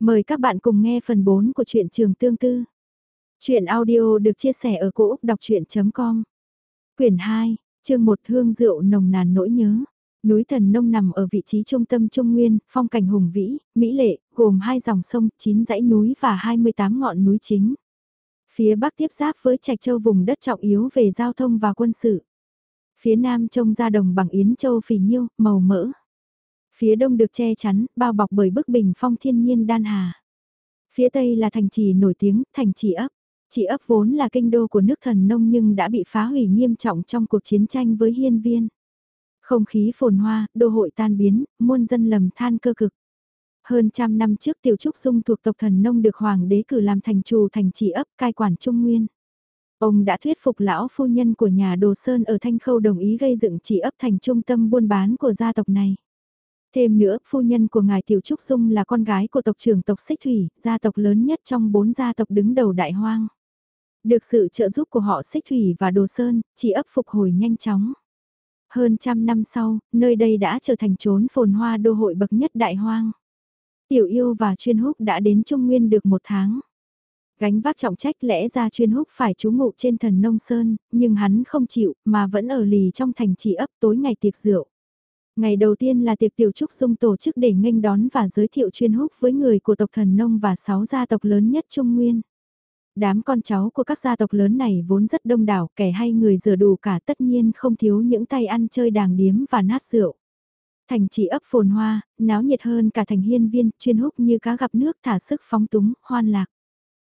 Mời các bạn cùng nghe phần 4 của truyện trường tương tư. Chuyện audio được chia sẻ ở cỗ đọc chuyện.com Quyển 2, chương 1 hương rượu nồng nàn nỗi nhớ. Núi Thần Nông nằm ở vị trí trung tâm Trung Nguyên, phong cảnh hùng vĩ, mỹ lệ, gồm hai dòng sông, 9 dãy núi và 28 ngọn núi chính. Phía bắc tiếp giáp với Trạch Châu vùng đất trọng yếu về giao thông và quân sự. Phía nam trông ra đồng bằng Yến Châu phì nhiêu, màu mỡ. Phía đông được che chắn, bao bọc bởi bức bình phong thiên nhiên đan hà. Phía tây là thành trì nổi tiếng, thành trì ấp. Trì ấp vốn là kinh đô của nước thần nông nhưng đã bị phá hủy nghiêm trọng trong cuộc chiến tranh với hiên viên. Không khí phồn hoa, đô hội tan biến, muôn dân lầm than cơ cực. Hơn trăm năm trước Tiểu Trúc Dung thuộc tộc thần nông được hoàng đế cử làm thành trù thành trì ấp cai quản Trung Nguyên. Ông đã thuyết phục lão phu nhân của nhà Đồ Sơn ở Thanh Khâu đồng ý gây dựng trì ấp thành trung tâm buôn bán của gia tộc này. Thêm nữa, phu nhân của ngài Tiểu Trúc Dung là con gái của tộc trưởng tộc Xích Thủy, gia tộc lớn nhất trong bốn gia tộc đứng đầu đại hoang. Được sự trợ giúp của họ Xích Thủy và Đồ Sơn, chỉ ấp phục hồi nhanh chóng. Hơn trăm năm sau, nơi đây đã trở thành chốn phồn hoa đô hội bậc nhất đại hoang. Tiểu yêu và chuyên húc đã đến Trung Nguyên được một tháng. Gánh vác trọng trách lẽ ra chuyên húc phải trú ngụ trên thần nông sơn, nhưng hắn không chịu, mà vẫn ở lì trong thành trì ấp tối ngày tiệc rượu. Ngày đầu tiên là tiệc tiểu trúc dung tổ chức để nghênh đón và giới thiệu chuyên húc với người của tộc thần nông và sáu gia tộc lớn nhất Trung Nguyên. Đám con cháu của các gia tộc lớn này vốn rất đông đảo, kẻ hay người rửa đủ cả tất nhiên không thiếu những tay ăn chơi đàng điếm và nát rượu. Thành chỉ ấp phồn hoa, náo nhiệt hơn cả thành hiên viên, chuyên húc như cá gặp nước thả sức phóng túng, hoan lạc.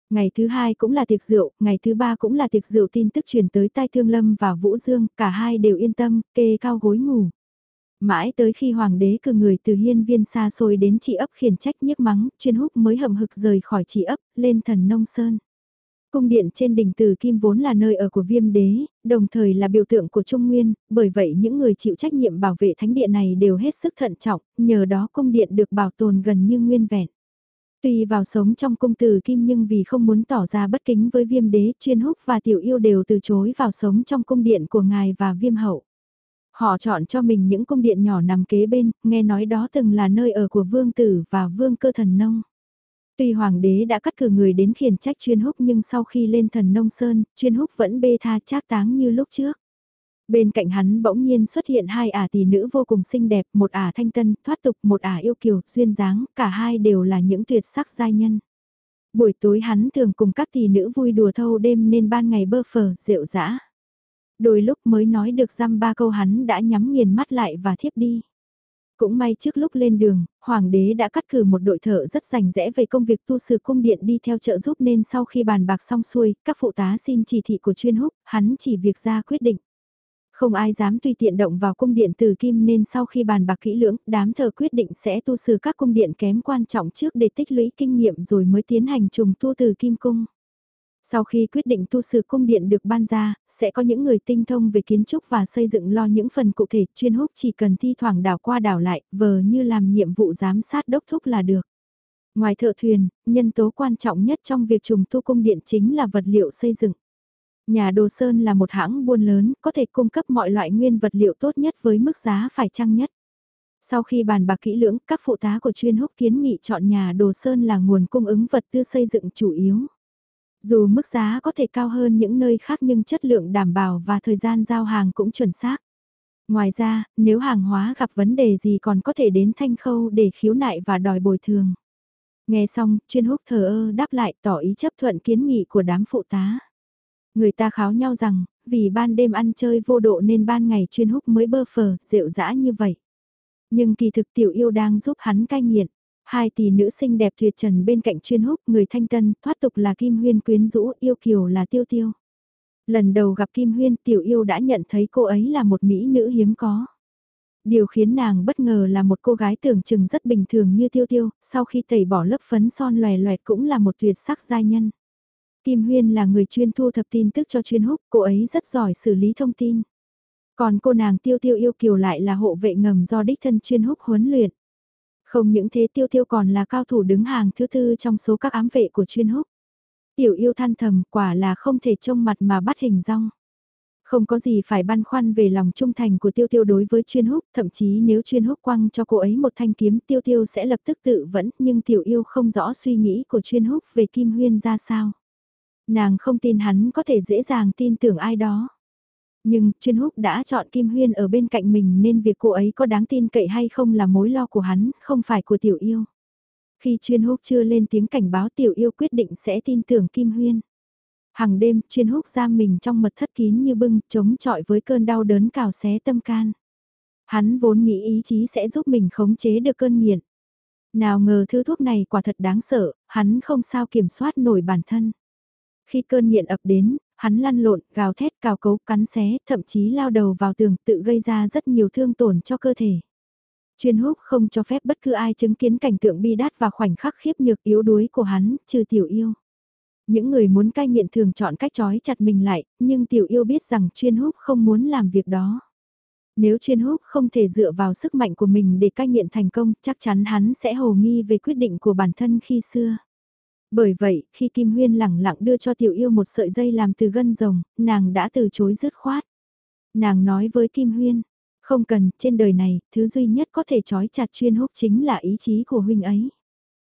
Ngày thứ hai cũng là tiệc rượu, ngày thứ ba cũng là tiệc rượu tin tức truyền tới tai Thương Lâm và Vũ Dương, cả hai đều yên tâm, kê cao gối ngủ. Mãi tới khi hoàng đế cử người từ hiên viên xa xôi đến chị ấp khiển trách nhức mắng, chuyên húc mới hậm hực rời khỏi chị ấp, lên thần nông sơn. Cung điện trên đỉnh Từ Kim vốn là nơi ở của viêm đế, đồng thời là biểu tượng của Trung Nguyên, bởi vậy những người chịu trách nhiệm bảo vệ thánh điện này đều hết sức thận trọng, nhờ đó cung điện được bảo tồn gần như nguyên vẹn. Tuy vào sống trong cung Từ Kim nhưng vì không muốn tỏ ra bất kính với viêm đế, chuyên húc và tiểu yêu đều từ chối vào sống trong cung điện của ngài và viêm hậu. Họ chọn cho mình những cung điện nhỏ nằm kế bên, nghe nói đó từng là nơi ở của vương tử và vương cơ thần nông. Tuy hoàng đế đã cắt cử người đến khiển trách chuyên húc nhưng sau khi lên thần nông sơn, chuyên húc vẫn bê tha trác táng như lúc trước. Bên cạnh hắn bỗng nhiên xuất hiện hai ả tỷ nữ vô cùng xinh đẹp, một ả thanh tân, thoát tục, một ả yêu kiều, duyên dáng, cả hai đều là những tuyệt sắc giai nhân. Buổi tối hắn thường cùng các tỷ nữ vui đùa thâu đêm nên ban ngày bơ phờ, rượu dã. Đôi lúc mới nói được răm ba câu hắn đã nhắm nghiền mắt lại và thiếp đi. Cũng may trước lúc lên đường, Hoàng đế đã cắt cử một đội thợ rất rành rẽ về công việc tu sửa cung điện đi theo trợ giúp nên sau khi bàn bạc xong xuôi, các phụ tá xin chỉ thị của chuyên húc, hắn chỉ việc ra quyết định. Không ai dám tùy tiện động vào cung điện từ kim nên sau khi bàn bạc kỹ lưỡng, đám thờ quyết định sẽ tu sửa các cung điện kém quan trọng trước để tích lũy kinh nghiệm rồi mới tiến hành trùng tu từ kim cung. Sau khi quyết định tu sửa cung điện được ban ra, sẽ có những người tinh thông về kiến trúc và xây dựng lo những phần cụ thể, chuyên húc chỉ cần thi thoảng đảo qua đảo lại, vờ như làm nhiệm vụ giám sát đốc thúc là được. Ngoài thợ thuyền, nhân tố quan trọng nhất trong việc trùng tu cung điện chính là vật liệu xây dựng. Nhà Đồ Sơn là một hãng buôn lớn, có thể cung cấp mọi loại nguyên vật liệu tốt nhất với mức giá phải chăng nhất. Sau khi bàn bạc kỹ lưỡng, các phụ tá của chuyên húc kiến nghị chọn nhà Đồ Sơn là nguồn cung ứng vật tư xây dựng chủ yếu. Dù mức giá có thể cao hơn những nơi khác nhưng chất lượng đảm bảo và thời gian giao hàng cũng chuẩn xác. Ngoài ra, nếu hàng hóa gặp vấn đề gì còn có thể đến thanh khâu để khiếu nại và đòi bồi thường. Nghe xong, chuyên húc thờ ơ đáp lại tỏ ý chấp thuận kiến nghị của đám phụ tá. Người ta kháo nhau rằng, vì ban đêm ăn chơi vô độ nên ban ngày chuyên húc mới bơ phờ, rượu dã như vậy. Nhưng kỳ thực tiểu yêu đang giúp hắn cai nghiện. Hai tỷ nữ xinh đẹp tuyệt trần bên cạnh chuyên húc, người thanh tân, thoát tục là Kim Huyên quyến rũ, yêu kiều là tiêu tiêu. Lần đầu gặp Kim Huyên tiểu yêu đã nhận thấy cô ấy là một mỹ nữ hiếm có. Điều khiến nàng bất ngờ là một cô gái tưởng chừng rất bình thường như tiêu tiêu, sau khi tẩy bỏ lớp phấn son loè loẹt cũng là một tuyệt sắc giai nhân. Kim Huyên là người chuyên thu thập tin tức cho chuyên húc, cô ấy rất giỏi xử lý thông tin. Còn cô nàng tiêu tiêu yêu kiều lại là hộ vệ ngầm do đích thân chuyên húc huấn luyện. Không những thế tiêu tiêu còn là cao thủ đứng hàng thứ tư trong số các ám vệ của chuyên húc. Tiểu yêu than thầm quả là không thể trông mặt mà bắt hình rong. Không có gì phải băn khoăn về lòng trung thành của tiêu tiêu đối với chuyên húc, thậm chí nếu chuyên húc quăng cho cô ấy một thanh kiếm tiêu tiêu sẽ lập tức tự vẫn, nhưng tiểu yêu không rõ suy nghĩ của chuyên húc về Kim Huyên ra sao. Nàng không tin hắn có thể dễ dàng tin tưởng ai đó. Nhưng chuyên húc đã chọn Kim Huyên ở bên cạnh mình nên việc cô ấy có đáng tin cậy hay không là mối lo của hắn, không phải của tiểu yêu. Khi chuyên húc chưa lên tiếng cảnh báo tiểu yêu quyết định sẽ tin tưởng Kim Huyên. Hằng đêm, chuyên húc giam mình trong mật thất kín như bưng, chống chọi với cơn đau đớn cào xé tâm can. Hắn vốn nghĩ ý chí sẽ giúp mình khống chế được cơn nghiện. Nào ngờ thứ thuốc này quả thật đáng sợ, hắn không sao kiểm soát nổi bản thân. Khi cơn nghiện ập đến, hắn lăn lộn, gào thét, cào cấu, cắn xé, thậm chí lao đầu vào tường, tự gây ra rất nhiều thương tổn cho cơ thể. Chuyên húc không cho phép bất cứ ai chứng kiến cảnh tượng bi đát và khoảnh khắc khiếp nhược yếu đuối của hắn, trừ tiểu yêu. Những người muốn cai nghiện thường chọn cách trói chặt mình lại, nhưng tiểu yêu biết rằng chuyên húc không muốn làm việc đó. Nếu chuyên húc không thể dựa vào sức mạnh của mình để cai nghiện thành công, chắc chắn hắn sẽ hồ nghi về quyết định của bản thân khi xưa. Bởi vậy, khi Kim Huyên lẳng lặng đưa cho tiểu yêu một sợi dây làm từ gân rồng, nàng đã từ chối dứt khoát. Nàng nói với Kim Huyên, không cần, trên đời này, thứ duy nhất có thể trói chặt chuyên húc chính là ý chí của huynh ấy.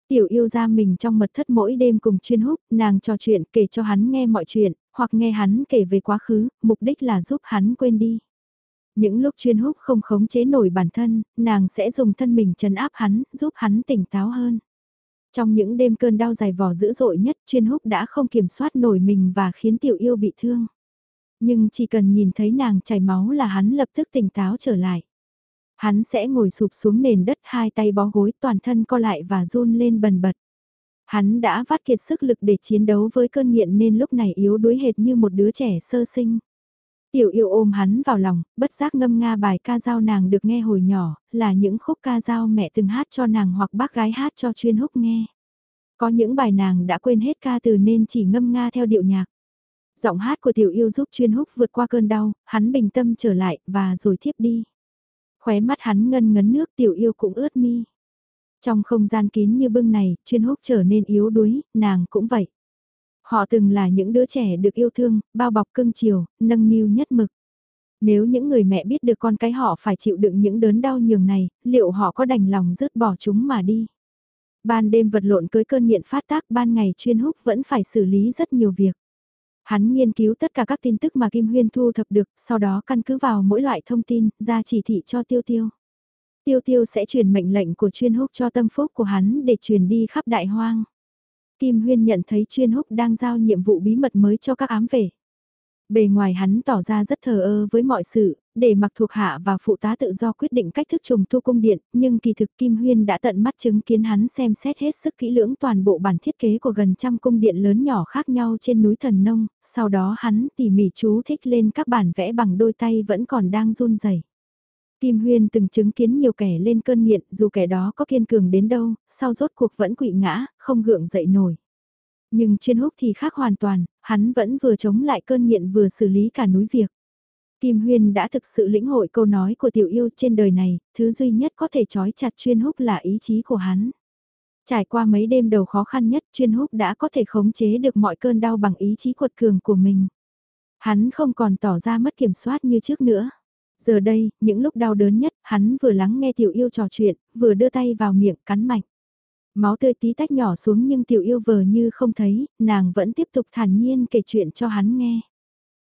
Tiểu yêu ra mình trong mật thất mỗi đêm cùng chuyên húc, nàng trò chuyện kể cho hắn nghe mọi chuyện, hoặc nghe hắn kể về quá khứ, mục đích là giúp hắn quên đi. Những lúc chuyên húc không khống chế nổi bản thân, nàng sẽ dùng thân mình trấn áp hắn, giúp hắn tỉnh táo hơn. Trong những đêm cơn đau dài vò dữ dội nhất, chuyên húc đã không kiểm soát nổi mình và khiến tiểu yêu bị thương. Nhưng chỉ cần nhìn thấy nàng chảy máu là hắn lập tức tỉnh táo trở lại. Hắn sẽ ngồi sụp xuống nền đất hai tay bó gối toàn thân co lại và run lên bần bật. Hắn đã vắt kiệt sức lực để chiến đấu với cơn nghiện nên lúc này yếu đuối hệt như một đứa trẻ sơ sinh. Tiểu yêu ôm hắn vào lòng, bất giác ngâm nga bài ca dao nàng được nghe hồi nhỏ, là những khúc ca dao mẹ từng hát cho nàng hoặc bác gái hát cho chuyên húc nghe. Có những bài nàng đã quên hết ca từ nên chỉ ngâm nga theo điệu nhạc. Giọng hát của tiểu yêu giúp chuyên húc vượt qua cơn đau, hắn bình tâm trở lại và rồi thiếp đi. Khóe mắt hắn ngân ngấn nước tiểu yêu cũng ướt mi. Trong không gian kín như bưng này, chuyên húc trở nên yếu đuối, nàng cũng vậy. Họ từng là những đứa trẻ được yêu thương, bao bọc cưng chiều, nâng niu nhất mực. Nếu những người mẹ biết được con cái họ phải chịu đựng những đớn đau nhường này, liệu họ có đành lòng dứt bỏ chúng mà đi? Ban đêm vật lộn cưới cơn nghiện phát tác ban ngày chuyên húc vẫn phải xử lý rất nhiều việc. Hắn nghiên cứu tất cả các tin tức mà Kim Huyên thu thập được, sau đó căn cứ vào mỗi loại thông tin, ra chỉ thị cho Tiêu Tiêu. Tiêu Tiêu sẽ truyền mệnh lệnh của chuyên húc cho tâm phúc của hắn để truyền đi khắp đại hoang. Kim Huyên nhận thấy chuyên húc đang giao nhiệm vụ bí mật mới cho các ám vệ. Bề ngoài hắn tỏ ra rất thờ ơ với mọi sự, để mặc thuộc hạ và phụ tá tự do quyết định cách thức trùng tu cung điện, nhưng kỳ thực Kim Huyên đã tận mắt chứng kiến hắn xem xét hết sức kỹ lưỡng toàn bộ bản thiết kế của gần trăm cung điện lớn nhỏ khác nhau trên núi Thần Nông, sau đó hắn tỉ mỉ chú thích lên các bản vẽ bằng đôi tay vẫn còn đang run rẩy. Kim Huyên từng chứng kiến nhiều kẻ lên cơn nghiện, dù kẻ đó có kiên cường đến đâu, sau rốt cuộc vẫn quỵ ngã, không gượng dậy nổi. Nhưng chuyên húc thì khác hoàn toàn, hắn vẫn vừa chống lại cơn nghiện vừa xử lý cả núi việc. Kim Huyên đã thực sự lĩnh hội câu nói của tiểu yêu trên đời này, thứ duy nhất có thể trói chặt chuyên húc là ý chí của hắn. Trải qua mấy đêm đầu khó khăn nhất chuyên húc đã có thể khống chế được mọi cơn đau bằng ý chí cuột cường của mình. Hắn không còn tỏ ra mất kiểm soát như trước nữa. Giờ đây, những lúc đau đớn nhất, hắn vừa lắng nghe tiểu yêu trò chuyện, vừa đưa tay vào miệng cắn mạnh. Máu tươi tí tách nhỏ xuống nhưng tiểu yêu vờ như không thấy, nàng vẫn tiếp tục thản nhiên kể chuyện cho hắn nghe.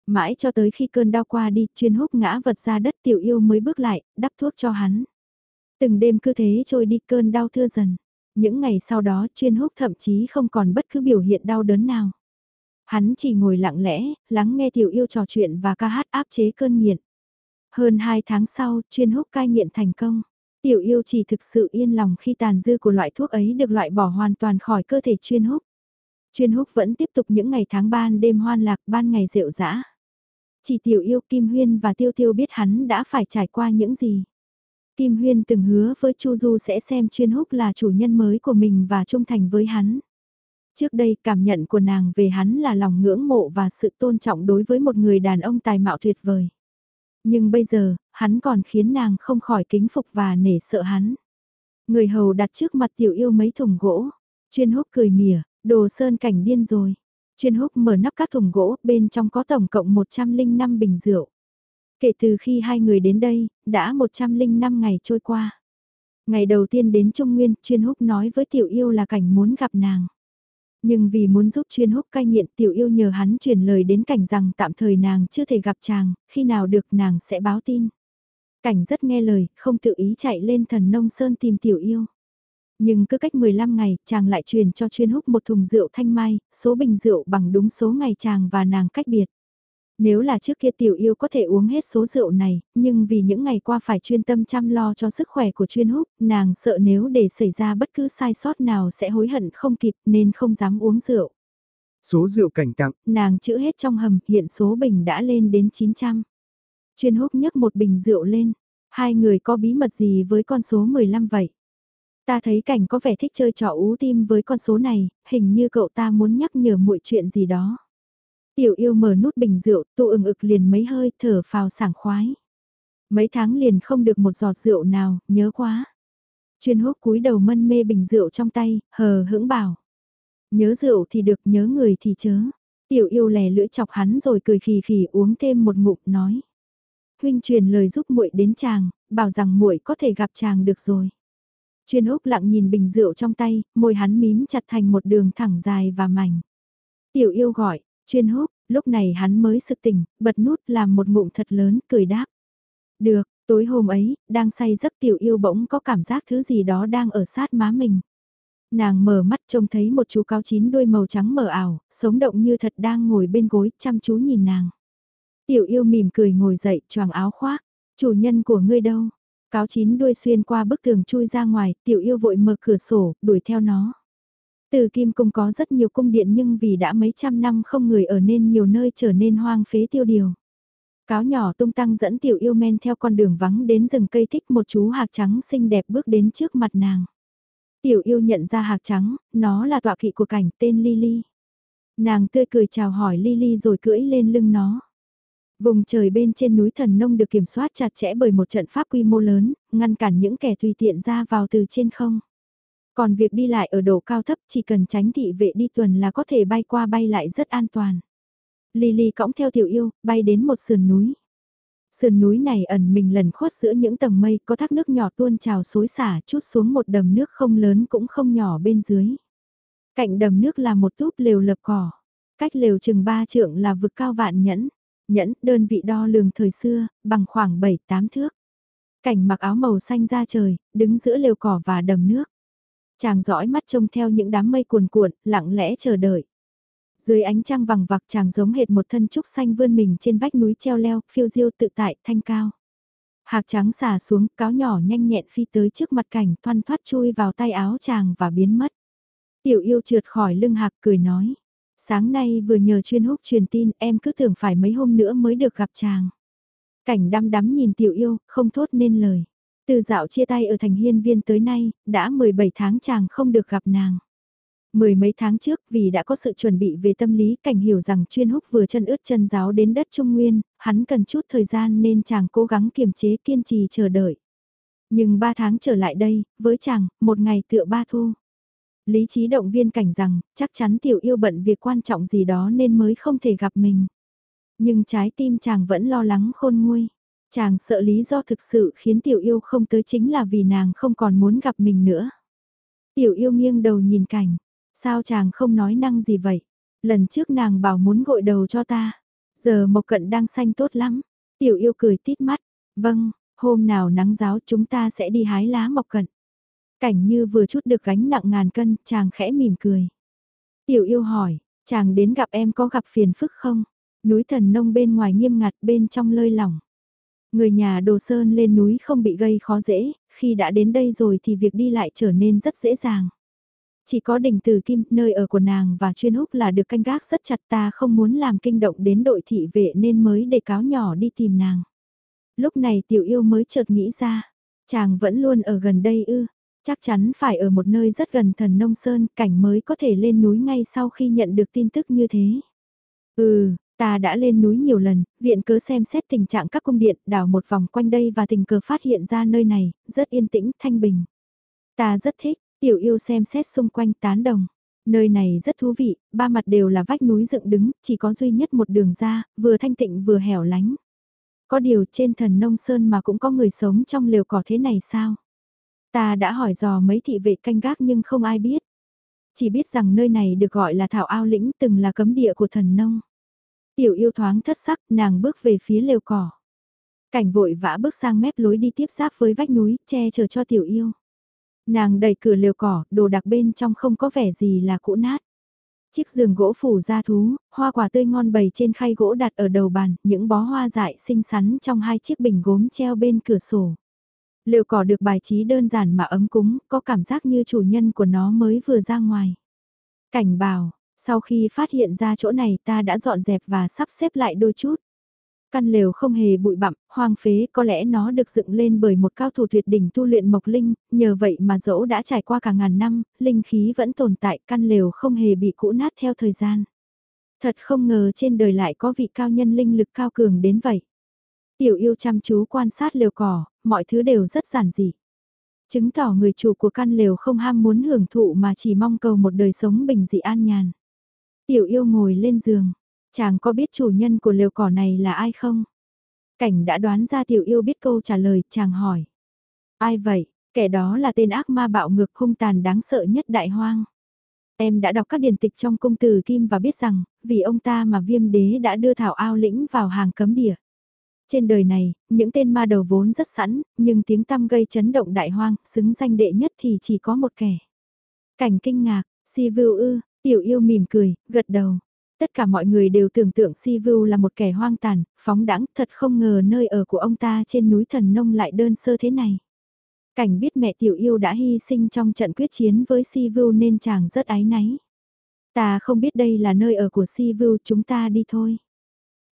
Mãi cho tới khi cơn đau qua đi, chuyên húc ngã vật ra đất tiểu yêu mới bước lại, đắp thuốc cho hắn. Từng đêm cứ thế trôi đi cơn đau thưa dần. Những ngày sau đó chuyên húc thậm chí không còn bất cứ biểu hiện đau đớn nào. Hắn chỉ ngồi lặng lẽ, lắng nghe tiểu yêu trò chuyện và ca hát áp chế cơn nghiện. Hơn 2 tháng sau, chuyên húc cai nghiện thành công. Tiểu yêu chỉ thực sự yên lòng khi tàn dư của loại thuốc ấy được loại bỏ hoàn toàn khỏi cơ thể chuyên húc. Chuyên húc vẫn tiếp tục những ngày tháng ban đêm hoan lạc ban ngày rượu dã. Chỉ tiểu yêu Kim Huyên và Tiêu Tiêu biết hắn đã phải trải qua những gì. Kim Huyên từng hứa với Chu Du sẽ xem chuyên húc là chủ nhân mới của mình và trung thành với hắn. Trước đây cảm nhận của nàng về hắn là lòng ngưỡng mộ và sự tôn trọng đối với một người đàn ông tài mạo tuyệt vời. Nhưng bây giờ, hắn còn khiến nàng không khỏi kính phục và nể sợ hắn. Người hầu đặt trước mặt tiểu yêu mấy thùng gỗ, chuyên húc cười mỉa, đồ sơn cảnh điên rồi. Chuyên húc mở nắp các thùng gỗ, bên trong có tổng cộng 105 bình rượu. Kể từ khi hai người đến đây, đã 105 ngày trôi qua. Ngày đầu tiên đến Trung Nguyên, chuyên húc nói với tiểu yêu là cảnh muốn gặp nàng. Nhưng vì muốn giúp chuyên húc cai nghiện tiểu yêu nhờ hắn truyền lời đến cảnh rằng tạm thời nàng chưa thể gặp chàng, khi nào được nàng sẽ báo tin. Cảnh rất nghe lời, không tự ý chạy lên thần nông sơn tìm tiểu yêu. Nhưng cứ cách 15 ngày, chàng lại truyền cho chuyên húc một thùng rượu thanh mai, số bình rượu bằng đúng số ngày chàng và nàng cách biệt. Nếu là trước kia tiểu yêu có thể uống hết số rượu này, nhưng vì những ngày qua phải chuyên tâm chăm lo cho sức khỏe của chuyên húc, nàng sợ nếu để xảy ra bất cứ sai sót nào sẽ hối hận không kịp nên không dám uống rượu. Số rượu cảnh tặng, nàng chữ hết trong hầm, hiện số bình đã lên đến 900. Chuyên húc nhấc một bình rượu lên, hai người có bí mật gì với con số 15 vậy? Ta thấy cảnh có vẻ thích chơi trò ú tim với con số này, hình như cậu ta muốn nhắc nhở muội chuyện gì đó. Tiểu yêu mở nút bình rượu, tụ ừng ực liền mấy hơi, thở phào sảng khoái. Mấy tháng liền không được một giọt rượu nào, nhớ quá. Chuyên húc cúi đầu mân mê bình rượu trong tay, hờ hững bảo. Nhớ rượu thì được, nhớ người thì chớ. Tiểu yêu lè lưỡi chọc hắn rồi cười khì khì uống thêm một ngụm nói. Huynh truyền lời giúp muội đến chàng, bảo rằng muội có thể gặp chàng được rồi. Chuyên húc lặng nhìn bình rượu trong tay, môi hắn mím chặt thành một đường thẳng dài và mảnh. Tiểu yêu gọi, Chuyên hút lúc này hắn mới sực tỉnh, bật nút làm một ngụm thật lớn, cười đáp. Được, tối hôm ấy, đang say giấc tiểu yêu bỗng có cảm giác thứ gì đó đang ở sát má mình. Nàng mở mắt trông thấy một chú cáo chín đuôi màu trắng mờ ảo, sống động như thật đang ngồi bên gối, chăm chú nhìn nàng. Tiểu yêu mỉm cười ngồi dậy, choàng áo khoác. Chủ nhân của ngươi đâu? Cáo chín đuôi xuyên qua bức tường chui ra ngoài, tiểu yêu vội mở cửa sổ, đuổi theo nó. Từ Kim Cung có rất nhiều cung điện nhưng vì đã mấy trăm năm không người ở nên nhiều nơi trở nên hoang phế tiêu điều. Cáo nhỏ tung tăng dẫn tiểu yêu men theo con đường vắng đến rừng cây thích một chú hạc trắng xinh đẹp bước đến trước mặt nàng. Tiểu yêu nhận ra hạc trắng, nó là tọa kỵ của cảnh tên Lily. Nàng tươi cười chào hỏi Lily rồi cưỡi lên lưng nó. Vùng trời bên trên núi thần nông được kiểm soát chặt chẽ bởi một trận pháp quy mô lớn, ngăn cản những kẻ tùy tiện ra vào từ trên không. Còn việc đi lại ở độ cao thấp chỉ cần tránh thị vệ đi tuần là có thể bay qua bay lại rất an toàn. Lily cõng theo tiểu yêu, bay đến một sườn núi. Sườn núi này ẩn mình lần khuất giữa những tầng mây, có thác nước nhỏ tuôn trào xối xả chút xuống một đầm nước không lớn cũng không nhỏ bên dưới. Cạnh đầm nước là một túp lều lập cỏ. Cách lều chừng ba trượng là vực cao vạn nhẫn. Nhẫn, đơn vị đo lường thời xưa, bằng khoảng 7-8 thước. Cảnh mặc áo màu xanh ra trời, đứng giữa lều cỏ và đầm nước. Chàng dõi mắt trông theo những đám mây cuồn cuộn, lặng lẽ chờ đợi. Dưới ánh trăng vằng vặc chàng giống hệt một thân trúc xanh vươn mình trên vách núi treo leo, phiêu diêu tự tại, thanh cao. Hạc trắng xả xuống, cáo nhỏ nhanh nhẹn phi tới trước mặt cảnh thoăn thoát chui vào tay áo chàng và biến mất. Tiểu yêu trượt khỏi lưng hạc cười nói. Sáng nay vừa nhờ chuyên húc truyền tin em cứ tưởng phải mấy hôm nữa mới được gặp chàng. Cảnh đăm đắm nhìn tiểu yêu, không thốt nên lời. Từ dạo chia tay ở thành hiên viên tới nay, đã 17 tháng chàng không được gặp nàng. Mười mấy tháng trước vì đã có sự chuẩn bị về tâm lý cảnh hiểu rằng chuyên húc vừa chân ướt chân giáo đến đất Trung Nguyên, hắn cần chút thời gian nên chàng cố gắng kiềm chế kiên trì chờ đợi. Nhưng ba tháng trở lại đây, với chàng, một ngày tựa ba thu. Lý trí động viên cảnh rằng, chắc chắn tiểu yêu bận việc quan trọng gì đó nên mới không thể gặp mình. Nhưng trái tim chàng vẫn lo lắng khôn nguôi. Chàng sợ lý do thực sự khiến tiểu yêu không tới chính là vì nàng không còn muốn gặp mình nữa. Tiểu yêu nghiêng đầu nhìn cảnh, sao chàng không nói năng gì vậy? Lần trước nàng bảo muốn gội đầu cho ta, giờ mộc cận đang xanh tốt lắm. Tiểu yêu cười tít mắt, vâng, hôm nào nắng giáo chúng ta sẽ đi hái lá mộc cận. Cảnh như vừa chút được gánh nặng ngàn cân, chàng khẽ mỉm cười. Tiểu yêu hỏi, chàng đến gặp em có gặp phiền phức không? Núi thần nông bên ngoài nghiêm ngặt bên trong lơi lỏng. Người nhà đồ sơn lên núi không bị gây khó dễ, khi đã đến đây rồi thì việc đi lại trở nên rất dễ dàng. Chỉ có đỉnh từ kim, nơi ở của nàng và chuyên húc là được canh gác rất chặt ta không muốn làm kinh động đến đội thị vệ nên mới để cáo nhỏ đi tìm nàng. Lúc này tiểu yêu mới chợt nghĩ ra, chàng vẫn luôn ở gần đây ư, chắc chắn phải ở một nơi rất gần thần nông sơn, cảnh mới có thể lên núi ngay sau khi nhận được tin tức như thế. Ừ, Ta đã lên núi nhiều lần, viện cớ xem xét tình trạng các cung điện, đảo một vòng quanh đây và tình cờ phát hiện ra nơi này, rất yên tĩnh, thanh bình. Ta rất thích, tiểu yêu xem xét xung quanh tán đồng. Nơi này rất thú vị, ba mặt đều là vách núi dựng đứng, chỉ có duy nhất một đường ra, vừa thanh tịnh vừa hẻo lánh. Có điều trên thần nông sơn mà cũng có người sống trong liều cỏ thế này sao? Ta đã hỏi dò mấy thị vệ canh gác nhưng không ai biết. Chỉ biết rằng nơi này được gọi là thảo ao lĩnh từng là cấm địa của thần nông. Tiểu yêu thoáng thất sắc, nàng bước về phía lều cỏ. Cảnh vội vã bước sang mép lối đi tiếp giáp với vách núi, che chở cho tiểu yêu. Nàng đẩy cửa lều cỏ, đồ đặc bên trong không có vẻ gì là cũ nát. Chiếc giường gỗ phủ da thú, hoa quả tươi ngon bày trên khay gỗ đặt ở đầu bàn, những bó hoa dại xinh xắn trong hai chiếc bình gốm treo bên cửa sổ. Lều cỏ được bài trí đơn giản mà ấm cúng, có cảm giác như chủ nhân của nó mới vừa ra ngoài. Cảnh bảo, sau khi phát hiện ra chỗ này ta đã dọn dẹp và sắp xếp lại đôi chút. Căn lều không hề bụi bặm, hoang phế, có lẽ nó được dựng lên bởi một cao thủ tuyệt đỉnh tu luyện mộc linh, nhờ vậy mà dẫu đã trải qua cả ngàn năm, linh khí vẫn tồn tại, căn lều không hề bị cũ nát theo thời gian. Thật không ngờ trên đời lại có vị cao nhân linh lực cao cường đến vậy. Tiểu yêu chăm chú quan sát lều cỏ, mọi thứ đều rất giản dị. Chứng tỏ người chủ của căn lều không ham muốn hưởng thụ mà chỉ mong cầu một đời sống bình dị an nhàn. Tiểu yêu ngồi lên giường, chàng có biết chủ nhân của lều cỏ này là ai không? Cảnh đã đoán ra tiểu yêu biết câu trả lời, chàng hỏi. Ai vậy? Kẻ đó là tên ác ma bạo ngược hung tàn đáng sợ nhất đại hoang. Em đã đọc các điển tịch trong cung từ Kim và biết rằng, vì ông ta mà viêm đế đã đưa thảo ao lĩnh vào hàng cấm địa. Trên đời này, những tên ma đầu vốn rất sẵn, nhưng tiếng tăm gây chấn động đại hoang, xứng danh đệ nhất thì chỉ có một kẻ. Cảnh kinh ngạc, si vưu ư, tiểu yêu mỉm cười, gật đầu. Tất cả mọi người đều tưởng tượng si vưu là một kẻ hoang tàn, phóng đãng thật không ngờ nơi ở của ông ta trên núi thần nông lại đơn sơ thế này. Cảnh biết mẹ tiểu yêu đã hy sinh trong trận quyết chiến với si vưu nên chàng rất ái náy. Ta không biết đây là nơi ở của si vưu chúng ta đi thôi.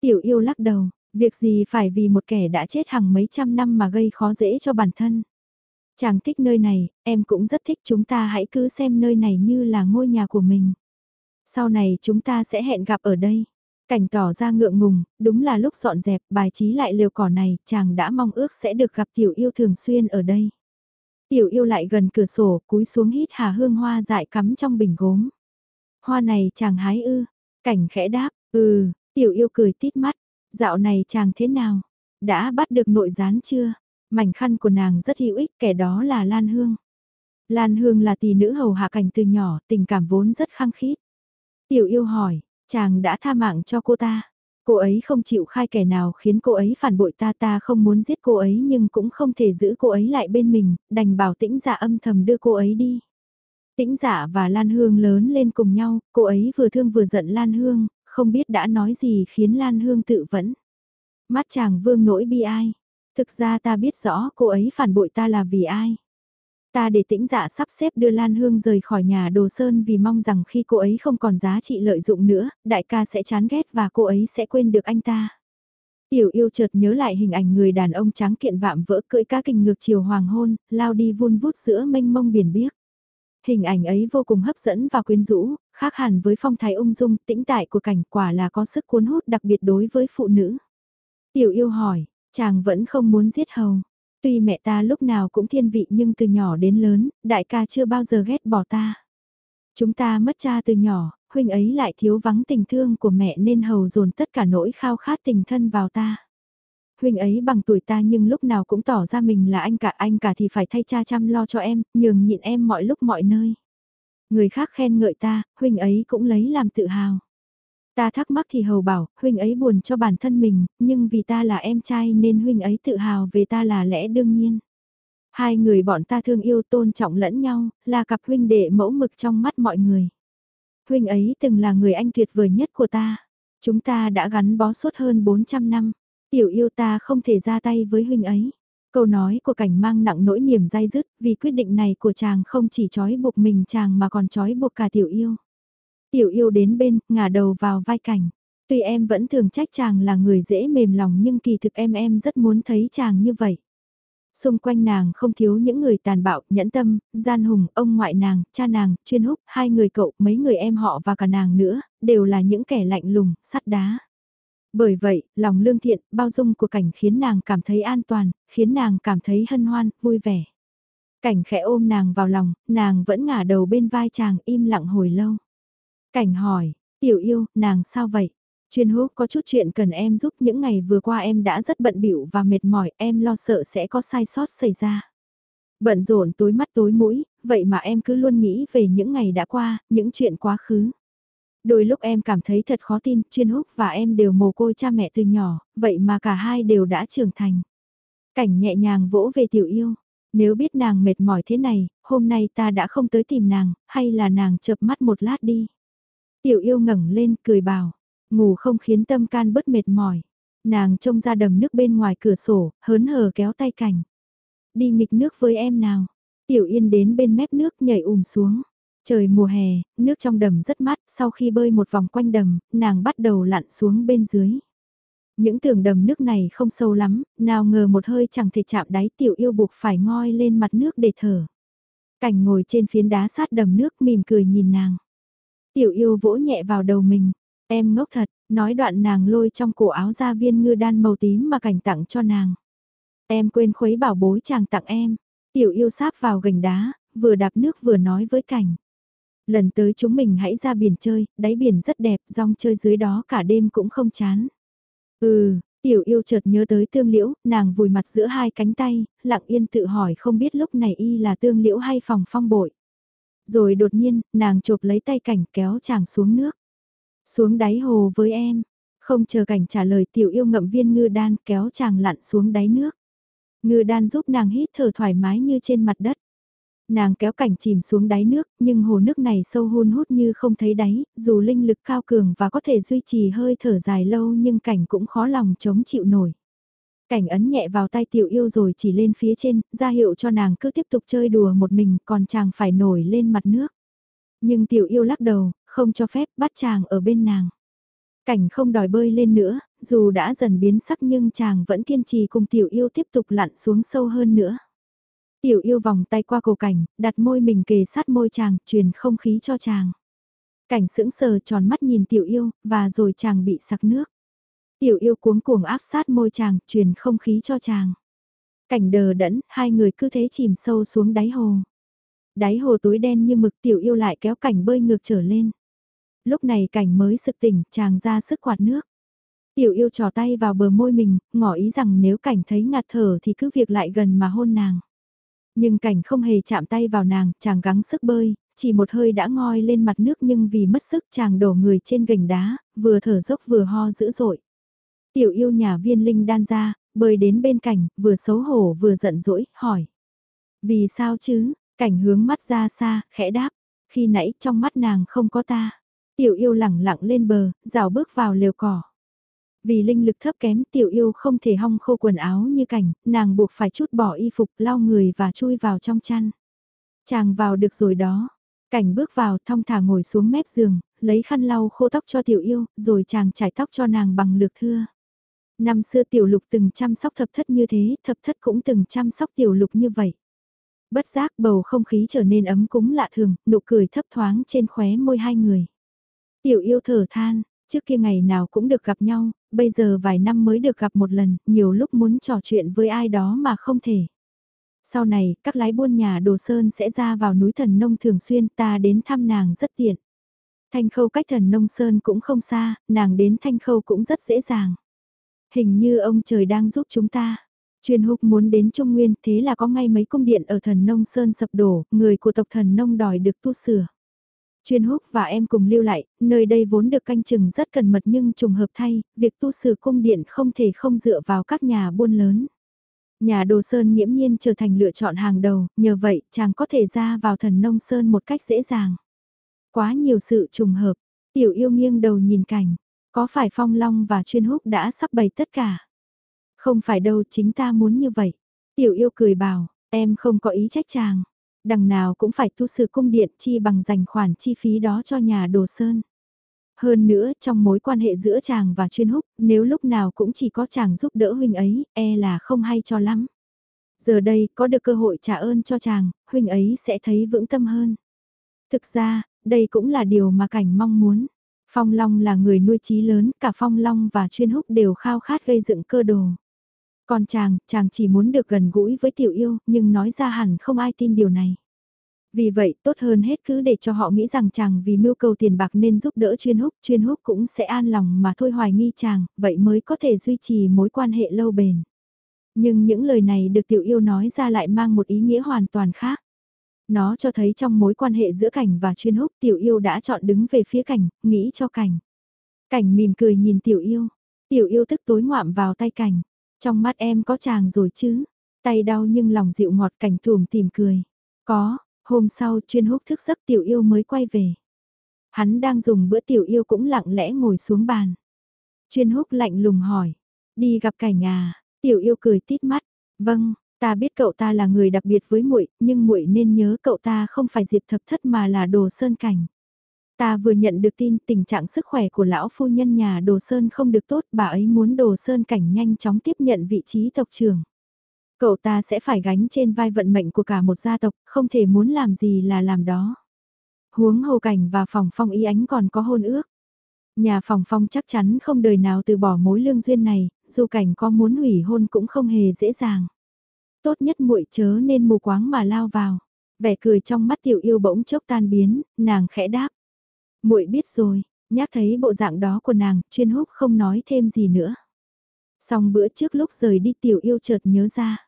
Tiểu yêu lắc đầu, Việc gì phải vì một kẻ đã chết hàng mấy trăm năm mà gây khó dễ cho bản thân. Chàng thích nơi này, em cũng rất thích chúng ta hãy cứ xem nơi này như là ngôi nhà của mình. Sau này chúng ta sẽ hẹn gặp ở đây. Cảnh tỏ ra ngượng ngùng, đúng là lúc dọn dẹp bài trí lại liều cỏ này, chàng đã mong ước sẽ được gặp tiểu yêu thường xuyên ở đây. Tiểu yêu lại gần cửa sổ, cúi xuống hít hà hương hoa dại cắm trong bình gốm. Hoa này chàng hái ư, cảnh khẽ đáp, ừ, tiểu yêu cười tít mắt, Dạo này chàng thế nào? Đã bắt được nội gián chưa? Mảnh khăn của nàng rất hữu ích, kẻ đó là Lan Hương. Lan Hương là tỷ nữ hầu hạ cảnh từ nhỏ, tình cảm vốn rất khăng khít. Tiểu yêu hỏi, chàng đã tha mạng cho cô ta. Cô ấy không chịu khai kẻ nào khiến cô ấy phản bội ta ta không muốn giết cô ấy nhưng cũng không thể giữ cô ấy lại bên mình, đành bảo tĩnh giả âm thầm đưa cô ấy đi. Tĩnh giả và Lan Hương lớn lên cùng nhau, cô ấy vừa thương vừa giận Lan Hương, không biết đã nói gì khiến Lan Hương tự vẫn. Mắt chàng vương nỗi bi ai. Thực ra ta biết rõ cô ấy phản bội ta là vì ai. Ta để tĩnh dạ sắp xếp đưa Lan Hương rời khỏi nhà Đồ Sơn vì mong rằng khi cô ấy không còn giá trị lợi dụng nữa, đại ca sẽ chán ghét và cô ấy sẽ quên được anh ta. Tiểu yêu chợt nhớ lại hình ảnh người đàn ông trắng kiện vạm vỡ cưỡi cá kình ngược chiều hoàng hôn, lao đi vun vút giữa mênh mông biển biếc. Hình ảnh ấy vô cùng hấp dẫn và quyến rũ, khác hẳn với phong thái ung dung, tĩnh tại của cảnh quả là có sức cuốn hút đặc biệt đối với phụ nữ. Tiểu yêu hỏi, chàng vẫn không muốn giết hầu. Tuy mẹ ta lúc nào cũng thiên vị nhưng từ nhỏ đến lớn, đại ca chưa bao giờ ghét bỏ ta. Chúng ta mất cha từ nhỏ, huynh ấy lại thiếu vắng tình thương của mẹ nên hầu dồn tất cả nỗi khao khát tình thân vào ta. Huynh ấy bằng tuổi ta nhưng lúc nào cũng tỏ ra mình là anh cả anh cả thì phải thay cha chăm lo cho em, nhường nhịn em mọi lúc mọi nơi. Người khác khen ngợi ta, huynh ấy cũng lấy làm tự hào. Ta thắc mắc thì hầu bảo, huynh ấy buồn cho bản thân mình, nhưng vì ta là em trai nên huynh ấy tự hào về ta là lẽ đương nhiên. Hai người bọn ta thương yêu tôn trọng lẫn nhau, là cặp huynh đệ mẫu mực trong mắt mọi người. Huynh ấy từng là người anh tuyệt vời nhất của ta. Chúng ta đã gắn bó suốt hơn 400 năm. Tiểu yêu ta không thể ra tay với huynh ấy. Câu nói của cảnh mang nặng nỗi niềm dai dứt vì quyết định này của chàng không chỉ trói buộc mình chàng mà còn trói buộc cả tiểu yêu. Tiểu yêu đến bên, ngả đầu vào vai cảnh. Tuy em vẫn thường trách chàng là người dễ mềm lòng nhưng kỳ thực em em rất muốn thấy chàng như vậy. Xung quanh nàng không thiếu những người tàn bạo, nhẫn tâm, gian hùng, ông ngoại nàng, cha nàng, chuyên húc, hai người cậu, mấy người em họ và cả nàng nữa, đều là những kẻ lạnh lùng, sắt đá. Bởi vậy, lòng lương thiện, bao dung của cảnh khiến nàng cảm thấy an toàn, khiến nàng cảm thấy hân hoan, vui vẻ. Cảnh khẽ ôm nàng vào lòng, nàng vẫn ngả đầu bên vai chàng im lặng hồi lâu. Cảnh hỏi, tiểu yêu, nàng sao vậy? Chuyên húc có chút chuyện cần em giúp những ngày vừa qua em đã rất bận bịu và mệt mỏi, em lo sợ sẽ có sai sót xảy ra. Bận rộn tối mắt tối mũi, vậy mà em cứ luôn nghĩ về những ngày đã qua, những chuyện quá khứ. Đôi lúc em cảm thấy thật khó tin, chuyên húc và em đều mồ côi cha mẹ từ nhỏ, vậy mà cả hai đều đã trưởng thành. Cảnh nhẹ nhàng vỗ về tiểu yêu. Nếu biết nàng mệt mỏi thế này, hôm nay ta đã không tới tìm nàng, hay là nàng chợp mắt một lát đi. Tiểu yêu ngẩng lên, cười bảo, ngủ không khiến tâm can bớt mệt mỏi. Nàng trông ra đầm nước bên ngoài cửa sổ, hớn hở kéo tay cảnh. Đi nghịch nước với em nào. Tiểu yên đến bên mép nước nhảy ùm xuống. Trời mùa hè, nước trong đầm rất mát, sau khi bơi một vòng quanh đầm, nàng bắt đầu lặn xuống bên dưới. Những tường đầm nước này không sâu lắm, nào ngờ một hơi chẳng thể chạm đáy tiểu yêu buộc phải ngoi lên mặt nước để thở. Cảnh ngồi trên phiến đá sát đầm nước mỉm cười nhìn nàng. Tiểu yêu vỗ nhẹ vào đầu mình, em ngốc thật, nói đoạn nàng lôi trong cổ áo ra viên ngư đan màu tím mà cảnh tặng cho nàng. Em quên khuấy bảo bối chàng tặng em. Tiểu yêu sáp vào gành đá, vừa đạp nước vừa nói với cảnh. Lần tới chúng mình hãy ra biển chơi, đáy biển rất đẹp, rong chơi dưới đó cả đêm cũng không chán. Ừ, tiểu yêu chợt nhớ tới tương liễu, nàng vùi mặt giữa hai cánh tay, lặng yên tự hỏi không biết lúc này y là tương liễu hay phòng phong bội. Rồi đột nhiên, nàng chộp lấy tay cảnh kéo chàng xuống nước. Xuống đáy hồ với em. Không chờ cảnh trả lời tiểu yêu ngậm viên ngư đan kéo chàng lặn xuống đáy nước. Ngư đan giúp nàng hít thở thoải mái như trên mặt đất. Nàng kéo cảnh chìm xuống đáy nước, nhưng hồ nước này sâu hun hút như không thấy đáy, dù linh lực cao cường và có thể duy trì hơi thở dài lâu nhưng cảnh cũng khó lòng chống chịu nổi. Cảnh ấn nhẹ vào tay tiểu yêu rồi chỉ lên phía trên, ra hiệu cho nàng cứ tiếp tục chơi đùa một mình còn chàng phải nổi lên mặt nước. Nhưng tiểu yêu lắc đầu, không cho phép bắt chàng ở bên nàng. Cảnh không đòi bơi lên nữa, dù đã dần biến sắc nhưng chàng vẫn kiên trì cùng tiểu yêu tiếp tục lặn xuống sâu hơn nữa. Tiểu yêu vòng tay qua cổ cảnh, đặt môi mình kề sát môi chàng, truyền không khí cho chàng. Cảnh sững sờ tròn mắt nhìn tiểu yêu, và rồi chàng bị sặc nước. Tiểu yêu cuống cuồng áp sát môi chàng, truyền không khí cho chàng. Cảnh đờ đẫn, hai người cứ thế chìm sâu xuống đáy hồ. Đáy hồ tối đen như mực tiểu yêu lại kéo cảnh bơi ngược trở lên. Lúc này cảnh mới sực tỉnh, chàng ra sức quạt nước. Tiểu yêu trò tay vào bờ môi mình, ngỏ ý rằng nếu cảnh thấy ngạt thở thì cứ việc lại gần mà hôn nàng. Nhưng cảnh không hề chạm tay vào nàng, chàng gắng sức bơi, chỉ một hơi đã ngoi lên mặt nước nhưng vì mất sức chàng đổ người trên gành đá, vừa thở dốc vừa ho dữ dội. Tiểu yêu nhà viên linh đan ra, bơi đến bên cảnh, vừa xấu hổ vừa giận dỗi, hỏi. Vì sao chứ, cảnh hướng mắt ra xa, khẽ đáp, khi nãy trong mắt nàng không có ta. Tiểu yêu lẳng lặng lên bờ, rào bước vào lều cỏ. Vì linh lực thấp kém tiểu yêu không thể hong khô quần áo như cảnh, nàng buộc phải chút bỏ y phục lau người và chui vào trong chăn. Chàng vào được rồi đó. Cảnh bước vào thong thả ngồi xuống mép giường, lấy khăn lau khô tóc cho tiểu yêu, rồi chàng chải tóc cho nàng bằng lược thưa. Năm xưa tiểu lục từng chăm sóc thập thất như thế, thập thất cũng từng chăm sóc tiểu lục như vậy. Bất giác bầu không khí trở nên ấm cúng lạ thường, nụ cười thấp thoáng trên khóe môi hai người. Tiểu yêu thở than, trước kia ngày nào cũng được gặp nhau, bây giờ vài năm mới được gặp một lần, nhiều lúc muốn trò chuyện với ai đó mà không thể. Sau này, các lái buôn nhà đồ sơn sẽ ra vào núi thần nông thường xuyên ta đến thăm nàng rất tiện. Thanh khâu cách thần nông sơn cũng không xa, nàng đến thanh khâu cũng rất dễ dàng. Hình như ông trời đang giúp chúng ta. Chuyên húc muốn đến Trung Nguyên thế là có ngay mấy cung điện ở thần nông sơn sập đổ, người của tộc thần nông đòi được tu sửa. Chuyên húc và em cùng lưu lại, nơi đây vốn được canh chừng rất cần mật nhưng trùng hợp thay, việc tu sửa cung điện không thể không dựa vào các nhà buôn lớn. Nhà đồ sơn nghiễm nhiên trở thành lựa chọn hàng đầu, nhờ vậy chàng có thể ra vào thần nông sơn một cách dễ dàng. Quá nhiều sự trùng hợp, tiểu yêu nghiêng đầu nhìn cảnh, có phải phong long và chuyên húc đã sắp bày tất cả? Không phải đâu chính ta muốn như vậy. Tiểu yêu cười bảo, em không có ý trách chàng đằng nào cũng phải tu sửa cung điện chi bằng dành khoản chi phí đó cho nhà đồ sơn. Hơn nữa trong mối quan hệ giữa chàng và chuyên húc, nếu lúc nào cũng chỉ có chàng giúp đỡ huynh ấy, e là không hay cho lắm. Giờ đây có được cơ hội trả ơn cho chàng, huynh ấy sẽ thấy vững tâm hơn. Thực ra, đây cũng là điều mà cảnh mong muốn. Phong Long là người nuôi trí lớn, cả Phong Long và chuyên húc đều khao khát gây dựng cơ đồ. Còn chàng, chàng chỉ muốn được gần gũi với tiểu yêu, nhưng nói ra hẳn không ai tin điều này. Vì vậy tốt hơn hết cứ để cho họ nghĩ rằng chàng vì mưu cầu tiền bạc nên giúp đỡ chuyên húc, chuyên húc cũng sẽ an lòng mà thôi hoài nghi chàng, vậy mới có thể duy trì mối quan hệ lâu bền. Nhưng những lời này được tiểu yêu nói ra lại mang một ý nghĩa hoàn toàn khác. Nó cho thấy trong mối quan hệ giữa cảnh và chuyên húc tiểu yêu đã chọn đứng về phía cảnh, nghĩ cho cảnh. Cảnh mỉm cười nhìn tiểu yêu, tiểu yêu tức tối ngoạm vào tay cảnh. Trong mắt em có chàng rồi chứ, tay đau nhưng lòng dịu ngọt cảnh thùm tìm cười. Có, hôm sau chuyên húc thức giấc tiểu yêu mới quay về. Hắn đang dùng bữa tiểu yêu cũng lặng lẽ ngồi xuống bàn. Chuyên húc lạnh lùng hỏi, đi gặp cảnh à, tiểu yêu cười tít mắt, vâng, ta biết cậu ta là người đặc biệt với muội, nhưng muội nên nhớ cậu ta không phải diệp thập thất mà là đồ sơn cảnh. Ta vừa nhận được tin tình trạng sức khỏe của lão phu nhân nhà Đồ Sơn không được tốt, bà ấy muốn Đồ Sơn cảnh nhanh chóng tiếp nhận vị trí tộc trưởng. Cậu ta sẽ phải gánh trên vai vận mệnh của cả một gia tộc, không thể muốn làm gì là làm đó. Huống hồ cảnh và phòng phong y ánh còn có hôn ước. Nhà phòng phong chắc chắn không đời nào từ bỏ mối lương duyên này, dù cảnh có muốn hủy hôn cũng không hề dễ dàng. Tốt nhất muội chớ nên mù quáng mà lao vào. Vẻ cười trong mắt tiểu yêu bỗng chốc tan biến, nàng khẽ đáp muội biết rồi, nhắc thấy bộ dạng đó của nàng, chuyên húc không nói thêm gì nữa. Xong bữa trước lúc rời đi tiểu yêu chợt nhớ ra.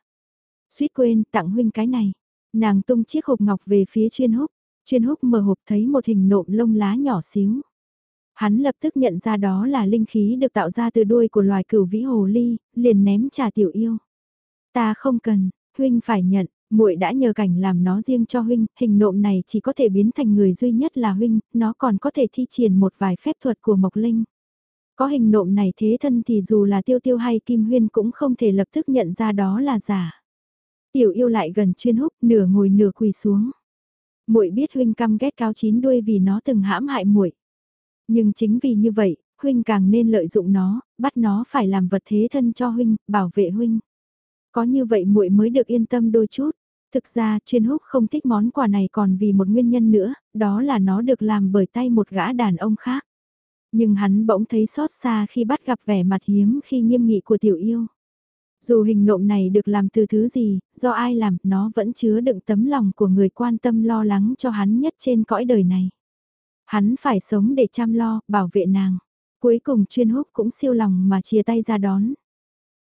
Suýt quên tặng huynh cái này. Nàng tung chiếc hộp ngọc về phía chuyên húc. Chuyên húc mở hộp thấy một hình nộm lông lá nhỏ xíu. Hắn lập tức nhận ra đó là linh khí được tạo ra từ đuôi của loài cửu vĩ hồ ly, liền ném trà tiểu yêu. Ta không cần, huynh phải nhận, muội đã nhờ cảnh làm nó riêng cho huynh, hình nộm này chỉ có thể biến thành người duy nhất là huynh, nó còn có thể thi triển một vài phép thuật của Mộc Linh. Có hình nộm này thế thân thì dù là tiêu tiêu hay kim huyên cũng không thể lập tức nhận ra đó là giả. Tiểu yêu lại gần chuyên húc, nửa ngồi nửa quỳ xuống. Muội biết huynh căm ghét cao chín đuôi vì nó từng hãm hại muội. Nhưng chính vì như vậy, huynh càng nên lợi dụng nó, bắt nó phải làm vật thế thân cho huynh, bảo vệ huynh. Có như vậy muội mới được yên tâm đôi chút. Thực ra chuyên húc không thích món quà này còn vì một nguyên nhân nữa, đó là nó được làm bởi tay một gã đàn ông khác. Nhưng hắn bỗng thấy xót xa khi bắt gặp vẻ mặt hiếm khi nghiêm nghị của tiểu yêu. Dù hình nộm này được làm từ thứ gì, do ai làm, nó vẫn chứa đựng tấm lòng của người quan tâm lo lắng cho hắn nhất trên cõi đời này. Hắn phải sống để chăm lo, bảo vệ nàng. Cuối cùng chuyên húc cũng siêu lòng mà chia tay ra đón.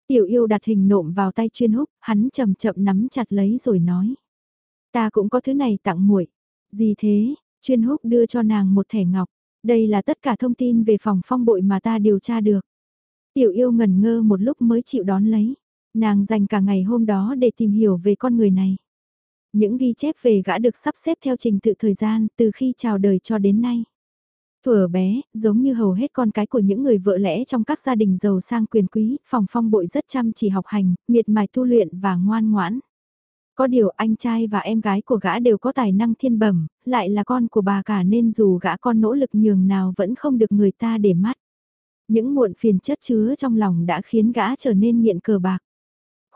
Tiểu yêu đặt hình nộm vào tay chuyên húc, hắn chậm chậm nắm chặt lấy rồi nói. Ta cũng có thứ này tặng muội. Gì thế? Chuyên húc đưa cho nàng một thẻ ngọc. Đây là tất cả thông tin về phòng phong bội mà ta điều tra được. Tiểu yêu ngẩn ngơ một lúc mới chịu đón lấy. Nàng dành cả ngày hôm đó để tìm hiểu về con người này. Những ghi chép về gã được sắp xếp theo trình tự thời gian từ khi chào đời cho đến nay. Thuở bé, giống như hầu hết con cái của những người vợ lẽ trong các gia đình giàu sang quyền quý, phòng phong bội rất chăm chỉ học hành, miệt mài tu luyện và ngoan ngoãn. Có điều anh trai và em gái của gã đều có tài năng thiên bẩm, lại là con của bà cả nên dù gã con nỗ lực nhường nào vẫn không được người ta để mắt. Những muộn phiền chất chứa trong lòng đã khiến gã trở nên nghiện cờ bạc.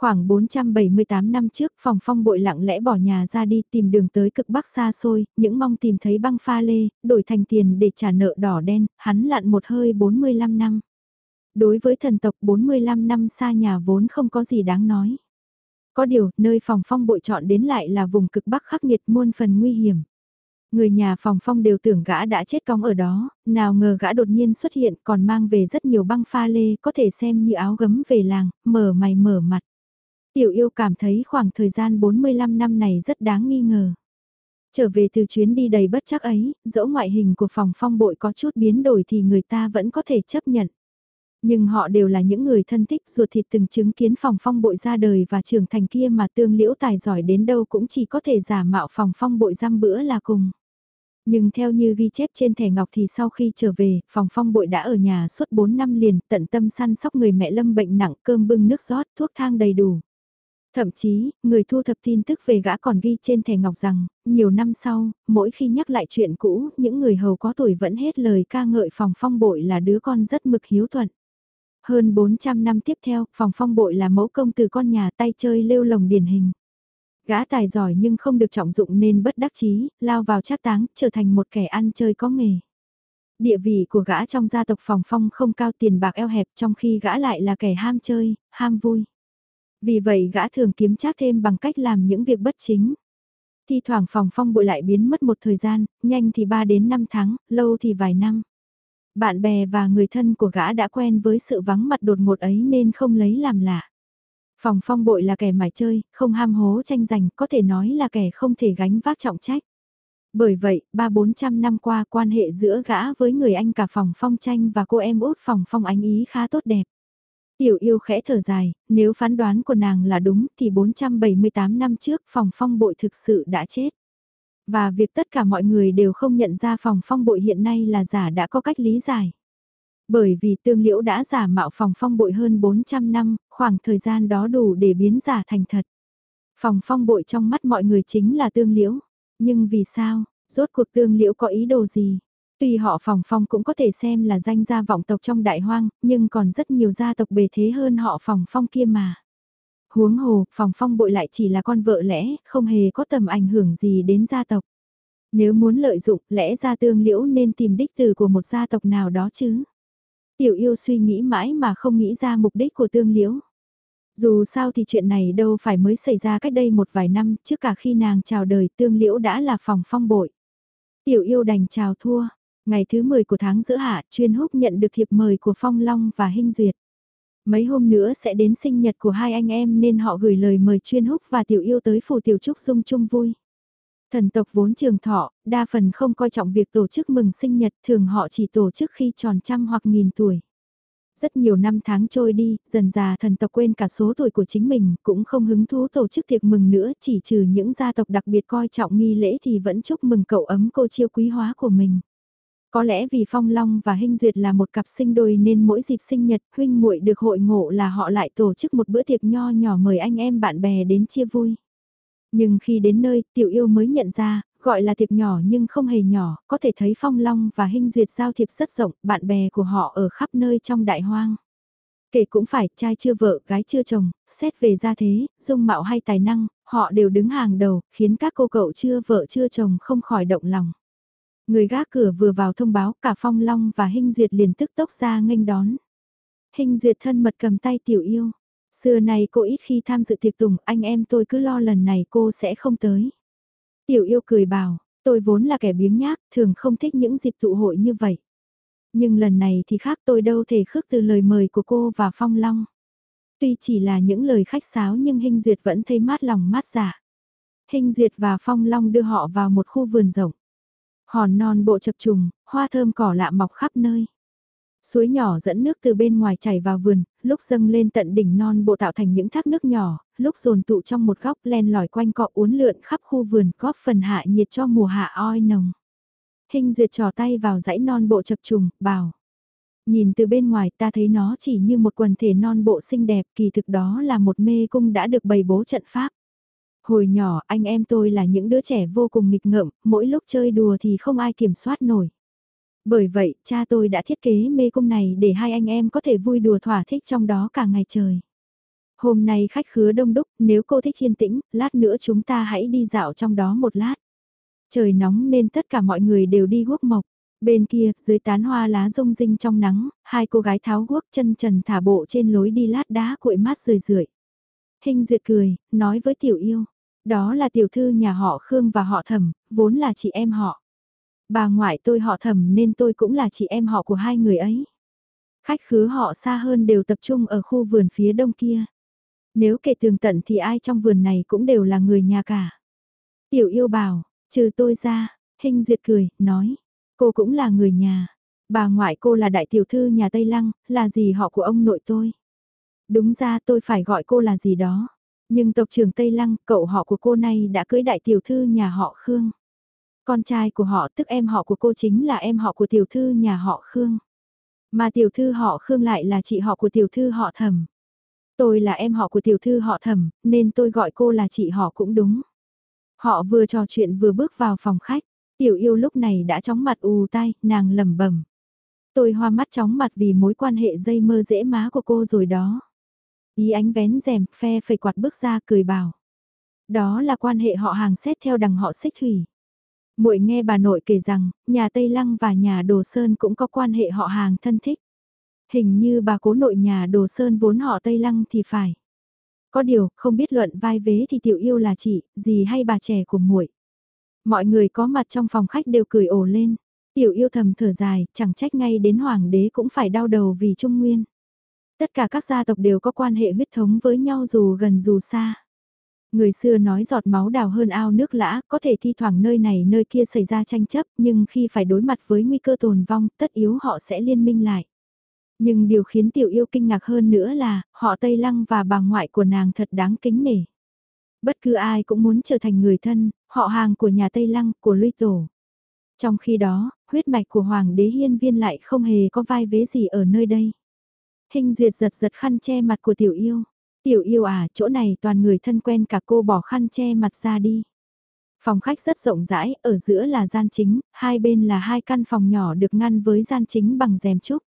Khoảng 478 năm trước phòng phong bội lặng lẽ bỏ nhà ra đi tìm đường tới cực bắc xa xôi, những mong tìm thấy băng pha lê, đổi thành tiền để trả nợ đỏ đen, hắn lặn một hơi 45 năm. Đối với thần tộc 45 năm xa nhà vốn không có gì đáng nói. Có điều, nơi phòng phong bội chọn đến lại là vùng cực bắc khắc nghiệt muôn phần nguy hiểm. Người nhà phòng phong đều tưởng gã đã chết cong ở đó, nào ngờ gã đột nhiên xuất hiện còn mang về rất nhiều băng pha lê có thể xem như áo gấm về làng, mở mày mở mặt. Tiểu yêu cảm thấy khoảng thời gian 45 năm này rất đáng nghi ngờ. Trở về từ chuyến đi đầy bất chắc ấy, dẫu ngoại hình của phòng phong bội có chút biến đổi thì người ta vẫn có thể chấp nhận. Nhưng họ đều là những người thân thích ruột thịt từng chứng kiến phòng phong bội ra đời và trưởng thành kia mà tương liễu tài giỏi đến đâu cũng chỉ có thể giả mạo phòng phong bội giam bữa là cùng. Nhưng theo như ghi chép trên thẻ ngọc thì sau khi trở về, phòng phong bội đã ở nhà suốt 4 năm liền, tận tâm săn sóc người mẹ lâm bệnh nặng cơm bưng nước rót, thuốc thang đầy đủ. Thậm chí, người thu thập tin tức về gã còn ghi trên thẻ ngọc rằng, nhiều năm sau, mỗi khi nhắc lại chuyện cũ, những người hầu có tuổi vẫn hết lời ca ngợi phòng phong bội là đứa con rất mực hiếu thuận. Hơn 400 năm tiếp theo, phòng phong bội là mẫu công từ con nhà tay chơi lêu lồng điển hình. Gã tài giỏi nhưng không được trọng dụng nên bất đắc chí, lao vào trác táng, trở thành một kẻ ăn chơi có nghề. Địa vị của gã trong gia tộc phòng phong không cao tiền bạc eo hẹp trong khi gã lại là kẻ ham chơi, ham vui. Vì vậy gã thường kiếm trác thêm bằng cách làm những việc bất chính. Thi thoảng phòng phong bội lại biến mất một thời gian, nhanh thì 3 đến 5 tháng, lâu thì vài năm. Bạn bè và người thân của gã đã quen với sự vắng mặt đột ngột ấy nên không lấy làm lạ. Phòng phong bội là kẻ mải chơi, không ham hố tranh giành, có thể nói là kẻ không thể gánh vác trọng trách. Bởi vậy, ba bốn trăm năm qua quan hệ giữa gã với người anh cả phòng phong tranh và cô em út phòng phong ánh ý khá tốt đẹp. Tiểu yêu khẽ thở dài, nếu phán đoán của nàng là đúng thì 478 năm trước phòng phong bội thực sự đã chết. Và việc tất cả mọi người đều không nhận ra phòng phong bội hiện nay là giả đã có cách lý giải. Bởi vì tương liễu đã giả mạo phòng phong bội hơn 400 năm, khoảng thời gian đó đủ để biến giả thành thật. Phòng phong bội trong mắt mọi người chính là tương liễu. Nhưng vì sao, rốt cuộc tương liễu có ý đồ gì? Tuy họ phòng phong cũng có thể xem là danh gia vọng tộc trong đại hoang, nhưng còn rất nhiều gia tộc bề thế hơn họ phòng phong kia mà. Huống hồ, phòng phong bội lại chỉ là con vợ lẽ, không hề có tầm ảnh hưởng gì đến gia tộc. Nếu muốn lợi dụng, lẽ ra tương liễu nên tìm đích từ của một gia tộc nào đó chứ. Tiểu yêu suy nghĩ mãi mà không nghĩ ra mục đích của tương liễu. Dù sao thì chuyện này đâu phải mới xảy ra cách đây một vài năm, trước cả khi nàng chào đời tương liễu đã là phòng phong bội. Tiểu yêu đành chào thua, ngày thứ 10 của tháng giữa hạ, chuyên húc nhận được thiệp mời của Phong Long và Hinh Duyệt. Mấy hôm nữa sẽ đến sinh nhật của hai anh em nên họ gửi lời mời chuyên húc và tiểu yêu tới phủ tiểu trúc dung chung vui. Thần tộc vốn trường thọ, đa phần không coi trọng việc tổ chức mừng sinh nhật, thường họ chỉ tổ chức khi tròn trăm hoặc nghìn tuổi. Rất nhiều năm tháng trôi đi, dần già thần tộc quên cả số tuổi của chính mình, cũng không hứng thú tổ chức tiệc mừng nữa, chỉ trừ những gia tộc đặc biệt coi trọng nghi lễ thì vẫn chúc mừng cậu ấm cô chiêu quý hóa của mình. Có lẽ vì Phong Long và Hinh Duyệt là một cặp sinh đôi nên mỗi dịp sinh nhật huynh muội được hội ngộ là họ lại tổ chức một bữa tiệc nho nhỏ mời anh em bạn bè đến chia vui. Nhưng khi đến nơi, tiểu yêu mới nhận ra, gọi là tiệc nhỏ nhưng không hề nhỏ, có thể thấy Phong Long và Hinh Duyệt giao thiệp rất rộng, bạn bè của họ ở khắp nơi trong đại hoang. Kể cũng phải, trai chưa vợ, gái chưa chồng, xét về gia thế, dung mạo hay tài năng, họ đều đứng hàng đầu, khiến các cô cậu chưa vợ chưa chồng không khỏi động lòng. Người gác cửa vừa vào thông báo cả Phong Long và Hinh Duyệt liền tức tốc ra nghênh đón. Hinh Duyệt thân mật cầm tay tiểu yêu. Xưa này cô ít khi tham dự tiệc tùng, anh em tôi cứ lo lần này cô sẽ không tới. Tiểu yêu cười bảo, tôi vốn là kẻ biếng nhác, thường không thích những dịp tụ hội như vậy. Nhưng lần này thì khác tôi đâu thể khước từ lời mời của cô và Phong Long. Tuy chỉ là những lời khách sáo nhưng Hinh Duyệt vẫn thấy mát lòng mát dạ. Hinh Duyệt và Phong Long đưa họ vào một khu vườn rộng. Hòn non bộ chập trùng, hoa thơm cỏ lạ mọc khắp nơi. Suối nhỏ dẫn nước từ bên ngoài chảy vào vườn, lúc dâng lên tận đỉnh non bộ tạo thành những thác nước nhỏ, lúc dồn tụ trong một góc len lỏi quanh cọ uốn lượn khắp khu vườn góp phần hạ nhiệt cho mùa hạ oi nồng. Hình duyệt trò tay vào dãy non bộ chập trùng, bảo. Nhìn từ bên ngoài ta thấy nó chỉ như một quần thể non bộ xinh đẹp, kỳ thực đó là một mê cung đã được bày bố trận pháp. Hồi nhỏ anh em tôi là những đứa trẻ vô cùng nghịch ngợm, mỗi lúc chơi đùa thì không ai kiểm soát nổi. Bởi vậy, cha tôi đã thiết kế mê cung này để hai anh em có thể vui đùa thỏa thích trong đó cả ngày trời. Hôm nay khách khứa đông đúc, nếu cô thích yên tĩnh, lát nữa chúng ta hãy đi dạo trong đó một lát. Trời nóng nên tất cả mọi người đều đi guốc mộc. Bên kia, dưới tán hoa lá rung rinh trong nắng, hai cô gái tháo guốc chân trần thả bộ trên lối đi lát đá cuội mát rười rượi. Hình duyệt cười, nói với tiểu yêu, đó là tiểu thư nhà họ Khương và họ thẩm, vốn là chị em họ. Bà ngoại tôi họ thẩm nên tôi cũng là chị em họ của hai người ấy. Khách khứa họ xa hơn đều tập trung ở khu vườn phía đông kia. Nếu kể tường tận thì ai trong vườn này cũng đều là người nhà cả. Tiểu yêu bảo, trừ tôi ra, hình duyệt cười, nói, cô cũng là người nhà. Bà ngoại cô là đại tiểu thư nhà Tây Lăng, là gì họ của ông nội tôi. Đúng ra tôi phải gọi cô là gì đó. Nhưng tộc trưởng Tây Lăng, cậu họ của cô này đã cưới đại tiểu thư nhà họ Khương. Con trai của họ tức em họ của cô chính là em họ của tiểu thư nhà họ Khương. Mà tiểu thư họ Khương lại là chị họ của tiểu thư họ thẩm. Tôi là em họ của tiểu thư họ thẩm, nên tôi gọi cô là chị họ cũng đúng. Họ vừa trò chuyện vừa bước vào phòng khách, tiểu yêu lúc này đã chóng mặt ù tai, nàng lẩm bẩm. Tôi hoa mắt chóng mặt vì mối quan hệ dây mơ dễ má của cô rồi đó. Ý ánh vén rèm, phe phẩy quạt bước ra cười bảo. Đó là quan hệ họ hàng xét theo đằng họ xích thủy. muội nghe bà nội kể rằng, nhà Tây Lăng và nhà Đồ Sơn cũng có quan hệ họ hàng thân thích. Hình như bà cố nội nhà Đồ Sơn vốn họ Tây Lăng thì phải. Có điều, không biết luận vai vế thì tiểu yêu là chị, gì hay bà trẻ của muội. Mọi người có mặt trong phòng khách đều cười ồ lên. Tiểu yêu thầm thở dài, chẳng trách ngay đến hoàng đế cũng phải đau đầu vì Trung Nguyên. Tất cả các gia tộc đều có quan hệ huyết thống với nhau dù gần dù xa. Người xưa nói giọt máu đào hơn ao nước lã, có thể thi thoảng nơi này nơi kia xảy ra tranh chấp, nhưng khi phải đối mặt với nguy cơ tồn vong, tất yếu họ sẽ liên minh lại. Nhưng điều khiến tiểu yêu kinh ngạc hơn nữa là, họ Tây Lăng và bà ngoại của nàng thật đáng kính nể. Bất cứ ai cũng muốn trở thành người thân, họ hàng của nhà Tây Lăng, của Luy Tổ. Trong khi đó, huyết mạch của Hoàng đế hiên viên lại không hề có vai vế gì ở nơi đây. Hình duyệt giật giật khăn che mặt của tiểu yêu. Tiểu yêu à, chỗ này toàn người thân quen cả cô bỏ khăn che mặt ra đi. Phòng khách rất rộng rãi, ở giữa là gian chính, hai bên là hai căn phòng nhỏ được ngăn với gian chính bằng rèm trúc.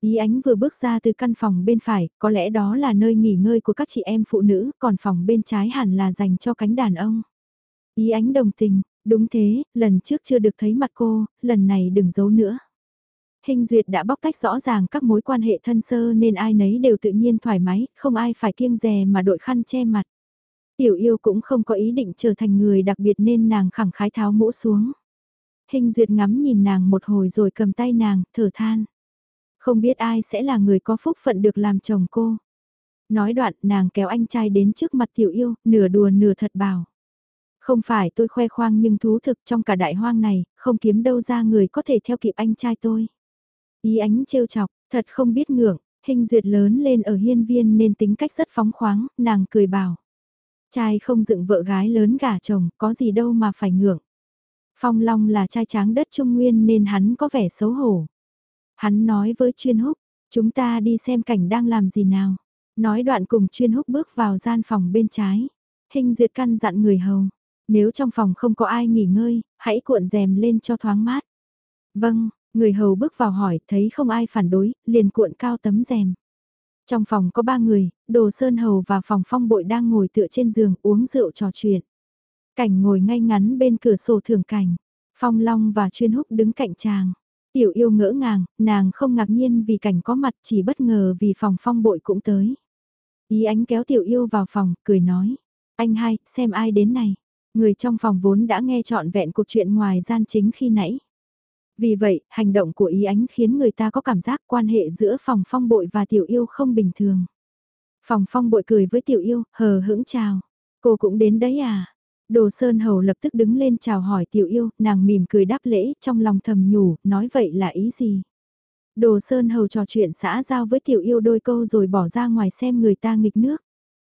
Ý ánh vừa bước ra từ căn phòng bên phải, có lẽ đó là nơi nghỉ ngơi của các chị em phụ nữ, còn phòng bên trái hẳn là dành cho cánh đàn ông. Ý ánh đồng tình, đúng thế, lần trước chưa được thấy mặt cô, lần này đừng giấu nữa. Hình duyệt đã bóc tách rõ ràng các mối quan hệ thân sơ nên ai nấy đều tự nhiên thoải mái, không ai phải kiêng dè mà đội khăn che mặt. Tiểu yêu cũng không có ý định trở thành người đặc biệt nên nàng khẳng khái tháo mũ xuống. Hình duyệt ngắm nhìn nàng một hồi rồi cầm tay nàng, thở than. Không biết ai sẽ là người có phúc phận được làm chồng cô. Nói đoạn nàng kéo anh trai đến trước mặt tiểu yêu, nửa đùa nửa thật bảo. Không phải tôi khoe khoang nhưng thú thực trong cả đại hoang này, không kiếm đâu ra người có thể theo kịp anh trai tôi. Ý ánh trêu chọc, thật không biết ngưỡng, hình duyệt lớn lên ở hiên viên nên tính cách rất phóng khoáng, nàng cười bảo. Trai không dựng vợ gái lớn gả chồng, có gì đâu mà phải ngưỡng. Phong Long là trai tráng đất Trung Nguyên nên hắn có vẻ xấu hổ. Hắn nói với chuyên húc, chúng ta đi xem cảnh đang làm gì nào. Nói đoạn cùng chuyên húc bước vào gian phòng bên trái. Hình duyệt căn dặn người hầu, nếu trong phòng không có ai nghỉ ngơi, hãy cuộn rèm lên cho thoáng mát. Vâng, người hầu bước vào hỏi thấy không ai phản đối, liền cuộn cao tấm rèm. Trong phòng có ba người, đồ sơn hầu và phòng phong bội đang ngồi tựa trên giường uống rượu trò chuyện. Cảnh ngồi ngay ngắn bên cửa sổ thường cảnh. Phong long và chuyên húc đứng cạnh chàng. Tiểu yêu ngỡ ngàng, nàng không ngạc nhiên vì cảnh có mặt chỉ bất ngờ vì phòng phong bội cũng tới. Ý ánh kéo tiểu yêu vào phòng, cười nói. Anh hai, xem ai đến này. Người trong phòng vốn đã nghe trọn vẹn cuộc chuyện ngoài gian chính khi nãy. Vì vậy, hành động của ý ánh khiến người ta có cảm giác quan hệ giữa phòng phong bội và tiểu yêu không bình thường. Phòng phong bội cười với tiểu yêu, hờ hững chào. Cô cũng đến đấy à? Đồ Sơn Hầu lập tức đứng lên chào hỏi tiểu yêu, nàng mỉm cười đáp lễ, trong lòng thầm nhủ, nói vậy là ý gì? Đồ Sơn Hầu trò chuyện xã giao với tiểu yêu đôi câu rồi bỏ ra ngoài xem người ta nghịch nước.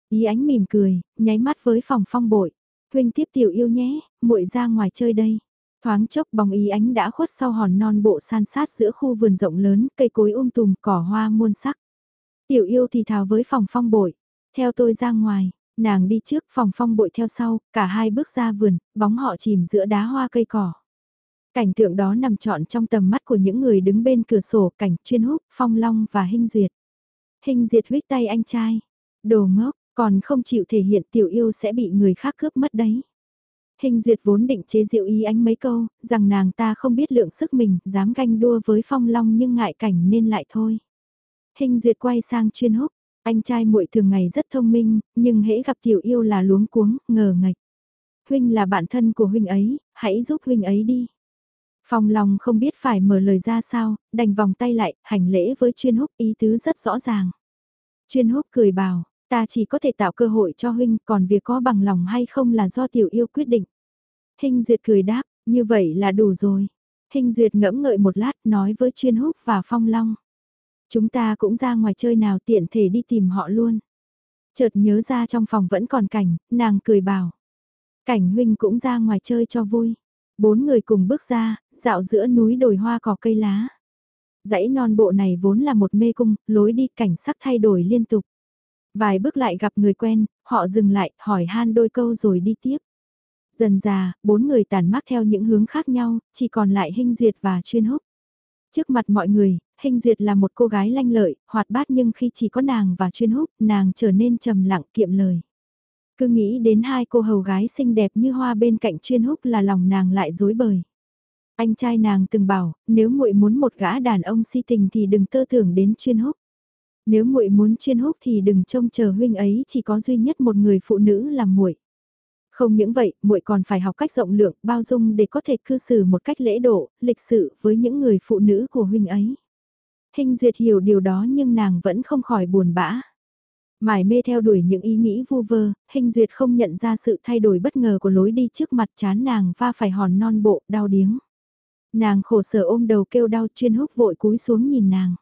Ý ánh mỉm cười, nháy mắt với phòng phong bội. Huynh tiếp tiểu yêu nhé, muội ra ngoài chơi đây. Thoáng chốc bóng ý ánh đã khuất sau hòn non bộ san sát giữa khu vườn rộng lớn, cây cối um tùm, cỏ hoa muôn sắc. Tiểu yêu thì thào với phòng phong bội, theo tôi ra ngoài, nàng đi trước phòng phong bội theo sau, cả hai bước ra vườn, bóng họ chìm giữa đá hoa cây cỏ. Cảnh tượng đó nằm trọn trong tầm mắt của những người đứng bên cửa sổ cảnh chuyên húc, phong long và hình duyệt. Hình duyệt huyết tay anh trai. Đồ ngốc, còn không chịu thể hiện tiểu yêu sẽ bị người khác cướp mất đấy. Hình duyệt vốn định chế diệu ý ánh mấy câu, rằng nàng ta không biết lượng sức mình, dám ganh đua với phong long nhưng ngại cảnh nên lại thôi. Hình duyệt quay sang chuyên húc, anh trai muội thường ngày rất thông minh, nhưng hễ gặp tiểu yêu là luống cuống, ngờ ngạch. Huynh là bạn thân của huynh ấy, hãy giúp huynh ấy đi. Phong Long không biết phải mở lời ra sao, đành vòng tay lại, hành lễ với chuyên húc ý tứ rất rõ ràng. Chuyên húc cười bảo, Ta chỉ có thể tạo cơ hội cho huynh, còn việc có bằng lòng hay không là do tiểu yêu quyết định. Hình duyệt cười đáp, như vậy là đủ rồi. Hình duyệt ngẫm ngợi một lát nói với chuyên húc và phong long. Chúng ta cũng ra ngoài chơi nào tiện thể đi tìm họ luôn. Chợt nhớ ra trong phòng vẫn còn cảnh, nàng cười bảo. Cảnh huynh cũng ra ngoài chơi cho vui. Bốn người cùng bước ra, dạo giữa núi đồi hoa cỏ cây lá. Dãy non bộ này vốn là một mê cung, lối đi cảnh sắc thay đổi liên tục. Vài bước lại gặp người quen, họ dừng lại, hỏi han đôi câu rồi đi tiếp. Dần già, bốn người tản mát theo những hướng khác nhau, chỉ còn lại Hinh Duyệt và Chuyên Húc. Trước mặt mọi người, Hinh Duyệt là một cô gái lanh lợi, hoạt bát nhưng khi chỉ có nàng và Chuyên Húc, nàng trở nên trầm lặng kiệm lời. Cứ nghĩ đến hai cô hầu gái xinh đẹp như hoa bên cạnh Chuyên Húc là lòng nàng lại dối bời. Anh trai nàng từng bảo, nếu muội muốn một gã đàn ông si tình thì đừng tơ tưởng đến Chuyên Húc. Nếu muội muốn chuyên húc thì đừng trông chờ huynh ấy chỉ có duy nhất một người phụ nữ làm muội. Không những vậy, muội còn phải học cách rộng lượng, bao dung để có thể cư xử một cách lễ độ, lịch sự với những người phụ nữ của huynh ấy. Hình duyệt hiểu điều đó nhưng nàng vẫn không khỏi buồn bã. Mải mê theo đuổi những ý nghĩ vu vơ, hình duyệt không nhận ra sự thay đổi bất ngờ của lối đi trước mặt chán nàng va phải hòn non bộ, đau điếng. Nàng khổ sở ôm đầu kêu đau chuyên húc vội cúi xuống nhìn nàng.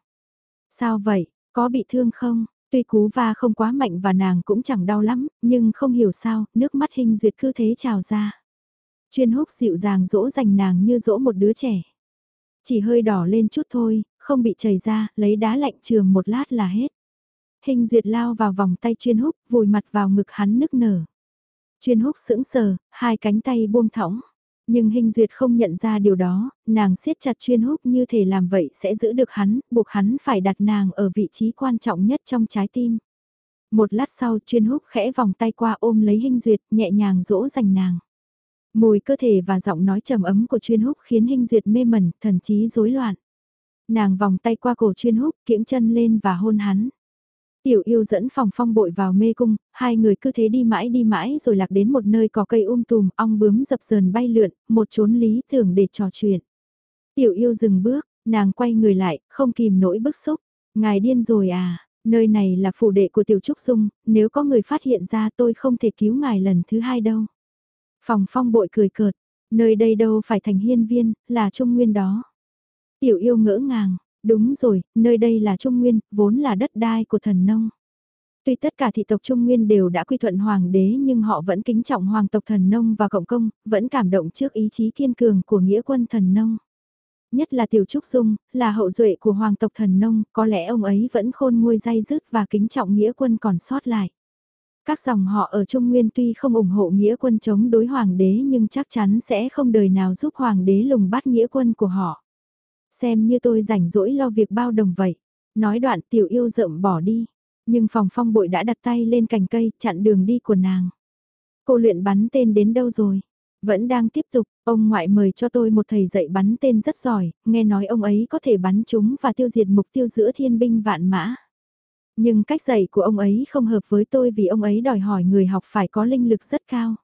Sao vậy, có bị thương không? Tuy cú va không quá mạnh và nàng cũng chẳng đau lắm, nhưng không hiểu sao, nước mắt hình duyệt cứ thế trào ra. Chuyên húc dịu dàng dỗ dành nàng như dỗ một đứa trẻ. Chỉ hơi đỏ lên chút thôi, không bị chảy ra, lấy đá lạnh trường một lát là hết. Hình duyệt lao vào vòng tay chuyên húc, vùi mặt vào ngực hắn nức nở. Chuyên húc sững sờ, hai cánh tay buông thõng. Nhưng hình duyệt không nhận ra điều đó, nàng siết chặt chuyên húc như thể làm vậy sẽ giữ được hắn, buộc hắn phải đặt nàng ở vị trí quan trọng nhất trong trái tim. Một lát sau chuyên húc khẽ vòng tay qua ôm lấy hình duyệt, nhẹ nhàng dỗ dành nàng. Mùi cơ thể và giọng nói trầm ấm của chuyên húc khiến hình duyệt mê mẩn, thần trí rối loạn. Nàng vòng tay qua cổ chuyên húc, kiễng chân lên và hôn hắn. Tiểu yêu dẫn phòng phong bội vào mê cung, hai người cứ thế đi mãi đi mãi rồi lạc đến một nơi có cây um tùm, ong bướm dập dờn bay lượn, một chốn lý tưởng để trò chuyện. Tiểu yêu dừng bước, nàng quay người lại, không kìm nỗi bức xúc. Ngài điên rồi à, nơi này là phủ đệ của Tiểu Trúc Dung, nếu có người phát hiện ra tôi không thể cứu ngài lần thứ hai đâu. Phòng phong bội cười cợt, nơi đây đâu phải thành hiên viên, là trung nguyên đó. Tiểu yêu ngỡ ngàng, Đúng rồi, nơi đây là Trung Nguyên, vốn là đất đai của thần nông. Tuy tất cả thị tộc Trung Nguyên đều đã quy thuận hoàng đế nhưng họ vẫn kính trọng hoàng tộc thần nông và cộng công, vẫn cảm động trước ý chí thiên cường của nghĩa quân thần nông. Nhất là Tiểu Trúc Dung, là hậu duệ của hoàng tộc thần nông, có lẽ ông ấy vẫn khôn nguôi dây dứt và kính trọng nghĩa quân còn sót lại. Các dòng họ ở Trung Nguyên tuy không ủng hộ nghĩa quân chống đối hoàng đế nhưng chắc chắn sẽ không đời nào giúp hoàng đế lùng bắt nghĩa quân của họ. Xem như tôi rảnh rỗi lo việc bao đồng vậy. Nói đoạn tiểu yêu rợm bỏ đi. Nhưng phòng phong bội đã đặt tay lên cành cây chặn đường đi của nàng. Cô luyện bắn tên đến đâu rồi? Vẫn đang tiếp tục, ông ngoại mời cho tôi một thầy dạy bắn tên rất giỏi, nghe nói ông ấy có thể bắn chúng và tiêu diệt mục tiêu giữa thiên binh vạn mã. Nhưng cách dạy của ông ấy không hợp với tôi vì ông ấy đòi hỏi người học phải có linh lực rất cao.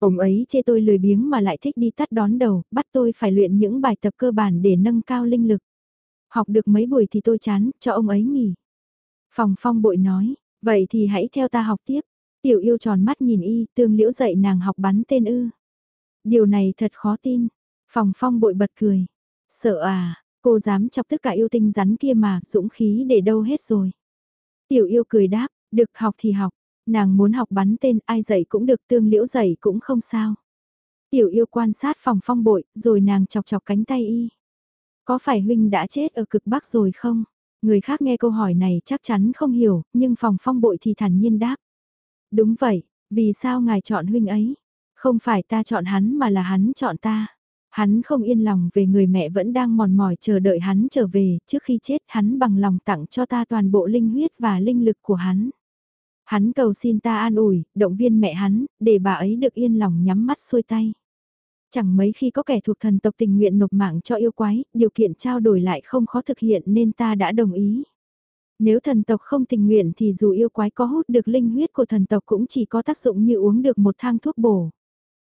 Ông ấy chê tôi lười biếng mà lại thích đi tắt đón đầu, bắt tôi phải luyện những bài tập cơ bản để nâng cao linh lực. Học được mấy buổi thì tôi chán, cho ông ấy nghỉ. Phòng phong bội nói, vậy thì hãy theo ta học tiếp. Tiểu yêu tròn mắt nhìn y, tương liễu dạy nàng học bắn tên ư. Điều này thật khó tin. Phòng phong bội bật cười. Sợ à, cô dám chọc tất cả yêu tinh rắn kia mà, dũng khí để đâu hết rồi. Tiểu yêu cười đáp, được học thì học, Nàng muốn học bắn tên ai dạy cũng được tương liễu dạy cũng không sao. Tiểu yêu quan sát phòng phong bội, rồi nàng chọc chọc cánh tay y. Có phải huynh đã chết ở cực bắc rồi không? Người khác nghe câu hỏi này chắc chắn không hiểu, nhưng phòng phong bội thì thản nhiên đáp. Đúng vậy, vì sao ngài chọn huynh ấy? Không phải ta chọn hắn mà là hắn chọn ta. Hắn không yên lòng về người mẹ vẫn đang mòn mỏi chờ đợi hắn trở về, trước khi chết hắn bằng lòng tặng cho ta toàn bộ linh huyết và linh lực của hắn. Hắn cầu xin ta an ủi, động viên mẹ hắn, để bà ấy được yên lòng nhắm mắt xuôi tay. Chẳng mấy khi có kẻ thuộc thần tộc tình nguyện nộp mạng cho yêu quái, điều kiện trao đổi lại không khó thực hiện nên ta đã đồng ý. Nếu thần tộc không tình nguyện thì dù yêu quái có hút được linh huyết của thần tộc cũng chỉ có tác dụng như uống được một thang thuốc bổ.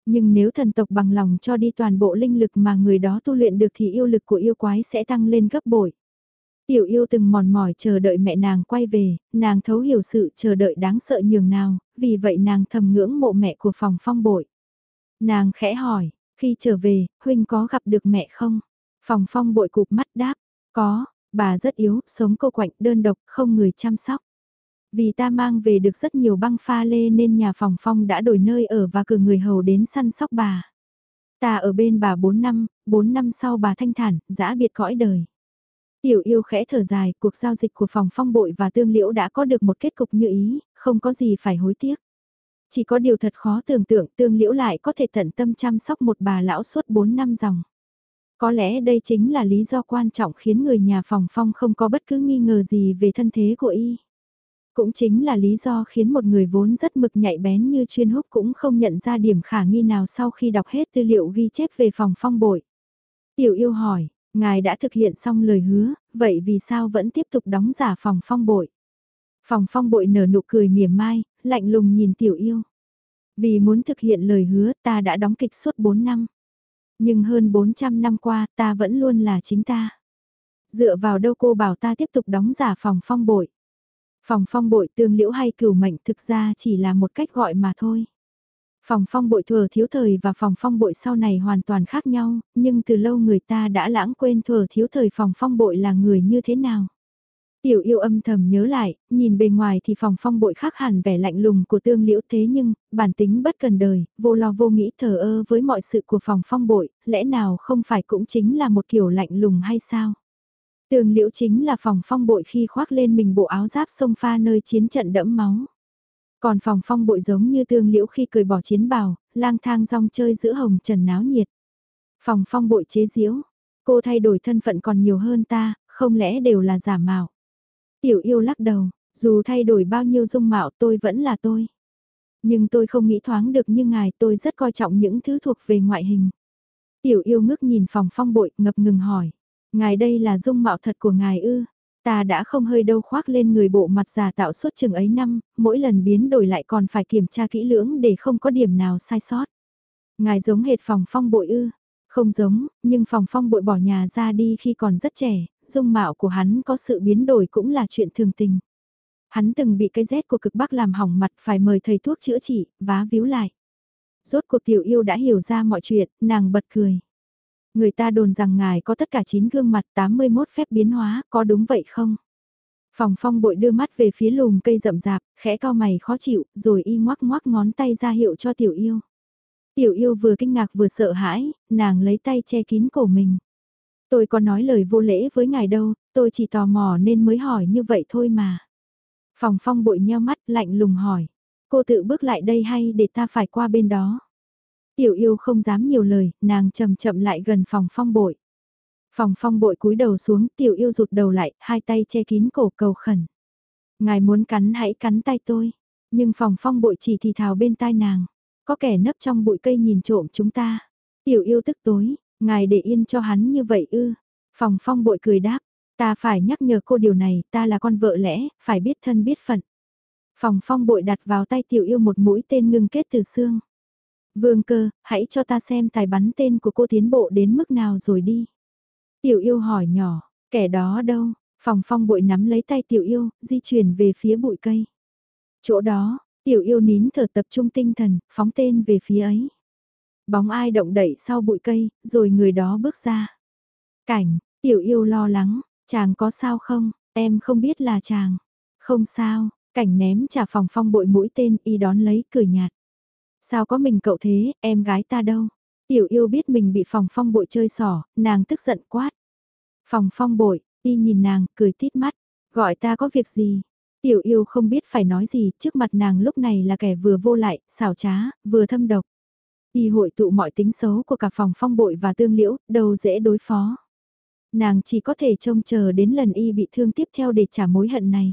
Nhưng nếu thần tộc bằng lòng cho đi toàn bộ linh lực mà người đó tu luyện được thì yêu lực của yêu quái sẽ tăng lên gấp bội. Tiểu yêu từng mòn mỏi chờ đợi mẹ nàng quay về, nàng thấu hiểu sự chờ đợi đáng sợ nhường nào, vì vậy nàng thầm ngưỡng mộ mẹ của phòng phong bội. Nàng khẽ hỏi, khi trở về, huynh có gặp được mẹ không? Phòng phong bội cụp mắt đáp, có, bà rất yếu, sống cô quạnh đơn độc, không người chăm sóc. Vì ta mang về được rất nhiều băng pha lê nên nhà phòng phong đã đổi nơi ở và cử người hầu đến săn sóc bà. Ta ở bên bà 4 năm, 4 năm sau bà thanh thản, giã biệt cõi đời. Tiểu yêu khẽ thở dài, cuộc giao dịch của phòng phong bội và tương liễu đã có được một kết cục như ý, không có gì phải hối tiếc. Chỉ có điều thật khó tưởng tượng tương liễu lại có thể tận tâm chăm sóc một bà lão suốt 4 năm dòng. Có lẽ đây chính là lý do quan trọng khiến người nhà phòng phong không có bất cứ nghi ngờ gì về thân thế của y. Cũng chính là lý do khiến một người vốn rất mực nhạy bén như chuyên húc cũng không nhận ra điểm khả nghi nào sau khi đọc hết tư liệu ghi chép về phòng phong bội. Tiểu yêu hỏi, Ngài đã thực hiện xong lời hứa, vậy vì sao vẫn tiếp tục đóng giả phòng phong bội? Phòng phong bội nở nụ cười mỉa mai, lạnh lùng nhìn tiểu yêu. Vì muốn thực hiện lời hứa ta đã đóng kịch suốt 4 năm. Nhưng hơn 400 năm qua ta vẫn luôn là chính ta. Dựa vào đâu cô bảo ta tiếp tục đóng giả phòng phong bội. Phòng phong bội tương liễu hay cửu mệnh thực ra chỉ là một cách gọi mà thôi. Phòng phong bội thừa thiếu thời và phòng phong bội sau này hoàn toàn khác nhau, nhưng từ lâu người ta đã lãng quên thừa thiếu thời phòng phong bội là người như thế nào. Tiểu yêu âm thầm nhớ lại, nhìn bề ngoài thì phòng phong bội khác hẳn vẻ lạnh lùng của tương liễu thế nhưng, bản tính bất cần đời, vô lo vô nghĩ thờ ơ với mọi sự của phòng phong bội, lẽ nào không phải cũng chính là một kiểu lạnh lùng hay sao? Tương liễu chính là phòng phong bội khi khoác lên mình bộ áo giáp sông pha nơi chiến trận đẫm máu. Còn phòng phong bội giống như tương liễu khi cười bỏ chiến bào, lang thang rong chơi giữa hồng trần náo nhiệt. Phòng phong bội chế diễu, cô thay đổi thân phận còn nhiều hơn ta, không lẽ đều là giả mạo. Tiểu yêu lắc đầu, dù thay đổi bao nhiêu dung mạo tôi vẫn là tôi. Nhưng tôi không nghĩ thoáng được như ngài tôi rất coi trọng những thứ thuộc về ngoại hình. Tiểu yêu ngước nhìn phòng phong bội ngập ngừng hỏi. Ngài đây là dung mạo thật của ngài ư. Ta đã không hơi đâu khoác lên người bộ mặt giả tạo suốt chừng ấy năm, mỗi lần biến đổi lại còn phải kiểm tra kỹ lưỡng để không có điểm nào sai sót. Ngài giống hệt phòng phong bội ư. Không giống, nhưng phòng phong bội bỏ nhà ra đi khi còn rất trẻ, dung mạo của hắn có sự biến đổi cũng là chuyện thường tình. Hắn từng bị cái rét của cực bắc làm hỏng mặt phải mời thầy thuốc chữa trị, vá víu lại. Rốt cuộc tiểu yêu đã hiểu ra mọi chuyện, nàng bật cười. Người ta đồn rằng ngài có tất cả 9 gương mặt 81 phép biến hóa, có đúng vậy không? Phòng phong bội đưa mắt về phía lùm cây rậm rạp, khẽ cao mày khó chịu, rồi y ngoắc ngoắc ngón tay ra hiệu cho tiểu yêu. Tiểu yêu vừa kinh ngạc vừa sợ hãi, nàng lấy tay che kín cổ mình. Tôi có nói lời vô lễ với ngài đâu, tôi chỉ tò mò nên mới hỏi như vậy thôi mà. Phòng phong bội nheo mắt lạnh lùng hỏi. Cô tự bước lại đây hay để ta phải qua bên đó? Tiểu yêu không dám nhiều lời, nàng chậm chậm lại gần phòng phong bội. Phòng phong bội cúi đầu xuống, tiểu yêu rụt đầu lại, hai tay che kín cổ cầu khẩn. Ngài muốn cắn hãy cắn tay tôi. Nhưng phòng phong bội chỉ thì thào bên tai nàng. Có kẻ nấp trong bụi cây nhìn trộm chúng ta. Tiểu yêu tức tối, ngài để yên cho hắn như vậy ư. Phòng phong bội cười đáp, ta phải nhắc nhở cô điều này, ta là con vợ lẽ, phải biết thân biết phận. Phòng phong bội đặt vào tay tiểu yêu một mũi tên ngưng kết từ xương. Vương cơ, hãy cho ta xem tài bắn tên của cô tiến bộ đến mức nào rồi đi. Tiểu yêu hỏi nhỏ, kẻ đó đâu? Phòng phong bội nắm lấy tay tiểu yêu, di chuyển về phía bụi cây. Chỗ đó, tiểu yêu nín thở tập trung tinh thần, phóng tên về phía ấy. Bóng ai động đẩy sau bụi cây, rồi người đó bước ra. Cảnh, tiểu yêu lo lắng, chàng có sao không, em không biết là chàng. Không sao, cảnh ném trả phòng phong bội mũi tên y đón lấy cười nhạt. Sao có mình cậu thế, em gái ta đâu? Tiểu yêu biết mình bị phòng phong bội chơi xỏ, nàng tức giận quát. Phòng phong bội, đi nhìn nàng, cười tít mắt, gọi ta có việc gì? Tiểu yêu không biết phải nói gì, trước mặt nàng lúc này là kẻ vừa vô lại, xảo trá, vừa thâm độc. Y hội tụ mọi tính xấu của cả phòng phong bội và tương liễu, đâu dễ đối phó. Nàng chỉ có thể trông chờ đến lần y bị thương tiếp theo để trả mối hận này.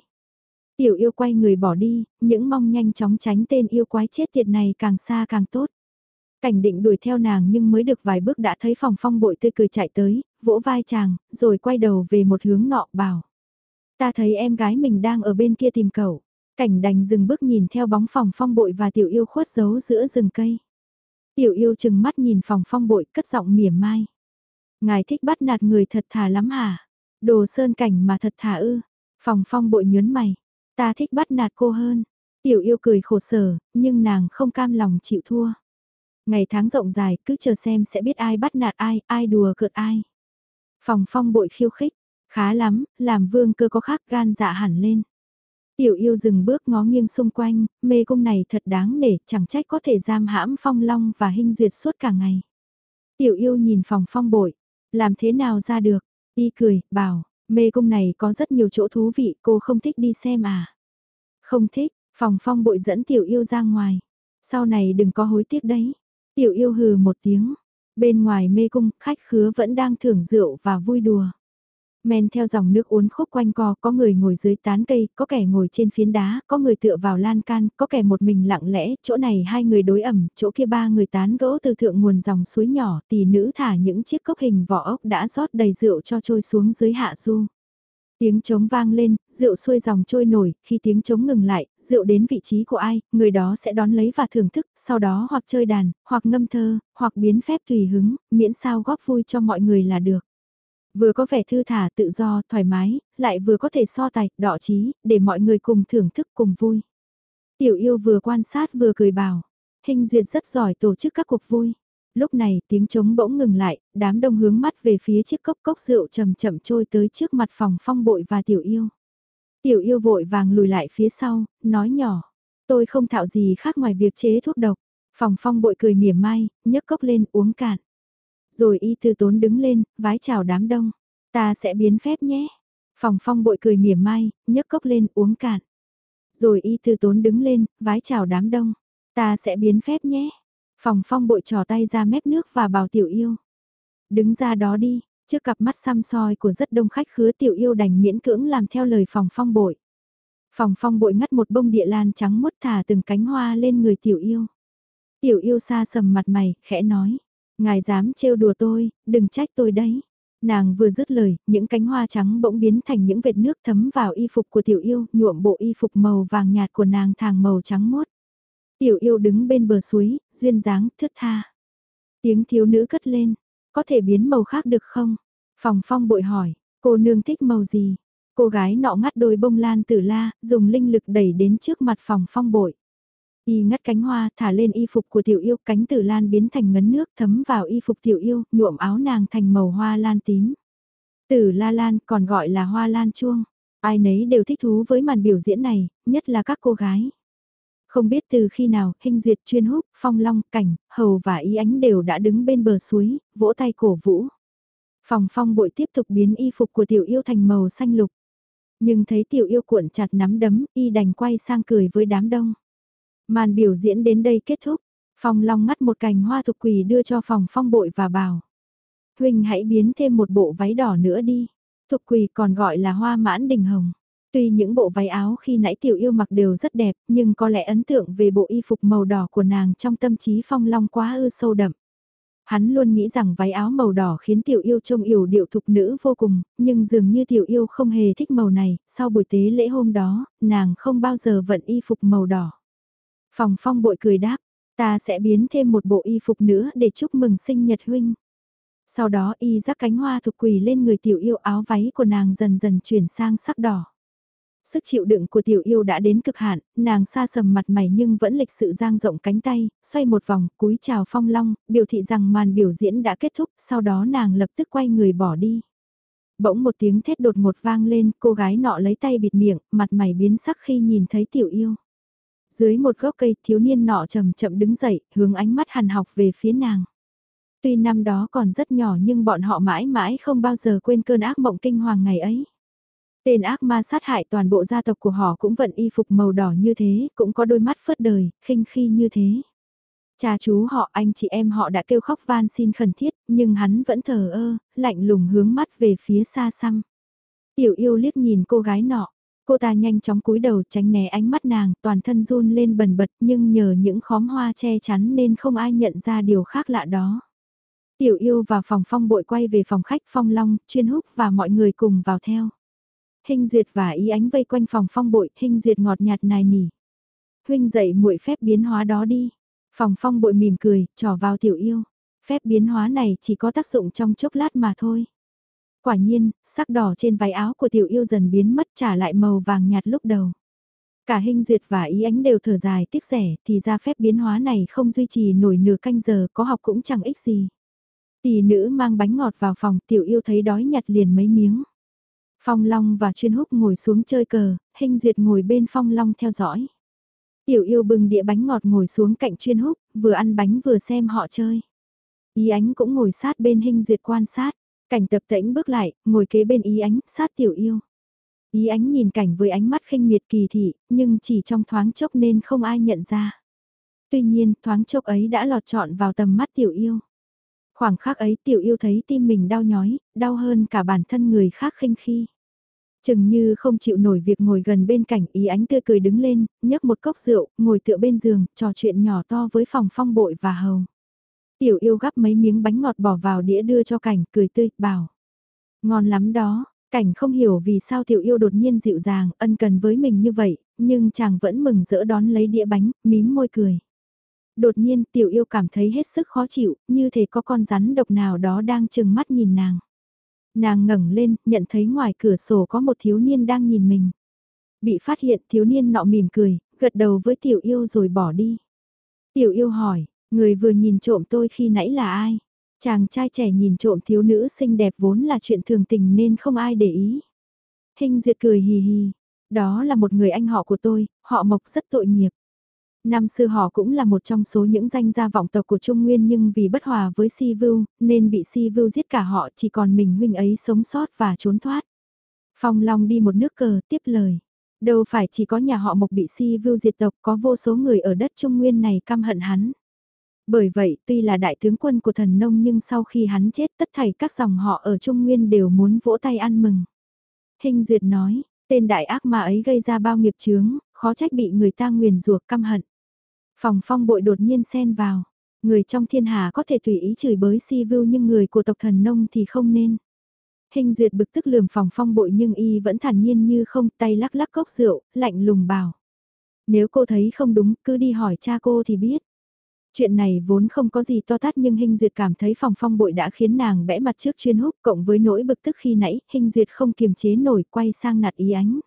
Tiểu yêu quay người bỏ đi, những mong nhanh chóng tránh tên yêu quái chết tiệt này càng xa càng tốt. Cảnh định đuổi theo nàng nhưng mới được vài bước đã thấy phòng phong bội tươi cười chạy tới, vỗ vai chàng, rồi quay đầu về một hướng nọ bảo. Ta thấy em gái mình đang ở bên kia tìm cậu. Cảnh đành dừng bước nhìn theo bóng phòng phong bội và tiểu yêu khuất giấu giữa rừng cây. Tiểu yêu chừng mắt nhìn phòng phong bội cất giọng mỉa mai. Ngài thích bắt nạt người thật thà lắm hả? Đồ sơn cảnh mà thật thà ư? Phòng phong bội nhớn mày. Ta thích bắt nạt cô hơn. Tiểu yêu cười khổ sở, nhưng nàng không cam lòng chịu thua. Ngày tháng rộng dài, cứ chờ xem sẽ biết ai bắt nạt ai, ai đùa cợt ai. Phòng phong bội khiêu khích, khá lắm, làm vương cơ có khác gan dạ hẳn lên. Tiểu yêu dừng bước ngó nghiêng xung quanh, mê cung này thật đáng nể, chẳng trách có thể giam hãm phong long và hình duyệt suốt cả ngày. Tiểu yêu nhìn phòng phong bội, làm thế nào ra được, y cười, bảo, Mê cung này có rất nhiều chỗ thú vị, cô không thích đi xem à? Không thích, phòng phong bội dẫn tiểu yêu ra ngoài. Sau này đừng có hối tiếc đấy. Tiểu yêu hừ một tiếng. Bên ngoài mê cung, khách khứa vẫn đang thưởng rượu và vui đùa. Men theo dòng nước uốn khúc quanh co, có người ngồi dưới tán cây, có kẻ ngồi trên phiến đá, có người tựa vào lan can, có kẻ một mình lặng lẽ, chỗ này hai người đối ẩm, chỗ kia ba người tán gỗ từ thượng nguồn dòng suối nhỏ, tỷ nữ thả những chiếc cốc hình vỏ ốc đã rót đầy rượu cho trôi xuống dưới hạ du. Tiếng trống vang lên, rượu xuôi dòng trôi nổi, khi tiếng trống ngừng lại, rượu đến vị trí của ai, người đó sẽ đón lấy và thưởng thức, sau đó hoặc chơi đàn, hoặc ngâm thơ, hoặc biến phép tùy hứng, miễn sao góp vui cho mọi người là được. Vừa có vẻ thư thả, tự do, thoải mái, lại vừa có thể so tài, đọ trí, để mọi người cùng thưởng thức cùng vui. Tiểu yêu vừa quan sát vừa cười bảo, hình duyệt rất giỏi tổ chức các cuộc vui. Lúc này tiếng trống bỗng ngừng lại, đám đông hướng mắt về phía chiếc cốc cốc rượu chậm chậm trôi tới trước mặt phòng phong bội và tiểu yêu. Tiểu yêu vội vàng lùi lại phía sau, nói nhỏ, tôi không thạo gì khác ngoài việc chế thuốc độc. Phòng phong bội cười mỉa mai, nhấc cốc lên uống cạn. Rồi y thư tốn đứng lên, vái chào đám đông. Ta sẽ biến phép nhé. Phòng phong bội cười mỉa mai, nhấc cốc lên uống cạn. Rồi y thư tốn đứng lên, vái chào đám đông. Ta sẽ biến phép nhé. Phòng phong bội trò tay ra mép nước và bảo tiểu yêu. Đứng ra đó đi, trước cặp mắt xăm soi của rất đông khách khứa tiểu yêu đành miễn cưỡng làm theo lời phòng phong bội. Phòng phong bội ngắt một bông địa lan trắng mốt thả từng cánh hoa lên người tiểu yêu. Tiểu yêu xa sầm mặt mày, khẽ nói. Ngài dám trêu đùa tôi, đừng trách tôi đấy. Nàng vừa dứt lời, những cánh hoa trắng bỗng biến thành những vệt nước thấm vào y phục của tiểu yêu, nhuộm bộ y phục màu vàng nhạt của nàng thàng màu trắng mốt. Tiểu yêu đứng bên bờ suối, duyên dáng, thướt tha. Tiếng thiếu nữ cất lên, có thể biến màu khác được không? Phòng phong bội hỏi, cô nương thích màu gì? Cô gái nọ ngắt đôi bông lan tử la, dùng linh lực đẩy đến trước mặt phòng phong bội. Y ngắt cánh hoa thả lên y phục của tiểu yêu, cánh tử lan biến thành ngấn nước thấm vào y phục tiểu yêu, nhuộm áo nàng thành màu hoa lan tím. Tử la lan còn gọi là hoa lan chuông. Ai nấy đều thích thú với màn biểu diễn này, nhất là các cô gái. Không biết từ khi nào, hình duyệt chuyên húc, phong long, cảnh, hầu và y ánh đều đã đứng bên bờ suối, vỗ tay cổ vũ. Phòng phong bội tiếp tục biến y phục của tiểu yêu thành màu xanh lục. Nhưng thấy tiểu yêu cuộn chặt nắm đấm, y đành quay sang cười với đám đông. Màn biểu diễn đến đây kết thúc, phong long ngắt một cành hoa thục quỳ đưa cho phòng phong bội và bảo. Huynh hãy biến thêm một bộ váy đỏ nữa đi. Thục quỳ còn gọi là hoa mãn đình hồng. Tuy những bộ váy áo khi nãy tiểu yêu mặc đều rất đẹp, nhưng có lẽ ấn tượng về bộ y phục màu đỏ của nàng trong tâm trí phong long quá ư sâu đậm. Hắn luôn nghĩ rằng váy áo màu đỏ khiến tiểu yêu trông yểu điệu thục nữ vô cùng, nhưng dường như tiểu yêu không hề thích màu này, sau buổi tế lễ hôm đó, nàng không bao giờ vận y phục màu đỏ. Phòng phong bội cười đáp, ta sẽ biến thêm một bộ y phục nữa để chúc mừng sinh nhật huynh. Sau đó y rắc cánh hoa thục quỳ lên người tiểu yêu áo váy của nàng dần dần chuyển sang sắc đỏ. Sức chịu đựng của tiểu yêu đã đến cực hạn, nàng xa sầm mặt mày nhưng vẫn lịch sự giang rộng cánh tay, xoay một vòng, cúi chào phong long, biểu thị rằng màn biểu diễn đã kết thúc, sau đó nàng lập tức quay người bỏ đi. Bỗng một tiếng thét đột ngột vang lên, cô gái nọ lấy tay bịt miệng, mặt mày biến sắc khi nhìn thấy tiểu yêu. Dưới một gốc cây, thiếu niên nọ chậm chậm đứng dậy, hướng ánh mắt hằn học về phía nàng. Tuy năm đó còn rất nhỏ nhưng bọn họ mãi mãi không bao giờ quên cơn ác mộng kinh hoàng ngày ấy. Tên ác ma sát hại toàn bộ gia tộc của họ cũng vận y phục màu đỏ như thế, cũng có đôi mắt phớt đời, khinh khi như thế. Cha chú họ anh chị em họ đã kêu khóc van xin khẩn thiết, nhưng hắn vẫn thờ ơ, lạnh lùng hướng mắt về phía xa xăm. Tiểu yêu liếc nhìn cô gái nọ, cô ta nhanh chóng cúi đầu tránh né ánh mắt nàng, toàn thân run lên bần bật nhưng nhờ những khóm hoa che chắn nên không ai nhận ra điều khác lạ đó. Tiểu yêu vào phòng phong bội quay về phòng khách phong long, chuyên húc và mọi người cùng vào theo. Hình duyệt và ý ánh vây quanh phòng phong bội, hình duyệt ngọt nhạt nài nỉ. Huynh dạy muội phép biến hóa đó đi. Phòng phong bội mỉm cười, trò vào tiểu yêu. Phép biến hóa này chỉ có tác dụng trong chốc lát mà thôi. Quả nhiên, sắc đỏ trên váy áo của tiểu yêu dần biến mất trả lại màu vàng nhạt lúc đầu. Cả hình duyệt và ý ánh đều thở dài tiếc rẻ thì ra phép biến hóa này không duy trì nổi nửa canh giờ có học cũng chẳng ích gì. Tỷ nữ mang bánh ngọt vào phòng tiểu yêu thấy đói nhặt liền mấy miếng. Phong Long và chuyên húc ngồi xuống chơi cờ, hình duyệt ngồi bên Phong Long theo dõi. Tiểu yêu bừng đĩa bánh ngọt ngồi xuống cạnh chuyên húc, vừa ăn bánh vừa xem họ chơi. Ý ánh cũng ngồi sát bên hình duyệt quan sát, cảnh tập tĩnh bước lại, ngồi kế bên ý ánh, sát tiểu yêu. Ý ánh nhìn cảnh với ánh mắt khinh miệt kỳ thị, nhưng chỉ trong thoáng chốc nên không ai nhận ra. Tuy nhiên, thoáng chốc ấy đã lọt trọn vào tầm mắt tiểu yêu. Khoảng khắc ấy tiểu yêu thấy tim mình đau nhói, đau hơn cả bản thân người khác khinh khi. Chừng như không chịu nổi việc ngồi gần bên cạnh ý ánh tươi cười đứng lên, nhấc một cốc rượu, ngồi tựa bên giường, trò chuyện nhỏ to với phòng phong bội và hầu. Tiểu yêu gắp mấy miếng bánh ngọt bỏ vào đĩa đưa cho cảnh, cười tươi, bảo. Ngon lắm đó, Cảnh không hiểu vì sao tiểu yêu đột nhiên dịu dàng, ân cần với mình như vậy, nhưng chàng vẫn mừng rỡ đón lấy đĩa bánh, mím môi cười. Đột nhiên tiểu yêu cảm thấy hết sức khó chịu, như thể có con rắn độc nào đó đang chừng mắt nhìn nàng. Nàng ngẩng lên, nhận thấy ngoài cửa sổ có một thiếu niên đang nhìn mình. Bị phát hiện thiếu niên nọ mỉm cười, gật đầu với tiểu yêu rồi bỏ đi. Tiểu yêu hỏi, người vừa nhìn trộm tôi khi nãy là ai? Chàng trai trẻ nhìn trộm thiếu nữ xinh đẹp vốn là chuyện thường tình nên không ai để ý. Hình duyệt cười hì hì, đó là một người anh họ của tôi, họ Mộc rất tội nghiệp. Năm xưa họ cũng là một trong số những danh gia vọng tộc của Trung Nguyên nhưng vì bất hòa với Si Vưu, nên bị Si Vưu giết cả họ chỉ còn mình huynh ấy sống sót và trốn thoát. Phong Long đi một nước cờ tiếp lời. Đâu phải chỉ có nhà họ Mộc bị Si Vưu diệt tộc có vô số người ở đất Trung Nguyên này căm hận hắn. Bởi vậy, tuy là đại tướng quân của thần nông nhưng sau khi hắn chết tất thảy các dòng họ ở Trung Nguyên đều muốn vỗ tay ăn mừng. Hình Duyệt nói, tên đại ác ma ấy gây ra bao nghiệp chướng, khó trách bị người ta nguyền rủa căm hận. Phòng phong bội đột nhiên xen vào. Người trong thiên hà có thể tùy ý chửi bới si vưu nhưng người của tộc thần nông thì không nên. Hình duyệt bực tức lườm phòng phong bội nhưng y vẫn thản nhiên như không tay lắc lắc cốc rượu, lạnh lùng bảo. Nếu cô thấy không đúng cứ đi hỏi cha cô thì biết. Chuyện này vốn không có gì to tát nhưng Hình Duyệt cảm thấy phòng phong bội đã khiến nàng bẽ mặt trước chuyên húc cộng với nỗi bực tức khi nãy, Hình Duyệt không kiềm chế nổi quay sang nạt ý ánh.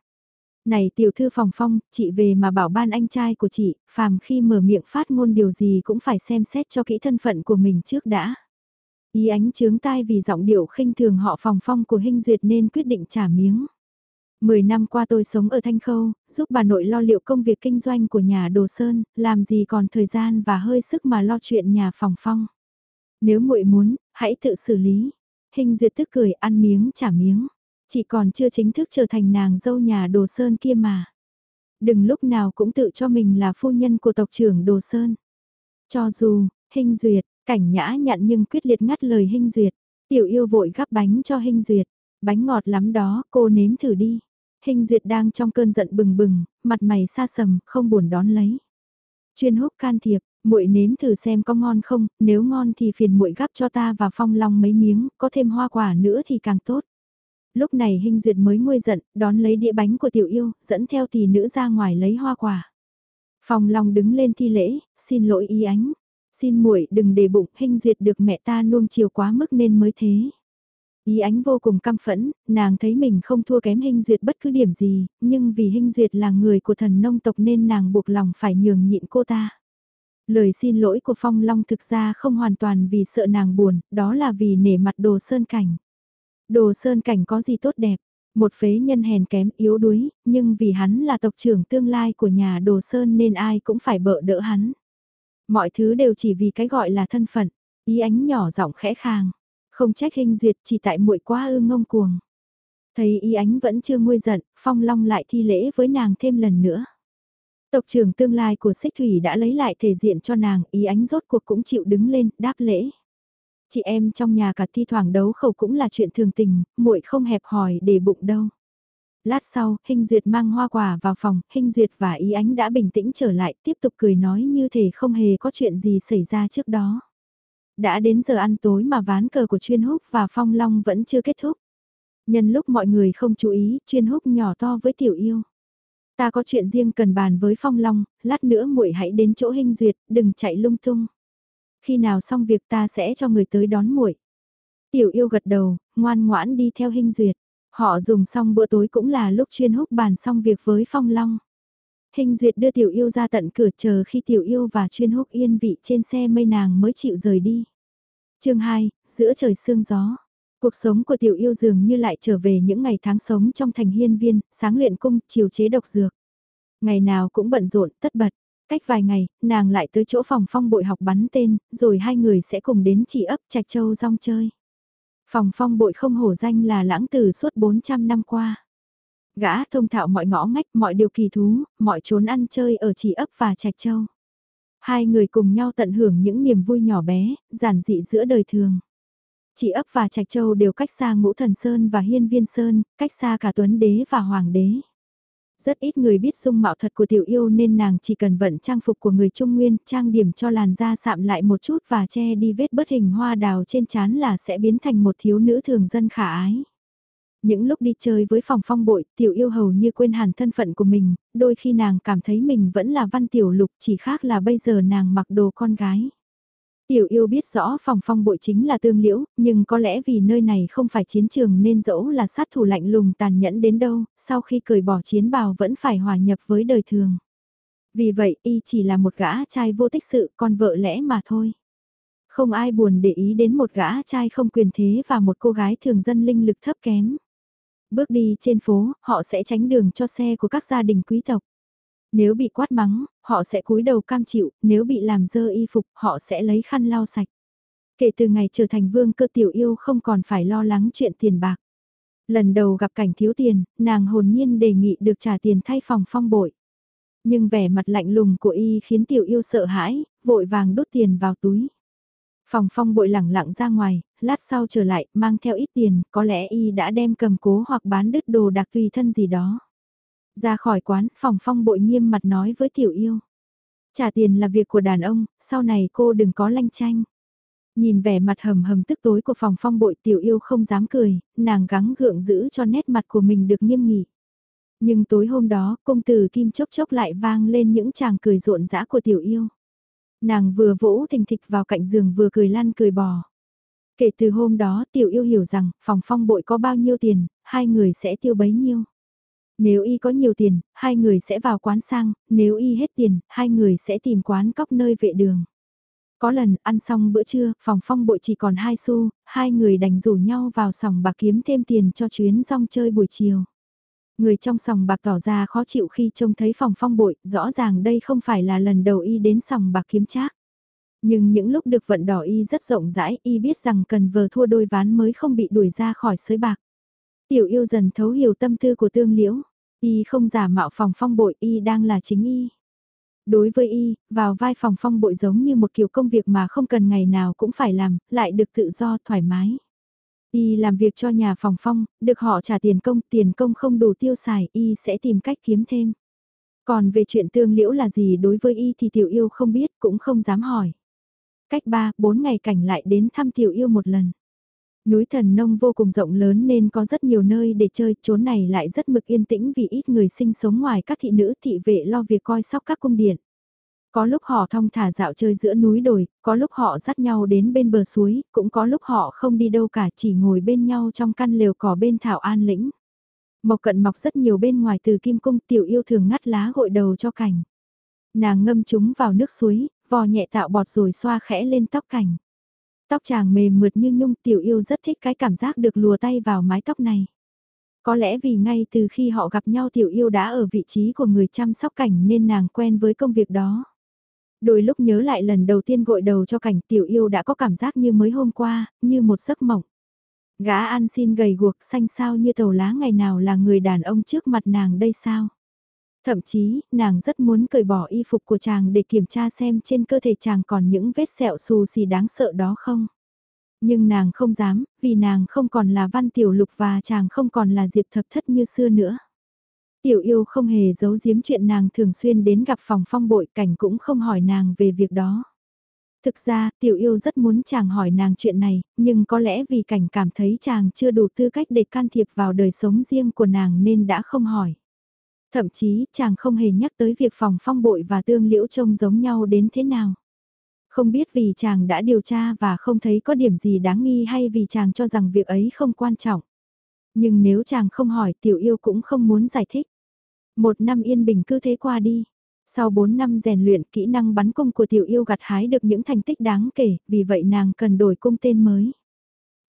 Này tiểu thư phòng phong, chị về mà bảo ban anh trai của chị, phàm khi mở miệng phát ngôn điều gì cũng phải xem xét cho kỹ thân phận của mình trước đã. Ý ánh chướng tai vì giọng điệu khinh thường họ phòng phong của Hinh Duyệt nên quyết định trả miếng. Mười năm qua tôi sống ở Thanh Khâu, giúp bà nội lo liệu công việc kinh doanh của nhà Đồ Sơn, làm gì còn thời gian và hơi sức mà lo chuyện nhà phòng phong. Nếu muội muốn, hãy tự xử lý. Hình duyệt tức cười ăn miếng trả miếng. Chỉ còn chưa chính thức trở thành nàng dâu nhà Đồ Sơn kia mà. Đừng lúc nào cũng tự cho mình là phu nhân của tộc trưởng Đồ Sơn. Cho dù, hình duyệt, cảnh nhã nhặn nhưng quyết liệt ngắt lời hình duyệt. Tiểu yêu vội gắp bánh cho hình duyệt. Bánh ngọt lắm đó, cô nếm thử đi. Hình duyệt đang trong cơn giận bừng bừng, mặt mày xa sầm, không buồn đón lấy. Chuyên húc can thiệp, muội nếm thử xem có ngon không, nếu ngon thì phiền muội gắp cho ta và phong long mấy miếng, có thêm hoa quả nữa thì càng tốt lúc này Hình Duyệt mới nguôi giận, đón lấy đĩa bánh của tiểu yêu, dẫn theo tỷ nữ ra ngoài lấy hoa quả. Phong Long đứng lên thi lễ, xin lỗi Y ánh. Xin muội đừng để bụng, Hình Duyệt được mẹ ta nuông chiều quá mức nên mới thế. Ý ánh vô cùng căm phẫn, nàng thấy mình không thua kém Hình Duyệt bất cứ điểm gì, nhưng vì Hình Duyệt là người của thần nông tộc nên nàng buộc lòng phải nhường nhịn cô ta. Lời xin lỗi của Phong Long thực ra không hoàn toàn vì sợ nàng buồn, đó là vì nể mặt đồ sơn cảnh. Đồ sơn cảnh có gì tốt đẹp, một phế nhân hèn kém yếu đuối, nhưng vì hắn là tộc trưởng tương lai của nhà đồ sơn nên ai cũng phải bợ đỡ hắn. Mọi thứ đều chỉ vì cái gọi là thân phận, ý ánh nhỏ giọng khẽ khàng, không trách hình duyệt chỉ tại muội quá ư ngông cuồng. Thấy ý ánh vẫn chưa nguôi giận, phong long lại thi lễ với nàng thêm lần nữa. Tộc trưởng tương lai của xích thủy đã lấy lại thể diện cho nàng, ý ánh rốt cuộc cũng chịu đứng lên, đáp lễ chị em trong nhà cả thi thoảng đấu khẩu cũng là chuyện thường tình, muội không hẹp hòi để bụng đâu. Lát sau, Hình Duyệt mang hoa quả vào phòng, Hình Duyệt và Ý Ánh đã bình tĩnh trở lại, tiếp tục cười nói như thể không hề có chuyện gì xảy ra trước đó. Đã đến giờ ăn tối mà ván cờ của chuyên húc và phong long vẫn chưa kết thúc. Nhân lúc mọi người không chú ý, chuyên húc nhỏ to với tiểu yêu. Ta có chuyện riêng cần bàn với phong long, lát nữa muội hãy đến chỗ Hình Duyệt, đừng chạy lung tung khi nào xong việc ta sẽ cho người tới đón muội. Tiểu yêu gật đầu, ngoan ngoãn đi theo hình duyệt. Họ dùng xong bữa tối cũng là lúc chuyên húc bàn xong việc với Phong Long. Hình duyệt đưa tiểu yêu ra tận cửa chờ khi tiểu yêu và chuyên húc yên vị trên xe mây nàng mới chịu rời đi. chương 2, giữa trời sương gió. Cuộc sống của tiểu yêu dường như lại trở về những ngày tháng sống trong thành hiên viên, sáng luyện cung, chiều chế độc dược. Ngày nào cũng bận rộn, tất bật. Cách vài ngày, nàng lại tới chỗ phòng phong bội học bắn tên, rồi hai người sẽ cùng đến chỉ ấp trạch châu rong chơi. Phòng phong bội không hổ danh là lãng tử suốt 400 năm qua. Gã thông thạo mọi ngõ ngách, mọi điều kỳ thú, mọi chốn ăn chơi ở chỉ ấp và trạch châu. Hai người cùng nhau tận hưởng những niềm vui nhỏ bé, giản dị giữa đời thường. Chỉ ấp và trạch châu đều cách xa ngũ thần sơn và hiên viên sơn, cách xa cả tuấn đế và hoàng đế. Rất ít người biết dung mạo thật của tiểu yêu nên nàng chỉ cần vận trang phục của người Trung Nguyên, trang điểm cho làn da sạm lại một chút và che đi vết bất hình hoa đào trên trán là sẽ biến thành một thiếu nữ thường dân khả ái. Những lúc đi chơi với phòng phong bội, tiểu yêu hầu như quên hẳn thân phận của mình, đôi khi nàng cảm thấy mình vẫn là văn tiểu lục chỉ khác là bây giờ nàng mặc đồ con gái. Tiểu yêu biết rõ phòng phong bội chính là tương liễu, nhưng có lẽ vì nơi này không phải chiến trường nên dẫu là sát thủ lạnh lùng tàn nhẫn đến đâu, sau khi cởi bỏ chiến bào vẫn phải hòa nhập với đời thường. Vì vậy y chỉ là một gã trai vô tích sự con vợ lẽ mà thôi. Không ai buồn để ý đến một gã trai không quyền thế và một cô gái thường dân linh lực thấp kém. Bước đi trên phố, họ sẽ tránh đường cho xe của các gia đình quý tộc. Nếu bị quát mắng, họ sẽ cúi đầu cam chịu, nếu bị làm dơ y phục, họ sẽ lấy khăn lau sạch. Kể từ ngày trở thành vương cơ tiểu yêu không còn phải lo lắng chuyện tiền bạc. Lần đầu gặp cảnh thiếu tiền, nàng hồn nhiên đề nghị được trả tiền thay phòng phong bội. Nhưng vẻ mặt lạnh lùng của y khiến tiểu yêu sợ hãi, vội vàng đút tiền vào túi. Phòng phong bội lẳng lặng ra ngoài, lát sau trở lại, mang theo ít tiền, có lẽ y đã đem cầm cố hoặc bán đứt đồ đặc tùy thân gì đó. Ra khỏi quán, phòng phong bội nghiêm mặt nói với tiểu yêu. Trả tiền là việc của đàn ông, sau này cô đừng có lanh chanh. Nhìn vẻ mặt hầm hầm tức tối của phòng phong bội tiểu yêu không dám cười, nàng gắng gượng giữ cho nét mặt của mình được nghiêm nghị. Nhưng tối hôm đó, công tử Kim chốc chốc lại vang lên những chàng cười rộn rã của tiểu yêu. Nàng vừa vỗ thình thịch vào cạnh giường vừa cười lăn cười bò. Kể từ hôm đó tiểu yêu hiểu rằng phòng phong bội có bao nhiêu tiền, hai người sẽ tiêu bấy nhiêu. Nếu y có nhiều tiền, hai người sẽ vào quán sang, nếu y hết tiền, hai người sẽ tìm quán cóc nơi vệ đường. Có lần ăn xong bữa trưa, phòng phong bội chỉ còn hai xu, hai người đành rủ nhau vào sòng bạc kiếm thêm tiền cho chuyến rong chơi buổi chiều. Người trong sòng bạc tỏ ra khó chịu khi trông thấy phòng phong bội, rõ ràng đây không phải là lần đầu y đến sòng bạc kiếm trác. Nhưng những lúc được vận đỏ y rất rộng rãi, y biết rằng cần vờ thua đôi ván mới không bị đuổi ra khỏi sới bạc. Tiểu yêu dần thấu hiểu tâm tư của tương liễu, y không giả mạo phòng phong bội y đang là chính y. Đối với y, vào vai phòng phong bội giống như một kiểu công việc mà không cần ngày nào cũng phải làm, lại được tự do thoải mái. Y làm việc cho nhà phòng phong, được họ trả tiền công, tiền công không đủ tiêu xài, Y sẽ tìm cách kiếm thêm. Còn về chuyện tương liễu là gì đối với Y thì tiểu yêu không biết, cũng không dám hỏi. Cách 3, 4 ngày cảnh lại đến thăm tiểu yêu một lần. Núi thần nông vô cùng rộng lớn nên có rất nhiều nơi để chơi, chốn này lại rất mực yên tĩnh vì ít người sinh sống ngoài các thị nữ thị vệ lo việc coi sóc các cung điện. Có lúc họ thong thả dạo chơi giữa núi đồi, có lúc họ dắt nhau đến bên bờ suối, cũng có lúc họ không đi đâu cả chỉ ngồi bên nhau trong căn lều cỏ bên thảo an lĩnh. Mộc cận mọc rất nhiều bên ngoài từ kim cung tiểu yêu thường ngắt lá gội đầu cho cảnh. Nàng ngâm chúng vào nước suối, vò nhẹ tạo bọt rồi xoa khẽ lên tóc cảnh. Tóc chàng mềm mượt như nhung tiểu yêu rất thích cái cảm giác được lùa tay vào mái tóc này. Có lẽ vì ngay từ khi họ gặp nhau tiểu yêu đã ở vị trí của người chăm sóc cảnh nên nàng quen với công việc đó. Đôi lúc nhớ lại lần đầu tiên gội đầu cho cảnh tiểu yêu đã có cảm giác như mới hôm qua, như một giấc mộng. Gã ăn xin gầy guộc xanh sao như tàu lá ngày nào là người đàn ông trước mặt nàng đây sao? Thậm chí, nàng rất muốn cởi bỏ y phục của chàng để kiểm tra xem trên cơ thể chàng còn những vết sẹo xù xì đáng sợ đó không. Nhưng nàng không dám, vì nàng không còn là văn tiểu lục và chàng không còn là diệp thập thất như xưa nữa. Tiểu yêu không hề giấu giếm chuyện nàng thường xuyên đến gặp phòng phong bội cảnh cũng không hỏi nàng về việc đó. Thực ra, tiểu yêu rất muốn chàng hỏi nàng chuyện này, nhưng có lẽ vì cảnh cảm thấy chàng chưa đủ tư cách để can thiệp vào đời sống riêng của nàng nên đã không hỏi. Thậm chí, chàng không hề nhắc tới việc phòng phong bội và tương liễu trông giống nhau đến thế nào. Không biết vì chàng đã điều tra và không thấy có điểm gì đáng nghi hay vì chàng cho rằng việc ấy không quan trọng. Nhưng nếu chàng không hỏi tiểu yêu cũng không muốn giải thích. Một năm yên bình cứ thế qua đi. Sau 4 năm rèn luyện kỹ năng bắn cung của tiểu yêu gặt hái được những thành tích đáng kể, vì vậy nàng cần đổi cung tên mới.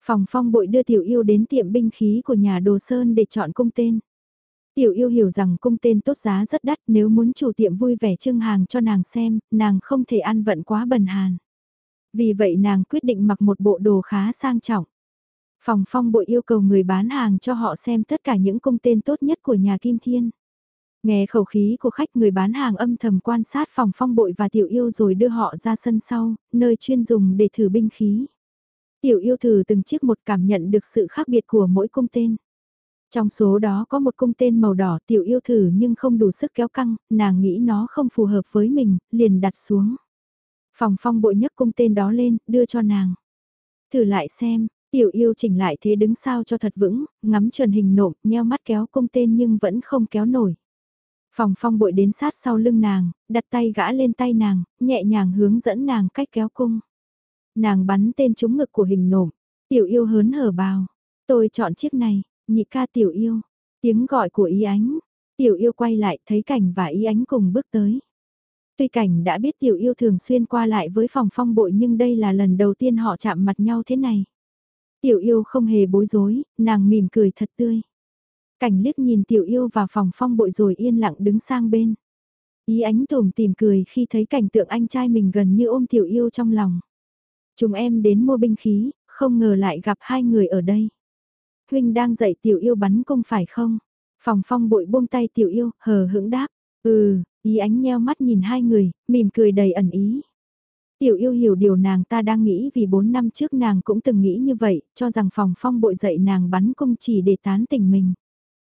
Phòng phong bội đưa tiểu yêu đến tiệm binh khí của nhà đồ sơn để chọn cung tên. Tiểu yêu hiểu rằng cung tên tốt giá rất đắt nếu muốn chủ tiệm vui vẻ trưng hàng cho nàng xem, nàng không thể ăn vận quá bần hàn. Vì vậy nàng quyết định mặc một bộ đồ khá sang trọng. Phòng phong bội yêu cầu người bán hàng cho họ xem tất cả những cung tên tốt nhất của nhà Kim Thiên. Nghe khẩu khí của khách người bán hàng âm thầm quan sát phòng phong bội và tiểu yêu rồi đưa họ ra sân sau, nơi chuyên dùng để thử binh khí. Tiểu yêu thử từng chiếc một cảm nhận được sự khác biệt của mỗi cung tên. Trong số đó có một cung tên màu đỏ tiểu yêu thử nhưng không đủ sức kéo căng, nàng nghĩ nó không phù hợp với mình, liền đặt xuống. Phòng phong bội nhấc cung tên đó lên, đưa cho nàng. Thử lại xem, Tiểu yêu chỉnh lại thế đứng sao cho thật vững, ngắm truyền hình nộm, nheo mắt kéo cung tên nhưng vẫn không kéo nổi. Phòng phong bội đến sát sau lưng nàng, đặt tay gã lên tay nàng, nhẹ nhàng hướng dẫn nàng cách kéo cung. Nàng bắn tên trúng ngực của hình nộm, tiểu yêu hớn hở bào. Tôi chọn chiếc này, nhị ca tiểu yêu. Tiếng gọi của ý ánh. Tiểu yêu quay lại thấy cảnh và ý ánh cùng bước tới. Tuy cảnh đã biết tiểu yêu thường xuyên qua lại với phòng phong bội nhưng đây là lần đầu tiên họ chạm mặt nhau thế này. Tiểu yêu không hề bối rối, nàng mỉm cười thật tươi. Cảnh liếc nhìn tiểu yêu vào phòng phong bội rồi yên lặng đứng sang bên. Ý ánh tùm tìm cười khi thấy cảnh tượng anh trai mình gần như ôm tiểu yêu trong lòng. Chúng em đến mua binh khí, không ngờ lại gặp hai người ở đây. Huynh đang dạy tiểu yêu bắn cung phải không? Phòng phong bội buông tay tiểu yêu, hờ hững đáp. Ừ, ý ánh nheo mắt nhìn hai người, mỉm cười đầy ẩn ý. Tiểu yêu hiểu điều nàng ta đang nghĩ vì bốn năm trước nàng cũng từng nghĩ như vậy, cho rằng phòng phong bội dạy nàng bắn cung chỉ để tán tỉnh mình.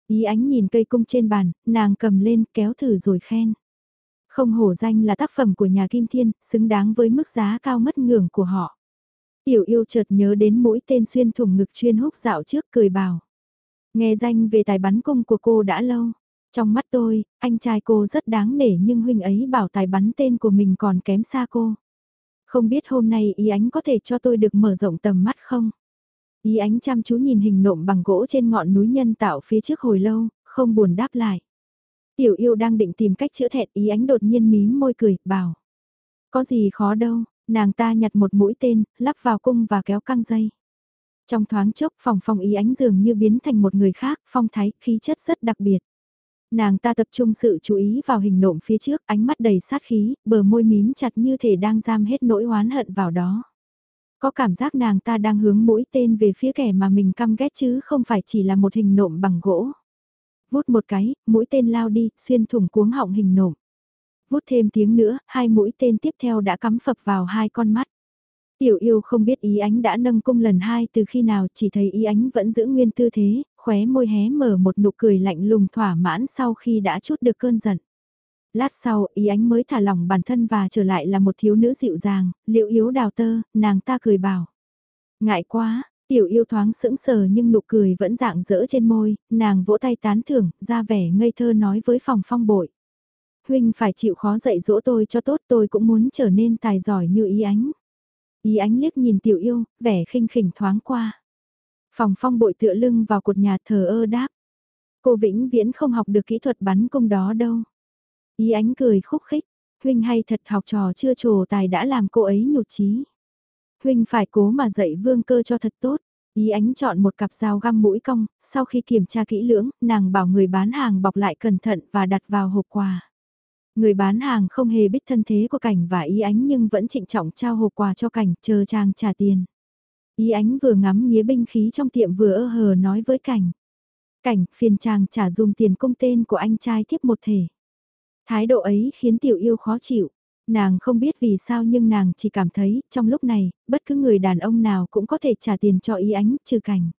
Ý ánh nhìn cây cung trên bàn, nàng cầm lên kéo thử rồi khen. Không hổ danh là tác phẩm của nhà Kim Thiên, xứng đáng với mức giá cao mất ngưỡng của họ. Tiểu yêu chợt nhớ đến mũi tên xuyên thủng ngực chuyên húc dạo trước cười bảo. Nghe danh về tài bắn cung của cô đã lâu. Trong mắt tôi, anh trai cô rất đáng nể nhưng huynh ấy bảo tài bắn tên của mình còn kém xa cô. Không biết hôm nay ý ánh có thể cho tôi được mở rộng tầm mắt không? Ý ánh chăm chú nhìn hình nộm bằng gỗ trên ngọn núi nhân tạo phía trước hồi lâu, không buồn đáp lại. Tiểu yêu đang định tìm cách chữa thẹn ý ánh đột nhiên mím môi cười, bảo. Có gì khó đâu, nàng ta nhặt một mũi tên, lắp vào cung và kéo căng dây. Trong thoáng chốc phòng phong ý ánh dường như biến thành một người khác, phong thái, khí chất rất đặc biệt. Nàng ta tập trung sự chú ý vào hình nộm phía trước, ánh mắt đầy sát khí, bờ môi mím chặt như thể đang giam hết nỗi oán hận vào đó. Có cảm giác nàng ta đang hướng mũi tên về phía kẻ mà mình căm ghét chứ không phải chỉ là một hình nộm bằng gỗ. Vút một cái, mũi tên lao đi, xuyên thủng cuống họng hình nộm. Vút thêm tiếng nữa, hai mũi tên tiếp theo đã cắm phập vào hai con mắt. Tiểu yêu không biết ý ánh đã nâng cung lần hai từ khi nào chỉ thấy ý ánh vẫn giữ nguyên tư thế, khóe môi hé mở một nụ cười lạnh lùng thỏa mãn sau khi đã chút được cơn giận. Lát sau, ý ánh mới thả lỏng bản thân và trở lại là một thiếu nữ dịu dàng, liệu yếu đào tơ, nàng ta cười bảo. Ngại quá, tiểu yêu thoáng sững sờ nhưng nụ cười vẫn dạng dỡ trên môi, nàng vỗ tay tán thưởng, ra vẻ ngây thơ nói với phòng phong bội. Huynh phải chịu khó dạy dỗ tôi cho tốt tôi cũng muốn trở nên tài giỏi như ý ánh. Ý ánh liếc nhìn tiểu yêu, vẻ khinh khỉnh thoáng qua. Phòng phong bội tựa lưng vào cột nhà thờ ơ đáp. Cô vĩnh viễn không học được kỹ thuật bắn cung đó đâu. Ý ánh cười khúc khích, huynh hay thật học trò chưa trồ tài đã làm cô ấy nhụt chí. Huynh phải cố mà dạy vương cơ cho thật tốt. Ý ánh chọn một cặp dao găm mũi cong, sau khi kiểm tra kỹ lưỡng, nàng bảo người bán hàng bọc lại cẩn thận và đặt vào hộp quà. Người bán hàng không hề biết thân thế của cảnh và ý ánh nhưng vẫn trịnh trọng trao hộp quà cho cảnh, chờ chàng trả tiền. Ý ánh vừa ngắm nghía binh khí trong tiệm vừa ơ hờ nói với cảnh. Cảnh, phiền chàng trả dùng tiền công tên của anh trai tiếp một thể. Thái độ ấy khiến tiểu yêu khó chịu. Nàng không biết vì sao nhưng nàng chỉ cảm thấy, trong lúc này, bất cứ người đàn ông nào cũng có thể trả tiền cho ý ánh, trừ cảnh.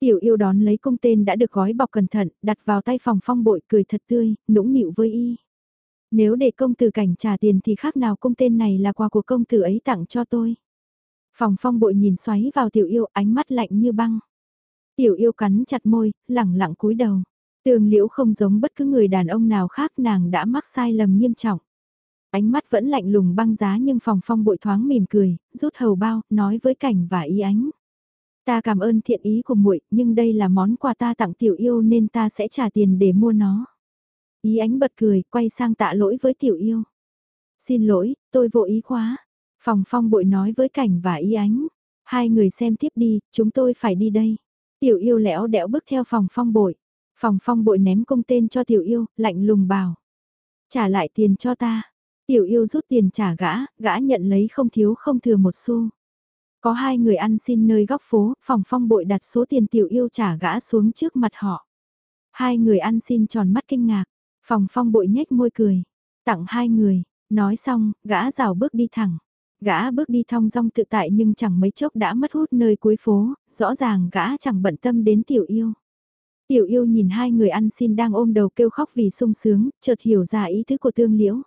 Tiểu yêu đón lấy công tên đã được gói bọc cẩn thận, đặt vào tay phòng phong bội cười thật tươi, nũng nịu với y. Nếu để công tử cảnh trả tiền thì khác nào công tên này là quà của công tử ấy tặng cho tôi. Phòng phong bội nhìn xoáy vào tiểu yêu ánh mắt lạnh như băng. Tiểu yêu cắn chặt môi, lẳng lặng cúi đầu. Tường liễu không giống bất cứ người đàn ông nào khác nàng đã mắc sai lầm nghiêm trọng. Ánh mắt vẫn lạnh lùng băng giá nhưng phòng phong bội thoáng mỉm cười, rút hầu bao, nói với cảnh và ý ánh. Ta cảm ơn thiện ý của muội, nhưng đây là món quà ta tặng tiểu yêu nên ta sẽ trả tiền để mua nó. Ý ánh bật cười, quay sang tạ lỗi với tiểu yêu. Xin lỗi, tôi vô ý quá. Phòng phong bội nói với cảnh và ý ánh. Hai người xem tiếp đi, chúng tôi phải đi đây. Tiểu yêu lẽo đẽo bước theo phòng phong bội. Phòng phong bội ném công tên cho tiểu yêu, lạnh lùng bảo. Trả lại tiền cho ta. Tiểu yêu rút tiền trả gã, gã nhận lấy không thiếu không thừa một xu. Có hai người ăn xin nơi góc phố, phòng phong bội đặt số tiền tiểu yêu trả gã xuống trước mặt họ. Hai người ăn xin tròn mắt kinh ngạc, phòng phong bội nhếch môi cười. Tặng hai người, nói xong, gã rào bước đi thẳng. Gã bước đi thong dong tự tại nhưng chẳng mấy chốc đã mất hút nơi cuối phố, rõ ràng gã chẳng bận tâm đến tiểu yêu. Tiểu yêu nhìn hai người ăn xin đang ôm đầu kêu khóc vì sung sướng, chợt hiểu ra ý thức của tương liễu.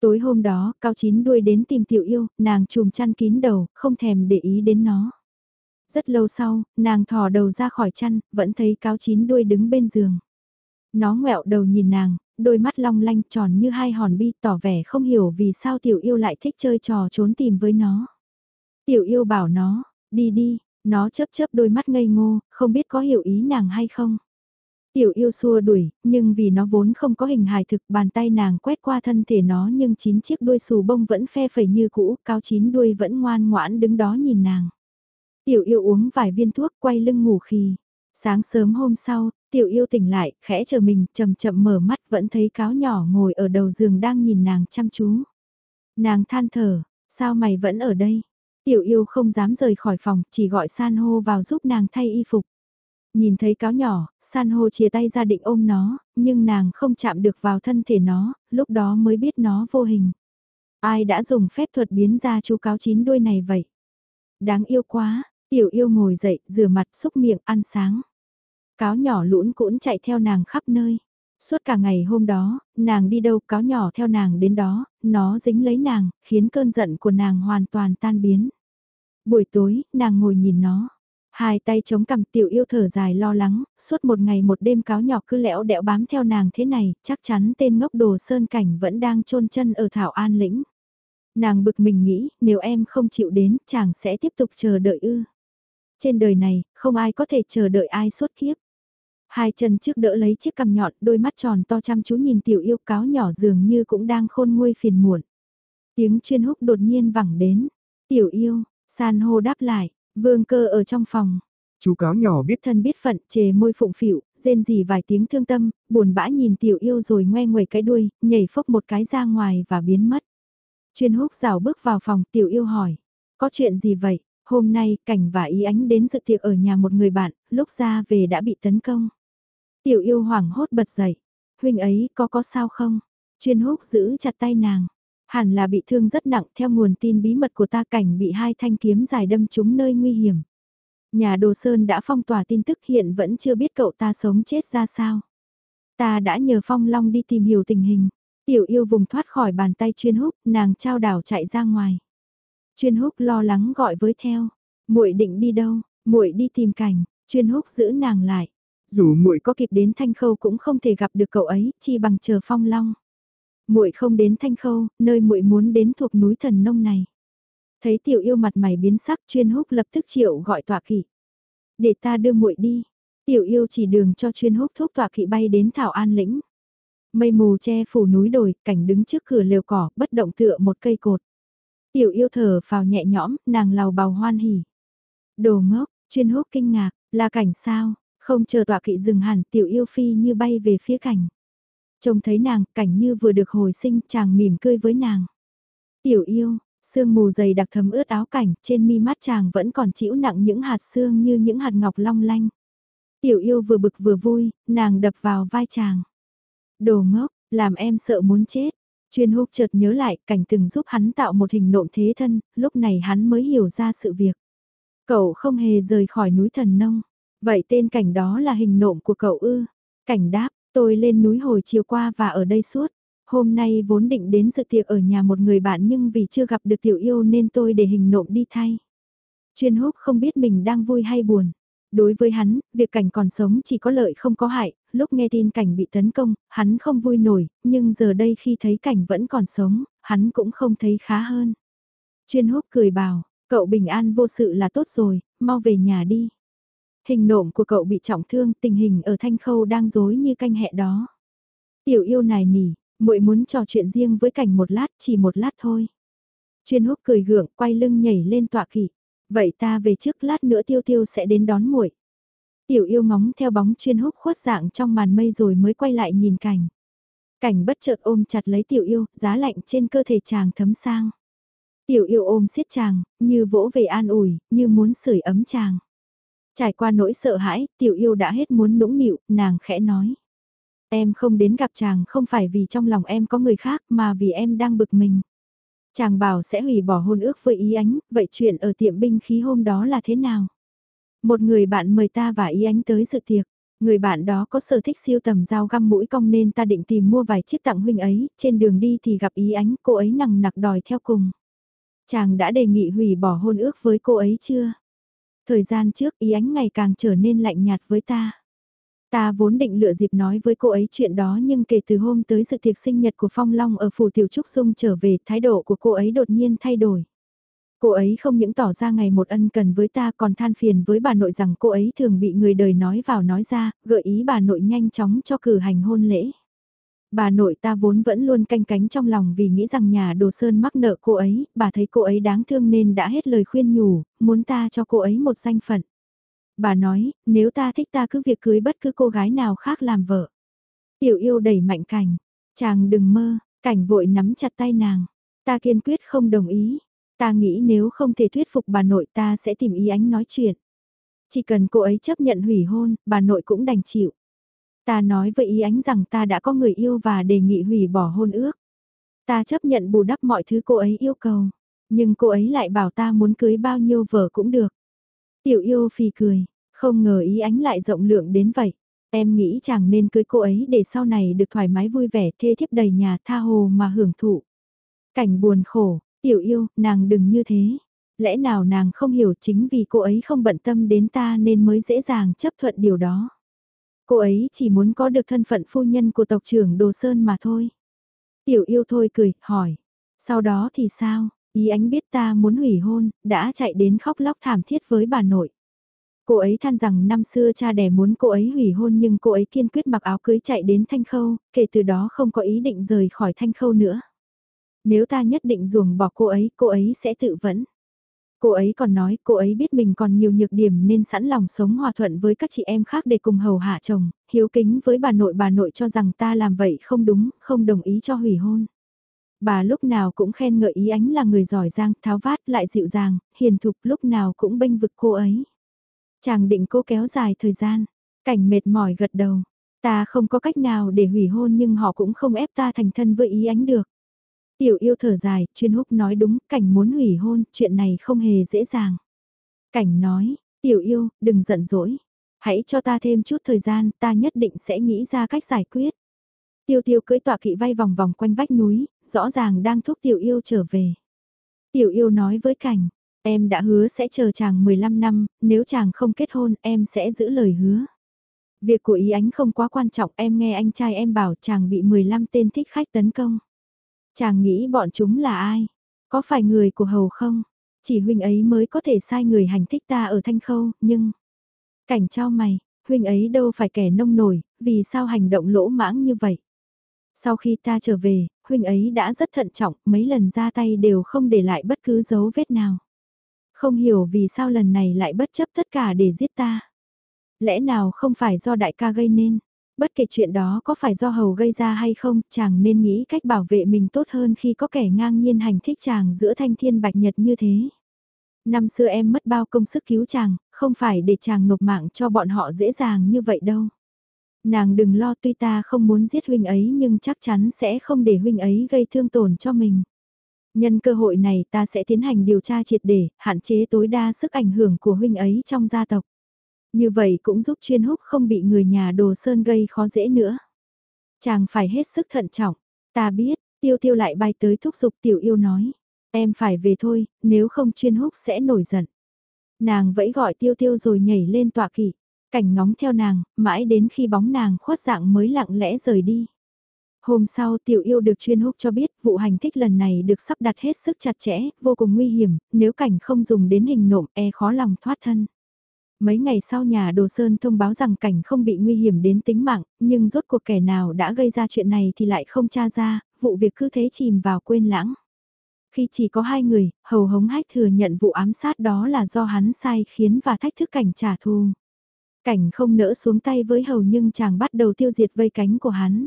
Tối hôm đó, Cao Chín đuôi đến tìm tiểu yêu, nàng chùm chăn kín đầu, không thèm để ý đến nó. Rất lâu sau, nàng thò đầu ra khỏi chăn, vẫn thấy Cao chín đuôi đứng bên giường. Nó ngẹo đầu nhìn nàng, đôi mắt long lanh tròn như hai hòn bi tỏ vẻ không hiểu vì sao tiểu yêu lại thích chơi trò trốn tìm với nó. Tiểu yêu bảo nó, đi đi, nó chớp chớp đôi mắt ngây ngô, không biết có hiểu ý nàng hay không. Tiểu yêu xua đuổi, nhưng vì nó vốn không có hình hài thực bàn tay nàng quét qua thân thể nó nhưng chín chiếc đuôi xù bông vẫn phe phẩy như cũ, cao chín đuôi vẫn ngoan ngoãn đứng đó nhìn nàng. Tiểu yêu uống vài viên thuốc quay lưng ngủ khi. Sáng sớm hôm sau, tiểu yêu tỉnh lại, khẽ chờ mình, chậm chậm mở mắt vẫn thấy cáo nhỏ ngồi ở đầu giường đang nhìn nàng chăm chú. Nàng than thở, sao mày vẫn ở đây? Tiểu yêu không dám rời khỏi phòng, chỉ gọi san hô vào giúp nàng thay y phục. Nhìn thấy cáo nhỏ, san hô chia tay ra định ôm nó, nhưng nàng không chạm được vào thân thể nó, lúc đó mới biết nó vô hình. Ai đã dùng phép thuật biến ra chú cáo chín đuôi này vậy? Đáng yêu quá, tiểu yêu ngồi dậy, rửa mặt, xúc miệng, ăn sáng. Cáo nhỏ lũn cũng chạy theo nàng khắp nơi. Suốt cả ngày hôm đó, nàng đi đâu cáo nhỏ theo nàng đến đó, nó dính lấy nàng, khiến cơn giận của nàng hoàn toàn tan biến. Buổi tối, nàng ngồi nhìn nó. Hai tay chống cằm tiểu yêu thở dài lo lắng, suốt một ngày một đêm cáo nhỏ cứ lẽo đẽo bám theo nàng thế này, chắc chắn tên ngốc đồ sơn cảnh vẫn đang chôn chân ở thảo an lĩnh. Nàng bực mình nghĩ, nếu em không chịu đến, chàng sẽ tiếp tục chờ đợi ư. Trên đời này, không ai có thể chờ đợi ai suốt kiếp. Hai chân trước đỡ lấy chiếc cằm nhọn, đôi mắt tròn to chăm chú nhìn tiểu yêu cáo nhỏ dường như cũng đang khôn nguôi phiền muộn. Tiếng chuyên húc đột nhiên vẳng đến. Tiểu yêu, san hô đáp lại, vương cơ ở trong phòng. Chú cáo nhỏ biết thân biết phận, chề môi phụng phịu, rên rỉ vài tiếng thương tâm, buồn bã nhìn tiểu yêu rồi ngoe nguẩy cái đuôi, nhảy phốc một cái ra ngoài và biến mất. Chuyên húc rào bước vào phòng, tiểu yêu hỏi, có chuyện gì vậy? Hôm nay, Cảnh và Ý Ánh đến dự tiệc ở nhà một người bạn, lúc ra về đã bị tấn công. Tiểu yêu hoảng hốt bật dậy. Huynh ấy có có sao không? Chuyên húc giữ chặt tay nàng. Hẳn là bị thương rất nặng theo nguồn tin bí mật của ta cảnh bị hai thanh kiếm dài đâm trúng nơi nguy hiểm. Nhà đồ sơn đã phong tỏa tin tức hiện vẫn chưa biết cậu ta sống chết ra sao. Ta đã nhờ phong long đi tìm hiểu tình hình. Tiểu yêu vùng thoát khỏi bàn tay chuyên húc, nàng trao đảo chạy ra ngoài. Chuyên húc lo lắng gọi với theo. muội định đi đâu? muội đi tìm cảnh. Chuyên húc giữ nàng lại. Dù muội có kịp đến Thanh Khâu cũng không thể gặp được cậu ấy, chi bằng chờ Phong Long. Muội không đến Thanh Khâu, nơi muội muốn đến thuộc núi Thần Nông này. Thấy tiểu yêu mặt mày biến sắc, chuyên húc lập tức triệu gọi tọa kỵ. Để ta đưa muội đi. Tiểu yêu chỉ đường cho chuyên húc thúc tọa kỵ bay đến Thảo An lĩnh. Mây mù che phủ núi đồi, cảnh đứng trước cửa lều cỏ, bất động tựa một cây cột. Tiểu yêu thở vào nhẹ nhõm, nàng lào bào hoan hỉ. Đồ ngốc, chuyên húc kinh ngạc, là cảnh sao, không chờ tọa kỵ dừng hẳn tiểu yêu phi như bay về phía cảnh. Trông thấy nàng, cảnh như vừa được hồi sinh, chàng mỉm cười với nàng. Tiểu yêu, sương mù dày đặc thấm ướt áo cảnh, trên mi mắt chàng vẫn còn chịu nặng những hạt sương như những hạt ngọc long lanh. Tiểu yêu vừa bực vừa vui, nàng đập vào vai chàng. Đồ ngốc, làm em sợ muốn chết. Chuyên húc chợt nhớ lại cảnh từng giúp hắn tạo một hình nộm thế thân, lúc này hắn mới hiểu ra sự việc. Cậu không hề rời khỏi núi thần nông. Vậy tên cảnh đó là hình nộm của cậu ư? Cảnh đáp, tôi lên núi hồi chiều qua và ở đây suốt. Hôm nay vốn định đến dự tiệc ở nhà một người bạn nhưng vì chưa gặp được tiểu yêu nên tôi để hình nộm đi thay. Chuyên húc không biết mình đang vui hay buồn. Đối với hắn, việc cảnh còn sống chỉ có lợi không có hại, lúc nghe tin cảnh bị tấn công, hắn không vui nổi, nhưng giờ đây khi thấy cảnh vẫn còn sống, hắn cũng không thấy khá hơn. Chuyên húc cười bảo, cậu bình an vô sự là tốt rồi, mau về nhà đi. Hình nộm của cậu bị trọng thương, tình hình ở Thanh Khâu đang dối như canh hẹ đó. Tiểu yêu nài nỉ, muội muốn trò chuyện riêng với cảnh một lát, chỉ một lát thôi. Chuyên húc cười gượng, quay lưng nhảy lên tọa kỵ. Vậy ta về trước lát nữa tiêu tiêu sẽ đến đón muội. Tiểu yêu ngóng theo bóng chuyên húc khuất dạng trong màn mây rồi mới quay lại nhìn cảnh. Cảnh bất chợt ôm chặt lấy tiểu yêu, giá lạnh trên cơ thể chàng thấm sang. Tiểu yêu ôm siết chàng, như vỗ về an ủi, như muốn sưởi ấm chàng. Trải qua nỗi sợ hãi, tiểu yêu đã hết muốn nũng nịu, nàng khẽ nói. Em không đến gặp chàng không phải vì trong lòng em có người khác mà vì em đang bực mình. Chàng bảo sẽ hủy bỏ hôn ước với ý ánh, vậy chuyện ở tiệm binh khí hôm đó là thế nào? Một người bạn mời ta và ý ánh tới sự tiệc. Người bạn đó có sở thích siêu tầm dao găm mũi cong nên ta định tìm mua vài chiếc tặng huynh ấy, trên đường đi thì gặp ý ánh, cô ấy nằng nặc đòi theo cùng. Chàng đã đề nghị hủy bỏ hôn ước với cô ấy chưa? Thời gian trước ý ánh ngày càng trở nên lạnh nhạt với ta. Ta vốn định lựa dịp nói với cô ấy chuyện đó nhưng kể từ hôm tới sự tiệc sinh nhật của Phong Long ở phủ Tiểu Trúc Dung trở về thái độ của cô ấy đột nhiên thay đổi. Cô ấy không những tỏ ra ngày một ân cần với ta còn than phiền với bà nội rằng cô ấy thường bị người đời nói vào nói ra, gợi ý bà nội nhanh chóng cho cử hành hôn lễ. Bà nội ta vốn vẫn luôn canh cánh trong lòng vì nghĩ rằng nhà đồ sơn mắc nợ cô ấy, bà thấy cô ấy đáng thương nên đã hết lời khuyên nhủ, muốn ta cho cô ấy một danh phận. Bà nói, nếu ta thích ta cứ việc cưới bất cứ cô gái nào khác làm vợ. Tiểu yêu đẩy mạnh cảnh, chàng đừng mơ, cảnh vội nắm chặt tay nàng. Ta kiên quyết không đồng ý, ta nghĩ nếu không thể thuyết phục bà nội ta sẽ tìm ý ánh nói chuyện. Chỉ cần cô ấy chấp nhận hủy hôn, bà nội cũng đành chịu. Ta nói với ý ánh rằng ta đã có người yêu và đề nghị hủy bỏ hôn ước. Ta chấp nhận bù đắp mọi thứ cô ấy yêu cầu. Nhưng cô ấy lại bảo ta muốn cưới bao nhiêu vợ cũng được. Tiểu yêu phì cười, không ngờ ý ánh lại rộng lượng đến vậy. Em nghĩ chàng nên cưới cô ấy để sau này được thoải mái vui vẻ thê thiếp đầy nhà tha hồ mà hưởng thụ. Cảnh buồn khổ, tiểu yêu, nàng đừng như thế. Lẽ nào nàng không hiểu chính vì cô ấy không bận tâm đến ta nên mới dễ dàng chấp thuận điều đó. Cô ấy chỉ muốn có được thân phận phu nhân của tộc trưởng Đồ Sơn mà thôi. Tiểu yêu thôi cười, hỏi. Sau đó thì sao? Ý ánh biết ta muốn hủy hôn, đã chạy đến khóc lóc thảm thiết với bà nội. Cô ấy than rằng năm xưa cha đẻ muốn cô ấy hủy hôn nhưng cô ấy kiên quyết mặc áo cưới chạy đến Thanh Khâu, kể từ đó không có ý định rời khỏi Thanh Khâu nữa. Nếu ta nhất định ruồng bỏ cô ấy, cô ấy sẽ tự vẫn. Cô ấy còn nói cô ấy biết mình còn nhiều nhược điểm nên sẵn lòng sống hòa thuận với các chị em khác để cùng hầu hạ chồng, hiếu kính với bà nội bà nội cho rằng ta làm vậy không đúng, không đồng ý cho hủy hôn. Bà lúc nào cũng khen ngợi ý ánh là người giỏi giang, tháo vát lại dịu dàng, hiền thục lúc nào cũng bênh vực cô ấy. Chàng định cố kéo dài thời gian, cảnh mệt mỏi gật đầu. Ta không có cách nào để hủy hôn nhưng họ cũng không ép ta thành thân với ý ánh được. Tiểu yêu thở dài, chuyên húc nói đúng, cảnh muốn hủy hôn, chuyện này không hề dễ dàng. Cảnh nói, tiểu yêu, đừng giận dỗi. Hãy cho ta thêm chút thời gian, ta nhất định sẽ nghĩ ra cách giải quyết. Tiêu tiêu cưỡi tọa kỵ vay vòng vòng quanh vách núi, rõ ràng đang thúc tiểu yêu trở về. Tiểu yêu nói với cảnh, em đã hứa sẽ chờ chàng 15 năm, nếu chàng không kết hôn em sẽ giữ lời hứa. Việc của ý ánh không quá quan trọng em nghe anh trai em bảo chàng bị 15 tên thích khách tấn công. Chàng nghĩ bọn chúng là ai? Có phải người của hầu không? Chỉ huynh ấy mới có thể sai người hành thích ta ở thanh khâu, nhưng... Cảnh trao mày, huynh ấy đâu phải kẻ nông nổi, vì sao hành động lỗ mãng như vậy? Sau khi ta trở về, huynh ấy đã rất thận trọng, mấy lần ra tay đều không để lại bất cứ dấu vết nào. Không hiểu vì sao lần này lại bất chấp tất cả để giết ta. Lẽ nào không phải do đại ca gây nên? Bất kể chuyện đó có phải do hầu gây ra hay không, chàng nên nghĩ cách bảo vệ mình tốt hơn khi có kẻ ngang nhiên hành thích chàng giữa thanh thiên bạch nhật như thế. Năm xưa em mất bao công sức cứu chàng, không phải để chàng nộp mạng cho bọn họ dễ dàng như vậy đâu. Nàng đừng lo tuy ta không muốn giết huynh ấy nhưng chắc chắn sẽ không để huynh ấy gây thương tổn cho mình. Nhân cơ hội này ta sẽ tiến hành điều tra triệt để, hạn chế tối đa sức ảnh hưởng của huynh ấy trong gia tộc. Như vậy cũng giúp chuyên húc không bị người nhà đồ sơn gây khó dễ nữa. Chàng phải hết sức thận trọng. Ta biết, tiêu tiêu lại bay tới thúc giục tiểu yêu nói. Em phải về thôi, nếu không chuyên húc sẽ nổi giận. Nàng vẫy gọi tiêu tiêu rồi nhảy lên tọa kỵ. Cảnh ngóng theo nàng, mãi đến khi bóng nàng khuất dạng mới lặng lẽ rời đi. Hôm sau tiểu yêu được chuyên húc cho biết vụ hành thích lần này được sắp đặt hết sức chặt chẽ, vô cùng nguy hiểm, nếu cảnh không dùng đến hình nộm e khó lòng thoát thân. Mấy ngày sau nhà Đồ Sơn thông báo rằng cảnh không bị nguy hiểm đến tính mạng, nhưng rốt cuộc kẻ nào đã gây ra chuyện này thì lại không tra ra, vụ việc cứ thế chìm vào quên lãng. Khi chỉ có hai người, hầu hống hách thừa nhận vụ ám sát đó là do hắn sai khiến và thách thức cảnh trả thù. Cảnh không nỡ xuống tay với hầu nhưng chàng bắt đầu tiêu diệt vây cánh của hắn.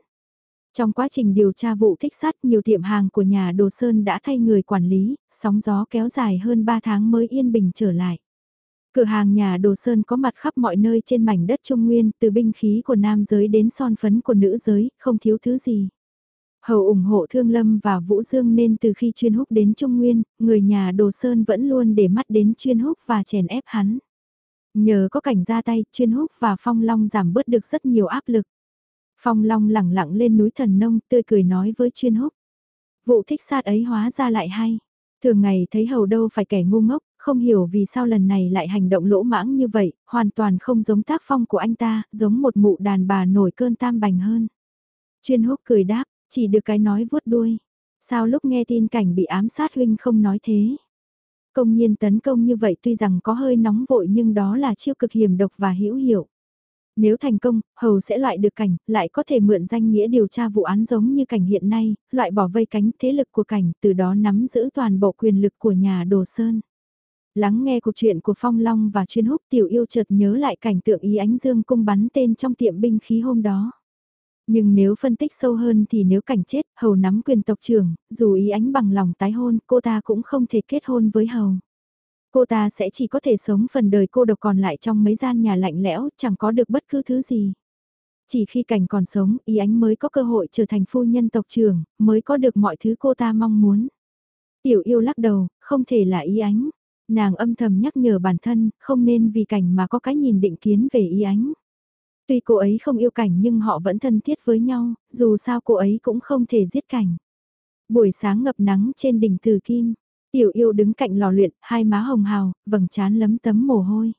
Trong quá trình điều tra vụ thích sát nhiều tiệm hàng của nhà Đồ Sơn đã thay người quản lý, sóng gió kéo dài hơn 3 tháng mới yên bình trở lại. Cửa hàng nhà đồ sơn có mặt khắp mọi nơi trên mảnh đất Trung Nguyên, từ binh khí của nam giới đến son phấn của nữ giới, không thiếu thứ gì. Hầu ủng hộ Thương Lâm và Vũ Dương nên từ khi chuyên húc đến Trung Nguyên, người nhà đồ sơn vẫn luôn để mắt đến chuyên húc và chèn ép hắn. Nhờ có cảnh ra tay, chuyên húc và Phong Long giảm bớt được rất nhiều áp lực. Phong Long lẳng lặng lên núi thần nông tươi cười nói với chuyên húc. Vụ thích sát ấy hóa ra lại hay. Thường ngày thấy hầu đâu phải kẻ ngu ngốc, không hiểu vì sao lần này lại hành động lỗ mãng như vậy, hoàn toàn không giống tác phong của anh ta, giống một mụ đàn bà nổi cơn tam bành hơn. Chuyên húc cười đáp, chỉ được cái nói vuốt đuôi. Sao lúc nghe tin cảnh bị ám sát huynh không nói thế? Công nhiên tấn công như vậy tuy rằng có hơi nóng vội nhưng đó là chiêu cực hiểm độc và hữu hiệu. Nếu thành công, Hầu sẽ loại được cảnh, lại có thể mượn danh nghĩa điều tra vụ án giống như cảnh hiện nay, loại bỏ vây cánh thế lực của cảnh, từ đó nắm giữ toàn bộ quyền lực của nhà Đồ Sơn. Lắng nghe cuộc chuyện của Phong Long và chuyên húc tiểu yêu chợt nhớ lại cảnh tượng ý ánh dương cung bắn tên trong tiệm binh khí hôm đó. Nhưng nếu phân tích sâu hơn thì nếu cảnh chết, hầu nắm quyền tộc trưởng, dù ý ánh bằng lòng tái hôn, cô ta cũng không thể kết hôn với hầu. Cô ta sẽ chỉ có thể sống phần đời cô độc còn lại trong mấy gian nhà lạnh lẽo, chẳng có được bất cứ thứ gì. Chỉ khi cảnh còn sống, ý ánh mới có cơ hội trở thành phu nhân tộc trưởng, mới có được mọi thứ cô ta mong muốn. Tiểu yêu lắc đầu, không thể là ý ánh. Nàng âm thầm nhắc nhở bản thân, không nên vì cảnh mà có cái nhìn định kiến về ý ánh. Tuy cô ấy không yêu cảnh nhưng họ vẫn thân thiết với nhau, dù sao cô ấy cũng không thể giết cảnh. Buổi sáng ngập nắng trên đỉnh Từ Kim, tiểu yêu đứng cạnh lò luyện, hai má hồng hào, vầng trán lấm tấm mồ hôi.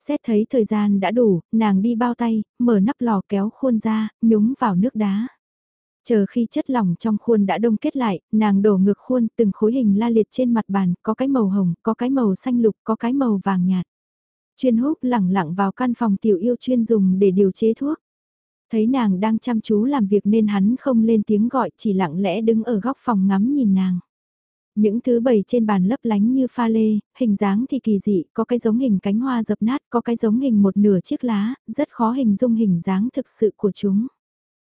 Xét thấy thời gian đã đủ, nàng đi bao tay, mở nắp lò kéo khuôn ra, nhúng vào nước đá. Chờ khi chất lỏng trong khuôn đã đông kết lại, nàng đổ ngược khuôn từng khối hình la liệt trên mặt bàn, có cái màu hồng, có cái màu xanh lục, có cái màu vàng nhạt. Chuyên húc lẳng lặng vào căn phòng tiểu yêu chuyên dùng để điều chế thuốc. Thấy nàng đang chăm chú làm việc nên hắn không lên tiếng gọi chỉ lặng lẽ đứng ở góc phòng ngắm nhìn nàng. Những thứ bày trên bàn lấp lánh như pha lê, hình dáng thì kỳ dị, có cái giống hình cánh hoa dập nát, có cái giống hình một nửa chiếc lá, rất khó hình dung hình dáng thực sự của chúng.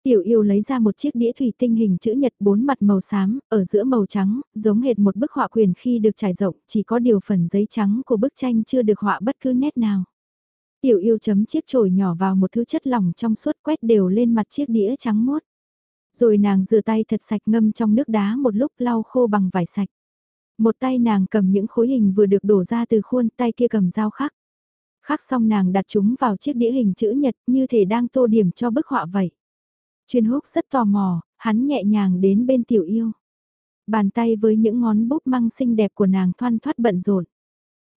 Tiểu yêu lấy ra một chiếc đĩa thủy tinh hình chữ nhật bốn mặt màu xám, ở giữa màu trắng, giống hệt một bức họa quyền khi được trải rộng, chỉ có điều phần giấy trắng của bức tranh chưa được họa bất cứ nét nào. Tiểu yêu chấm chiếc chổi nhỏ vào một thứ chất lỏng trong suốt quét đều lên mặt chiếc đĩa trắng mốt. Rồi nàng rửa tay thật sạch ngâm trong nước đá một lúc lau khô bằng vải sạch. Một tay nàng cầm những khối hình vừa được đổ ra từ khuôn, tay kia cầm dao khắc. Khắc xong nàng đặt chúng vào chiếc đĩa hình chữ nhật như thể đang tô điểm cho bức họa vậy. Chuyên húc rất tò mò, hắn nhẹ nhàng đến bên tiểu yêu. Bàn tay với những ngón búp măng xinh đẹp của nàng thoăn thoát bận rộn.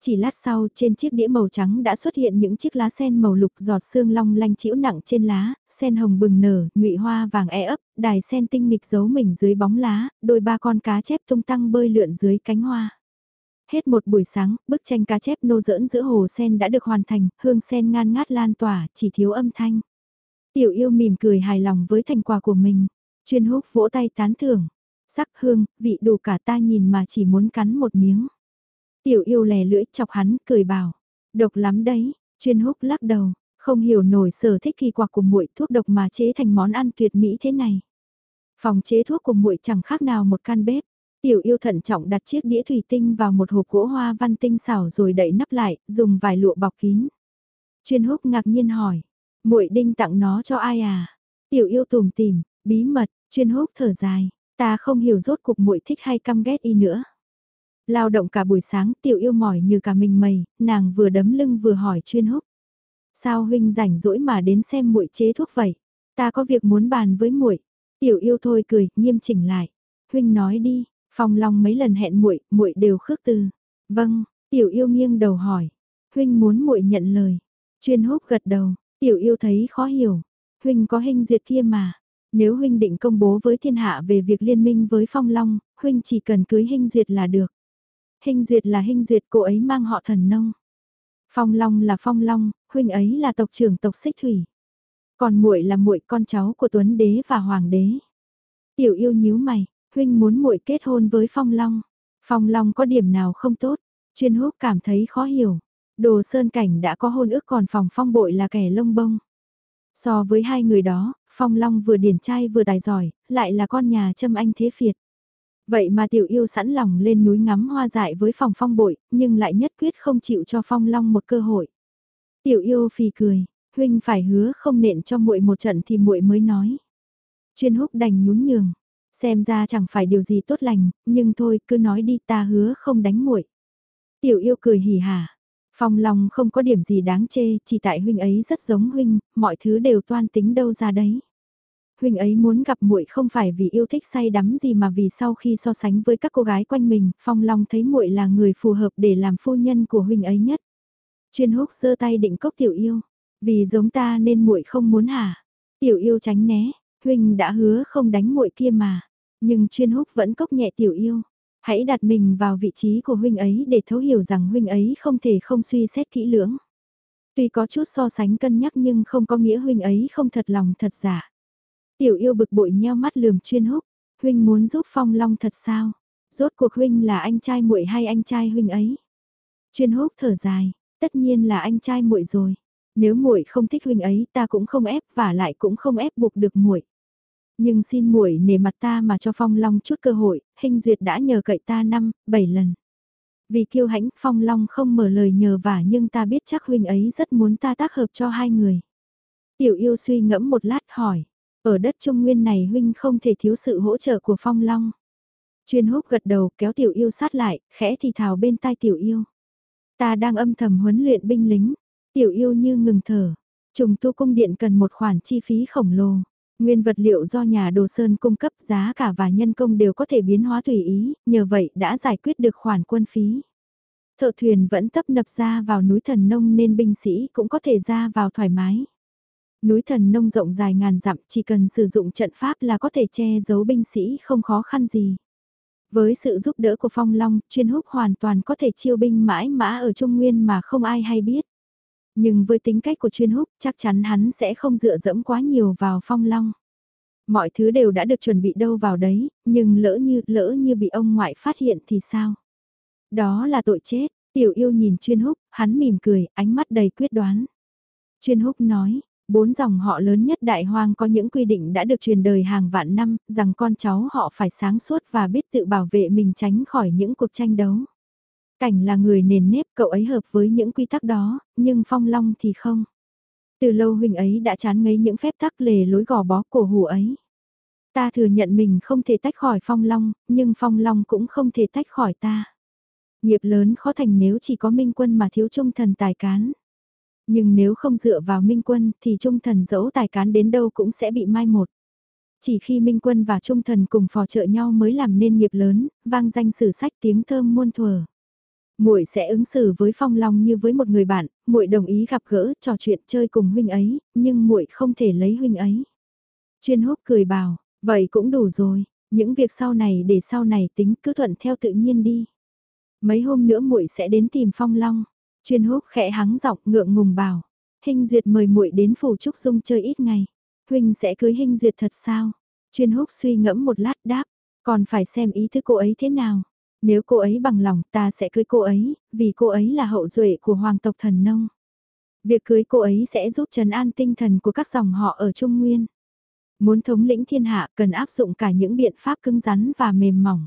Chỉ lát sau trên chiếc đĩa màu trắng đã xuất hiện những chiếc lá sen màu lục giọt sương long lanh chĩu nặng trên lá, sen hồng bừng nở, nhụy hoa vàng e ấp, đài sen tinh nghịch giấu mình dưới bóng lá, đôi ba con cá chép tung tăng bơi lượn dưới cánh hoa. Hết một buổi sáng, bức tranh cá chép nô dỡn giữa hồ sen đã được hoàn thành, hương sen ngan ngát lan tỏa, chỉ thiếu âm thanh. Tiểu yêu mỉm cười hài lòng với thành quả của mình. Chuyên húc vỗ tay tán thưởng. Sắc hương, vị đủ cả ta nhìn mà chỉ muốn cắn một miếng. Tiểu yêu lè lưỡi chọc hắn, cười bảo. Độc lắm đấy, chuyên húc lắc đầu, không hiểu nổi sở thích kỳ quặc của muội thuốc độc mà chế thành món ăn tuyệt mỹ thế này. Phòng chế thuốc của muội chẳng khác nào một căn bếp. Tiểu yêu thận trọng đặt chiếc đĩa thủy tinh vào một hộp gỗ hoa văn tinh xảo rồi đậy nắp lại, dùng vài lụa bọc kín. Chuyên húc ngạc nhiên hỏi, muội đinh tặng nó cho ai à? Tiểu yêu tùm tìm, bí mật, chuyên húc thở dài, ta không hiểu rốt cuộc muội thích hay căm ghét y nữa. Lao động cả buổi sáng tiểu yêu mỏi như cả mình mầy. nàng vừa đấm lưng vừa hỏi chuyên húc. Sao huynh rảnh rỗi mà đến xem muội chế thuốc vậy? Ta có việc muốn bàn với muội. Tiểu yêu thôi cười, nghiêm chỉnh lại. Huynh nói đi, Phong Long mấy lần hẹn muội, muội đều khước từ. Vâng, tiểu yêu nghiêng đầu hỏi. Huynh muốn muội nhận lời. Chuyên húc gật đầu, Tiểu yêu thấy khó hiểu, huynh có hình duyệt kia mà. Nếu huynh định công bố với thiên hạ về việc liên minh với Phong Long, huynh chỉ cần cưới hình duyệt là được. Hình duyệt là hình duyệt cô ấy mang họ thần nông. Phong Long là Phong Long, huynh ấy là tộc trưởng tộc Xích Thủy. Còn muội là muội con cháu của Tuấn Đế và Hoàng Đế. Tiểu yêu nhíu mày, huynh muốn muội kết hôn với Phong Long. Phong Long có điểm nào không tốt? Chuyên húc cảm thấy khó hiểu. Đồ Sơn Cảnh đã có hôn ước còn phòng phong bội là kẻ lông bông. So với hai người đó, Phong Long vừa điển trai vừa tài giỏi, lại là con nhà châm anh thế phiệt. Vậy mà tiểu yêu sẵn lòng lên núi ngắm hoa dại với phòng phong bội, nhưng lại nhất quyết không chịu cho Phong Long một cơ hội. Tiểu yêu phì cười, huynh phải hứa không nện cho muội một trận thì muội mới nói. Chuyên húc đành nhún nhường, xem ra chẳng phải điều gì tốt lành, nhưng thôi cứ nói đi ta hứa không đánh muội. Tiểu yêu cười hỉ hả, Phong Long không có điểm gì đáng chê, chỉ tại huynh ấy rất giống huynh, mọi thứ đều toan tính đâu ra đấy huynh ấy muốn gặp muội không phải vì yêu thích say đắm gì mà vì sau khi so sánh với các cô gái quanh mình, Phong Long thấy muội là người phù hợp để làm phu nhân của huynh ấy nhất. Chuyên húc giơ tay định cốc tiểu yêu, vì giống ta nên muội không muốn hả? Tiểu yêu tránh né, huynh đã hứa không đánh muội kia mà, nhưng chuyên húc vẫn cốc nhẹ tiểu yêu. Hãy đặt mình vào vị trí của huynh ấy để thấu hiểu rằng huynh ấy không thể không suy xét kỹ lưỡng. Tuy có chút so sánh cân nhắc nhưng không có nghĩa huynh ấy không thật lòng thật giả. Tiểu yêu bực bội nheo mắt lườm chuyên húc, huynh muốn giúp phong long thật sao? Rốt cuộc huynh là anh trai muội hay anh trai huynh ấy? Chuyên húc thở dài, tất nhiên là anh trai muội rồi. Nếu muội không thích huynh ấy ta cũng không ép và lại cũng không ép buộc được muội. Nhưng xin muội nể mặt ta mà cho Phong Long chút cơ hội, hình duyệt đã nhờ cậy ta năm, bảy lần. Vì kiêu hãnh Phong Long không mở lời nhờ vả nhưng ta biết chắc huynh ấy rất muốn ta tác hợp cho hai người. Tiểu yêu suy ngẫm một lát hỏi, ở đất Trung Nguyên này huynh không thể thiếu sự hỗ trợ của Phong Long. Chuyên húc gật đầu kéo tiểu yêu sát lại, khẽ thì thào bên tai tiểu yêu. Ta đang âm thầm huấn luyện binh lính, tiểu yêu như ngừng thở. Trùng tu cung điện cần một khoản chi phí khổng lồ. Nguyên vật liệu do nhà đồ sơn cung cấp giá cả và nhân công đều có thể biến hóa tùy ý, nhờ vậy đã giải quyết được khoản quân phí. Thợ thuyền vẫn tấp nập ra vào núi thần nông nên binh sĩ cũng có thể ra vào thoải mái. Núi thần nông rộng dài ngàn dặm chỉ cần sử dụng trận pháp là có thể che giấu binh sĩ không khó khăn gì. Với sự giúp đỡ của Phong Long, chuyên húc hoàn toàn có thể chiêu binh mãi mã ở Trung Nguyên mà không ai hay biết. Nhưng với tính cách của chuyên húc, chắc chắn hắn sẽ không dựa dẫm quá nhiều vào Phong Long. Mọi thứ đều đã được chuẩn bị đâu vào đấy, nhưng lỡ như, lỡ như bị ông ngoại phát hiện thì sao? Đó là tội chết, tiểu yêu nhìn chuyên húc, hắn mỉm cười, ánh mắt đầy quyết đoán. Chuyên húc nói, bốn dòng họ lớn nhất đại hoang có những quy định đã được truyền đời hàng vạn năm, rằng con cháu họ phải sáng suốt và biết tự bảo vệ mình tránh khỏi những cuộc tranh đấu. Cảnh là người nền nếp cậu ấy hợp với những quy tắc đó, nhưng Phong Long thì không. Từ lâu huynh ấy đã chán ngấy những phép tắc lề lối gò bó cổ hủ ấy. Ta thừa nhận mình không thể tách khỏi Phong Long, nhưng Phong Long cũng không thể tách khỏi ta. Nghiệp lớn khó thành nếu chỉ có minh quân mà thiếu trung thần tài cán. Nhưng nếu không dựa vào minh quân thì trung thần dẫu tài cán đến đâu cũng sẽ bị mai một. Chỉ khi minh quân và trung thần cùng phò trợ nhau mới làm nên nghiệp lớn, vang danh sử sách tiếng thơm muôn thuở muội sẽ ứng xử với Phong Long như với một người bạn, muội đồng ý gặp gỡ, trò chuyện chơi cùng huynh ấy, nhưng muội không thể lấy huynh ấy. Chuyên húc cười bảo, vậy cũng đủ rồi, những việc sau này để sau này tính cứ thuận theo tự nhiên đi. Mấy hôm nữa muội sẽ đến tìm Phong Long. Chuyên húc khẽ hắng giọng ngượng ngùng bảo, Hình Duyệt mời muội đến phủ Trúc Dung chơi ít ngày. Huynh sẽ cưới Hình Duyệt thật sao? Chuyên húc suy ngẫm một lát đáp, còn phải xem ý thức cô ấy thế nào. Nếu cô ấy bằng lòng ta sẽ cưới cô ấy, vì cô ấy là hậu duệ của hoàng tộc thần nông. Việc cưới cô ấy sẽ giúp trấn an tinh thần của các dòng họ ở Trung Nguyên. Muốn thống lĩnh thiên hạ cần áp dụng cả những biện pháp cứng rắn và mềm mỏng.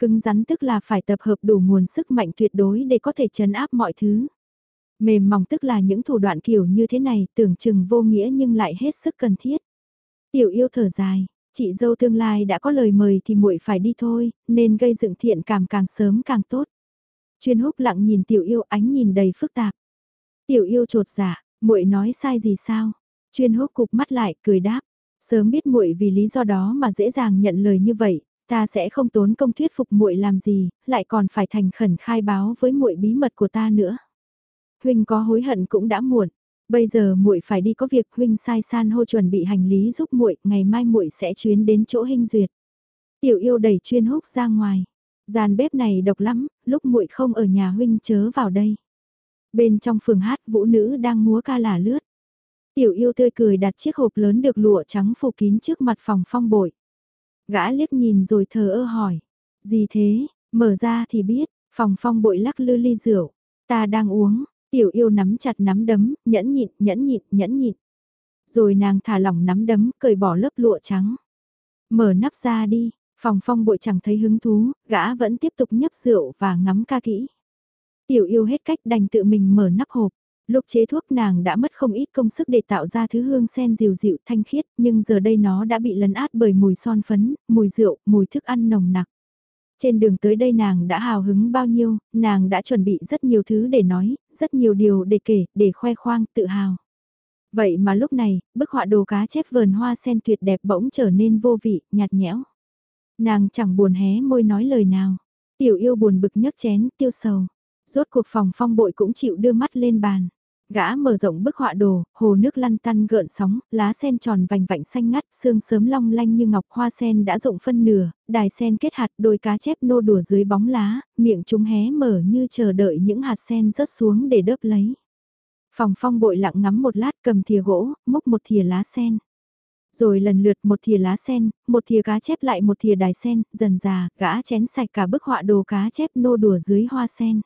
Cứng rắn tức là phải tập hợp đủ nguồn sức mạnh tuyệt đối để có thể chấn áp mọi thứ. Mềm mỏng tức là những thủ đoạn kiểu như thế này tưởng chừng vô nghĩa nhưng lại hết sức cần thiết. Tiểu yêu thở dài, Chị dâu tương lai đã có lời mời thì muội phải đi thôi, nên gây dựng thiện cảm càng sớm càng tốt. Chuyên húc lặng nhìn tiểu yêu ánh nhìn đầy phức tạp. Tiểu yêu trột dạ, muội nói sai gì sao? Chuyên húc cục mắt lại, cười đáp. Sớm biết muội vì lý do đó mà dễ dàng nhận lời như vậy, ta sẽ không tốn công thuyết phục muội làm gì, lại còn phải thành khẩn khai báo với muội bí mật của ta nữa. Huynh có hối hận cũng đã muộn, Bây giờ muội phải đi có việc huynh sai san hô chuẩn bị hành lý giúp muội, ngày mai muội sẽ chuyến đến chỗ hình duyệt. Tiểu yêu đẩy chuyên húc ra ngoài. Gian bếp này độc lắm, lúc muội không ở nhà huynh chớ vào đây. Bên trong phường hát vũ nữ đang múa ca lả lướt. Tiểu yêu tươi cười đặt chiếc hộp lớn được lụa trắng phủ kín trước mặt phòng phong bội. Gã liếc nhìn rồi thờ ơ hỏi. Gì thế, mở ra thì biết, phòng phong bội lắc lư ly rượu. Ta đang uống, Tiểu yêu nắm chặt nắm đấm, nhẫn nhịn, nhẫn nhịn, nhẫn nhịn. Rồi nàng thả lỏng nắm đấm, cởi bỏ lớp lụa trắng. Mở nắp ra đi, phòng phong bội chẳng thấy hứng thú, gã vẫn tiếp tục nhấp rượu và ngắm ca kỹ. Tiểu yêu hết cách đành tự mình mở nắp hộp. Lúc chế thuốc nàng đã mất không ít công sức để tạo ra thứ hương sen dịu dịu thanh khiết, nhưng giờ đây nó đã bị lấn át bởi mùi son phấn, mùi rượu, mùi thức ăn nồng nặc. Trên đường tới đây nàng đã hào hứng bao nhiêu, nàng đã chuẩn bị rất nhiều thứ để nói, rất nhiều điều để kể, để khoe khoang, tự hào. Vậy mà lúc này, bức họa đồ cá chép vườn hoa sen tuyệt đẹp bỗng trở nên vô vị, nhạt nhẽo. Nàng chẳng buồn hé môi nói lời nào. Tiểu yêu buồn bực nhấc chén, tiêu sầu. Rốt cuộc phòng phong bội cũng chịu đưa mắt lên bàn. Gã mở rộng bức họa đồ, hồ nước lăn tăn gợn sóng, lá sen tròn vành vạnh xanh ngắt, xương sớm long lanh như ngọc hoa sen đã rộng phân nửa, đài sen kết hạt đôi cá chép nô đùa dưới bóng lá, miệng chúng hé mở như chờ đợi những hạt sen rớt xuống để đớp lấy. Phòng phong bội lặng ngắm một lát cầm thìa gỗ, múc một thìa lá sen. Rồi lần lượt một thìa lá sen, một thìa cá chép lại một thìa đài sen, dần già, gã chén sạch cả bức họa đồ cá chép nô đùa dưới hoa sen.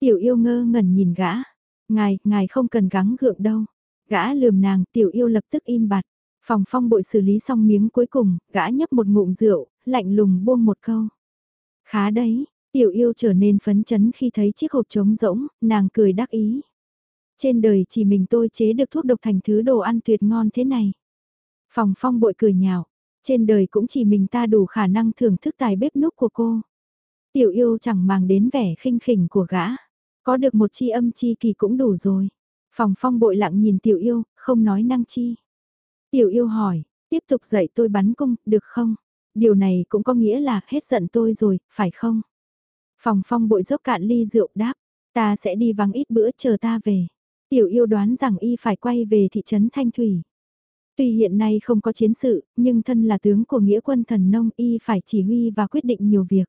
Tiểu yêu ngơ ngẩn nhìn gã Ngài, ngài không cần gắng gượng đâu. Gã lườm nàng, tiểu yêu lập tức im bặt. Phòng phong bội xử lý xong miếng cuối cùng, gã nhấp một ngụm rượu, lạnh lùng buông một câu. Khá đấy, tiểu yêu trở nên phấn chấn khi thấy chiếc hộp trống rỗng, nàng cười đắc ý. Trên đời chỉ mình tôi chế được thuốc độc thành thứ đồ ăn tuyệt ngon thế này. Phòng phong bội cười nhạo, trên đời cũng chỉ mình ta đủ khả năng thưởng thức tài bếp núc của cô. Tiểu yêu chẳng màng đến vẻ khinh khỉnh của gã. Có được một chi âm chi kỳ cũng đủ rồi. Phòng phong bội lặng nhìn tiểu yêu, không nói năng chi. Tiểu yêu hỏi, tiếp tục dạy tôi bắn cung, được không? Điều này cũng có nghĩa là hết giận tôi rồi, phải không? Phòng phong bội dốc cạn ly rượu đáp, ta sẽ đi vắng ít bữa chờ ta về. Tiểu yêu đoán rằng y phải quay về thị trấn Thanh Thủy. Tuy hiện nay không có chiến sự, nhưng thân là tướng của nghĩa quân thần nông y phải chỉ huy và quyết định nhiều việc.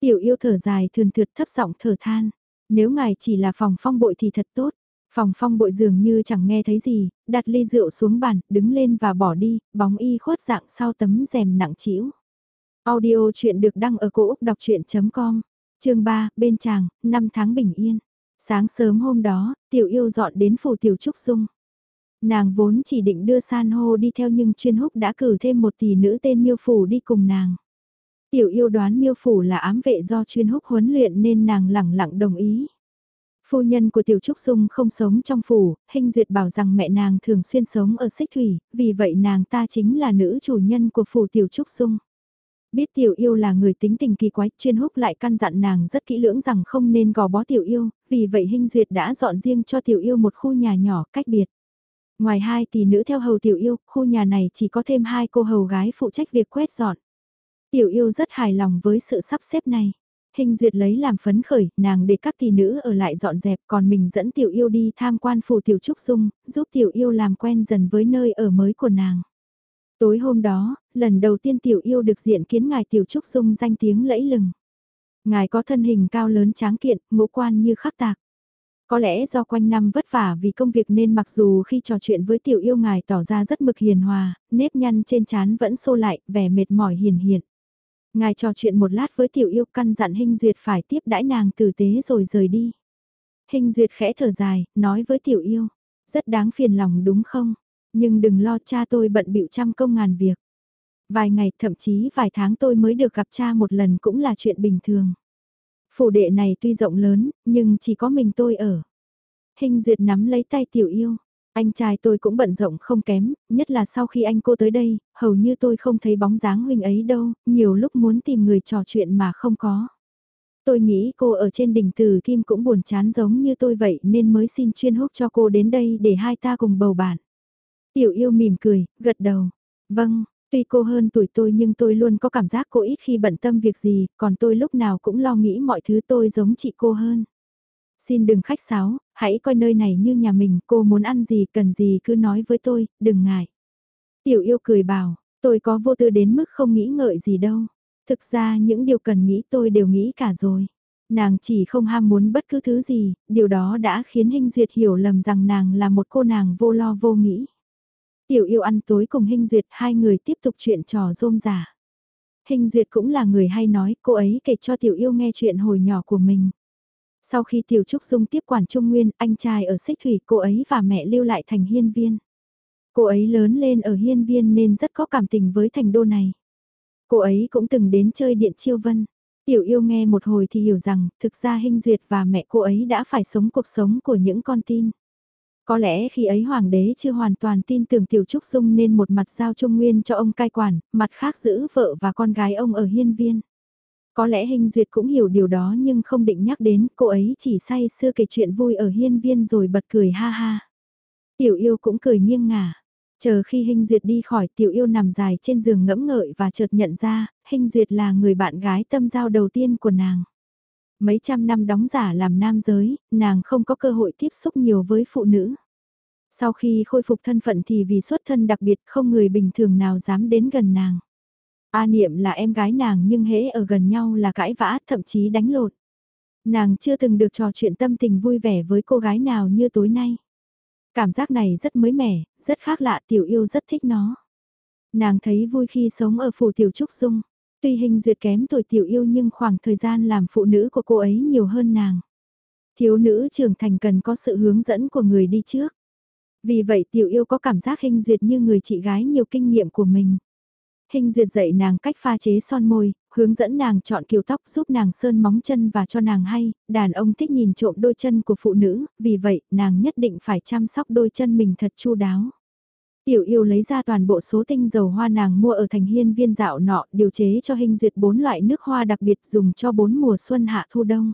Tiểu yêu thở dài thường thượt thấp giọng thở than. Nếu ngài chỉ là phòng phong bội thì thật tốt. Phòng phong bội dường như chẳng nghe thấy gì, đặt ly rượu xuống bàn, đứng lên và bỏ đi, bóng y khuất dạng sau tấm rèm nặng trĩu. Audio chuyện được đăng ở cổ Úc đọc chuyện.com, chương 3, bên chàng, 5 tháng bình yên. Sáng sớm hôm đó, tiểu yêu dọn đến phủ tiểu trúc dung. Nàng vốn chỉ định đưa san hô đi theo nhưng chuyên húc đã cử thêm một tỷ nữ tên miêu phủ đi cùng nàng. Tiểu yêu đoán miêu phủ là ám vệ do chuyên húc huấn luyện nên nàng lẳng lặng đồng ý. Phu nhân của Tiểu Trúc Dung không sống trong phủ, hình duyệt bảo rằng mẹ nàng thường xuyên sống ở xích thủy, vì vậy nàng ta chính là nữ chủ nhân của phủ Tiểu Trúc Dung. Biết Tiểu Yêu là người tính tình kỳ quái, chuyên húc lại căn dặn nàng rất kỹ lưỡng rằng không nên gò bó Tiểu Yêu, vì vậy hình duyệt đã dọn riêng cho Tiểu Yêu một khu nhà nhỏ cách biệt. Ngoài hai tỷ nữ theo hầu Tiểu Yêu, khu nhà này chỉ có thêm hai cô hầu gái phụ trách việc quét dọn. Tiểu yêu rất hài lòng với sự sắp xếp này. Hình duyệt lấy làm phấn khởi, nàng để các tỷ nữ ở lại dọn dẹp còn mình dẫn tiểu yêu đi tham quan phủ tiểu trúc dung, giúp tiểu yêu làm quen dần với nơi ở mới của nàng. Tối hôm đó, lần đầu tiên tiểu yêu được diện kiến ngài tiểu trúc dung danh tiếng lẫy lừng. Ngài có thân hình cao lớn tráng kiện, ngũ quan như khắc tạc. Có lẽ do quanh năm vất vả vì công việc nên mặc dù khi trò chuyện với tiểu yêu ngài tỏ ra rất mực hiền hòa, nếp nhăn trên trán vẫn xô lại, vẻ mệt mỏi hiền hiện. Ngài trò chuyện một lát với tiểu yêu căn dặn Hinh Duyệt phải tiếp đãi nàng tử tế rồi rời đi. Hinh Duyệt khẽ thở dài, nói với tiểu yêu, rất đáng phiền lòng đúng không? Nhưng đừng lo cha tôi bận bịu trăm công ngàn việc. Vài ngày thậm chí vài tháng tôi mới được gặp cha một lần cũng là chuyện bình thường. Phủ đệ này tuy rộng lớn, nhưng chỉ có mình tôi ở. Hình duyệt nắm lấy tay tiểu yêu. Anh trai tôi cũng bận rộng không kém, nhất là sau khi anh cô tới đây, hầu như tôi không thấy bóng dáng huynh ấy đâu, nhiều lúc muốn tìm người trò chuyện mà không có. Tôi nghĩ cô ở trên đỉnh Từ Kim cũng buồn chán giống như tôi vậy nên mới xin chuyên húc cho cô đến đây để hai ta cùng bầu bạn. Tiểu yêu mỉm cười, gật đầu. Vâng, tuy cô hơn tuổi tôi nhưng tôi luôn có cảm giác cô ít khi bận tâm việc gì, còn tôi lúc nào cũng lo nghĩ mọi thứ tôi giống chị cô hơn. Xin đừng khách sáo, hãy coi nơi này như nhà mình, cô muốn ăn gì cần gì cứ nói với tôi, đừng ngại. Tiểu yêu cười bảo, tôi có vô tư đến mức không nghĩ ngợi gì đâu. Thực ra những điều cần nghĩ tôi đều nghĩ cả rồi. Nàng chỉ không ham muốn bất cứ thứ gì, điều đó đã khiến Hinh Duyệt hiểu lầm rằng nàng là một cô nàng vô lo vô nghĩ. Tiểu yêu ăn tối cùng Hinh Duyệt hai người tiếp tục chuyện trò rôm giả. Hình Duyệt cũng là người hay nói, cô ấy kể cho Tiểu yêu nghe chuyện hồi nhỏ của mình. Sau khi Tiểu Trúc Dung tiếp quản Trung Nguyên, anh trai ở Xích Thủy, cô ấy và mẹ lưu lại thành hiên viên. Cô ấy lớn lên ở hiên viên nên rất có cảm tình với thành đô này. Cô ấy cũng từng đến chơi điện chiêu vân. Tiểu yêu nghe một hồi thì hiểu rằng, thực ra Hinh Duyệt và mẹ cô ấy đã phải sống cuộc sống của những con tin. Có lẽ khi ấy hoàng đế chưa hoàn toàn tin tưởng Tiểu Trúc Dung nên một mặt giao Trung Nguyên cho ông cai quản, mặt khác giữ vợ và con gái ông ở hiên viên. Có lẽ Hình Duyệt cũng hiểu điều đó nhưng không định nhắc đến, cô ấy chỉ say sưa kể chuyện vui ở hiên viên rồi bật cười ha ha. Tiểu yêu cũng cười nghiêng ngả. Chờ khi Hình Duyệt đi khỏi tiểu yêu nằm dài trên giường ngẫm ngợi và chợt nhận ra, Hình Duyệt là người bạn gái tâm giao đầu tiên của nàng. Mấy trăm năm đóng giả làm nam giới, nàng không có cơ hội tiếp xúc nhiều với phụ nữ. Sau khi khôi phục thân phận thì vì xuất thân đặc biệt không người bình thường nào dám đến gần nàng. A Niệm là em gái nàng nhưng hễ ở gần nhau là cãi vã thậm chí đánh lột. Nàng chưa từng được trò chuyện tâm tình vui vẻ với cô gái nào như tối nay. Cảm giác này rất mới mẻ, rất khác lạ tiểu yêu rất thích nó. Nàng thấy vui khi sống ở phủ tiểu trúc dung. Tuy hình duyệt kém tuổi tiểu yêu nhưng khoảng thời gian làm phụ nữ của cô ấy nhiều hơn nàng. Thiếu nữ trưởng thành cần có sự hướng dẫn của người đi trước. Vì vậy tiểu yêu có cảm giác hình duyệt như người chị gái nhiều kinh nghiệm của mình. Hình duyệt dạy nàng cách pha chế son môi, hướng dẫn nàng chọn kiểu tóc giúp nàng sơn móng chân và cho nàng hay, đàn ông thích nhìn trộm đôi chân của phụ nữ, vì vậy nàng nhất định phải chăm sóc đôi chân mình thật chu đáo. Tiểu yêu lấy ra toàn bộ số tinh dầu hoa nàng mua ở thành hiên viên dạo nọ, điều chế cho hình duyệt bốn loại nước hoa đặc biệt dùng cho bốn mùa xuân hạ thu đông.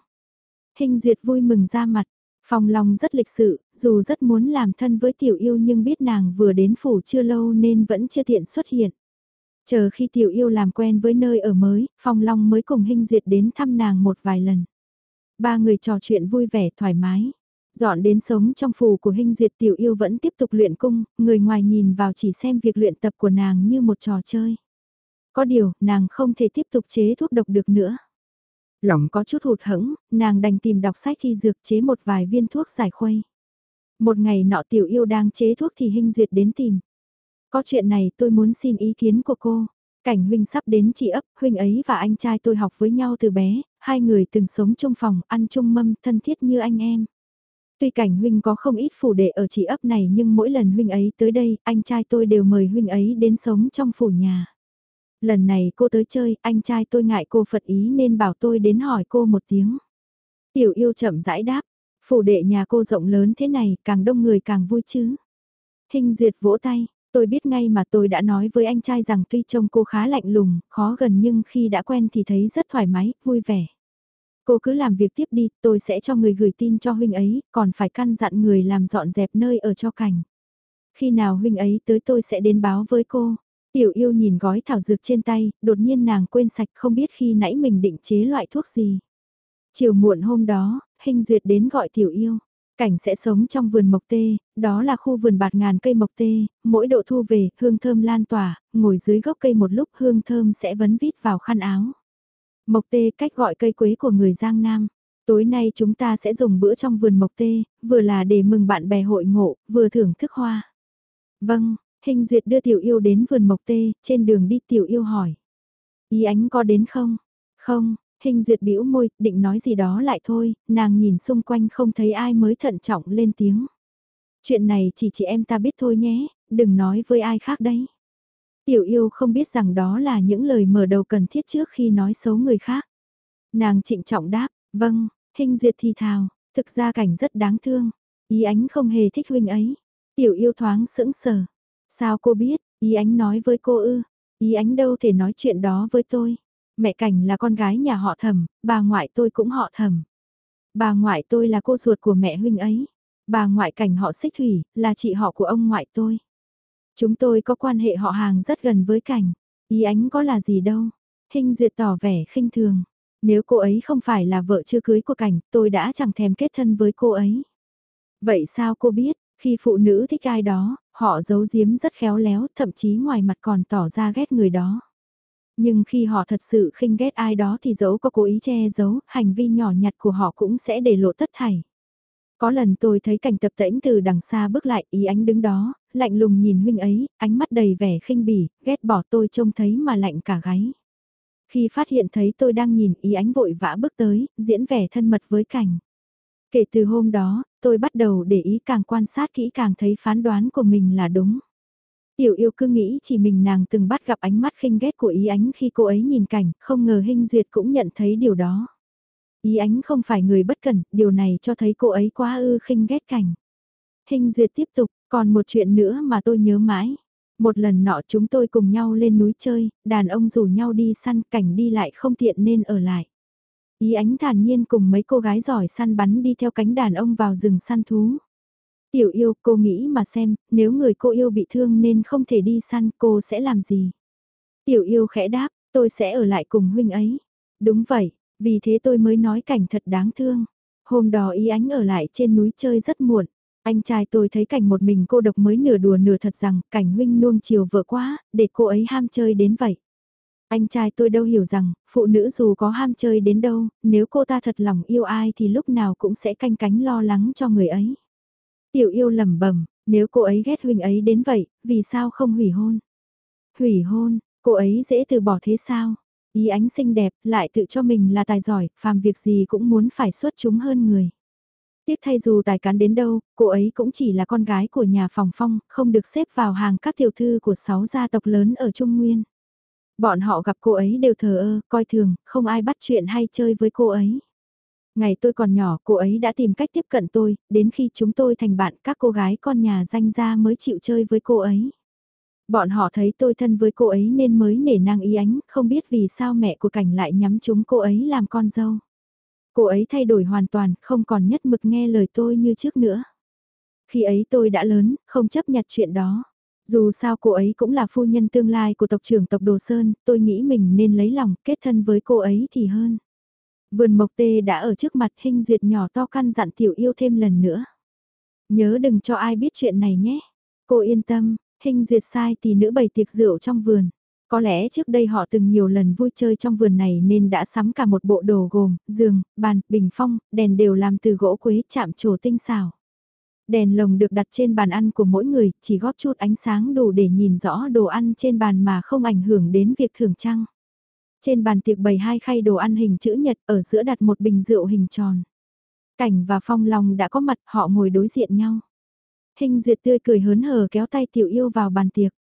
Hình duyệt vui mừng ra mặt, Phong Long rất lịch sự, dù rất muốn làm thân với tiểu yêu nhưng biết nàng vừa đến phủ chưa lâu nên vẫn chưa tiện xuất hiện. Chờ khi tiểu yêu làm quen với nơi ở mới, Phong Long mới cùng Hinh Duyệt đến thăm nàng một vài lần. Ba người trò chuyện vui vẻ thoải mái. Dọn đến sống trong phủ của Hinh Duyệt tiểu yêu vẫn tiếp tục luyện cung, người ngoài nhìn vào chỉ xem việc luyện tập của nàng như một trò chơi. Có điều, nàng không thể tiếp tục chế thuốc độc được nữa. Lòng có chút hụt hẫng, nàng đành tìm đọc sách thi dược chế một vài viên thuốc giải khuây. Một ngày nọ tiểu yêu đang chế thuốc thì Hinh Duyệt đến tìm. Có chuyện này tôi muốn xin ý kiến của cô. Cảnh huynh sắp đến chị ấp, huynh ấy và anh trai tôi học với nhau từ bé, hai người từng sống chung phòng, ăn chung mâm, thân thiết như anh em. Tuy cảnh huynh có không ít phủ đệ ở chị ấp này nhưng mỗi lần huynh ấy tới đây, anh trai tôi đều mời huynh ấy đến sống trong phủ nhà. Lần này cô tới chơi, anh trai tôi ngại cô Phật ý nên bảo tôi đến hỏi cô một tiếng. Tiểu yêu chậm rãi đáp, phủ đệ nhà cô rộng lớn thế này, càng đông người càng vui chứ. Hình duyệt vỗ tay, Tôi biết ngay mà tôi đã nói với anh trai rằng tuy trông cô khá lạnh lùng, khó gần nhưng khi đã quen thì thấy rất thoải mái, vui vẻ. Cô cứ làm việc tiếp đi, tôi sẽ cho người gửi tin cho huynh ấy, còn phải căn dặn người làm dọn dẹp nơi ở cho cảnh. Khi nào huynh ấy tới tôi sẽ đến báo với cô. Tiểu yêu nhìn gói thảo dược trên tay, đột nhiên nàng quên sạch không biết khi nãy mình định chế loại thuốc gì. Chiều muộn hôm đó, hình duyệt đến gọi tiểu yêu. Cảnh sẽ sống trong vườn mộc tê, đó là khu vườn bạt ngàn cây mộc tê, mỗi độ thu về, hương thơm lan tỏa, ngồi dưới gốc cây một lúc hương thơm sẽ vấn vít vào khăn áo. Mộc tê cách gọi cây quế của người Giang Nam. Tối nay chúng ta sẽ dùng bữa trong vườn mộc tê, vừa là để mừng bạn bè hội ngộ, vừa thưởng thức hoa. Vâng, Hình Duyệt đưa Tiểu Yêu đến vườn mộc tê, trên đường đi Tiểu Yêu hỏi. Ý ánh có đến không? Không, Hình duyệt bĩu môi, định nói gì đó lại thôi, nàng nhìn xung quanh không thấy ai mới thận trọng lên tiếng. Chuyện này chỉ chị em ta biết thôi nhé, đừng nói với ai khác đấy. Tiểu yêu không biết rằng đó là những lời mở đầu cần thiết trước khi nói xấu người khác. Nàng trịnh trọng đáp, vâng, hình duyệt thì thào, thực ra cảnh rất đáng thương. Ý ánh không hề thích huynh ấy. Tiểu yêu thoáng sững sờ. Sao cô biết, ý ánh nói với cô ư, ý ánh đâu thể nói chuyện đó với tôi. Mẹ Cảnh là con gái nhà họ thẩm, bà ngoại tôi cũng họ thẩm. Bà ngoại tôi là cô ruột của mẹ huynh ấy. Bà ngoại Cảnh họ xích thủy, là chị họ của ông ngoại tôi. Chúng tôi có quan hệ họ hàng rất gần với Cảnh. Ý ánh có là gì đâu. Hình duyệt tỏ vẻ khinh thường. Nếu cô ấy không phải là vợ chưa cưới của Cảnh, tôi đã chẳng thèm kết thân với cô ấy. Vậy sao cô biết, khi phụ nữ thích ai đó, họ giấu giếm rất khéo léo, thậm chí ngoài mặt còn tỏ ra ghét người đó. Nhưng khi họ thật sự khinh ghét ai đó thì dẫu có cố ý che giấu, hành vi nhỏ nhặt của họ cũng sẽ để lộ tất thảy. Có lần tôi thấy cảnh tập tễnh từ đằng xa bước lại, ý ánh đứng đó, lạnh lùng nhìn huynh ấy, ánh mắt đầy vẻ khinh bỉ, ghét bỏ tôi trông thấy mà lạnh cả gáy. Khi phát hiện thấy tôi đang nhìn ý ánh vội vã bước tới, diễn vẻ thân mật với cảnh. Kể từ hôm đó, tôi bắt đầu để ý càng quan sát kỹ càng thấy phán đoán của mình là đúng. Tiểu yêu cứ nghĩ chỉ mình nàng từng bắt gặp ánh mắt khinh ghét của ý ánh khi cô ấy nhìn cảnh, không ngờ hình duyệt cũng nhận thấy điều đó. Ý ánh không phải người bất cẩn, điều này cho thấy cô ấy quá ư khinh ghét cảnh. Hình duyệt tiếp tục, còn một chuyện nữa mà tôi nhớ mãi. Một lần nọ chúng tôi cùng nhau lên núi chơi, đàn ông rủ nhau đi săn cảnh đi lại không tiện nên ở lại. Ý ánh thản nhiên cùng mấy cô gái giỏi săn bắn đi theo cánh đàn ông vào rừng săn thú. Tiểu yêu cô nghĩ mà xem, nếu người cô yêu bị thương nên không thể đi săn cô sẽ làm gì? Tiểu yêu khẽ đáp, tôi sẽ ở lại cùng huynh ấy. Đúng vậy, vì thế tôi mới nói cảnh thật đáng thương. Hôm đó ý ánh ở lại trên núi chơi rất muộn. Anh trai tôi thấy cảnh một mình cô độc mới nửa đùa nửa thật rằng cảnh huynh nuông chiều vợ quá, để cô ấy ham chơi đến vậy. Anh trai tôi đâu hiểu rằng, phụ nữ dù có ham chơi đến đâu, nếu cô ta thật lòng yêu ai thì lúc nào cũng sẽ canh cánh lo lắng cho người ấy. Tiểu yêu lầm bẩm nếu cô ấy ghét huynh ấy đến vậy, vì sao không hủy hôn? Hủy hôn, cô ấy dễ từ bỏ thế sao? Ý ánh xinh đẹp, lại tự cho mình là tài giỏi, phàm việc gì cũng muốn phải xuất chúng hơn người. Tiếc thay dù tài cán đến đâu, cô ấy cũng chỉ là con gái của nhà phòng phong, không được xếp vào hàng các tiểu thư của sáu gia tộc lớn ở Trung Nguyên. Bọn họ gặp cô ấy đều thờ ơ, coi thường, không ai bắt chuyện hay chơi với cô ấy. Ngày tôi còn nhỏ, cô ấy đã tìm cách tiếp cận tôi, đến khi chúng tôi thành bạn các cô gái con nhà danh gia mới chịu chơi với cô ấy. Bọn họ thấy tôi thân với cô ấy nên mới nể nang ý ánh, không biết vì sao mẹ của cảnh lại nhắm chúng cô ấy làm con dâu. Cô ấy thay đổi hoàn toàn, không còn nhất mực nghe lời tôi như trước nữa. Khi ấy tôi đã lớn, không chấp nhặt chuyện đó. Dù sao cô ấy cũng là phu nhân tương lai của tộc trưởng tộc Đồ Sơn, tôi nghĩ mình nên lấy lòng, kết thân với cô ấy thì hơn. Vườn mộc tê đã ở trước mặt hình duyệt nhỏ to căn dặn tiểu yêu thêm lần nữa. Nhớ đừng cho ai biết chuyện này nhé. Cô yên tâm, hình duyệt sai thì nữ bày tiệc rượu trong vườn. Có lẽ trước đây họ từng nhiều lần vui chơi trong vườn này nên đã sắm cả một bộ đồ gồm, giường, bàn, bình phong, đèn đều làm từ gỗ quế chạm trổ tinh xảo. Đèn lồng được đặt trên bàn ăn của mỗi người, chỉ góp chút ánh sáng đủ để nhìn rõ đồ ăn trên bàn mà không ảnh hưởng đến việc thưởng trăng. Trên bàn tiệc bày hai khay đồ ăn hình chữ nhật, ở giữa đặt một bình rượu hình tròn. Cảnh và Phong Long đã có mặt, họ ngồi đối diện nhau. Hình duyệt tươi cười hớn hở kéo tay tiểu yêu vào bàn tiệc.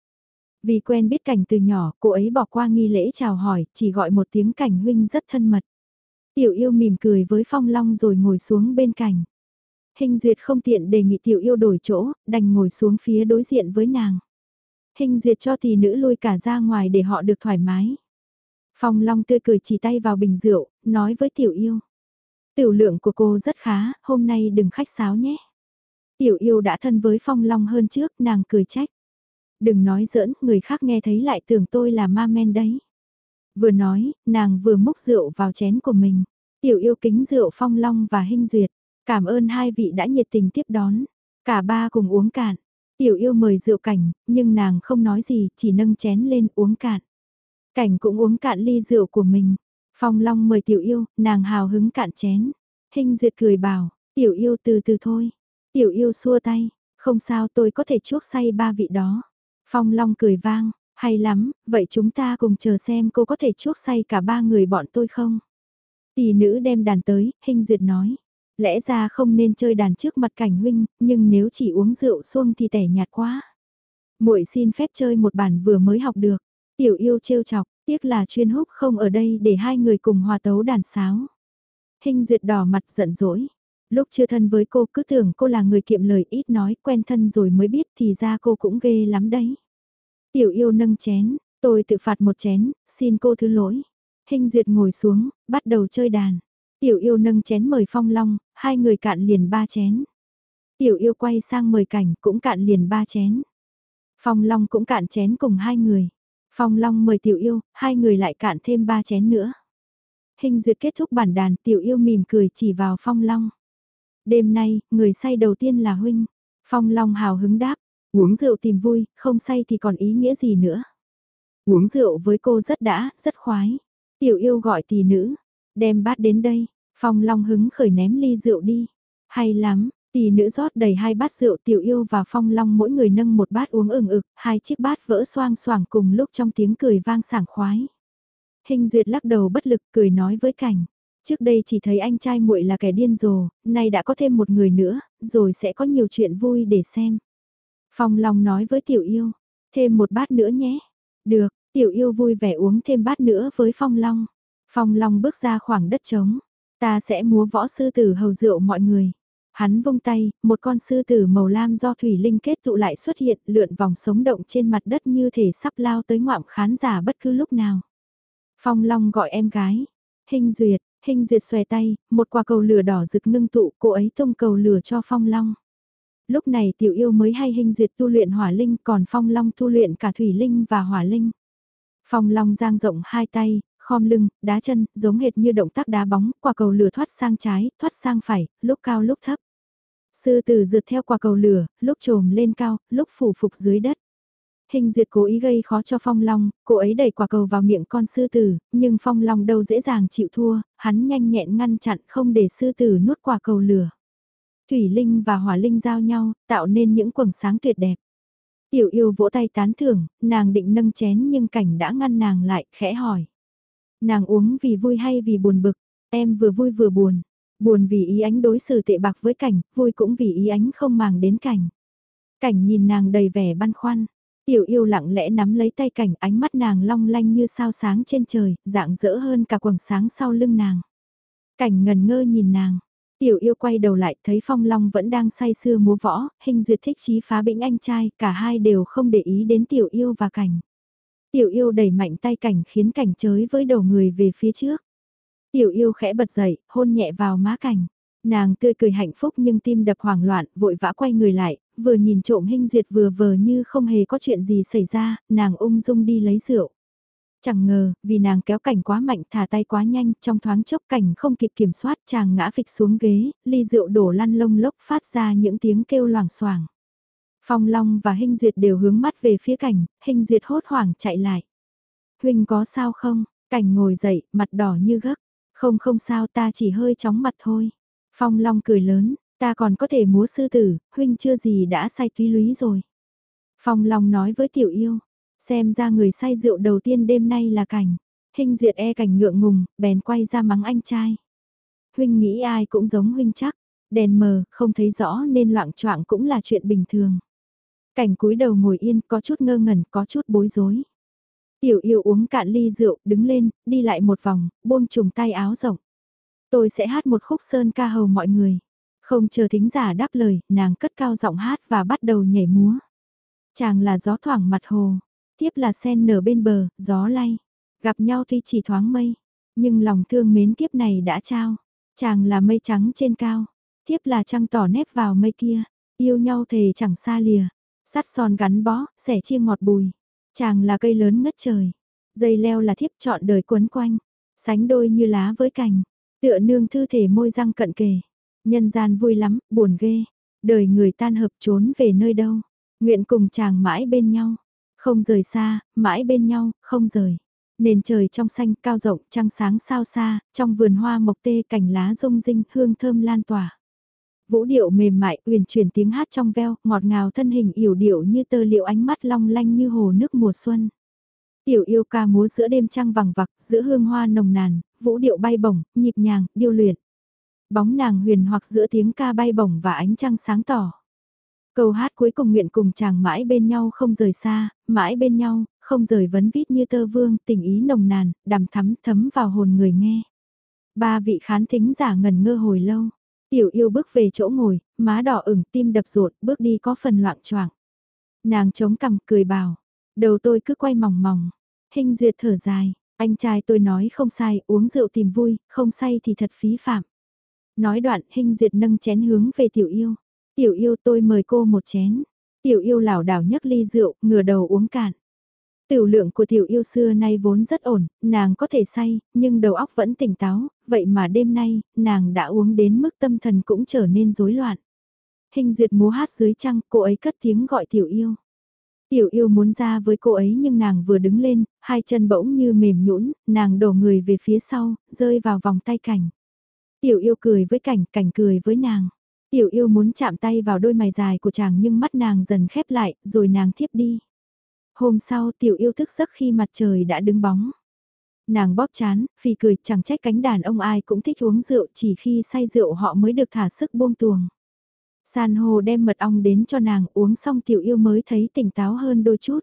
Vì quen biết cảnh từ nhỏ, cô ấy bỏ qua nghi lễ chào hỏi, chỉ gọi một tiếng cảnh huynh rất thân mật. Tiểu yêu mỉm cười với Phong Long rồi ngồi xuống bên cạnh. Hình duyệt không tiện đề nghị tiểu yêu đổi chỗ, đành ngồi xuống phía đối diện với nàng. Hình duyệt cho tỷ nữ lui cả ra ngoài để họ được thoải mái. Phong Long tươi cười chỉ tay vào bình rượu, nói với tiểu yêu. Tiểu lượng của cô rất khá, hôm nay đừng khách sáo nhé. Tiểu yêu đã thân với Phong Long hơn trước, nàng cười trách. Đừng nói giỡn, người khác nghe thấy lại tưởng tôi là ma men đấy. Vừa nói, nàng vừa múc rượu vào chén của mình. Tiểu yêu kính rượu Phong Long và Hinh Duyệt. Cảm ơn hai vị đã nhiệt tình tiếp đón. Cả ba cùng uống cạn. Tiểu yêu mời rượu cảnh, nhưng nàng không nói gì, chỉ nâng chén lên uống cạn. Cảnh cũng uống cạn ly rượu của mình. Phong Long mời tiểu yêu, nàng hào hứng cạn chén. Hình duyệt cười bảo, tiểu yêu từ từ thôi. Tiểu yêu xua tay, không sao tôi có thể chuốc say ba vị đó. Phong Long cười vang, hay lắm, vậy chúng ta cùng chờ xem cô có thể chuốc say cả ba người bọn tôi không? Tỷ nữ đem đàn tới, hình duyệt nói. Lẽ ra không nên chơi đàn trước mặt cảnh huynh, nhưng nếu chỉ uống rượu xuông thì tẻ nhạt quá. muội xin phép chơi một bản vừa mới học được. Tiểu yêu trêu chọc, tiếc là chuyên húc không ở đây để hai người cùng hòa tấu đàn sáo. Hình duyệt đỏ mặt giận dỗi. Lúc chưa thân với cô cứ tưởng cô là người kiệm lời ít nói quen thân rồi mới biết thì ra cô cũng ghê lắm đấy. Tiểu yêu nâng chén, tôi tự phạt một chén, xin cô thứ lỗi. Hình duyệt ngồi xuống, bắt đầu chơi đàn. Tiểu yêu nâng chén mời phong long, hai người cạn liền ba chén. Tiểu yêu quay sang mời cảnh cũng cạn liền ba chén. Phong long cũng cạn chén cùng hai người. Phong Long mời Tiểu Yêu, hai người lại cạn thêm ba chén nữa. Hình duyệt kết thúc bản đàn, Tiểu Yêu mỉm cười chỉ vào Phong Long. Đêm nay, người say đầu tiên là Huynh. Phong Long hào hứng đáp, uống rượu tìm vui, không say thì còn ý nghĩa gì nữa. Uống rượu với cô rất đã, rất khoái. Tiểu Yêu gọi tỷ nữ, đem bát đến đây, Phong Long hứng khởi ném ly rượu đi. Hay lắm, Tỷ nữ rót đầy hai bát rượu tiểu yêu và phong long mỗi người nâng một bát uống ửng ực, hai chiếc bát vỡ xoang xoảng cùng lúc trong tiếng cười vang sảng khoái. Hình duyệt lắc đầu bất lực cười nói với cảnh. Trước đây chỉ thấy anh trai muội là kẻ điên rồ, nay đã có thêm một người nữa, rồi sẽ có nhiều chuyện vui để xem. Phong Long nói với Tiểu Yêu, thêm một bát nữa nhé. Được, Tiểu Yêu vui vẻ uống thêm bát nữa với Phong Long. Phong Long bước ra khoảng đất trống, ta sẽ múa võ sư tử hầu rượu mọi người. Hắn vung tay, một con sư tử màu lam do thủy linh kết tụ lại xuất hiện lượn vòng sống động trên mặt đất như thể sắp lao tới ngoạm khán giả bất cứ lúc nào. Phong Long gọi em gái. Hình duyệt, hình duyệt xòe tay, một quả cầu lửa đỏ rực ngưng tụ, cô ấy tung cầu lửa cho Phong Long. Lúc này tiểu yêu mới hay hình duyệt tu luyện hỏa linh còn phong long tu luyện cả thủy linh và hỏa linh. Phong long giang rộng hai tay, khom lưng, đá chân, giống hệt như động tác đá bóng, quả cầu lửa thoát sang trái, thoát sang phải, lúc cao lúc thấp. Sư tử rượt theo quả cầu lửa, lúc trồm lên cao, lúc phủ phục dưới đất. Hình duyệt cố ý gây khó cho Phong Long, cô ấy đẩy quả cầu vào miệng con sư tử, nhưng Phong Long đâu dễ dàng chịu thua, hắn nhanh nhẹn ngăn chặn không để sư tử nuốt quả cầu lửa. Thủy Linh và Hỏa Linh giao nhau, tạo nên những quầng sáng tuyệt đẹp. Tiểu yêu vỗ tay tán thưởng, nàng định nâng chén nhưng cảnh đã ngăn nàng lại, khẽ hỏi. Nàng uống vì vui hay vì buồn bực, em vừa vui vừa buồn. Buồn vì ý ánh đối xử tệ bạc với cảnh, vui cũng vì ý ánh không màng đến cảnh. Cảnh nhìn nàng đầy vẻ băn khoăn, Tiểu yêu lặng lẽ nắm lấy tay cảnh ánh mắt nàng long lanh như sao sáng trên trời, dạng dỡ hơn cả quầng sáng sau lưng nàng. Cảnh ngần ngơ nhìn nàng, tiểu yêu quay đầu lại thấy phong long vẫn đang say sưa múa võ, hình duyệt thích chí phá bĩnh anh trai, cả hai đều không để ý đến tiểu yêu và cảnh. Tiểu yêu đẩy mạnh tay cảnh khiến cảnh chới với đầu người về phía trước. Tiểu yêu khẽ bật dậy, hôn nhẹ vào má cảnh. Nàng tươi cười hạnh phúc nhưng tim đập hoảng loạn, vội vã quay người lại, vừa nhìn trộm hình duyệt vừa vờ như không hề có chuyện gì xảy ra, nàng ung dung đi lấy rượu. Chẳng ngờ, vì nàng kéo cảnh quá mạnh thả tay quá nhanh, trong thoáng chốc cảnh không kịp kiểm soát chàng ngã phịch xuống ghế, ly rượu đổ lăn lông lốc phát ra những tiếng kêu loảng xoảng. Phong Long và Hình Duyệt đều hướng mắt về phía cảnh, Hình Duyệt hốt hoảng chạy lại. Huynh có sao không? Cảnh ngồi dậy, mặt đỏ như gấc. Không không sao ta chỉ hơi chóng mặt thôi. Phong Long cười lớn, ta còn có thể múa sư tử, huynh chưa gì đã say túy lúy rồi. Phong Long nói với tiểu yêu, xem ra người say rượu đầu tiên đêm nay là cảnh. Hình duyệt e cảnh ngượng ngùng, bèn quay ra mắng anh trai. Huynh nghĩ ai cũng giống huynh chắc, đèn mờ, không thấy rõ nên loạn choạng cũng là chuyện bình thường. Cảnh cúi đầu ngồi yên, có chút ngơ ngẩn, có chút bối rối. Tiểu yêu uống cạn ly rượu, đứng lên, đi lại một vòng, buông trùng tay áo rộng. Tôi sẽ hát một khúc sơn ca hầu mọi người. Không chờ thính giả đáp lời, nàng cất cao giọng hát và bắt đầu nhảy múa. Chàng là gió thoảng mặt hồ, tiếp là sen nở bên bờ, gió lay. Gặp nhau tuy chỉ thoáng mây, nhưng lòng thương mến kiếp này đã trao. Chàng là mây trắng trên cao, tiếp là trăng tỏ nếp vào mây kia. Yêu nhau thề chẳng xa lìa, sắt son gắn bó, sẻ chia ngọt bùi. Chàng là cây lớn ngất trời, dây leo là thiếp chọn đời quấn quanh, sánh đôi như lá với cành. Tựa nương thư thể môi răng cận kề. Nhân gian vui lắm, buồn ghê. Đời người tan hợp trốn về nơi đâu. Nguyện cùng chàng mãi bên nhau. Không rời xa, mãi bên nhau, không rời. Nền trời trong xanh cao rộng, trăng sáng sao xa, trong vườn hoa mộc tê cành lá rung rinh, hương thơm lan tỏa. Vũ điệu mềm mại, uyển chuyển tiếng hát trong veo, ngọt ngào thân hình yểu điệu như tơ liệu ánh mắt long lanh như hồ nước mùa xuân. Tiểu yêu ca múa giữa đêm trăng vàng vặc, giữa hương hoa nồng nàn, vũ điệu bay bổng, nhịp nhàng, điêu luyện. Bóng nàng huyền hoặc giữa tiếng ca bay bổng và ánh trăng sáng tỏ. Câu hát cuối cùng nguyện cùng chàng mãi bên nhau không rời xa, mãi bên nhau, không rời vấn vít như tơ vương, tình ý nồng nàn, đằm thắm thấm vào hồn người nghe. Ba vị khán thính giả ngần ngơ hồi lâu. Tiểu yêu bước về chỗ ngồi, má đỏ ửng tim đập ruột, bước đi có phần loạn choạng. Nàng chống cằm cười bảo, đầu tôi cứ quay mỏng mỏng. Hình duyệt thở dài, anh trai tôi nói không sai, uống rượu tìm vui, không say thì thật phí phạm. Nói đoạn, hình duyệt nâng chén hướng về tiểu yêu. Tiểu yêu tôi mời cô một chén. Tiểu yêu lảo đảo nhấc ly rượu, ngửa đầu uống cạn. Tiểu lượng của tiểu yêu xưa nay vốn rất ổn, nàng có thể say, nhưng đầu óc vẫn tỉnh táo, vậy mà đêm nay, nàng đã uống đến mức tâm thần cũng trở nên rối loạn. Hình duyệt múa hát dưới trăng, cô ấy cất tiếng gọi tiểu yêu. Tiểu yêu muốn ra với cô ấy nhưng nàng vừa đứng lên, hai chân bỗng như mềm nhũn, nàng đổ người về phía sau, rơi vào vòng tay cảnh. Tiểu yêu cười với cảnh, cảnh cười với nàng. Tiểu yêu muốn chạm tay vào đôi mày dài của chàng nhưng mắt nàng dần khép lại, rồi nàng thiếp đi. Hôm sau tiểu yêu thức giấc khi mặt trời đã đứng bóng. Nàng bóp chán, phì cười chẳng trách cánh đàn ông ai cũng thích uống rượu chỉ khi say rượu họ mới được thả sức buông tuồng. San hô đem mật ong đến cho nàng uống xong tiểu yêu mới thấy tỉnh táo hơn đôi chút.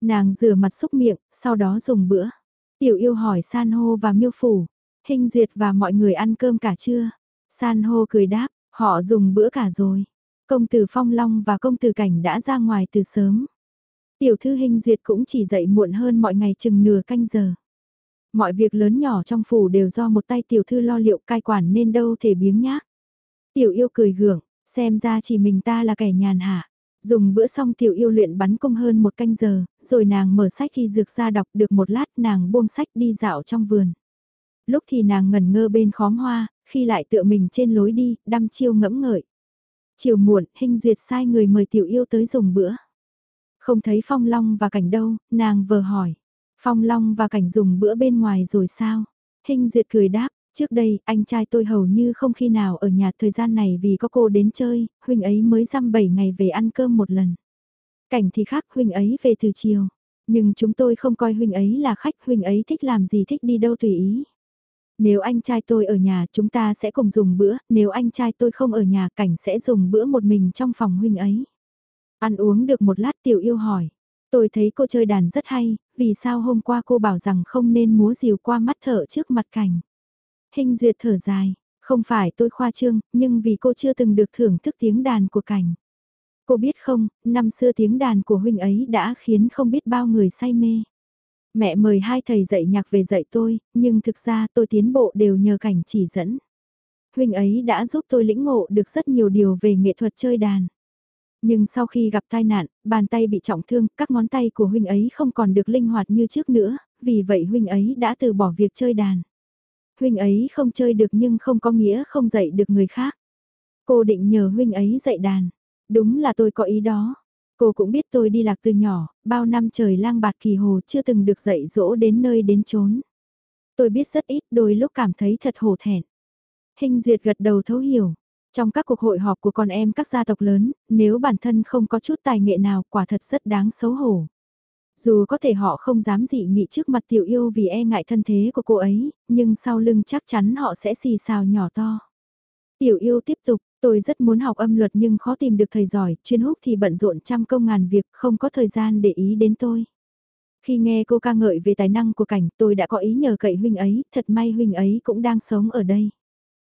Nàng rửa mặt xúc miệng, sau đó dùng bữa. Tiểu yêu hỏi san hô và miêu phủ, hình duyệt và mọi người ăn cơm cả chưa? San hô cười đáp, họ dùng bữa cả rồi. Công tử Phong Long và công tử Cảnh đã ra ngoài từ sớm. Tiểu thư hình duyệt cũng chỉ dậy muộn hơn mọi ngày chừng nửa canh giờ. Mọi việc lớn nhỏ trong phủ đều do một tay tiểu thư lo liệu cai quản nên đâu thể biếng nhác. Tiểu yêu cười gượng, Xem ra chỉ mình ta là kẻ nhàn hạ. Dùng bữa xong tiểu yêu luyện bắn cung hơn một canh giờ, rồi nàng mở sách thi dược ra đọc được một lát nàng buông sách đi dạo trong vườn. Lúc thì nàng ngẩn ngơ bên khóm hoa, khi lại tựa mình trên lối đi, đăm chiêu ngẫm ngợi. Chiều muộn, hình duyệt sai người mời tiểu yêu tới dùng bữa. Không thấy Phong Long và Cảnh đâu, nàng vừa hỏi. Phong Long và Cảnh dùng bữa bên ngoài rồi sao? Hình duyệt cười đáp, trước đây anh trai tôi hầu như không khi nào ở nhà thời gian này vì có cô đến chơi, huynh ấy mới dăm 7 ngày về ăn cơm một lần. Cảnh thì khác huynh ấy về từ chiều. Nhưng chúng tôi không coi huynh ấy là khách, huynh ấy thích làm gì thích đi đâu tùy ý. Nếu anh trai tôi ở nhà chúng ta sẽ cùng dùng bữa, nếu anh trai tôi không ở nhà cảnh sẽ dùng bữa một mình trong phòng huynh ấy. Ăn uống được một lát tiểu yêu hỏi. Tôi thấy cô chơi đàn rất hay, vì sao hôm qua cô bảo rằng không nên múa rìu qua mắt thở trước mặt cảnh. Hình duyệt thở dài, không phải tôi khoa trương, nhưng vì cô chưa từng được thưởng thức tiếng đàn của cảnh. Cô biết không, năm xưa tiếng đàn của huynh ấy đã khiến không biết bao người say mê. Mẹ mời hai thầy dạy nhạc về dạy tôi, nhưng thực ra tôi tiến bộ đều nhờ cảnh chỉ dẫn. Huynh ấy đã giúp tôi lĩnh ngộ được rất nhiều điều về nghệ thuật chơi đàn. Nhưng sau khi gặp tai nạn, bàn tay bị trọng thương, các ngón tay của huynh ấy không còn được linh hoạt như trước nữa, vì vậy huynh ấy đã từ bỏ việc chơi đàn. Huynh ấy không chơi được nhưng không có nghĩa không dạy được người khác. Cô định nhờ huynh ấy dạy đàn. Đúng là tôi có ý đó. Cô cũng biết tôi đi lạc từ nhỏ, bao năm trời lang bạt kỳ hồ chưa từng được dạy dỗ đến nơi đến chốn. Tôi biết rất ít đôi lúc cảm thấy thật hổ thẹn. Hình duyệt gật đầu thấu hiểu. Trong các cuộc hội họp của con em các gia tộc lớn, nếu bản thân không có chút tài nghệ nào quả thật rất đáng xấu hổ. Dù có thể họ không dám dị nghị trước mặt tiểu yêu vì e ngại thân thế của cô ấy, nhưng sau lưng chắc chắn họ sẽ xì xào nhỏ to. Tiểu yêu tiếp tục, tôi rất muốn học âm luật nhưng khó tìm được thầy giỏi, chuyên húc thì bận rộn trăm công ngàn việc, không có thời gian để ý đến tôi. Khi nghe cô ca ngợi về tài năng của cảnh, tôi đã có ý nhờ cậy huynh ấy, thật may huynh ấy cũng đang sống ở đây.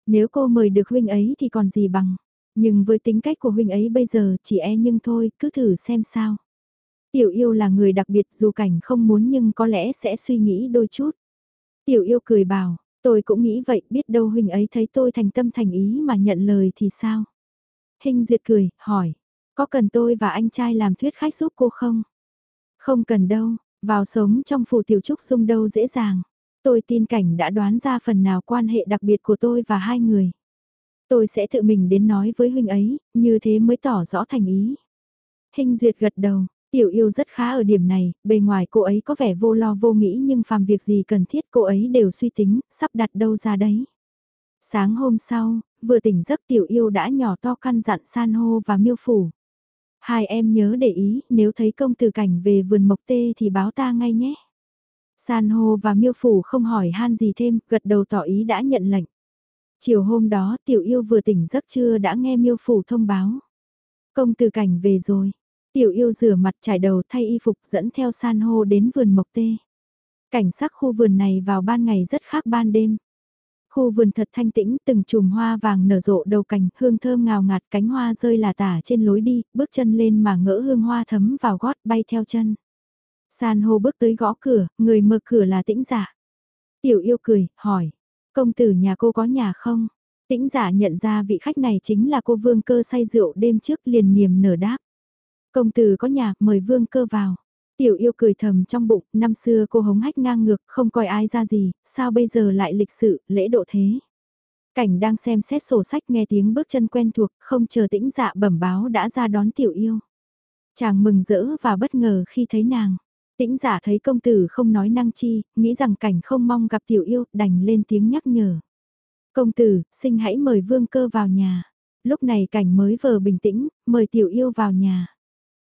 Nếu cô mời được huynh ấy thì còn gì bằng. Nhưng với tính cách của huynh ấy bây giờ chỉ e nhưng thôi, cứ thử xem sao. Tiểu yêu là người đặc biệt dù cảnh không muốn nhưng có lẽ sẽ suy nghĩ đôi chút. Tiểu yêu cười bảo, tôi cũng nghĩ vậy biết đâu huynh ấy thấy tôi thành tâm thành ý mà nhận lời thì sao. Hình duyệt cười, hỏi, có cần tôi và anh trai làm thuyết khách giúp cô không? Không cần đâu, vào sống trong phủ tiểu trúc sung đâu dễ dàng. Tôi tin cảnh đã đoán ra phần nào quan hệ đặc biệt của tôi và hai người. Tôi sẽ tự mình đến nói với huynh ấy, như thế mới tỏ rõ thành ý. Hình duyệt gật đầu, tiểu yêu rất khá ở điểm này, bề ngoài cô ấy có vẻ vô lo vô nghĩ nhưng phàm việc gì cần thiết cô ấy đều suy tính, sắp đặt đâu ra đấy. Sáng hôm sau, vừa tỉnh giấc tiểu yêu đã nhỏ to căn dặn san hô và miêu phủ. Hai em nhớ để ý, nếu thấy công tử cảnh về vườn mộc tê thì báo ta ngay nhé. San hô và miêu phủ không hỏi han gì thêm, gật đầu tỏ ý đã nhận lệnh. Chiều hôm đó tiểu yêu vừa tỉnh giấc trưa đã nghe miêu phủ thông báo. Công từ cảnh về rồi. Tiểu yêu rửa mặt trải đầu thay y phục dẫn theo san hô đến vườn mộc tê. Cảnh sắc khu vườn này vào ban ngày rất khác ban đêm. Khu vườn thật thanh tĩnh, từng chùm hoa vàng nở rộ đầu cành, hương thơm ngào ngạt, cánh hoa rơi là tả trên lối đi, bước chân lên mà ngỡ hương hoa thấm vào gót bay theo chân. San hô bước tới gõ cửa, người mở cửa là tĩnh giả. Tiểu yêu cười, hỏi, công tử nhà cô có nhà không? Tĩnh giả nhận ra vị khách này chính là cô vương cơ say rượu đêm trước liền niềm nở đáp. Công tử có nhà, mời vương cơ vào. Tiểu yêu cười thầm trong bụng, năm xưa cô hống hách ngang ngược, không coi ai ra gì, sao bây giờ lại lịch sự, lễ độ thế. Cảnh đang xem xét sổ sách nghe tiếng bước chân quen thuộc, không chờ tĩnh dạ bẩm báo đã ra đón tiểu yêu. Chàng mừng rỡ và bất ngờ khi thấy nàng. Tĩnh giả thấy công tử không nói năng chi, nghĩ rằng cảnh không mong gặp tiểu yêu, đành lên tiếng nhắc nhở. Công tử, xin hãy mời vương cơ vào nhà. Lúc này cảnh mới vờ bình tĩnh, mời tiểu yêu vào nhà.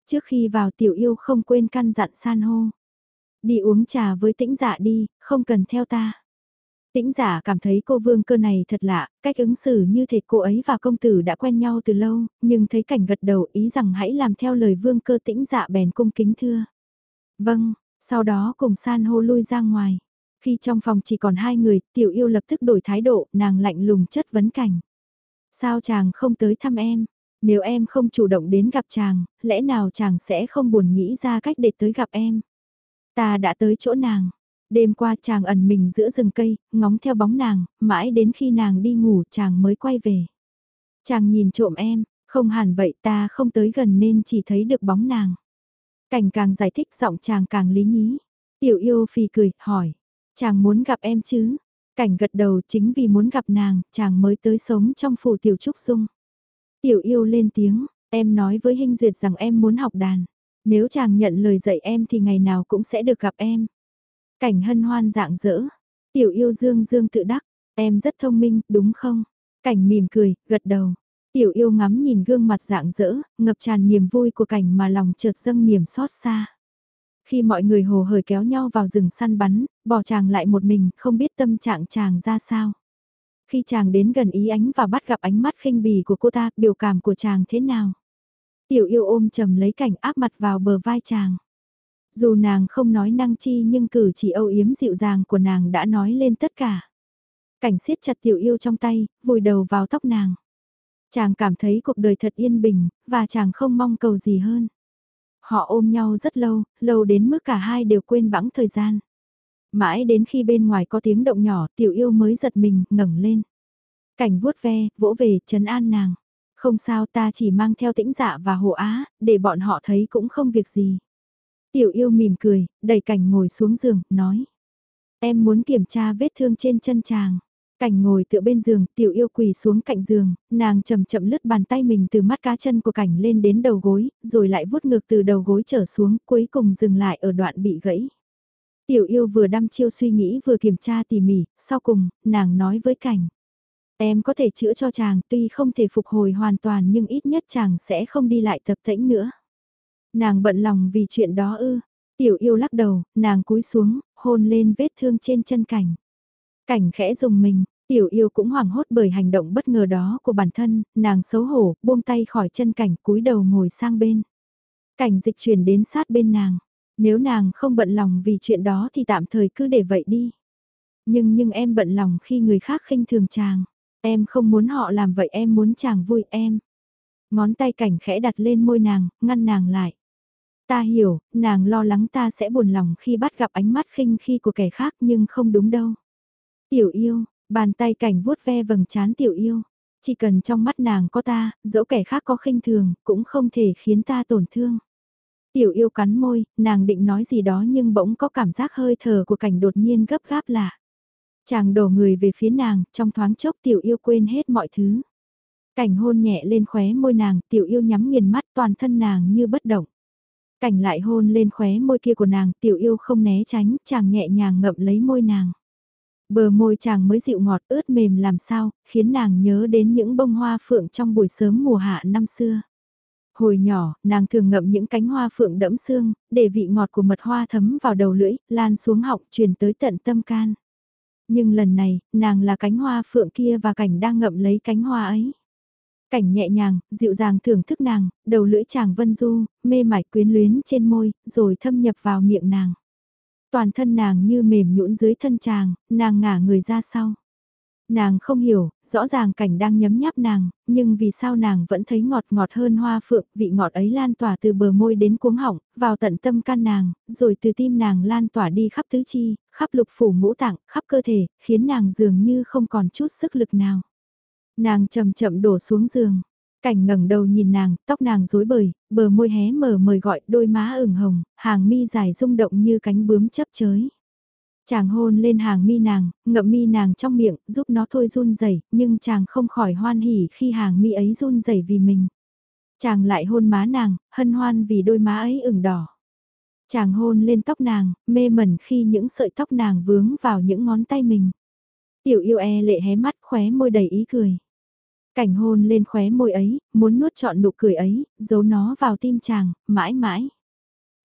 Trước khi vào tiểu yêu không quên căn dặn san hô. Đi uống trà với tĩnh giả đi, không cần theo ta. Tĩnh giả cảm thấy cô vương cơ này thật lạ, cách ứng xử như thể cô ấy và công tử đã quen nhau từ lâu, nhưng thấy cảnh gật đầu ý rằng hãy làm theo lời vương cơ tĩnh giả bèn cung kính thưa. Vâng, sau đó cùng san hô lui ra ngoài. Khi trong phòng chỉ còn hai người, tiểu yêu lập tức đổi thái độ, nàng lạnh lùng chất vấn cảnh. Sao chàng không tới thăm em? Nếu em không chủ động đến gặp chàng, lẽ nào chàng sẽ không buồn nghĩ ra cách để tới gặp em? Ta đã tới chỗ nàng. Đêm qua chàng ẩn mình giữa rừng cây, ngóng theo bóng nàng, mãi đến khi nàng đi ngủ chàng mới quay về. Chàng nhìn trộm em, không hẳn vậy ta không tới gần nên chỉ thấy được bóng nàng. Cảnh càng giải thích giọng chàng càng lý nhí. Tiểu yêu phì cười, hỏi. Chàng muốn gặp em chứ? Cảnh gật đầu chính vì muốn gặp nàng, chàng mới tới sống trong phủ tiểu trúc dung. Tiểu yêu lên tiếng, em nói với Hinh Duyệt rằng em muốn học đàn. Nếu chàng nhận lời dạy em thì ngày nào cũng sẽ được gặp em. Cảnh hân hoan dạng dỡ. Tiểu yêu dương dương tự đắc, em rất thông minh, đúng không? Cảnh mỉm cười, gật đầu. Tiểu yêu ngắm nhìn gương mặt dạng dỡ, ngập tràn niềm vui của cảnh mà lòng chợt dâng niềm xót xa. Khi mọi người hồ hởi kéo nhau vào rừng săn bắn, bỏ chàng lại một mình, không biết tâm trạng chàng ra sao. Khi chàng đến gần ý ánh và bắt gặp ánh mắt khinh bì của cô ta, biểu cảm của chàng thế nào? Tiểu yêu ôm chầm lấy cảnh áp mặt vào bờ vai chàng. Dù nàng không nói năng chi nhưng cử chỉ âu yếm dịu dàng của nàng đã nói lên tất cả. Cảnh siết chặt tiểu yêu trong tay, vùi đầu vào tóc nàng. Chàng cảm thấy cuộc đời thật yên bình, và chàng không mong cầu gì hơn. Họ ôm nhau rất lâu, lâu đến mức cả hai đều quên bẵng thời gian. Mãi đến khi bên ngoài có tiếng động nhỏ, tiểu yêu mới giật mình, ngẩng lên. Cảnh vuốt ve, vỗ về, trấn an nàng. Không sao ta chỉ mang theo tĩnh dạ và hộ á, để bọn họ thấy cũng không việc gì. Tiểu yêu mỉm cười, đẩy cảnh ngồi xuống giường, nói. Em muốn kiểm tra vết thương trên chân chàng. Cảnh ngồi tựa bên giường, tiểu yêu quỳ xuống cạnh giường, nàng chậm chậm lướt bàn tay mình từ mắt cá chân của cảnh lên đến đầu gối, rồi lại vuốt ngược từ đầu gối trở xuống, cuối cùng dừng lại ở đoạn bị gãy. Tiểu yêu vừa đăm chiêu suy nghĩ vừa kiểm tra tỉ mỉ, sau cùng, nàng nói với cảnh. Em có thể chữa cho chàng, tuy không thể phục hồi hoàn toàn nhưng ít nhất chàng sẽ không đi lại tập tễnh nữa. Nàng bận lòng vì chuyện đó ư. Tiểu yêu lắc đầu, nàng cúi xuống, hôn lên vết thương trên chân cảnh. Cảnh khẽ dùng mình, tiểu yêu cũng hoảng hốt bởi hành động bất ngờ đó của bản thân, nàng xấu hổ, buông tay khỏi chân cảnh cúi đầu ngồi sang bên. Cảnh dịch chuyển đến sát bên nàng. Nếu nàng không bận lòng vì chuyện đó thì tạm thời cứ để vậy đi. Nhưng nhưng em bận lòng khi người khác khinh thường chàng. Em không muốn họ làm vậy em muốn chàng vui em. Ngón tay cảnh khẽ đặt lên môi nàng, ngăn nàng lại. Ta hiểu, nàng lo lắng ta sẽ buồn lòng khi bắt gặp ánh mắt khinh khi của kẻ khác nhưng không đúng đâu. Tiểu yêu, bàn tay cảnh vuốt ve vầng trán tiểu yêu. Chỉ cần trong mắt nàng có ta, dẫu kẻ khác có khinh thường, cũng không thể khiến ta tổn thương. Tiểu yêu cắn môi, nàng định nói gì đó nhưng bỗng có cảm giác hơi thở của cảnh đột nhiên gấp gáp lạ. Chàng đổ người về phía nàng, trong thoáng chốc tiểu yêu quên hết mọi thứ. Cảnh hôn nhẹ lên khóe môi nàng, tiểu yêu nhắm nghiền mắt toàn thân nàng như bất động. Cảnh lại hôn lên khóe môi kia của nàng, tiểu yêu không né tránh, chàng nhẹ nhàng ngậm lấy môi nàng. Bờ môi chàng mới dịu ngọt ướt mềm làm sao, khiến nàng nhớ đến những bông hoa phượng trong buổi sớm mùa hạ năm xưa. Hồi nhỏ, nàng thường ngậm những cánh hoa phượng đẫm xương, để vị ngọt của mật hoa thấm vào đầu lưỡi, lan xuống họng truyền tới tận tâm can. Nhưng lần này, nàng là cánh hoa phượng kia và cảnh đang ngậm lấy cánh hoa ấy. Cảnh nhẹ nhàng, dịu dàng thưởng thức nàng, đầu lưỡi chàng vân du, mê mải quyến luyến trên môi, rồi thâm nhập vào miệng nàng. Toàn thân nàng như mềm nhũn dưới thân chàng, nàng ngả người ra sau. Nàng không hiểu, rõ ràng cảnh đang nhấm nháp nàng, nhưng vì sao nàng vẫn thấy ngọt ngọt hơn hoa phượng, vị ngọt ấy lan tỏa từ bờ môi đến cuống họng, vào tận tâm can nàng, rồi từ tim nàng lan tỏa đi khắp tứ chi, khắp lục phủ ngũ tạng, khắp cơ thể, khiến nàng dường như không còn chút sức lực nào. Nàng chậm chậm đổ xuống giường. Cảnh ngẩng đầu nhìn nàng, tóc nàng rối bời, bờ môi hé mở mời gọi, đôi má ửng hồng, hàng mi dài rung động như cánh bướm chấp chới. Chàng hôn lên hàng mi nàng, ngậm mi nàng trong miệng, giúp nó thôi run rẩy, nhưng chàng không khỏi hoan hỉ khi hàng mi ấy run rẩy vì mình. Chàng lại hôn má nàng, hân hoan vì đôi má ấy ửng đỏ. Chàng hôn lên tóc nàng, mê mẩn khi những sợi tóc nàng vướng vào những ngón tay mình. Tiểu yêu e lệ hé mắt khóe môi đầy ý cười. Cảnh hôn lên khóe môi ấy, muốn nuốt trọn nụ cười ấy, giấu nó vào tim chàng, mãi mãi.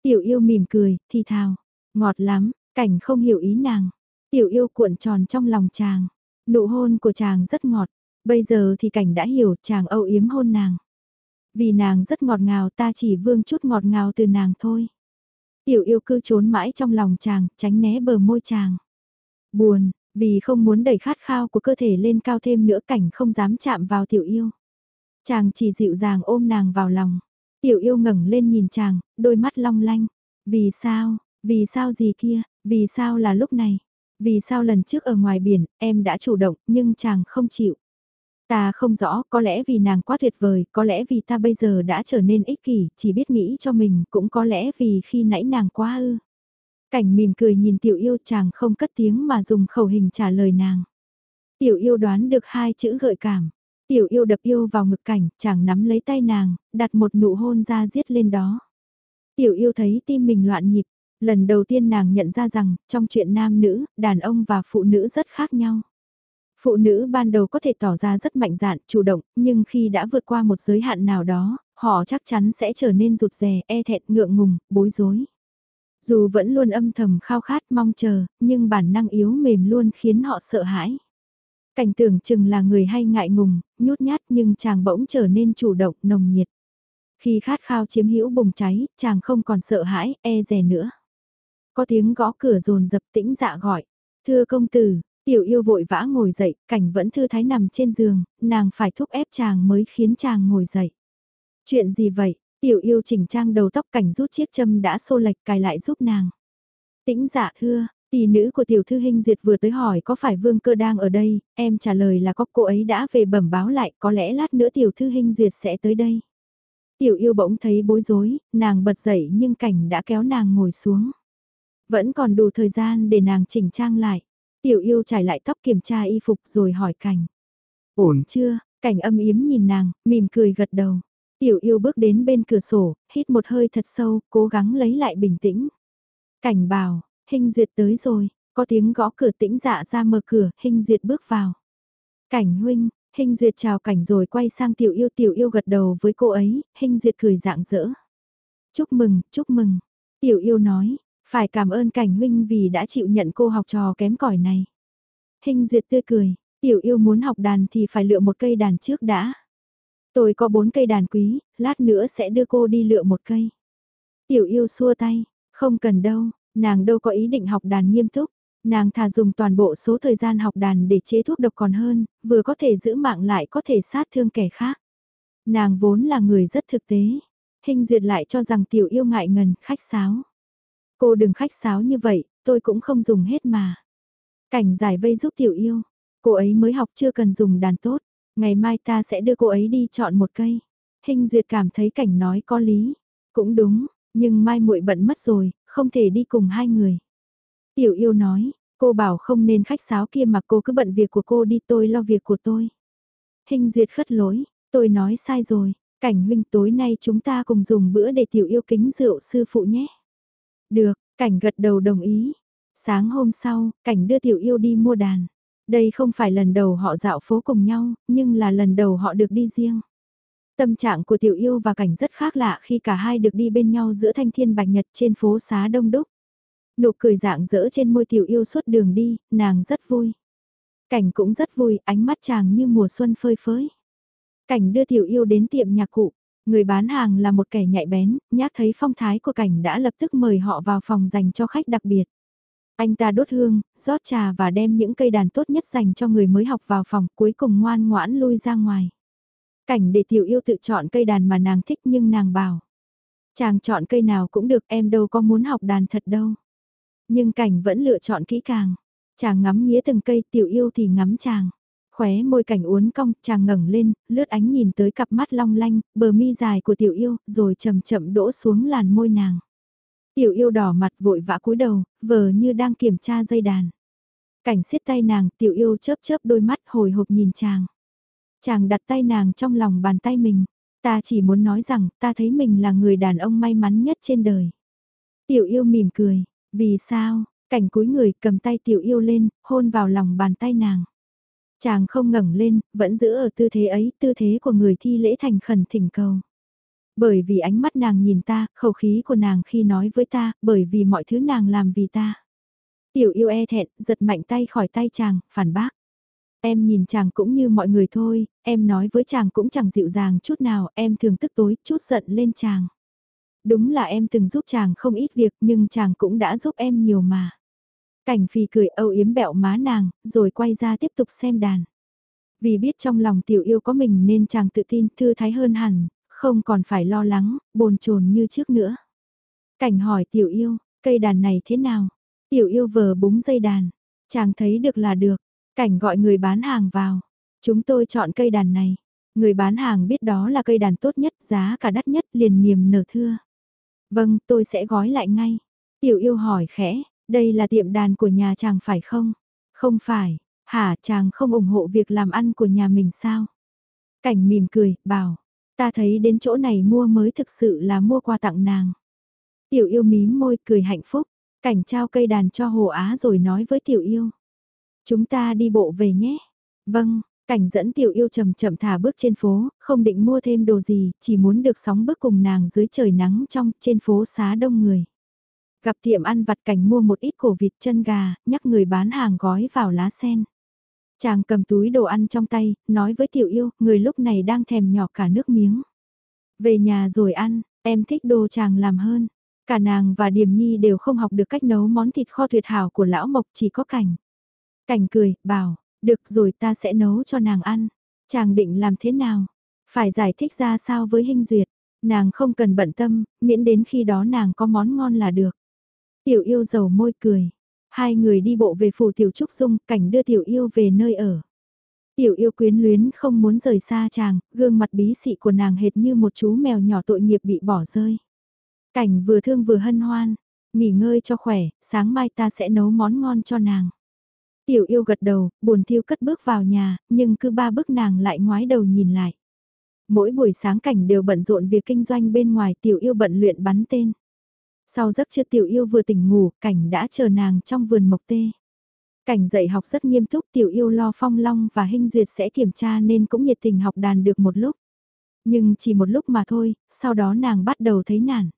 Tiểu yêu mỉm cười, thì thào, ngọt lắm, cảnh không hiểu ý nàng. Tiểu yêu cuộn tròn trong lòng chàng, nụ hôn của chàng rất ngọt, bây giờ thì cảnh đã hiểu chàng âu yếm hôn nàng. Vì nàng rất ngọt ngào ta chỉ vương chút ngọt ngào từ nàng thôi. Tiểu yêu cứ trốn mãi trong lòng chàng, tránh né bờ môi chàng. Buồn, vì không muốn đẩy khát khao của cơ thể lên cao thêm nữa cảnh không dám chạm vào tiểu yêu. Chàng chỉ dịu dàng ôm nàng vào lòng. Tiểu yêu ngẩng lên nhìn chàng, đôi mắt long lanh. Vì sao, vì sao gì kia, vì sao là lúc này? Vì sao lần trước ở ngoài biển, em đã chủ động, nhưng chàng không chịu. Ta không rõ, có lẽ vì nàng quá tuyệt vời, có lẽ vì ta bây giờ đã trở nên ích kỷ, chỉ biết nghĩ cho mình, cũng có lẽ vì khi nãy nàng quá ư. Cảnh mỉm cười nhìn tiểu yêu chàng không cất tiếng mà dùng khẩu hình trả lời nàng. Tiểu yêu đoán được hai chữ gợi cảm. Tiểu yêu đập yêu vào ngực cảnh, chàng nắm lấy tay nàng, đặt một nụ hôn ra giết lên đó. Tiểu yêu thấy tim mình loạn nhịp, lần đầu tiên nàng nhận ra rằng, trong chuyện nam nữ, đàn ông và phụ nữ rất khác nhau. Phụ nữ ban đầu có thể tỏ ra rất mạnh dạn, chủ động, nhưng khi đã vượt qua một giới hạn nào đó, họ chắc chắn sẽ trở nên rụt rè, e thẹn, ngượng ngùng, bối rối. Dù vẫn luôn âm thầm khao khát mong chờ, nhưng bản năng yếu mềm luôn khiến họ sợ hãi. Cảnh tưởng chừng là người hay ngại ngùng, nhút nhát nhưng chàng bỗng trở nên chủ động, nồng nhiệt. Khi khát khao chiếm hữu bùng cháy, chàng không còn sợ hãi, e rè nữa. Có tiếng gõ cửa rồn dập tĩnh dạ gọi. Thưa công tử, tiểu yêu vội vã ngồi dậy, cảnh vẫn thư thái nằm trên giường, nàng phải thúc ép chàng mới khiến chàng ngồi dậy. Chuyện gì vậy? Tiểu yêu chỉnh trang đầu tóc cảnh rút chiếc châm đã xô lệch cài lại giúp nàng. Tĩnh dạ thưa, tỷ nữ của tiểu thư hình duyệt vừa tới hỏi có phải vương cơ đang ở đây, em trả lời là có cô ấy đã về bẩm báo lại, có lẽ lát nữa tiểu thư hình duyệt sẽ tới đây. Tiểu yêu bỗng thấy bối rối, nàng bật dậy nhưng cảnh đã kéo nàng ngồi xuống. Vẫn còn đủ thời gian để nàng chỉnh trang lại. Tiểu yêu trải lại tóc kiểm tra y phục rồi hỏi cảnh. Ổn chưa, cảnh âm yếm nhìn nàng, mỉm cười gật đầu. Tiểu yêu bước đến bên cửa sổ, hít một hơi thật sâu, cố gắng lấy lại bình tĩnh. Cảnh bảo, hình duyệt tới rồi, có tiếng gõ cửa tĩnh dạ ra mở cửa, hình duyệt bước vào. Cảnh huynh, hình duyệt chào cảnh rồi quay sang tiểu yêu tiểu yêu gật đầu với cô ấy, hình duyệt cười dạng dỡ. Chúc mừng, chúc mừng. Tiểu yêu nói, phải cảm ơn cảnh huynh vì đã chịu nhận cô học trò kém cỏi này. Hình duyệt tươi cười, tiểu yêu muốn học đàn thì phải lựa một cây đàn trước đã. Tôi có bốn cây đàn quý, lát nữa sẽ đưa cô đi lựa một cây. Tiểu yêu xua tay, không cần đâu, nàng đâu có ý định học đàn nghiêm túc. Nàng thà dùng toàn bộ số thời gian học đàn để chế thuốc độc còn hơn, vừa có thể giữ mạng lại có thể sát thương kẻ khác. Nàng vốn là người rất thực tế. Hình duyệt lại cho rằng tiểu yêu ngại ngần, khách sáo. Cô đừng khách sáo như vậy, tôi cũng không dùng hết mà. Cảnh giải vây giúp tiểu yêu. Cô ấy mới học chưa cần dùng đàn tốt. Ngày mai ta sẽ đưa cô ấy đi chọn một cây. Hình duyệt cảm thấy cảnh nói có lý. Cũng đúng, nhưng mai muội bận mất rồi, không thể đi cùng hai người. Tiểu yêu nói, cô bảo không nên khách sáo kia mà cô cứ bận việc của cô đi tôi lo việc của tôi. Hình duyệt khất lối, tôi nói sai rồi, cảnh huynh tối nay chúng ta cùng dùng bữa để tiểu yêu kính rượu sư phụ nhé. Được, cảnh gật đầu đồng ý. Sáng hôm sau, cảnh đưa tiểu yêu đi mua đàn. Đây không phải lần đầu họ dạo phố cùng nhau, nhưng là lần đầu họ được đi riêng. Tâm trạng của tiểu yêu và cảnh rất khác lạ khi cả hai được đi bên nhau giữa thanh thiên bạch nhật trên phố xá đông đúc. Nụ cười dạng dỡ trên môi tiểu yêu suốt đường đi, nàng rất vui. Cảnh cũng rất vui, ánh mắt chàng như mùa xuân phơi phới. Cảnh đưa tiểu yêu đến tiệm nhạc cụ, người bán hàng là một kẻ nhạy bén, nhát thấy phong thái của cảnh đã lập tức mời họ vào phòng dành cho khách đặc biệt. Anh ta đốt hương, rót trà và đem những cây đàn tốt nhất dành cho người mới học vào phòng cuối cùng ngoan ngoãn lui ra ngoài. Cảnh để tiểu yêu tự chọn cây đàn mà nàng thích nhưng nàng bảo. Chàng chọn cây nào cũng được em đâu có muốn học đàn thật đâu. Nhưng cảnh vẫn lựa chọn kỹ càng. Chàng ngắm nghĩa từng cây tiểu yêu thì ngắm chàng. Khóe môi cảnh uốn cong, chàng ngẩng lên, lướt ánh nhìn tới cặp mắt long lanh, bờ mi dài của tiểu yêu, rồi chậm chậm đỗ xuống làn môi nàng. Tiểu yêu đỏ mặt vội vã cúi đầu, vờ như đang kiểm tra dây đàn. Cảnh siết tay nàng, tiểu yêu chớp chớp đôi mắt hồi hộp nhìn chàng. Chàng đặt tay nàng trong lòng bàn tay mình. Ta chỉ muốn nói rằng, ta thấy mình là người đàn ông may mắn nhất trên đời. Tiểu yêu mỉm cười, vì sao, cảnh cúi người cầm tay tiểu yêu lên, hôn vào lòng bàn tay nàng. Chàng không ngẩng lên, vẫn giữ ở tư thế ấy, tư thế của người thi lễ thành khẩn thỉnh cầu. Bởi vì ánh mắt nàng nhìn ta, khẩu khí của nàng khi nói với ta, bởi vì mọi thứ nàng làm vì ta. Tiểu yêu e thẹn, giật mạnh tay khỏi tay chàng, phản bác. Em nhìn chàng cũng như mọi người thôi, em nói với chàng cũng chẳng dịu dàng chút nào, em thường tức tối, chút giận lên chàng. Đúng là em từng giúp chàng không ít việc nhưng chàng cũng đã giúp em nhiều mà. Cảnh phi cười âu yếm bẹo má nàng, rồi quay ra tiếp tục xem đàn. Vì biết trong lòng tiểu yêu có mình nên chàng tự tin thư thái hơn hẳn, không còn phải lo lắng, bồn chồn như trước nữa. Cảnh hỏi tiểu yêu, cây đàn này thế nào? Tiểu yêu vờ búng dây đàn, chàng thấy được là được, cảnh gọi người bán hàng vào. Chúng tôi chọn cây đàn này. Người bán hàng biết đó là cây đàn tốt nhất, giá cả đắt nhất liền niềm nở thưa. Vâng, tôi sẽ gói lại ngay. Tiểu yêu hỏi khẽ, đây là tiệm đàn của nhà chàng phải không? Không phải, hả chàng không ủng hộ việc làm ăn của nhà mình sao? Cảnh mỉm cười, bảo, ta thấy đến chỗ này mua mới thực sự là mua quà tặng nàng. Tiểu yêu mím môi cười hạnh phúc, cảnh trao cây đàn cho Hồ Á rồi nói với tiểu yêu. Chúng ta đi bộ về nhé. Vâng, cảnh dẫn tiểu yêu chậm chậm thả bước trên phố, không định mua thêm đồ gì, chỉ muốn được sóng bước cùng nàng dưới trời nắng trong trên phố xá đông người. Gặp tiệm ăn vặt cảnh mua một ít cổ vịt chân gà, nhắc người bán hàng gói vào lá sen. Chàng cầm túi đồ ăn trong tay, nói với tiểu yêu, người lúc này đang thèm nhỏ cả nước miếng. Về nhà rồi ăn, em thích đồ chàng làm hơn. Cả nàng và Điềm Nhi đều không học được cách nấu món thịt kho tuyệt hảo của lão Mộc chỉ có cảnh. Cảnh cười, bảo, được rồi ta sẽ nấu cho nàng ăn. Chàng định làm thế nào? Phải giải thích ra sao với hình duyệt. Nàng không cần bận tâm, miễn đến khi đó nàng có món ngon là được. Tiểu yêu dầu môi cười. Hai người đi bộ về phủ tiểu trúc dung, cảnh đưa tiểu yêu về nơi ở. Tiểu yêu quyến luyến không muốn rời xa chàng, gương mặt bí xị của nàng hệt như một chú mèo nhỏ tội nghiệp bị bỏ rơi. Cảnh vừa thương vừa hân hoan, nghỉ ngơi cho khỏe, sáng mai ta sẽ nấu món ngon cho nàng. Tiểu yêu gật đầu, buồn thiêu cất bước vào nhà, nhưng cứ ba bước nàng lại ngoái đầu nhìn lại. Mỗi buổi sáng cảnh đều bận rộn việc kinh doanh bên ngoài tiểu yêu bận luyện bắn tên. Sau giấc chưa tiểu yêu vừa tỉnh ngủ, cảnh đã chờ nàng trong vườn mộc tê. Cảnh dạy học rất nghiêm túc tiểu yêu lo phong long và hình duyệt sẽ kiểm tra nên cũng nhiệt tình học đàn được một lúc. Nhưng chỉ một lúc mà thôi, sau đó nàng bắt đầu thấy nản.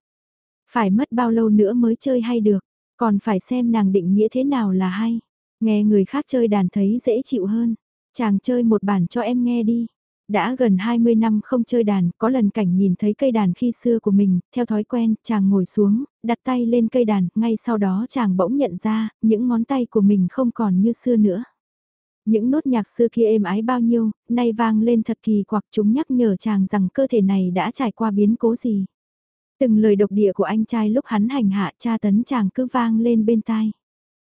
Phải mất bao lâu nữa mới chơi hay được, còn phải xem nàng định nghĩa thế nào là hay. Nghe người khác chơi đàn thấy dễ chịu hơn. Chàng chơi một bản cho em nghe đi. Đã gần 20 năm không chơi đàn, có lần cảnh nhìn thấy cây đàn khi xưa của mình, theo thói quen, chàng ngồi xuống, đặt tay lên cây đàn, ngay sau đó chàng bỗng nhận ra, những ngón tay của mình không còn như xưa nữa. Những nốt nhạc xưa kia êm ái bao nhiêu, nay vang lên thật kỳ quặc chúng nhắc nhở chàng rằng cơ thể này đã trải qua biến cố gì. Từng lời độc địa của anh trai lúc hắn hành hạ cha tấn chàng cứ vang lên bên tai.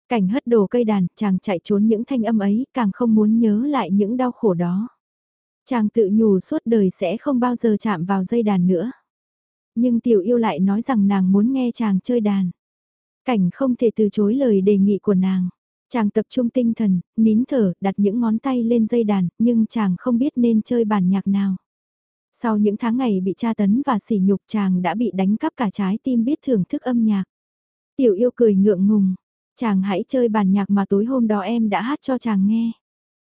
Cảnh hất đổ cây đàn, chàng chạy trốn những thanh âm ấy, càng không muốn nhớ lại những đau khổ đó. Chàng tự nhủ suốt đời sẽ không bao giờ chạm vào dây đàn nữa. Nhưng tiểu yêu lại nói rằng nàng muốn nghe chàng chơi đàn. Cảnh không thể từ chối lời đề nghị của nàng. Chàng tập trung tinh thần, nín thở, đặt những ngón tay lên dây đàn, nhưng chàng không biết nên chơi bản nhạc nào. Sau những tháng ngày bị tra tấn và sỉ nhục chàng đã bị đánh cắp cả trái tim biết thưởng thức âm nhạc. Tiểu yêu cười ngượng ngùng, chàng hãy chơi bản nhạc mà tối hôm đó em đã hát cho chàng nghe.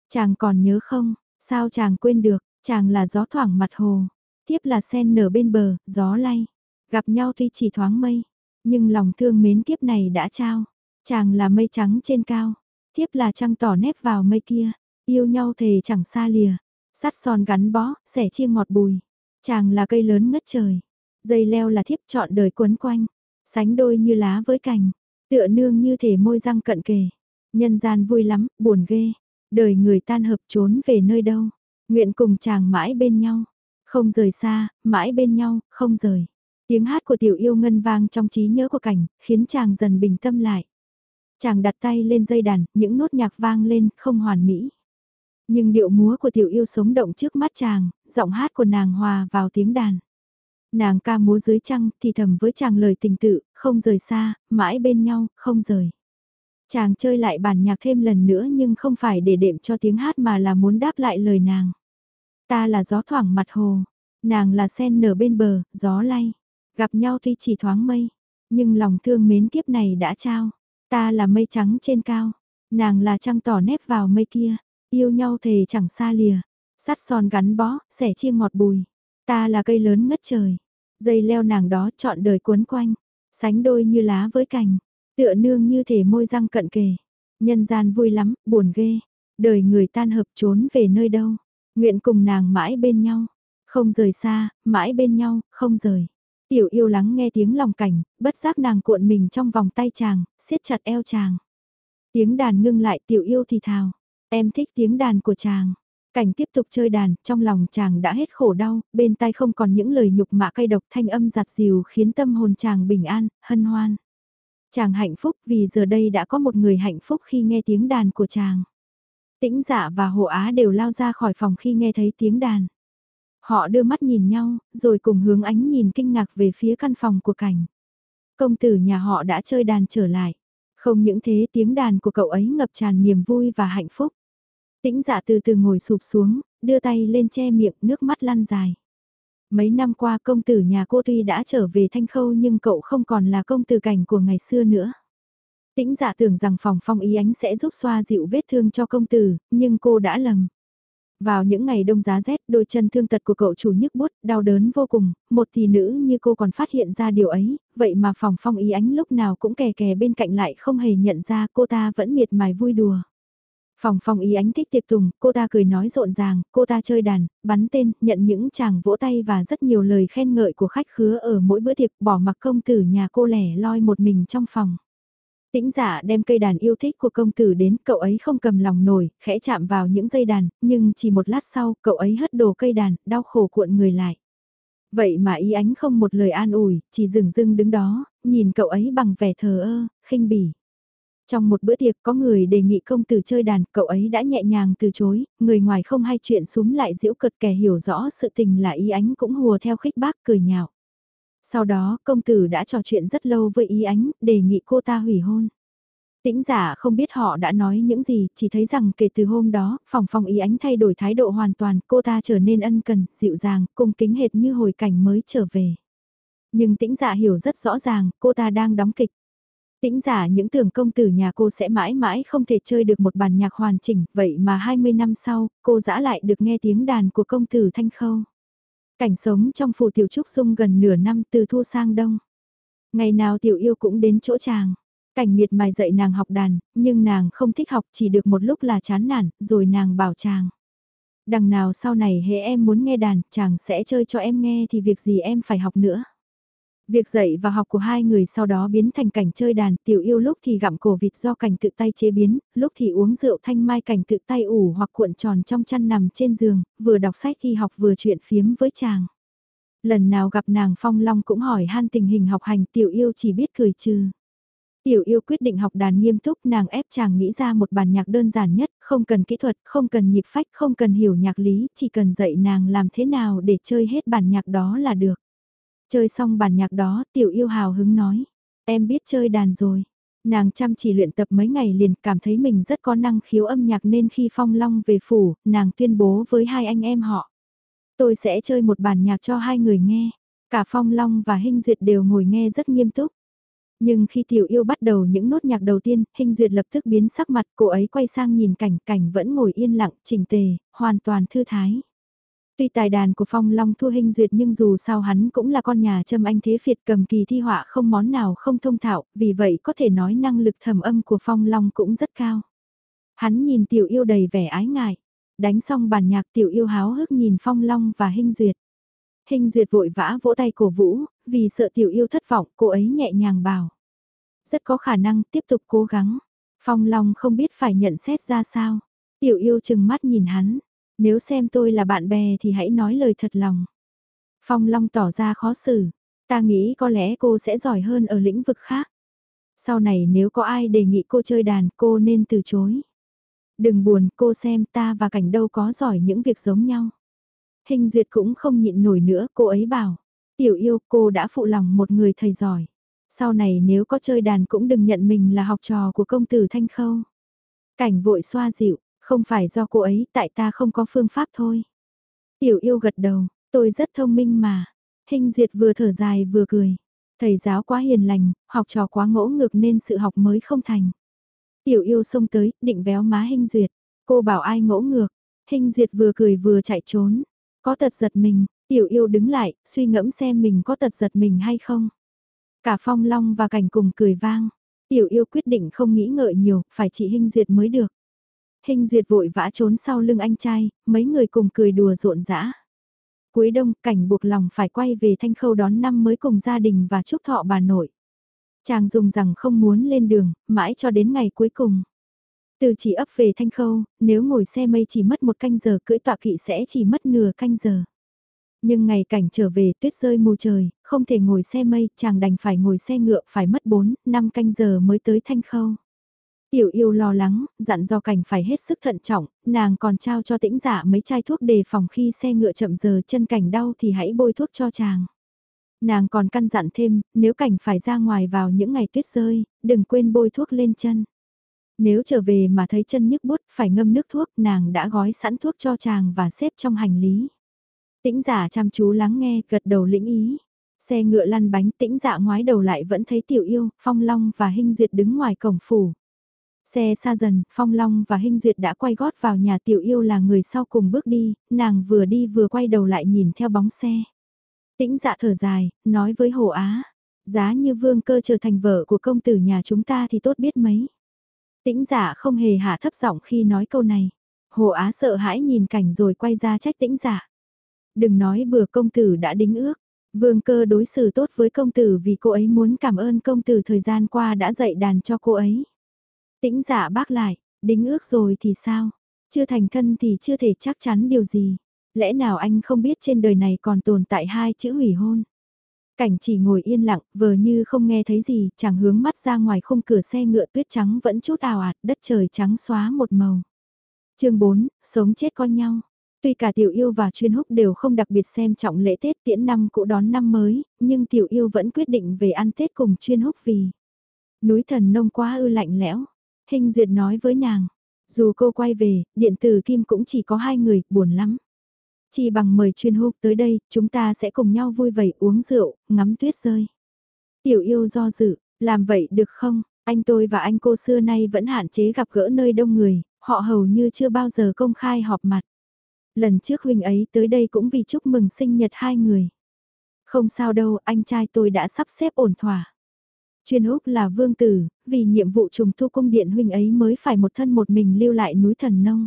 Chàng còn nhớ không, sao chàng quên được, chàng là gió thoảng mặt hồ, tiếp là sen nở bên bờ, gió lay. Gặp nhau tuy chỉ thoáng mây, nhưng lòng thương mến kiếp này đã trao. Chàng là mây trắng trên cao, tiếp là trăng tỏ nếp vào mây kia, yêu nhau thề chẳng xa lìa. Sắt son gắn bó, sẻ chia ngọt bùi. Chàng là cây lớn ngất trời. Dây leo là thiếp chọn đời quấn quanh. Sánh đôi như lá với cành. Tựa nương như thể môi răng cận kề. Nhân gian vui lắm, buồn ghê. Đời người tan hợp trốn về nơi đâu. Nguyện cùng chàng mãi bên nhau. Không rời xa, mãi bên nhau, không rời. Tiếng hát của tiểu yêu ngân vang trong trí nhớ của cảnh, khiến chàng dần bình tâm lại. Chàng đặt tay lên dây đàn, những nốt nhạc vang lên, không hoàn mỹ. Nhưng điệu múa của tiểu yêu sống động trước mắt chàng, giọng hát của nàng hòa vào tiếng đàn. Nàng ca múa dưới trăng thì thầm với chàng lời tình tự, không rời xa, mãi bên nhau, không rời. Chàng chơi lại bản nhạc thêm lần nữa nhưng không phải để đệm cho tiếng hát mà là muốn đáp lại lời nàng. Ta là gió thoảng mặt hồ, nàng là sen nở bên bờ, gió lay. Gặp nhau tuy chỉ thoáng mây, nhưng lòng thương mến kiếp này đã trao. Ta là mây trắng trên cao, nàng là trăng tỏ nếp vào mây kia. Yêu nhau thề chẳng xa lìa, sắt son gắn bó, sẻ chia ngọt bùi. Ta là cây lớn ngất trời, dây leo nàng đó chọn đời cuốn quanh, sánh đôi như lá với cành, tựa nương như thể môi răng cận kề. Nhân gian vui lắm, buồn ghê, đời người tan hợp trốn về nơi đâu, nguyện cùng nàng mãi bên nhau, không rời xa, mãi bên nhau, không rời. Tiểu yêu lắng nghe tiếng lòng cảnh, bất giác nàng cuộn mình trong vòng tay chàng, siết chặt eo chàng. Tiếng đàn ngưng lại tiểu yêu thì thào. Em thích tiếng đàn của chàng. Cảnh tiếp tục chơi đàn, trong lòng chàng đã hết khổ đau, bên tai không còn những lời nhục mạ cay độc thanh âm giặt dìu khiến tâm hồn chàng bình an, hân hoan. Chàng hạnh phúc vì giờ đây đã có một người hạnh phúc khi nghe tiếng đàn của chàng. Tĩnh dạ và hộ á đều lao ra khỏi phòng khi nghe thấy tiếng đàn. Họ đưa mắt nhìn nhau, rồi cùng hướng ánh nhìn kinh ngạc về phía căn phòng của cảnh. Công tử nhà họ đã chơi đàn trở lại. Không những thế tiếng đàn của cậu ấy ngập tràn niềm vui và hạnh phúc. Tĩnh dạ từ từ ngồi sụp xuống, đưa tay lên che miệng nước mắt lăn dài. Mấy năm qua công tử nhà cô tuy đã trở về thanh khâu nhưng cậu không còn là công tử cảnh của ngày xưa nữa. Tĩnh giả dạ tưởng rằng phòng phong ý ánh sẽ giúp xoa dịu vết thương cho công tử, nhưng cô đã lầm. Vào những ngày đông giá rét, đôi chân thương tật của cậu chủ nhức bút, đau đớn vô cùng, một tỷ nữ như cô còn phát hiện ra điều ấy, vậy mà phòng phong ý ánh lúc nào cũng kè kè bên cạnh lại không hề nhận ra cô ta vẫn miệt mài vui đùa. Phòng phòng ý ánh thích tiệc tùng, cô ta cười nói rộn ràng, cô ta chơi đàn, bắn tên, nhận những chàng vỗ tay và rất nhiều lời khen ngợi của khách khứa ở mỗi bữa tiệc bỏ mặc công tử nhà cô lẻ loi một mình trong phòng. Tĩnh giả đem cây đàn yêu thích của công tử đến, cậu ấy không cầm lòng nổi, khẽ chạm vào những dây đàn, nhưng chỉ một lát sau, cậu ấy hất đồ cây đàn, đau khổ cuộn người lại. Vậy mà ý ánh không một lời an ủi, chỉ dừng dưng đứng đó, nhìn cậu ấy bằng vẻ thờ ơ, khinh bỉ. Trong một bữa tiệc có người đề nghị công tử chơi đàn, cậu ấy đã nhẹ nhàng từ chối, người ngoài không hay chuyện súng lại diễu cợt kẻ hiểu rõ sự tình là ý ánh cũng hùa theo khích bác cười nhạo. Sau đó công tử đã trò chuyện rất lâu với ý ánh, đề nghị cô ta hủy hôn. Tĩnh giả không biết họ đã nói những gì, chỉ thấy rằng kể từ hôm đó, phòng phòng ý ánh thay đổi thái độ hoàn toàn, cô ta trở nên ân cần, dịu dàng, cung kính hệt như hồi cảnh mới trở về. Nhưng tĩnh giả hiểu rất rõ ràng, cô ta đang đóng kịch. Tĩnh giả những tưởng công tử nhà cô sẽ mãi mãi không thể chơi được một bản nhạc hoàn chỉnh, vậy mà 20 năm sau, cô dã lại được nghe tiếng đàn của công tử Thanh Khâu. Cảnh sống trong phủ tiểu trúc dung gần nửa năm từ thu sang đông. Ngày nào tiểu yêu cũng đến chỗ chàng. Cảnh miệt mài dạy nàng học đàn, nhưng nàng không thích học chỉ được một lúc là chán nản, rồi nàng bảo chàng. Đằng nào sau này hễ em muốn nghe đàn, chàng sẽ chơi cho em nghe thì việc gì em phải học nữa. Việc dạy và học của hai người sau đó biến thành cảnh chơi đàn, tiểu yêu lúc thì gặm cổ vịt do cảnh tự tay chế biến, lúc thì uống rượu thanh mai cảnh tự tay ủ hoặc cuộn tròn trong chăn nằm trên giường, vừa đọc sách thì học vừa chuyện phiếm với chàng. Lần nào gặp nàng Phong Long cũng hỏi han tình hình học hành tiểu yêu chỉ biết cười trừ. Tiểu yêu quyết định học đàn nghiêm túc nàng ép chàng nghĩ ra một bản nhạc đơn giản nhất, không cần kỹ thuật, không cần nhịp phách, không cần hiểu nhạc lý, chỉ cần dạy nàng làm thế nào để chơi hết bản nhạc đó là được. Chơi xong bản nhạc đó, tiểu yêu hào hứng nói. Em biết chơi đàn rồi. Nàng chăm chỉ luyện tập mấy ngày liền cảm thấy mình rất có năng khiếu âm nhạc nên khi Phong Long về phủ, nàng tuyên bố với hai anh em họ. Tôi sẽ chơi một bản nhạc cho hai người nghe. Cả Phong Long và Hinh Duyệt đều ngồi nghe rất nghiêm túc. Nhưng khi tiểu yêu bắt đầu những nốt nhạc đầu tiên, Hinh Duyệt lập tức biến sắc mặt, cô ấy quay sang nhìn cảnh, cảnh vẫn ngồi yên lặng, chỉnh tề, hoàn toàn thư thái. Tuy tài đàn của Phong Long thua hình duyệt nhưng dù sao hắn cũng là con nhà châm anh thế phiệt cầm kỳ thi họa không món nào không thông thạo, vì vậy có thể nói năng lực thẩm âm của Phong Long cũng rất cao. Hắn nhìn tiểu yêu đầy vẻ ái ngại, đánh xong bản nhạc tiểu yêu háo hức nhìn Phong Long và hình duyệt. Hình duyệt vội vã vỗ tay cổ vũ, vì sợ tiểu yêu thất vọng cô ấy nhẹ nhàng bảo. Rất có khả năng tiếp tục cố gắng. Phong Long không biết phải nhận xét ra sao. Tiểu yêu chừng mắt nhìn hắn, nếu xem tôi là bạn bè thì hãy nói lời thật lòng. Phong Long tỏ ra khó xử. Ta nghĩ có lẽ cô sẽ giỏi hơn ở lĩnh vực khác. Sau này nếu có ai đề nghị cô chơi đàn cô nên từ chối. Đừng buồn cô xem ta và cảnh đâu có giỏi những việc giống nhau. Hình duyệt cũng không nhịn nổi nữa cô ấy bảo. Tiểu yêu cô đã phụ lòng một người thầy giỏi. Sau này nếu có chơi đàn cũng đừng nhận mình là học trò của công tử Thanh Khâu. Cảnh vội xoa dịu, không phải do cô ấy, tại ta không có phương pháp thôi. Tiểu yêu gật đầu, tôi rất thông minh mà. Hình duyệt vừa thở dài vừa cười. Thầy giáo quá hiền lành, học trò quá ngỗ ngược nên sự học mới không thành. Tiểu yêu xông tới, định véo má hình duyệt. Cô bảo ai ngỗ ngược. Hình duyệt vừa cười vừa chạy trốn. Có tật giật mình, tiểu yêu đứng lại, suy ngẫm xem mình có tật giật mình hay không. Cả phong long và cảnh cùng cười vang. Tiểu yêu quyết định không nghĩ ngợi nhiều, phải chị hình duyệt mới được. Hình duyệt vội vã trốn sau lưng anh trai, mấy người cùng cười đùa rộn rã. Cuối đông, cảnh buộc lòng phải quay về thanh khâu đón năm mới cùng gia đình và chúc thọ bà nội. Chàng dùng rằng không muốn lên đường, mãi cho đến ngày cuối cùng. Từ chỉ ấp về thanh khâu, nếu ngồi xe mây chỉ mất một canh giờ cưỡi tọa kỵ sẽ chỉ mất nửa canh giờ. Nhưng ngày cảnh trở về tuyết rơi mù trời, không thể ngồi xe mây, chàng đành phải ngồi xe ngựa phải mất 4, 5 canh giờ mới tới thanh khâu. Tiểu yêu lo lắng, dặn do cảnh phải hết sức thận trọng, nàng còn trao cho tĩnh giả mấy chai thuốc đề phòng khi xe ngựa chậm giờ chân cảnh đau thì hãy bôi thuốc cho chàng. Nàng còn căn dặn thêm, nếu cảnh phải ra ngoài vào những ngày tuyết rơi, đừng quên bôi thuốc lên chân. Nếu trở về mà thấy chân nhức bút phải ngâm nước thuốc nàng đã gói sẵn thuốc cho chàng và xếp trong hành lý. Tĩnh giả chăm chú lắng nghe gật đầu lĩnh ý. Xe ngựa lăn bánh tĩnh dạ ngoái đầu lại vẫn thấy tiểu yêu, phong long và hình duyệt đứng ngoài cổng phủ. Xe xa dần, phong long và Hinh duyệt đã quay gót vào nhà tiểu yêu là người sau cùng bước đi, nàng vừa đi vừa quay đầu lại nhìn theo bóng xe. Tĩnh dạ thở dài, nói với Hồ Á, giá như vương cơ trở thành vợ của công tử nhà chúng ta thì tốt biết mấy. Tĩnh dạ không hề hạ thấp giọng khi nói câu này. Hồ Á sợ hãi nhìn cảnh rồi quay ra trách tĩnh dạ. Đừng nói bừa công tử đã đính ước. Vương cơ đối xử tốt với công tử vì cô ấy muốn cảm ơn công tử thời gian qua đã dạy đàn cho cô ấy. Tĩnh giả bác lại, đính ước rồi thì sao? Chưa thành thân thì chưa thể chắc chắn điều gì. Lẽ nào anh không biết trên đời này còn tồn tại hai chữ hủy hôn? Cảnh chỉ ngồi yên lặng, vờ như không nghe thấy gì, chẳng hướng mắt ra ngoài khung cửa xe ngựa tuyết trắng vẫn chút ào ạt, đất trời trắng xóa một màu. chương 4, sống chết con nhau. Tuy cả tiểu yêu và chuyên húc đều không đặc biệt xem trọng lễ Tết tiễn năm cũ đón năm mới, nhưng tiểu yêu vẫn quyết định về ăn Tết cùng chuyên húc vì núi thần nông quá ư lạnh lẽo. Hình duyệt nói với nàng, dù cô quay về, điện tử kim cũng chỉ có hai người, buồn lắm. Chỉ bằng mời chuyên húc tới đây, chúng ta sẽ cùng nhau vui vẻ uống rượu, ngắm tuyết rơi. Tiểu yêu do dự, làm vậy được không? Anh tôi và anh cô xưa nay vẫn hạn chế gặp gỡ nơi đông người, họ hầu như chưa bao giờ công khai họp mặt. Lần trước huynh ấy tới đây cũng vì chúc mừng sinh nhật hai người. Không sao đâu, anh trai tôi đã sắp xếp ổn thỏa. Chuyên Úc là vương tử, vì nhiệm vụ trùng thu cung điện huynh ấy mới phải một thân một mình lưu lại núi thần nông.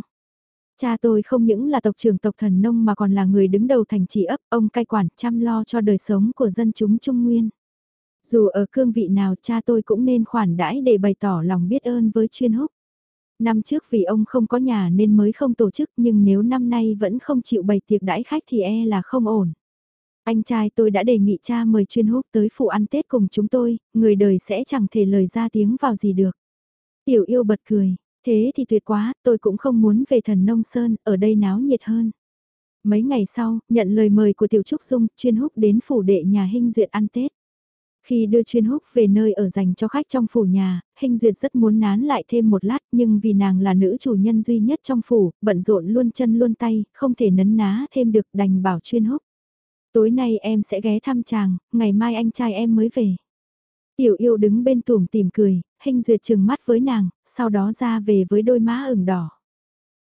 Cha tôi không những là tộc trưởng tộc thần nông mà còn là người đứng đầu thành trì ấp, ông cai quản chăm lo cho đời sống của dân chúng Trung Nguyên. Dù ở cương vị nào cha tôi cũng nên khoản đãi để bày tỏ lòng biết ơn với chuyên húc. Năm trước vì ông không có nhà nên mới không tổ chức nhưng nếu năm nay vẫn không chịu bày tiệc đãi khách thì e là không ổn. Anh trai tôi đã đề nghị cha mời chuyên húc tới phụ ăn Tết cùng chúng tôi, người đời sẽ chẳng thể lời ra tiếng vào gì được. Tiểu yêu bật cười, thế thì tuyệt quá, tôi cũng không muốn về thần nông sơn, ở đây náo nhiệt hơn. Mấy ngày sau, nhận lời mời của Tiểu Trúc Dung, chuyên húc đến phủ đệ nhà hình duyệt ăn Tết. Khi đưa chuyên húc về nơi ở dành cho khách trong phủ nhà, Hình Duyệt rất muốn nán lại thêm một lát nhưng vì nàng là nữ chủ nhân duy nhất trong phủ, bận rộn luôn chân luôn tay, không thể nấn ná thêm được đành bảo chuyên húc. Tối nay em sẽ ghé thăm chàng, ngày mai anh trai em mới về. Tiểu yêu đứng bên tùm tìm cười, Hình Duyệt trừng mắt với nàng, sau đó ra về với đôi má ửng đỏ.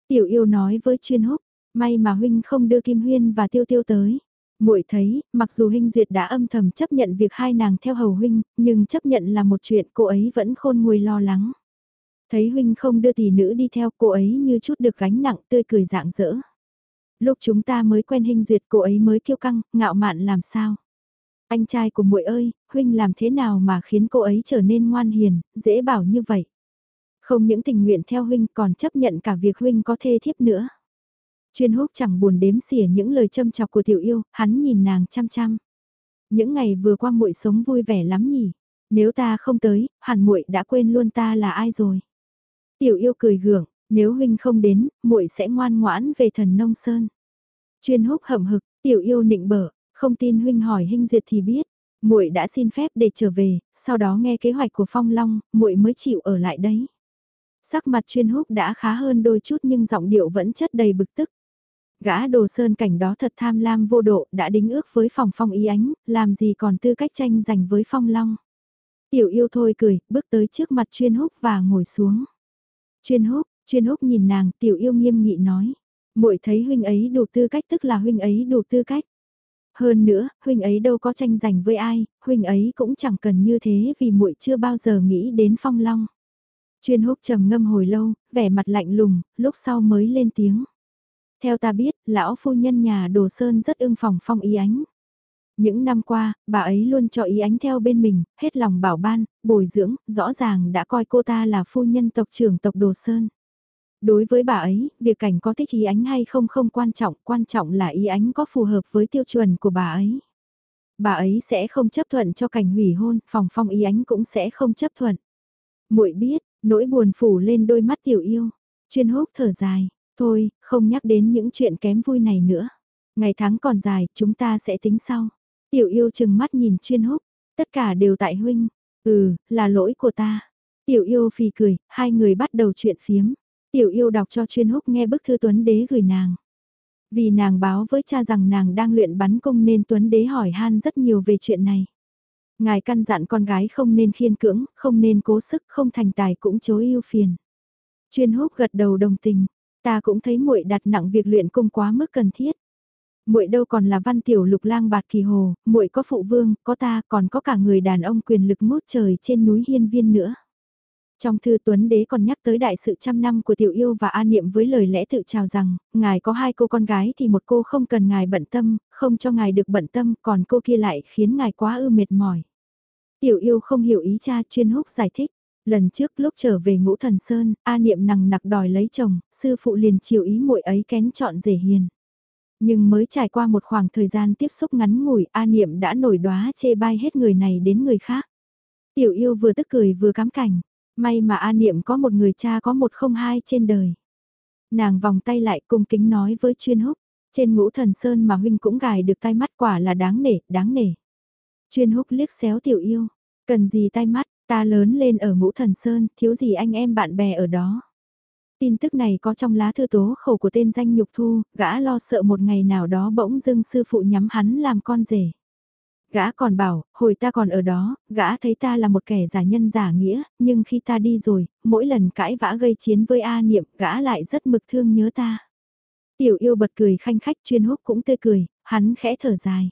Tiểu yêu nói với chuyên húc, may mà huynh không đưa Kim Huyên và Tiêu Tiêu tới muội thấy, mặc dù Hinh Duyệt đã âm thầm chấp nhận việc hai nàng theo hầu huynh, nhưng chấp nhận là một chuyện cô ấy vẫn khôn nguôi lo lắng. Thấy huynh không đưa tỷ nữ đi theo cô ấy như chút được gánh nặng tươi cười dạng dỡ. Lúc chúng ta mới quen hình Duyệt cô ấy mới kiêu căng, ngạo mạn làm sao? Anh trai của muội ơi, huynh làm thế nào mà khiến cô ấy trở nên ngoan hiền, dễ bảo như vậy? Không những tình nguyện theo huynh còn chấp nhận cả việc huynh có thê thiếp nữa. Chuyên húc chẳng buồn đếm xỉa những lời châm chọc của tiểu yêu, hắn nhìn nàng chăm chăm. Những ngày vừa qua muội sống vui vẻ lắm nhỉ. Nếu ta không tới, hẳn muội đã quên luôn ta là ai rồi. Tiểu yêu cười gượng, nếu huynh không đến, muội sẽ ngoan ngoãn về thần nông sơn. Chuyên húc hậm hực, tiểu yêu nịnh bở, không tin huynh hỏi hình duyệt thì biết. Muội đã xin phép để trở về, sau đó nghe kế hoạch của Phong Long, muội mới chịu ở lại đấy. Sắc mặt chuyên húc đã khá hơn đôi chút nhưng giọng điệu vẫn chất đầy bực tức. Gã đồ sơn cảnh đó thật tham lam vô độ, đã đính ước với phòng phong ý ánh, làm gì còn tư cách tranh giành với phong long. Tiểu yêu thôi cười, bước tới trước mặt chuyên húc và ngồi xuống. Chuyên húc, chuyên húc nhìn nàng, tiểu yêu nghiêm nghị nói. muội thấy huynh ấy đủ tư cách tức là huynh ấy đủ tư cách. Hơn nữa, huynh ấy đâu có tranh giành với ai, huynh ấy cũng chẳng cần như thế vì muội chưa bao giờ nghĩ đến phong long. Chuyên húc trầm ngâm hồi lâu, vẻ mặt lạnh lùng, lúc sau mới lên tiếng. Theo ta biết, lão phu nhân nhà Đồ Sơn rất ưng phòng phong ý ánh. Những năm qua, bà ấy luôn cho ý ánh theo bên mình, hết lòng bảo ban, bồi dưỡng, rõ ràng đã coi cô ta là phu nhân tộc trưởng tộc Đồ Sơn. Đối với bà ấy, việc cảnh có thích ý ánh hay không không quan trọng, quan trọng là ý ánh có phù hợp với tiêu chuẩn của bà ấy. Bà ấy sẽ không chấp thuận cho cảnh hủy hôn, phòng phong ý ánh cũng sẽ không chấp thuận. muội biết, Nỗi buồn phủ lên đôi mắt tiểu yêu. Chuyên húc thở dài. Thôi, không nhắc đến những chuyện kém vui này nữa. Ngày tháng còn dài, chúng ta sẽ tính sau. Tiểu yêu chừng mắt nhìn chuyên húc. Tất cả đều tại huynh. Ừ, là lỗi của ta. Tiểu yêu phì cười, hai người bắt đầu chuyện phiếm. Tiểu yêu đọc cho chuyên húc nghe bức thư Tuấn Đế gửi nàng. Vì nàng báo với cha rằng nàng đang luyện bắn cung nên Tuấn Đế hỏi han rất nhiều về chuyện này. Ngài căn dặn con gái không nên khiên cưỡng, không nên cố sức, không thành tài cũng chối yêu phiền. Chuyên húc gật đầu đồng tình, ta cũng thấy muội đặt nặng việc luyện cung quá mức cần thiết. Muội đâu còn là văn tiểu lục lang bạt kỳ hồ, muội có phụ vương, có ta, còn có cả người đàn ông quyền lực ngút trời trên núi hiên viên nữa. Trong thư Tuấn Đế còn nhắc tới đại sự trăm năm của tiểu yêu và A Niệm với lời lẽ tự chào rằng, ngài có hai cô con gái thì một cô không cần ngài bận tâm, không cho ngài được bận tâm, còn cô kia lại khiến ngài quá ư mệt mỏi. Tiểu yêu không hiểu ý cha chuyên húc giải thích. Lần trước lúc trở về ngũ thần sơn, A Niệm nằng nặc đòi lấy chồng, sư phụ liền chiều ý muội ấy kén chọn rể hiền. Nhưng mới trải qua một khoảng thời gian tiếp xúc ngắn ngủi, A Niệm đã nổi đóa chê bai hết người này đến người khác. Tiểu yêu vừa tức cười vừa cám cảnh, may mà A Niệm có một người cha có một không hai trên đời. Nàng vòng tay lại cung kính nói với chuyên húc, trên ngũ thần sơn mà huynh cũng gài được tay mắt quả là đáng nể, đáng nể. Chuyên húc liếc xéo tiểu yêu, cần gì tay mắt, ta lớn lên ở ngũ thần sơn, thiếu gì anh em bạn bè ở đó. Tin tức này có trong lá thư tố khẩu của tên danh nhục thu, gã lo sợ một ngày nào đó bỗng dưng sư phụ nhắm hắn làm con rể. Gã còn bảo, hồi ta còn ở đó, gã thấy ta là một kẻ giả nhân giả nghĩa, nhưng khi ta đi rồi, mỗi lần cãi vã gây chiến với A Niệm, gã lại rất mực thương nhớ ta. Tiểu yêu bật cười khanh khách chuyên húc cũng tươi cười, hắn khẽ thở dài.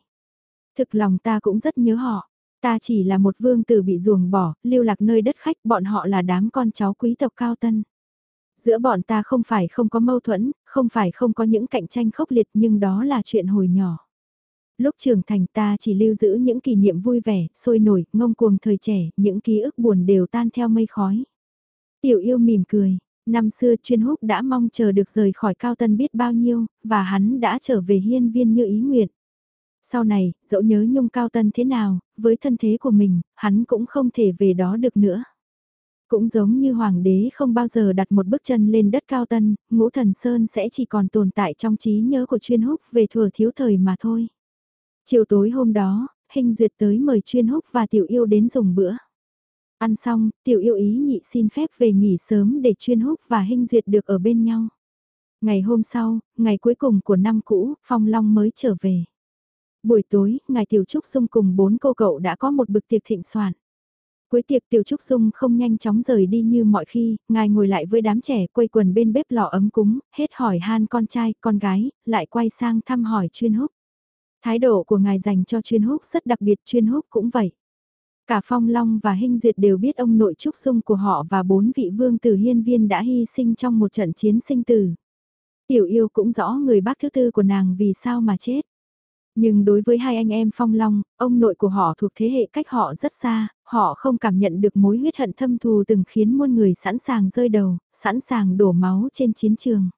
Thực lòng ta cũng rất nhớ họ. Ta chỉ là một vương tử bị ruồng bỏ, lưu lạc nơi đất khách, bọn họ là đám con cháu quý tộc cao tân. Giữa bọn ta không phải không có mâu thuẫn, không phải không có những cạnh tranh khốc liệt nhưng đó là chuyện hồi nhỏ. Lúc trưởng thành ta chỉ lưu giữ những kỷ niệm vui vẻ, sôi nổi, ngông cuồng thời trẻ, những ký ức buồn đều tan theo mây khói. Tiểu yêu mỉm cười, năm xưa chuyên húc đã mong chờ được rời khỏi cao tân biết bao nhiêu, và hắn đã trở về hiên viên như ý nguyện. Sau này, dẫu nhớ nhung cao tân thế nào, với thân thế của mình, hắn cũng không thể về đó được nữa. Cũng giống như hoàng đế không bao giờ đặt một bước chân lên đất cao tân, ngũ thần sơn sẽ chỉ còn tồn tại trong trí nhớ của chuyên húc về thừa thiếu thời mà thôi. Chiều tối hôm đó, hình duyệt tới mời chuyên húc và tiểu yêu đến dùng bữa. Ăn xong, tiểu yêu ý nhị xin phép về nghỉ sớm để chuyên húc và hình duyệt được ở bên nhau. Ngày hôm sau, ngày cuối cùng của năm cũ, Phong Long mới trở về. Buổi tối, ngài Tiểu Trúc Dung cùng bốn cô cậu đã có một bực tiệc thịnh soạn. Cuối tiệc Tiểu Trúc Dung không nhanh chóng rời đi như mọi khi, ngài ngồi lại với đám trẻ quây quần bên bếp lò ấm cúng, hết hỏi han con trai, con gái, lại quay sang thăm hỏi chuyên húc. Thái độ của ngài dành cho chuyên húc rất đặc biệt chuyên húc cũng vậy. Cả Phong Long và Hinh Duyệt đều biết ông nội Trúc sung của họ và bốn vị vương tử hiên viên đã hy sinh trong một trận chiến sinh tử. Tiểu yêu cũng rõ người bác thứ tư của nàng vì sao mà chết. Nhưng đối với hai anh em Phong Long, ông nội của họ thuộc thế hệ cách họ rất xa, họ không cảm nhận được mối huyết hận thâm thù từng khiến muôn người sẵn sàng rơi đầu, sẵn sàng đổ máu trên chiến trường.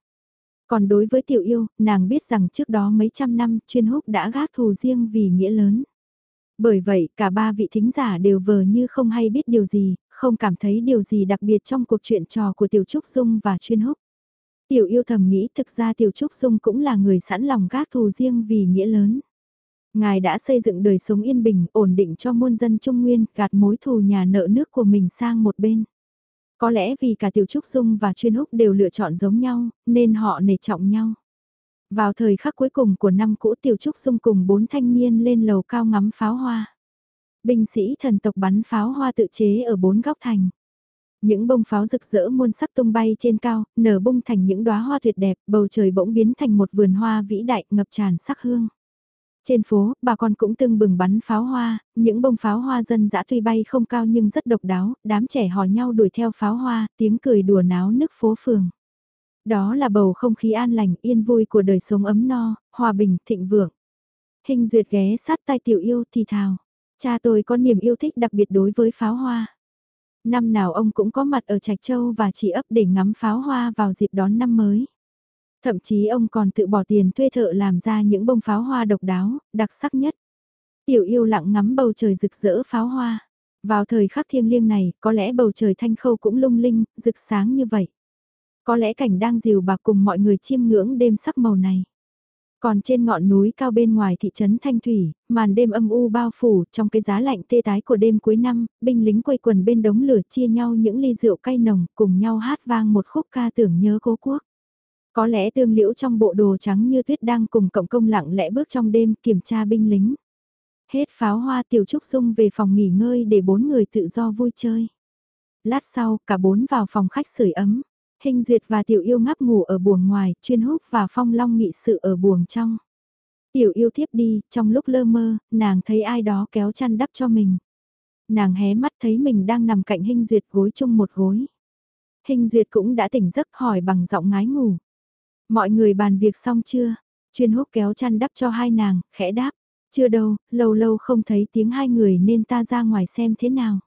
Còn đối với tiểu yêu, nàng biết rằng trước đó mấy trăm năm chuyên húc đã gác thù riêng vì nghĩa lớn. Bởi vậy cả ba vị thính giả đều vờ như không hay biết điều gì, không cảm thấy điều gì đặc biệt trong cuộc chuyện trò của Tiểu Trúc Dung và chuyên húc. Tiểu yêu thầm nghĩ thực ra Tiểu Trúc Dung cũng là người sẵn lòng gác thù riêng vì nghĩa lớn. Ngài đã xây dựng đời sống yên bình, ổn định cho muôn dân Trung Nguyên, gạt mối thù nhà nợ nước của mình sang một bên. Có lẽ vì cả Tiểu Trúc Dung và Chuyên Húc đều lựa chọn giống nhau, nên họ nể trọng nhau. Vào thời khắc cuối cùng của năm cũ Tiểu Trúc Dung cùng bốn thanh niên lên lầu cao ngắm pháo hoa. Binh sĩ thần tộc bắn pháo hoa tự chế ở bốn góc thành. Những bông pháo rực rỡ muôn sắc tung bay trên cao, nở bung thành những đóa hoa tuyệt đẹp, bầu trời bỗng biến thành một vườn hoa vĩ đại ngập tràn sắc hương. Trên phố, bà con cũng tưng bừng bắn pháo hoa, những bông pháo hoa dân dã tuy bay không cao nhưng rất độc đáo, đám trẻ hò nhau đuổi theo pháo hoa, tiếng cười đùa náo nức phố phường. Đó là bầu không khí an lành, yên vui của đời sống ấm no, hòa bình, thịnh vượng. Hình duyệt ghé sát tai tiểu yêu thì thào. Cha tôi có niềm yêu thích đặc biệt đối với pháo hoa. Năm nào ông cũng có mặt ở Trạch Châu và chỉ ấp để ngắm pháo hoa vào dịp đón năm mới. Thậm chí ông còn tự bỏ tiền thuê thợ làm ra những bông pháo hoa độc đáo, đặc sắc nhất. Tiểu yêu lặng ngắm bầu trời rực rỡ pháo hoa. Vào thời khắc thiêng liêng này, có lẽ bầu trời thanh khâu cũng lung linh, rực sáng như vậy. Có lẽ cảnh đang dìu bạc cùng mọi người chiêm ngưỡng đêm sắc màu này. Còn trên ngọn núi cao bên ngoài thị trấn Thanh Thủy, màn đêm âm u bao phủ trong cái giá lạnh tê tái của đêm cuối năm, binh lính quây quần bên đống lửa chia nhau những ly rượu cay nồng cùng nhau hát vang một khúc ca tưởng nhớ cố quốc. Có lẽ tương liễu trong bộ đồ trắng như tuyết đang cùng cộng công lặng lẽ bước trong đêm kiểm tra binh lính. Hết pháo hoa tiểu trúc dung về phòng nghỉ ngơi để bốn người tự do vui chơi. Lát sau, cả bốn vào phòng khách sưởi ấm. Hình duyệt và tiểu yêu ngáp ngủ ở buồng ngoài, chuyên húc và phong long nghị sự ở buồng trong. Tiểu yêu thiếp đi, trong lúc lơ mơ, nàng thấy ai đó kéo chăn đắp cho mình. Nàng hé mắt thấy mình đang nằm cạnh hình duyệt gối chung một gối. Hình duyệt cũng đã tỉnh giấc hỏi bằng giọng ngái ngủ. Mọi người bàn việc xong chưa? Chuyên húc kéo chăn đắp cho hai nàng, khẽ đáp. Chưa đâu, lâu lâu không thấy tiếng hai người nên ta ra ngoài xem thế nào.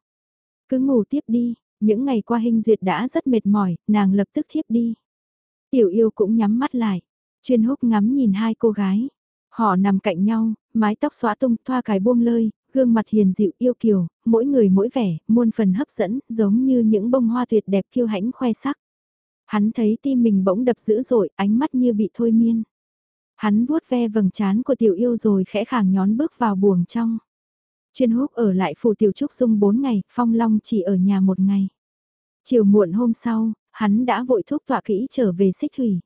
Cứ ngủ tiếp đi, những ngày qua hình duyệt đã rất mệt mỏi, nàng lập tức thiếp đi. Tiểu yêu cũng nhắm mắt lại, chuyên húc ngắm nhìn hai cô gái. Họ nằm cạnh nhau, mái tóc xóa tung, thoa cài buông lơi, gương mặt hiền dịu yêu kiều, mỗi người mỗi vẻ, muôn phần hấp dẫn, giống như những bông hoa tuyệt đẹp kiêu hãnh khoe sắc. Hắn thấy tim mình bỗng đập dữ dội, ánh mắt như bị thôi miên. Hắn vuốt ve vầng trán của tiểu yêu rồi khẽ khàng nhón bước vào buồng trong. Chuyên húc ở lại phủ tiểu trúc dung 4 ngày, phong long chỉ ở nhà một ngày. Chiều muộn hôm sau, hắn đã vội thúc tọa kỹ trở về xích thủy.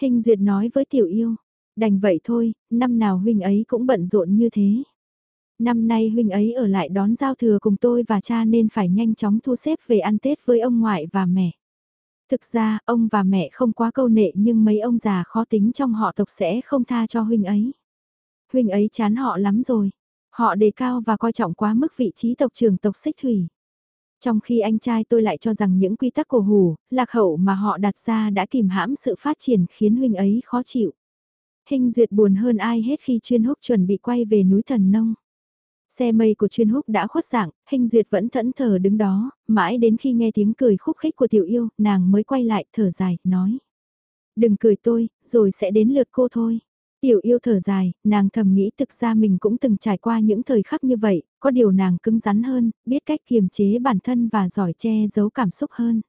Hình duyệt nói với tiểu yêu, đành vậy thôi, năm nào huynh ấy cũng bận rộn như thế. Năm nay huynh ấy ở lại đón giao thừa cùng tôi và cha nên phải nhanh chóng thu xếp về ăn Tết với ông ngoại và mẹ. Thực ra, ông và mẹ không quá câu nệ nhưng mấy ông già khó tính trong họ tộc sẽ không tha cho huynh ấy. Huynh ấy chán họ lắm rồi. Họ đề cao và coi trọng quá mức vị trí tộc trưởng tộc xích thủy. Trong khi anh trai tôi lại cho rằng những quy tắc cổ hủ, lạc hậu mà họ đặt ra đã kìm hãm sự phát triển khiến huynh ấy khó chịu. Hình duyệt buồn hơn ai hết khi chuyên húc chuẩn bị quay về núi thần nông. Xe mây của chuyên húc đã khuất dạng, hình duyệt vẫn thẫn thờ đứng đó, mãi đến khi nghe tiếng cười khúc khích của tiểu yêu, nàng mới quay lại thở dài, nói. Đừng cười tôi, rồi sẽ đến lượt cô thôi. Tiểu yêu thở dài, nàng thầm nghĩ thực ra mình cũng từng trải qua những thời khắc như vậy, có điều nàng cứng rắn hơn, biết cách kiềm chế bản thân và giỏi che giấu cảm xúc hơn.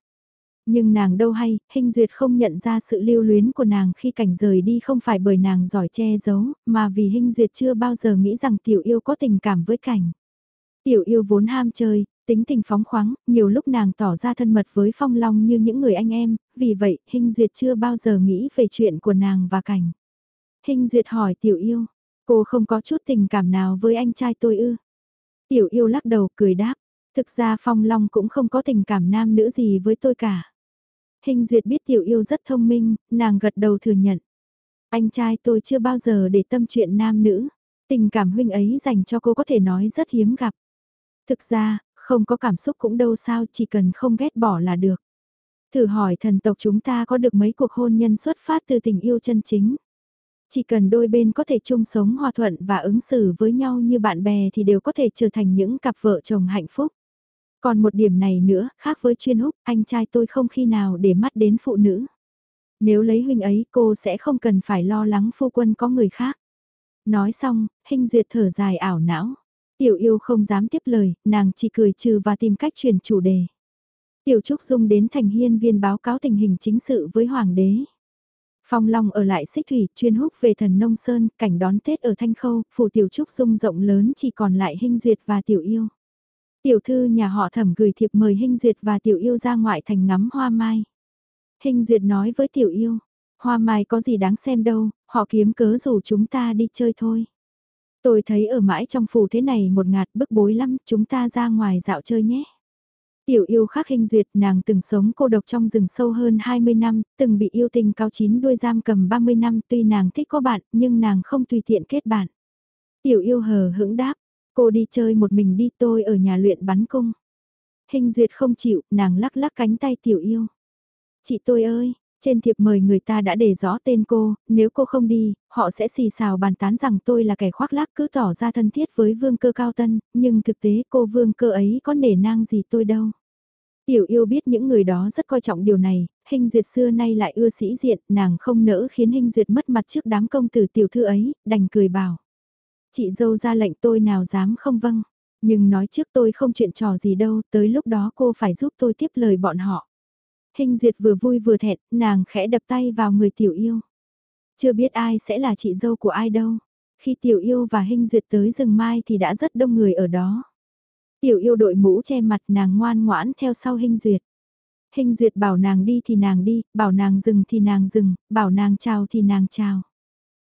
Nhưng nàng đâu hay, hình duyệt không nhận ra sự lưu luyến của nàng khi cảnh rời đi không phải bởi nàng giỏi che giấu, mà vì hình duyệt chưa bao giờ nghĩ rằng tiểu yêu có tình cảm với cảnh. Tiểu yêu vốn ham chơi, tính tình phóng khoáng, nhiều lúc nàng tỏ ra thân mật với phong long như những người anh em, vì vậy hình duyệt chưa bao giờ nghĩ về chuyện của nàng và cảnh. Hình duyệt hỏi tiểu yêu, cô không có chút tình cảm nào với anh trai tôi ư? Tiểu yêu lắc đầu cười đáp, thực ra phong long cũng không có tình cảm nam nữ gì với tôi cả. Hình duyệt biết tiểu yêu rất thông minh, nàng gật đầu thừa nhận. Anh trai tôi chưa bao giờ để tâm chuyện nam nữ. Tình cảm huynh ấy dành cho cô có thể nói rất hiếm gặp. Thực ra, không có cảm xúc cũng đâu sao chỉ cần không ghét bỏ là được. Thử hỏi thần tộc chúng ta có được mấy cuộc hôn nhân xuất phát từ tình yêu chân chính. Chỉ cần đôi bên có thể chung sống hòa thuận và ứng xử với nhau như bạn bè thì đều có thể trở thành những cặp vợ chồng hạnh phúc. Còn một điểm này nữa, khác với chuyên húc, anh trai tôi không khi nào để mắt đến phụ nữ. Nếu lấy huynh ấy cô sẽ không cần phải lo lắng phu quân có người khác. Nói xong, hình duyệt thở dài ảo não. Tiểu yêu không dám tiếp lời, nàng chỉ cười trừ và tìm cách chuyển chủ đề. Tiểu Trúc Dung đến thành hiên viên báo cáo tình hình chính sự với Hoàng đế. Phong Long ở lại xích thủy, chuyên húc về thần nông sơn, cảnh đón Tết ở Thanh Khâu, phủ Tiểu Trúc Dung rộng lớn chỉ còn lại Hinh Duyệt và Tiểu Yêu. Tiểu thư nhà họ thẩm gửi thiệp mời Hinh Duyệt và Tiểu Yêu ra ngoại thành ngắm hoa mai. Hinh Duyệt nói với Tiểu Yêu, hoa mai có gì đáng xem đâu, họ kiếm cớ rủ chúng ta đi chơi thôi. Tôi thấy ở mãi trong phủ thế này một ngạt bức bối lắm, chúng ta ra ngoài dạo chơi nhé. Tiểu yêu khắc hình duyệt nàng từng sống cô độc trong rừng sâu hơn 20 năm, từng bị yêu tình cao chín đuôi giam cầm 30 năm tuy nàng thích có bạn nhưng nàng không tùy tiện kết bạn. Tiểu yêu hờ hững đáp, cô đi chơi một mình đi tôi ở nhà luyện bắn cung. Hình duyệt không chịu, nàng lắc lắc cánh tay tiểu yêu. Chị tôi ơi, trên thiệp mời người ta đã để rõ tên cô, nếu cô không đi, họ sẽ xì xào bàn tán rằng tôi là kẻ khoác lác cứ tỏ ra thân thiết với vương cơ cao tân, nhưng thực tế cô vương cơ ấy có nể nang gì tôi đâu. Tiểu yêu biết những người đó rất coi trọng điều này, hình duyệt xưa nay lại ưa sĩ diện, nàng không nỡ khiến hình duyệt mất mặt trước đám công tử tiểu thư ấy, đành cười bảo. Chị dâu ra lệnh tôi nào dám không vâng. Nhưng nói trước tôi không chuyện trò gì đâu, tới lúc đó cô phải giúp tôi tiếp lời bọn họ. Hình duyệt vừa vui vừa thẹn, nàng khẽ đập tay vào người tiểu yêu. Chưa biết ai sẽ là chị dâu của ai đâu. Khi tiểu yêu và hình duyệt tới rừng mai thì đã rất đông người ở đó. Tiểu yêu đội mũ che mặt nàng ngoan ngoãn theo sau hình duyệt. Hình duyệt bảo nàng đi thì nàng đi, bảo nàng dừng thì nàng dừng, bảo nàng chào thì nàng chào.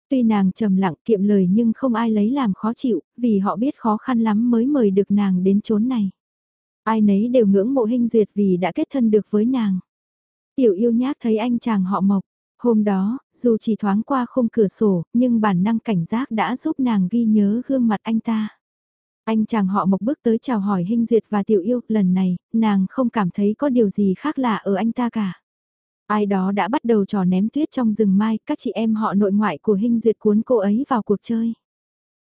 Tuy nàng trầm lặng kiệm lời nhưng không ai lấy làm khó chịu, vì họ biết khó khăn lắm mới mời được nàng đến chốn này. Ai nấy đều ngưỡng mộ hình duyệt vì đã kết thân được với nàng. Tiểu yêu nhác thấy anh chàng họ mộc. Hôm đó, dù chỉ thoáng qua khung cửa sổ, nhưng bản năng cảnh giác đã giúp nàng ghi nhớ gương mặt anh ta. Anh chàng họ mộc bước tới chào hỏi hình Duyệt và Tiểu Yêu, lần này, nàng không cảm thấy có điều gì khác lạ ở anh ta cả. Ai đó đã bắt đầu trò ném tuyết trong rừng mai, các chị em họ nội ngoại của Hinh Duyệt cuốn cô ấy vào cuộc chơi.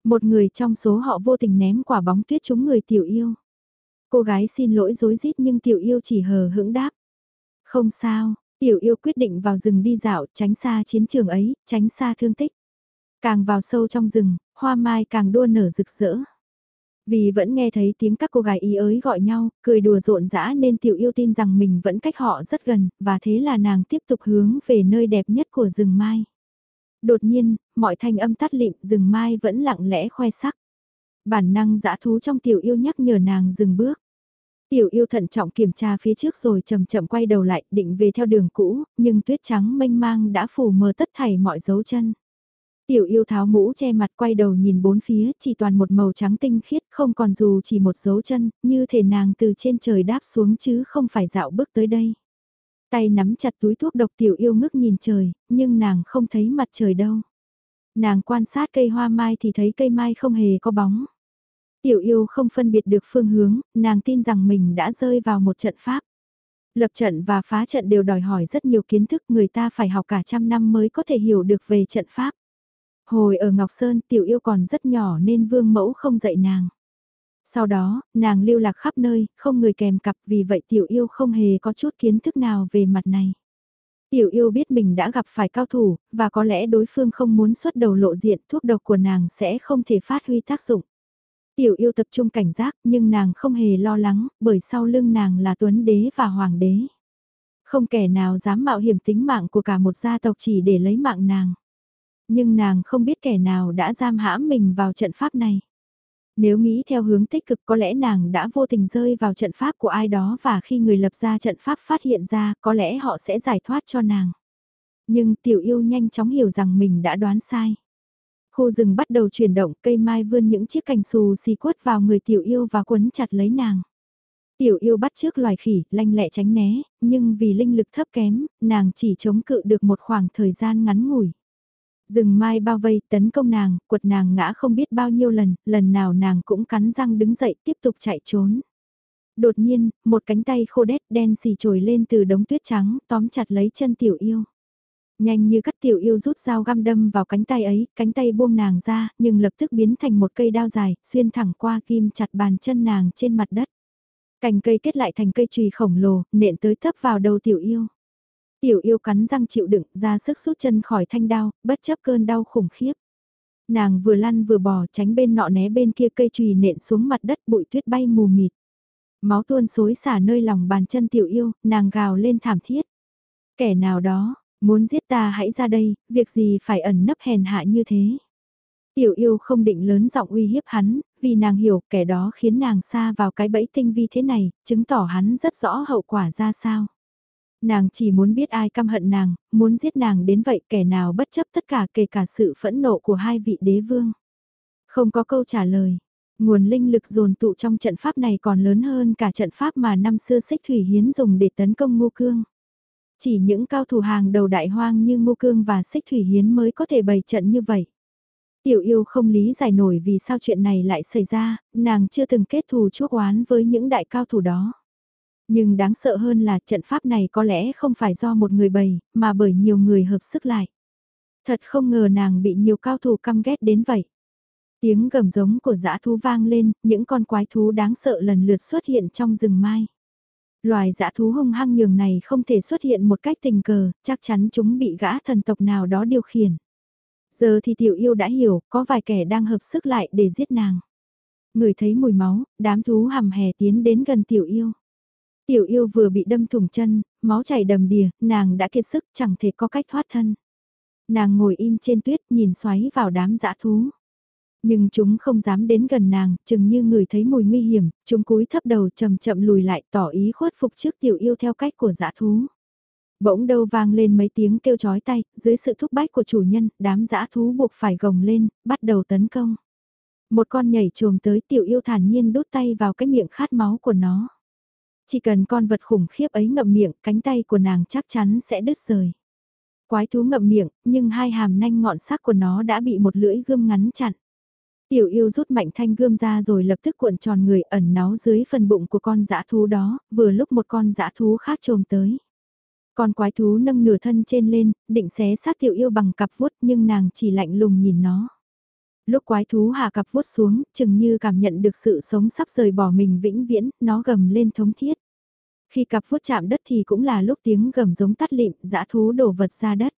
Một người trong số họ vô tình ném quả bóng tuyết trúng người Tiểu Yêu. Cô gái xin lỗi dối rít nhưng Tiểu Yêu chỉ hờ hững đáp. Không sao, Tiểu Yêu quyết định vào rừng đi dạo, tránh xa chiến trường ấy, tránh xa thương tích. Càng vào sâu trong rừng, hoa mai càng đua nở rực rỡ. Vì vẫn nghe thấy tiếng các cô gái ý ới gọi nhau, cười đùa rộn rã nên tiểu yêu tin rằng mình vẫn cách họ rất gần, và thế là nàng tiếp tục hướng về nơi đẹp nhất của rừng mai. Đột nhiên, mọi thanh âm tắt lịm rừng mai vẫn lặng lẽ khoe sắc. Bản năng dã thú trong tiểu yêu nhắc nhở nàng dừng bước. Tiểu yêu thận trọng kiểm tra phía trước rồi chậm chậm quay đầu lại định về theo đường cũ, nhưng tuyết trắng mênh mang đã phủ mờ tất thảy mọi dấu chân. Tiểu yêu tháo mũ che mặt quay đầu nhìn bốn phía chỉ toàn một màu trắng tinh khiết không còn dù chỉ một dấu chân, như thể nàng từ trên trời đáp xuống chứ không phải dạo bước tới đây. Tay nắm chặt túi thuốc độc tiểu yêu ngước nhìn trời, nhưng nàng không thấy mặt trời đâu. Nàng quan sát cây hoa mai thì thấy cây mai không hề có bóng. Tiểu yêu không phân biệt được phương hướng, nàng tin rằng mình đã rơi vào một trận pháp. Lập trận và phá trận đều đòi hỏi rất nhiều kiến thức người ta phải học cả trăm năm mới có thể hiểu được về trận pháp. Hồi ở Ngọc Sơn tiểu yêu còn rất nhỏ nên vương mẫu không dạy nàng. Sau đó, nàng lưu lạc khắp nơi, không người kèm cặp vì vậy tiểu yêu không hề có chút kiến thức nào về mặt này. Tiểu yêu biết mình đã gặp phải cao thủ, và có lẽ đối phương không muốn xuất đầu lộ diện thuốc độc của nàng sẽ không thể phát huy tác dụng. Tiểu yêu tập trung cảnh giác nhưng nàng không hề lo lắng, bởi sau lưng nàng là tuấn đế và hoàng đế. Không kẻ nào dám mạo hiểm tính mạng của cả một gia tộc chỉ để lấy mạng nàng. Nhưng nàng không biết kẻ nào đã giam hãm mình vào trận pháp này. Nếu nghĩ theo hướng tích cực có lẽ nàng đã vô tình rơi vào trận pháp của ai đó và khi người lập ra trận pháp phát hiện ra có lẽ họ sẽ giải thoát cho nàng. Nhưng tiểu yêu nhanh chóng hiểu rằng mình đã đoán sai. Khu rừng bắt đầu chuyển động cây mai vươn những chiếc cành xù xì quất vào người tiểu yêu và quấn chặt lấy nàng. Tiểu yêu bắt trước loài khỉ, lanh lẹ tránh né, nhưng vì linh lực thấp kém, nàng chỉ chống cự được một khoảng thời gian ngắn ngủi. Rừng mai bao vây tấn công nàng, quật nàng ngã không biết bao nhiêu lần, lần nào nàng cũng cắn răng đứng dậy tiếp tục chạy trốn. Đột nhiên, một cánh tay khô đét đen xì trồi lên từ đống tuyết trắng, tóm chặt lấy chân tiểu yêu. Nhanh như cắt tiểu yêu rút dao găm đâm vào cánh tay ấy, cánh tay buông nàng ra, nhưng lập tức biến thành một cây đao dài, xuyên thẳng qua kim chặt bàn chân nàng trên mặt đất. Cành cây kết lại thành cây chùy khổng lồ, nện tới thấp vào đầu tiểu yêu. Tiểu yêu cắn răng chịu đựng ra sức rút chân khỏi thanh đao, bất chấp cơn đau khủng khiếp. Nàng vừa lăn vừa bò tránh bên nọ né bên kia cây chùy nện xuống mặt đất bụi tuyết bay mù mịt. Máu tuôn xối xả nơi lòng bàn chân tiểu yêu, nàng gào lên thảm thiết. Kẻ nào đó, muốn giết ta hãy ra đây, việc gì phải ẩn nấp hèn hạ như thế. Tiểu yêu không định lớn giọng uy hiếp hắn, vì nàng hiểu kẻ đó khiến nàng xa vào cái bẫy tinh vi thế này, chứng tỏ hắn rất rõ hậu quả ra sao. Nàng chỉ muốn biết ai căm hận nàng, muốn giết nàng đến vậy kẻ nào bất chấp tất cả kể cả sự phẫn nộ của hai vị đế vương. Không có câu trả lời. Nguồn linh lực dồn tụ trong trận pháp này còn lớn hơn cả trận pháp mà năm xưa xích thủy hiến dùng để tấn công ngô cương. Chỉ những cao thủ hàng đầu đại hoang như ngô cương và xích thủy hiến mới có thể bày trận như vậy. Tiểu yêu không lý giải nổi vì sao chuyện này lại xảy ra, nàng chưa từng kết thù chuốc oán với những đại cao thủ đó. Nhưng đáng sợ hơn là trận pháp này có lẽ không phải do một người bày, mà bởi nhiều người hợp sức lại. Thật không ngờ nàng bị nhiều cao thủ căm ghét đến vậy. Tiếng gầm giống của dã thú vang lên, những con quái thú đáng sợ lần lượt xuất hiện trong rừng mai. Loài dã thú hung hăng nhường này không thể xuất hiện một cách tình cờ, chắc chắn chúng bị gã thần tộc nào đó điều khiển. Giờ thì tiểu yêu đã hiểu, có vài kẻ đang hợp sức lại để giết nàng. Người thấy mùi máu, đám thú hầm hè tiến đến gần tiểu yêu. Tiểu yêu vừa bị đâm thủng chân, máu chảy đầm đìa, nàng đã kiệt sức chẳng thể có cách thoát thân. Nàng ngồi im trên tuyết nhìn xoáy vào đám dã thú. Nhưng chúng không dám đến gần nàng, chừng như người thấy mùi nguy hiểm, chúng cúi thấp đầu chậm chậm lùi lại tỏ ý khuất phục trước tiểu yêu theo cách của dã thú. Bỗng đâu vang lên mấy tiếng kêu chói tay, dưới sự thúc bách của chủ nhân, đám dã thú buộc phải gồng lên, bắt đầu tấn công. Một con nhảy trồm tới tiểu yêu thản nhiên đút tay vào cái miệng khát máu của nó. Chỉ cần con vật khủng khiếp ấy ngậm miệng, cánh tay của nàng chắc chắn sẽ đứt rời. Quái thú ngậm miệng, nhưng hai hàm nanh ngọn sắc của nó đã bị một lưỡi gươm ngắn chặn. Tiểu yêu rút mạnh thanh gươm ra rồi lập tức cuộn tròn người ẩn náu dưới phần bụng của con dã thú đó, vừa lúc một con dã thú khác trồm tới. Con quái thú nâng nửa thân trên lên, định xé xác tiểu yêu bằng cặp vuốt nhưng nàng chỉ lạnh lùng nhìn nó. Lúc quái thú hạ cặp vuốt xuống, chừng như cảm nhận được sự sống sắp rời bỏ mình vĩnh viễn, nó gầm lên thống thiết. Khi cặp vuốt chạm đất thì cũng là lúc tiếng gầm giống tắt lịm, dã thú đổ vật ra đất.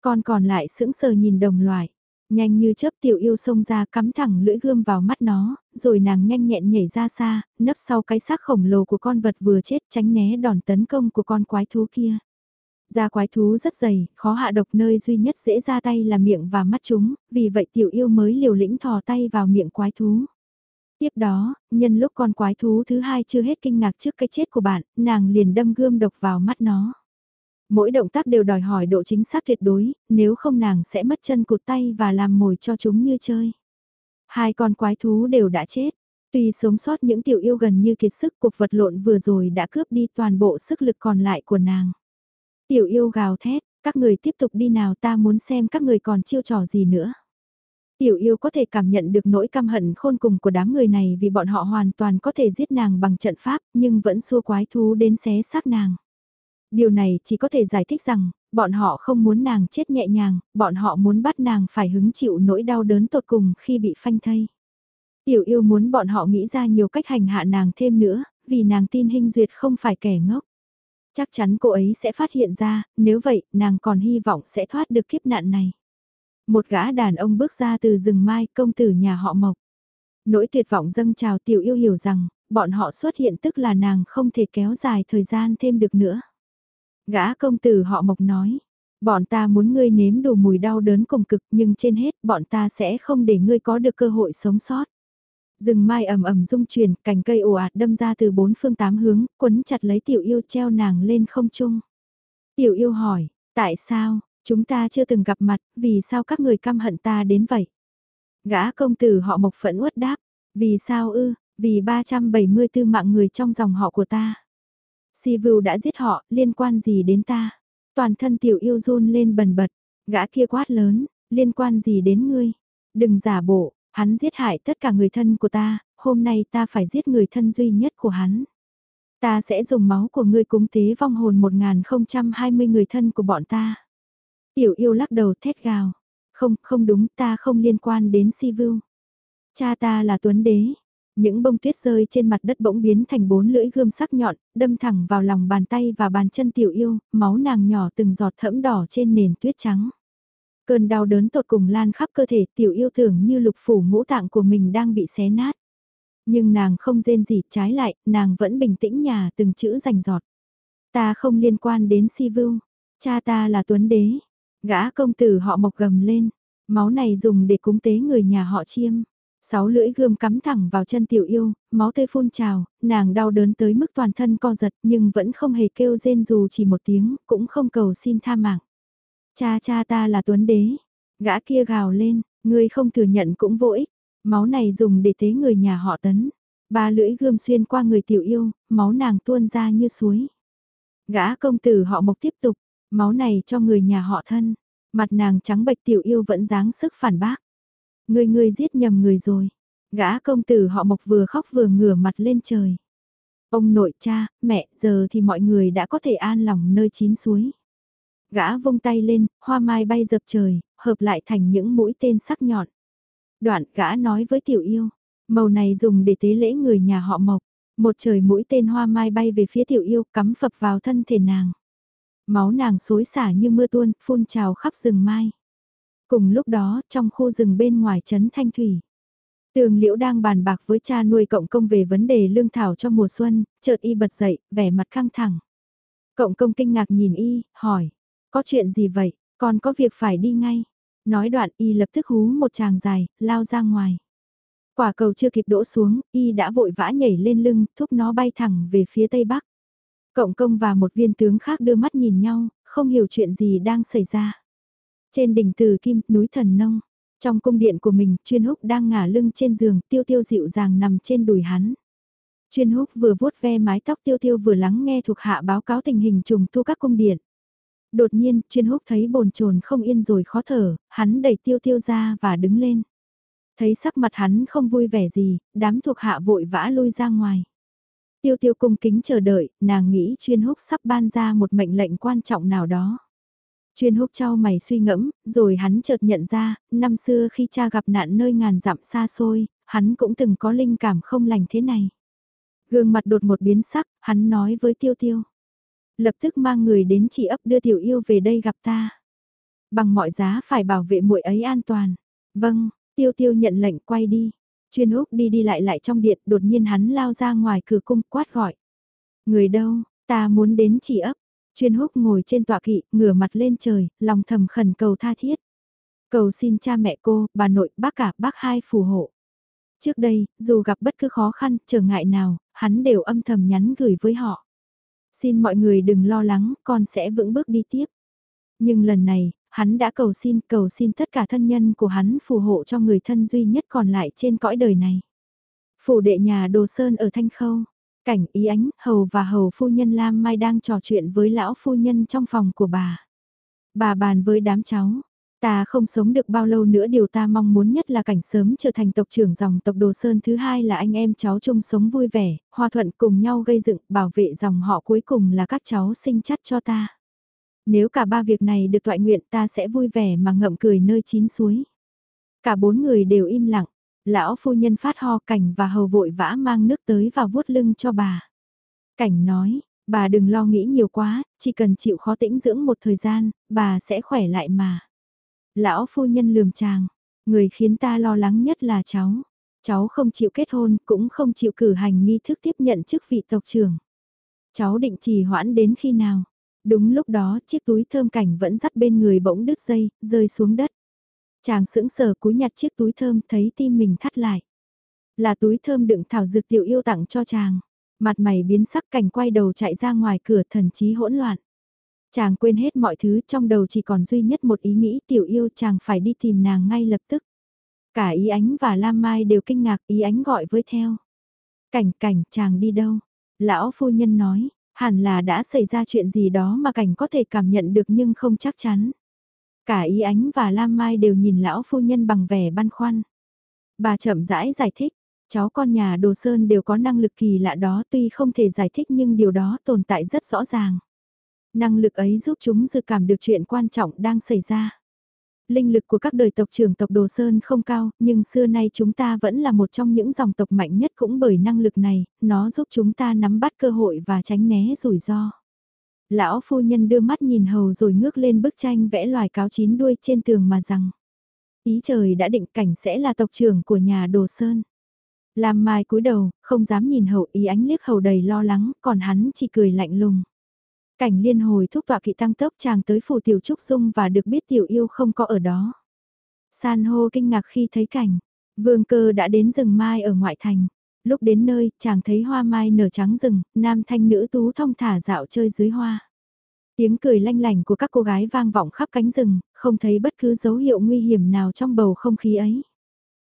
Con còn lại sững sờ nhìn đồng loại. Nhanh như chớp tiểu yêu xông ra cắm thẳng lưỡi gươm vào mắt nó, rồi nàng nhanh nhẹn nhảy ra xa, nấp sau cái xác khổng lồ của con vật vừa chết tránh né đòn tấn công của con quái thú kia. Da quái thú rất dày, khó hạ độc nơi duy nhất dễ ra tay là miệng và mắt chúng, vì vậy tiểu yêu mới liều lĩnh thò tay vào miệng quái thú. Tiếp đó, nhân lúc con quái thú thứ hai chưa hết kinh ngạc trước cái chết của bạn, nàng liền đâm gươm độc vào mắt nó. Mỗi động tác đều đòi hỏi độ chính xác tuyệt đối, nếu không nàng sẽ mất chân cụt tay và làm mồi cho chúng như chơi. Hai con quái thú đều đã chết. Tuy sống sót những tiểu yêu gần như kiệt sức cuộc vật lộn vừa rồi đã cướp đi toàn bộ sức lực còn lại của nàng. Tiểu yêu gào thét, các người tiếp tục đi nào ta muốn xem các người còn chiêu trò gì nữa. Tiểu yêu có thể cảm nhận được nỗi căm hận khôn cùng của đám người này vì bọn họ hoàn toàn có thể giết nàng bằng trận pháp nhưng vẫn xua quái thú đến xé xác nàng. Điều này chỉ có thể giải thích rằng, bọn họ không muốn nàng chết nhẹ nhàng, bọn họ muốn bắt nàng phải hứng chịu nỗi đau đớn tột cùng khi bị phanh thây. Tiểu yêu muốn bọn họ nghĩ ra nhiều cách hành hạ nàng thêm nữa, vì nàng tin hình duyệt không phải kẻ ngốc. Chắc chắn cô ấy sẽ phát hiện ra, nếu vậy, nàng còn hy vọng sẽ thoát được kiếp nạn này. Một gã đàn ông bước ra từ rừng mai công tử nhà họ Mộc. Nỗi tuyệt vọng dâng trào tiểu yêu hiểu rằng, bọn họ xuất hiện tức là nàng không thể kéo dài thời gian thêm được nữa. Gã công tử họ Mộc nói, bọn ta muốn ngươi nếm đủ mùi đau đớn cùng cực nhưng trên hết bọn ta sẽ không để ngươi có được cơ hội sống sót. Rừng mai ầm ầm rung chuyển, cành cây ồ ạt đâm ra từ bốn phương tám hướng, quấn chặt lấy tiểu yêu treo nàng lên không trung. Tiểu yêu hỏi, tại sao, chúng ta chưa từng gặp mặt, vì sao các người căm hận ta đến vậy? Gã công tử họ mộc phẫn uất đáp, vì sao ư, vì 374 mạng người trong dòng họ của ta. si vưu đã giết họ, liên quan gì đến ta? Toàn thân tiểu yêu run lên bần bật, gã kia quát lớn, liên quan gì đến ngươi? Đừng giả bộ, Hắn giết hại tất cả người thân của ta, hôm nay ta phải giết người thân duy nhất của hắn. Ta sẽ dùng máu của ngươi cúng tế vong hồn 1020 người thân của bọn ta. Tiểu yêu lắc đầu thét gào. Không, không đúng, ta không liên quan đến si vưu. Cha ta là tuấn đế. Những bông tuyết rơi trên mặt đất bỗng biến thành bốn lưỡi gươm sắc nhọn, đâm thẳng vào lòng bàn tay và bàn chân tiểu yêu, máu nàng nhỏ từng giọt thẫm đỏ trên nền tuyết trắng. Cơn đau đớn tột cùng lan khắp cơ thể tiểu yêu tưởng như lục phủ ngũ tạng của mình đang bị xé nát. Nhưng nàng không rên gì trái lại, nàng vẫn bình tĩnh nhà từng chữ rành giọt. Ta không liên quan đến si vưu, cha ta là tuấn đế. Gã công tử họ mộc gầm lên, máu này dùng để cúng tế người nhà họ chiêm. Sáu lưỡi gươm cắm thẳng vào chân tiểu yêu, máu tươi phun trào, nàng đau đớn tới mức toàn thân co giật nhưng vẫn không hề kêu rên dù chỉ một tiếng, cũng không cầu xin tha mạng. Cha cha ta là tuấn đế. Gã kia gào lên, ngươi không thừa nhận cũng vô ích. Máu này dùng để tế người nhà họ tấn. Ba lưỡi gươm xuyên qua người tiểu yêu, máu nàng tuôn ra như suối. Gã công tử họ mộc tiếp tục, máu này cho người nhà họ thân. Mặt nàng trắng bệch tiểu yêu vẫn dáng sức phản bác. người người giết nhầm người rồi. Gã công tử họ mộc vừa khóc vừa ngửa mặt lên trời. Ông nội cha, mẹ, giờ thì mọi người đã có thể an lòng nơi chín suối. Gã vung tay lên, hoa mai bay dập trời, hợp lại thành những mũi tên sắc nhọn. Đoạn gã nói với tiểu yêu, màu này dùng để tế lễ người nhà họ mộc. Một trời mũi tên hoa mai bay về phía tiểu yêu cắm phập vào thân thể nàng. Máu nàng xối xả như mưa tuôn, phun trào khắp rừng mai. Cùng lúc đó, trong khu rừng bên ngoài trấn Thanh Thủy, Tường Liễu đang bàn bạc với cha nuôi cộng công về vấn đề lương thảo cho mùa xuân, chợt y bật dậy, vẻ mặt căng thẳng. Cộng công kinh ngạc nhìn y, hỏi, có chuyện gì vậy, còn có việc phải đi ngay. Nói đoạn y lập tức hú một tràng dài, lao ra ngoài. Quả cầu chưa kịp đỗ xuống, y đã vội vã nhảy lên lưng, thúc nó bay thẳng về phía tây bắc. Cộng công và một viên tướng khác đưa mắt nhìn nhau, không hiểu chuyện gì đang xảy ra. Trên đỉnh từ kim, núi thần nông, trong cung điện của mình, chuyên húc đang ngả lưng trên giường, tiêu tiêu dịu dàng nằm trên đùi hắn. Chuyên húc vừa vuốt ve mái tóc tiêu tiêu vừa lắng nghe thuộc hạ báo cáo tình hình trùng thu các cung điện. Đột nhiên, chuyên húc thấy bồn chồn không yên rồi khó thở, hắn đẩy tiêu tiêu ra và đứng lên. Thấy sắc mặt hắn không vui vẻ gì, đám thuộc hạ vội vã lui ra ngoài. Tiêu tiêu cung kính chờ đợi, nàng nghĩ chuyên húc sắp ban ra một mệnh lệnh quan trọng nào đó. Chuyên húc trao mày suy ngẫm, rồi hắn chợt nhận ra, năm xưa khi cha gặp nạn nơi ngàn dặm xa xôi, hắn cũng từng có linh cảm không lành thế này. Gương mặt đột một biến sắc, hắn nói với tiêu tiêu. Lập tức mang người đến chị ấp đưa tiểu yêu về đây gặp ta. Bằng mọi giá phải bảo vệ muội ấy an toàn. Vâng, tiêu tiêu nhận lệnh quay đi. Chuyên Úc đi đi lại lại trong điện, đột nhiên hắn lao ra ngoài cửa cung quát gọi. Người đâu, ta muốn đến chỉ ấp. Chuyên húc ngồi trên tọa kỵ, ngửa mặt lên trời, lòng thầm khẩn cầu tha thiết. Cầu xin cha mẹ cô, bà nội, bác cả, bác hai phù hộ. Trước đây, dù gặp bất cứ khó khăn, trở ngại nào, hắn đều âm thầm nhắn gửi với họ. Xin mọi người đừng lo lắng, con sẽ vững bước đi tiếp. Nhưng lần này, hắn đã cầu xin, cầu xin tất cả thân nhân của hắn phù hộ cho người thân duy nhất còn lại trên cõi đời này. Phủ đệ nhà Đồ Sơn ở Thanh Khâu, cảnh ý ánh, hầu và hầu phu nhân Lam Mai đang trò chuyện với lão phu nhân trong phòng của bà. Bà bàn với đám cháu, Ta không sống được bao lâu nữa điều ta mong muốn nhất là cảnh sớm trở thành tộc trưởng dòng tộc Đồ Sơn thứ hai là anh em cháu chung sống vui vẻ, hòa thuận cùng nhau gây dựng, bảo vệ dòng họ cuối cùng là các cháu sinh chắt cho ta. Nếu cả ba việc này được toại nguyện ta sẽ vui vẻ mà ngậm cười nơi chín suối. Cả bốn người đều im lặng, lão phu nhân phát ho cảnh và hầu vội vã mang nước tới và vuốt lưng cho bà. Cảnh nói, bà đừng lo nghĩ nhiều quá, chỉ cần chịu khó tĩnh dưỡng một thời gian, bà sẽ khỏe lại mà. Lão phu nhân lườm chàng, người khiến ta lo lắng nhất là cháu. Cháu không chịu kết hôn, cũng không chịu cử hành nghi thức tiếp nhận chức vị tộc trưởng. Cháu định trì hoãn đến khi nào? Đúng lúc đó, chiếc túi thơm cảnh vẫn dắt bên người bỗng đứt dây, rơi xuống đất. Chàng sững sờ cúi nhặt chiếc túi thơm thấy tim mình thắt lại. Là túi thơm đựng thảo dược tiểu yêu tặng cho chàng. Mặt mày biến sắc cảnh quay đầu chạy ra ngoài cửa thần trí hỗn loạn. Chàng quên hết mọi thứ trong đầu chỉ còn duy nhất một ý nghĩ tiểu yêu chàng phải đi tìm nàng ngay lập tức. Cả ý ánh và Lam Mai đều kinh ngạc ý ánh gọi với theo. Cảnh cảnh chàng đi đâu? Lão phu nhân nói, hẳn là đã xảy ra chuyện gì đó mà cảnh có thể cảm nhận được nhưng không chắc chắn. Cả ý ánh và Lam Mai đều nhìn lão phu nhân bằng vẻ băn khoăn. Bà chậm rãi giải thích, cháu con nhà Đồ Sơn đều có năng lực kỳ lạ đó tuy không thể giải thích nhưng điều đó tồn tại rất rõ ràng. Năng lực ấy giúp chúng dự cảm được chuyện quan trọng đang xảy ra. Linh lực của các đời tộc trưởng tộc Đồ Sơn không cao, nhưng xưa nay chúng ta vẫn là một trong những dòng tộc mạnh nhất cũng bởi năng lực này, nó giúp chúng ta nắm bắt cơ hội và tránh né rủi ro. Lão phu nhân đưa mắt nhìn hầu rồi ngước lên bức tranh vẽ loài cáo chín đuôi trên tường mà rằng. Ý trời đã định cảnh sẽ là tộc trưởng của nhà Đồ Sơn. Làm mai cúi đầu, không dám nhìn hậu ý ánh liếc hầu đầy lo lắng, còn hắn chỉ cười lạnh lùng. Cảnh liên hồi thúc tọa kỵ tăng tốc chàng tới phủ tiểu trúc dung và được biết tiểu yêu không có ở đó. San hô kinh ngạc khi thấy cảnh, vương cơ đã đến rừng mai ở ngoại thành. Lúc đến nơi, chàng thấy hoa mai nở trắng rừng, nam thanh nữ tú thông thả dạo chơi dưới hoa. Tiếng cười lanh lành của các cô gái vang vọng khắp cánh rừng, không thấy bất cứ dấu hiệu nguy hiểm nào trong bầu không khí ấy.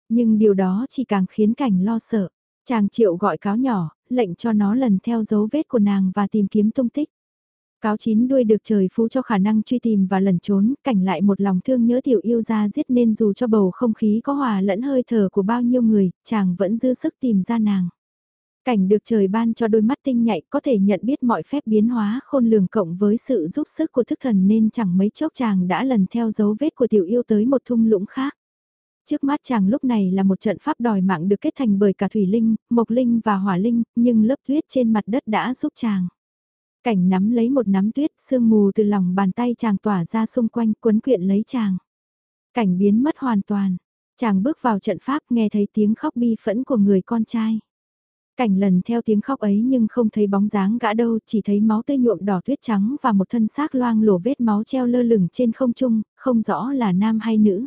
Nhưng điều đó chỉ càng khiến cảnh lo sợ. Chàng triệu gọi cáo nhỏ, lệnh cho nó lần theo dấu vết của nàng và tìm kiếm tung tích. Cáo chín đuôi được trời phú cho khả năng truy tìm và lẩn trốn, cảnh lại một lòng thương nhớ tiểu yêu ra giết nên dù cho bầu không khí có hòa lẫn hơi thở của bao nhiêu người, chàng vẫn dư sức tìm ra nàng. Cảnh được trời ban cho đôi mắt tinh nhạy có thể nhận biết mọi phép biến hóa khôn lường cộng với sự giúp sức của thức thần nên chẳng mấy chốc chàng đã lần theo dấu vết của tiểu yêu tới một thung lũng khác. Trước mắt chàng lúc này là một trận pháp đòi mạng được kết thành bởi cả thủy linh, mộc linh và hỏa linh, nhưng lớp tuyết trên mặt đất đã giúp chàng. Cảnh nắm lấy một nắm tuyết, sương mù từ lòng bàn tay chàng tỏa ra xung quanh cuốn quyện lấy chàng. Cảnh biến mất hoàn toàn. Chàng bước vào trận pháp nghe thấy tiếng khóc bi phẫn của người con trai. Cảnh lần theo tiếng khóc ấy nhưng không thấy bóng dáng gã đâu, chỉ thấy máu tươi nhuộm đỏ tuyết trắng và một thân xác loang lổ vết máu treo lơ lửng trên không trung, không rõ là nam hay nữ.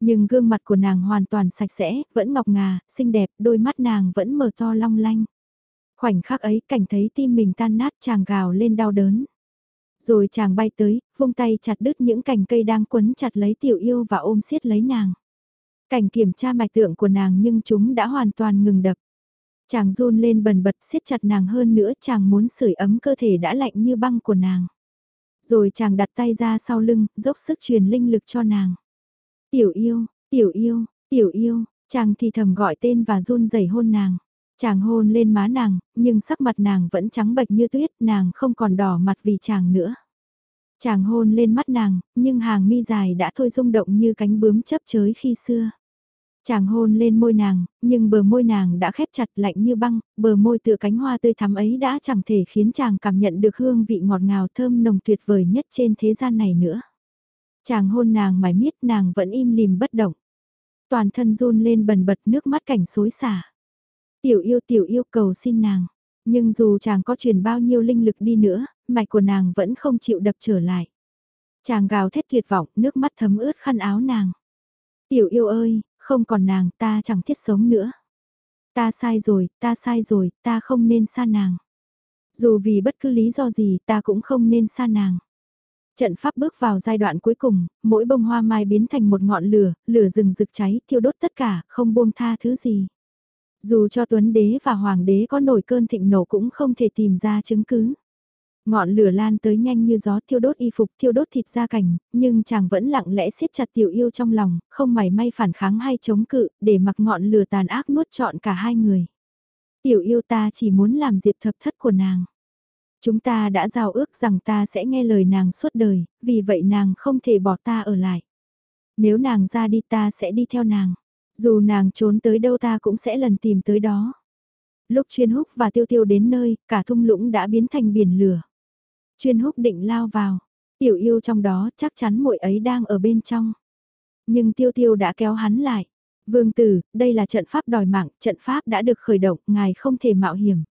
Nhưng gương mặt của nàng hoàn toàn sạch sẽ, vẫn ngọc ngà, xinh đẹp, đôi mắt nàng vẫn mở to long lanh. Khoảnh khắc ấy cảnh thấy tim mình tan nát chàng gào lên đau đớn. Rồi chàng bay tới, vung tay chặt đứt những cành cây đang quấn chặt lấy tiểu yêu và ôm siết lấy nàng. Cảnh kiểm tra mạch tượng của nàng nhưng chúng đã hoàn toàn ngừng đập. Chàng run lên bần bật siết chặt nàng hơn nữa chàng muốn sưởi ấm cơ thể đã lạnh như băng của nàng. Rồi chàng đặt tay ra sau lưng, dốc sức truyền linh lực cho nàng. Tiểu yêu, tiểu yêu, tiểu yêu, chàng thì thầm gọi tên và run rẩy hôn nàng. Chàng hôn lên má nàng, nhưng sắc mặt nàng vẫn trắng bệch như tuyết, nàng không còn đỏ mặt vì chàng nữa. Chàng hôn lên mắt nàng, nhưng hàng mi dài đã thôi rung động như cánh bướm chấp chới khi xưa. Chàng hôn lên môi nàng, nhưng bờ môi nàng đã khép chặt lạnh như băng, bờ môi tựa cánh hoa tươi thắm ấy đã chẳng thể khiến chàng cảm nhận được hương vị ngọt ngào thơm nồng tuyệt vời nhất trên thế gian này nữa. Chàng hôn nàng mải miết nàng vẫn im lìm bất động. Toàn thân run lên bần bật nước mắt cảnh xối xả. Tiểu yêu tiểu yêu cầu xin nàng. Nhưng dù chàng có truyền bao nhiêu linh lực đi nữa, mạch của nàng vẫn không chịu đập trở lại. Chàng gào thét tuyệt vọng, nước mắt thấm ướt khăn áo nàng. Tiểu yêu ơi, không còn nàng ta chẳng thiết sống nữa. Ta sai rồi, ta sai rồi, ta không nên xa nàng. Dù vì bất cứ lý do gì ta cũng không nên xa nàng. Trận pháp bước vào giai đoạn cuối cùng, mỗi bông hoa mai biến thành một ngọn lửa, lửa rừng rực cháy, thiêu đốt tất cả, không buông tha thứ gì. Dù cho Tuấn Đế và Hoàng Đế có nổi cơn thịnh nổ cũng không thể tìm ra chứng cứ. Ngọn lửa lan tới nhanh như gió thiêu đốt y phục thiêu đốt thịt ra cảnh, nhưng chàng vẫn lặng lẽ siết chặt tiểu yêu trong lòng, không mảy may phản kháng hay chống cự, để mặc ngọn lửa tàn ác nuốt trọn cả hai người. Tiểu yêu ta chỉ muốn làm diệp thập thất của nàng. Chúng ta đã giao ước rằng ta sẽ nghe lời nàng suốt đời, vì vậy nàng không thể bỏ ta ở lại. Nếu nàng ra đi ta sẽ đi theo nàng. Dù nàng trốn tới đâu ta cũng sẽ lần tìm tới đó. Lúc chuyên húc và tiêu tiêu đến nơi, cả thung lũng đã biến thành biển lửa. Chuyên húc định lao vào. Tiểu yêu trong đó chắc chắn muội ấy đang ở bên trong. Nhưng tiêu tiêu đã kéo hắn lại. Vương tử, đây là trận pháp đòi mạng, trận pháp đã được khởi động, ngài không thể mạo hiểm.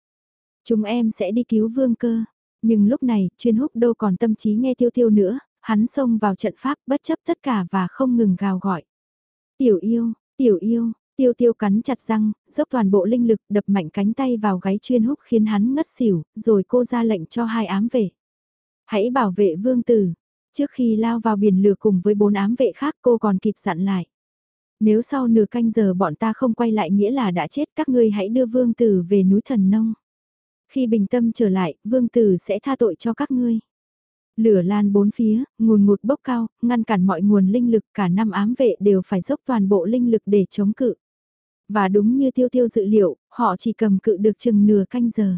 Chúng em sẽ đi cứu vương cơ. Nhưng lúc này, chuyên húc đâu còn tâm trí nghe tiêu tiêu nữa, hắn xông vào trận pháp bất chấp tất cả và không ngừng gào gọi. Tiểu yêu, tiểu yêu, tiêu tiêu cắn chặt răng, dốc toàn bộ linh lực đập mạnh cánh tay vào gáy chuyên húc khiến hắn ngất xỉu, rồi cô ra lệnh cho hai ám vệ. Hãy bảo vệ vương tử. Trước khi lao vào biển lửa cùng với bốn ám vệ khác cô còn kịp dặn lại. Nếu sau nửa canh giờ bọn ta không quay lại nghĩa là đã chết các ngươi hãy đưa vương tử về núi thần nông. Khi bình tâm trở lại, vương tử sẽ tha tội cho các ngươi. Lửa lan bốn phía, ngùn ngụt bốc cao, ngăn cản mọi nguồn linh lực cả năm ám vệ đều phải dốc toàn bộ linh lực để chống cự. Và đúng như tiêu tiêu dự liệu, họ chỉ cầm cự được chừng nửa canh giờ.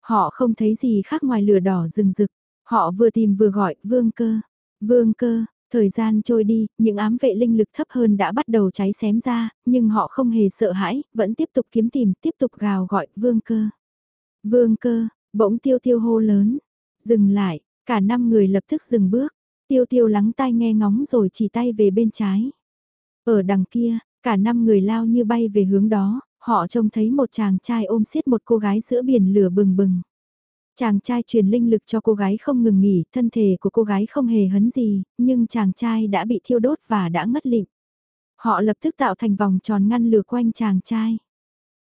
Họ không thấy gì khác ngoài lửa đỏ rừng rực. Họ vừa tìm vừa gọi, vương cơ, vương cơ, thời gian trôi đi, những ám vệ linh lực thấp hơn đã bắt đầu cháy xém ra, nhưng họ không hề sợ hãi, vẫn tiếp tục kiếm tìm, tiếp tục gào gọi, vương cơ. Vương cơ, bỗng tiêu tiêu hô lớn, dừng lại, cả năm người lập tức dừng bước, tiêu tiêu lắng tai nghe ngóng rồi chỉ tay về bên trái. Ở đằng kia, cả năm người lao như bay về hướng đó, họ trông thấy một chàng trai ôm xiết một cô gái giữa biển lửa bừng bừng. Chàng trai truyền linh lực cho cô gái không ngừng nghỉ, thân thể của cô gái không hề hấn gì, nhưng chàng trai đã bị thiêu đốt và đã ngất lịm. Họ lập tức tạo thành vòng tròn ngăn lửa quanh chàng trai.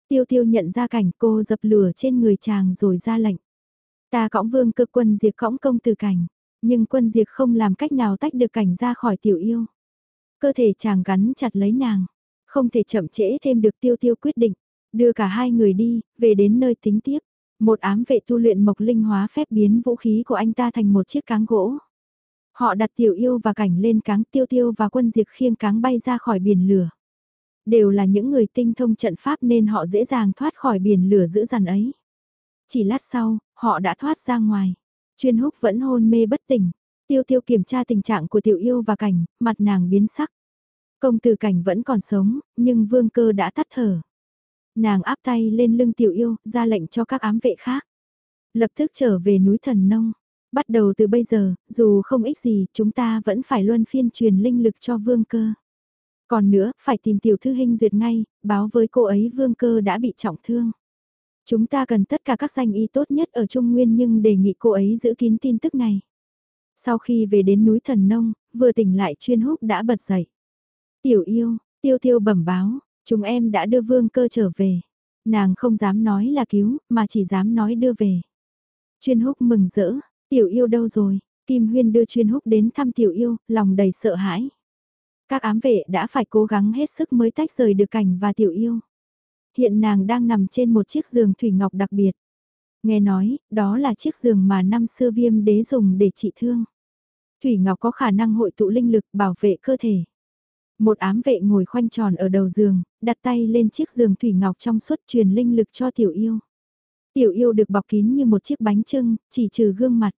Tiêu tiêu nhận ra cảnh cô dập lửa trên người chàng rồi ra lệnh. Ta cõng vương cơ quân diệt cõng công từ cảnh, nhưng quân diệt không làm cách nào tách được cảnh ra khỏi tiểu yêu. Cơ thể chàng gắn chặt lấy nàng, không thể chậm trễ thêm được tiêu tiêu quyết định, đưa cả hai người đi, về đến nơi tính tiếp. Một ám vệ tu luyện mộc linh hóa phép biến vũ khí của anh ta thành một chiếc cáng gỗ. Họ đặt tiểu yêu và cảnh lên cáng tiêu tiêu và quân diệt khiêng cáng bay ra khỏi biển lửa. Đều là những người tinh thông trận pháp nên họ dễ dàng thoát khỏi biển lửa dữ dằn ấy. Chỉ lát sau, họ đã thoát ra ngoài. Chuyên húc vẫn hôn mê bất tỉnh. Tiêu tiêu kiểm tra tình trạng của tiểu yêu và cảnh, mặt nàng biến sắc. Công tử cảnh vẫn còn sống, nhưng vương cơ đã tắt thở. Nàng áp tay lên lưng tiểu yêu, ra lệnh cho các ám vệ khác. Lập tức trở về núi thần nông. Bắt đầu từ bây giờ, dù không ích gì, chúng ta vẫn phải luân phiên truyền linh lực cho vương cơ. Còn nữa, phải tìm tiểu thư hình duyệt ngay, báo với cô ấy vương cơ đã bị trọng thương. Chúng ta cần tất cả các danh y tốt nhất ở Trung Nguyên nhưng đề nghị cô ấy giữ kín tin tức này. Sau khi về đến núi Thần Nông, vừa tỉnh lại chuyên húc đã bật dậy. Tiểu yêu, tiêu tiêu bẩm báo, chúng em đã đưa vương cơ trở về. Nàng không dám nói là cứu, mà chỉ dám nói đưa về. Chuyên húc mừng rỡ, tiểu yêu đâu rồi? Kim Huyên đưa chuyên húc đến thăm tiểu yêu, lòng đầy sợ hãi. Các ám vệ đã phải cố gắng hết sức mới tách rời được cảnh và tiểu yêu. Hiện nàng đang nằm trên một chiếc giường thủy ngọc đặc biệt. Nghe nói, đó là chiếc giường mà năm xưa viêm đế dùng để trị thương. Thủy ngọc có khả năng hội tụ linh lực bảo vệ cơ thể. Một ám vệ ngồi khoanh tròn ở đầu giường, đặt tay lên chiếc giường thủy ngọc trong suốt truyền linh lực cho tiểu yêu. Tiểu yêu được bọc kín như một chiếc bánh trưng, chỉ trừ gương mặt.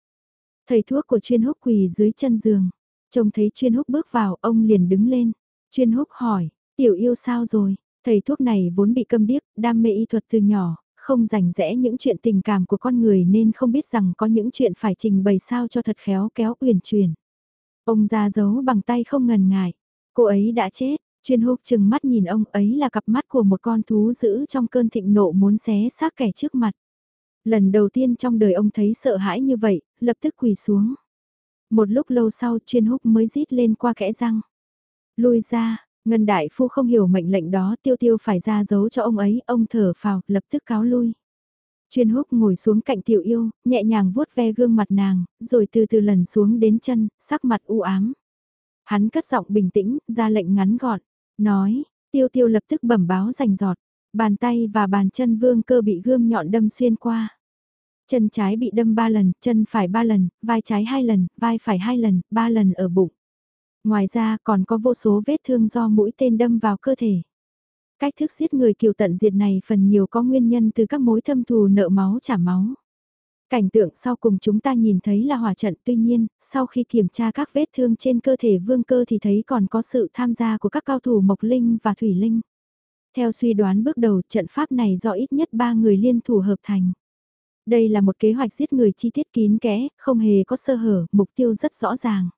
Thầy thuốc của chuyên húc quỳ dưới chân giường. Trông thấy chuyên húc bước vào, ông liền đứng lên. Chuyên húc hỏi, tiểu yêu sao rồi? Thầy thuốc này vốn bị câm điếc, đam mê y thuật từ nhỏ, không rành rẽ những chuyện tình cảm của con người nên không biết rằng có những chuyện phải trình bày sao cho thật khéo kéo uyển chuyển. Ông ra giấu bằng tay không ngần ngại. Cô ấy đã chết, chuyên húc chừng mắt nhìn ông ấy là cặp mắt của một con thú dữ trong cơn thịnh nộ muốn xé xác kẻ trước mặt. Lần đầu tiên trong đời ông thấy sợ hãi như vậy, lập tức quỳ xuống. Một lúc lâu sau chuyên húc mới rít lên qua kẽ răng. Lui ra, Ngân Đại Phu không hiểu mệnh lệnh đó tiêu tiêu phải ra giấu cho ông ấy, ông thở phào, lập tức cáo lui. Chuyên húc ngồi xuống cạnh tiểu yêu, nhẹ nhàng vuốt ve gương mặt nàng, rồi từ từ lần xuống đến chân, sắc mặt u ám. Hắn cất giọng bình tĩnh, ra lệnh ngắn gọn, nói, tiêu tiêu lập tức bẩm báo rành giọt, bàn tay và bàn chân vương cơ bị gươm nhọn đâm xuyên qua. Chân trái bị đâm 3 lần, chân phải 3 lần, vai trái 2 lần, vai phải 2 lần, 3 lần ở bụng. Ngoài ra còn có vô số vết thương do mũi tên đâm vào cơ thể. Cách thức giết người kiều tận diệt này phần nhiều có nguyên nhân từ các mối thâm thù nợ máu trả máu. Cảnh tượng sau cùng chúng ta nhìn thấy là hỏa trận tuy nhiên, sau khi kiểm tra các vết thương trên cơ thể vương cơ thì thấy còn có sự tham gia của các cao thủ Mộc Linh và Thủy Linh. Theo suy đoán bước đầu trận pháp này do ít nhất 3 người liên thủ hợp thành. Đây là một kế hoạch giết người chi tiết kín kẽ, không hề có sơ hở, mục tiêu rất rõ ràng.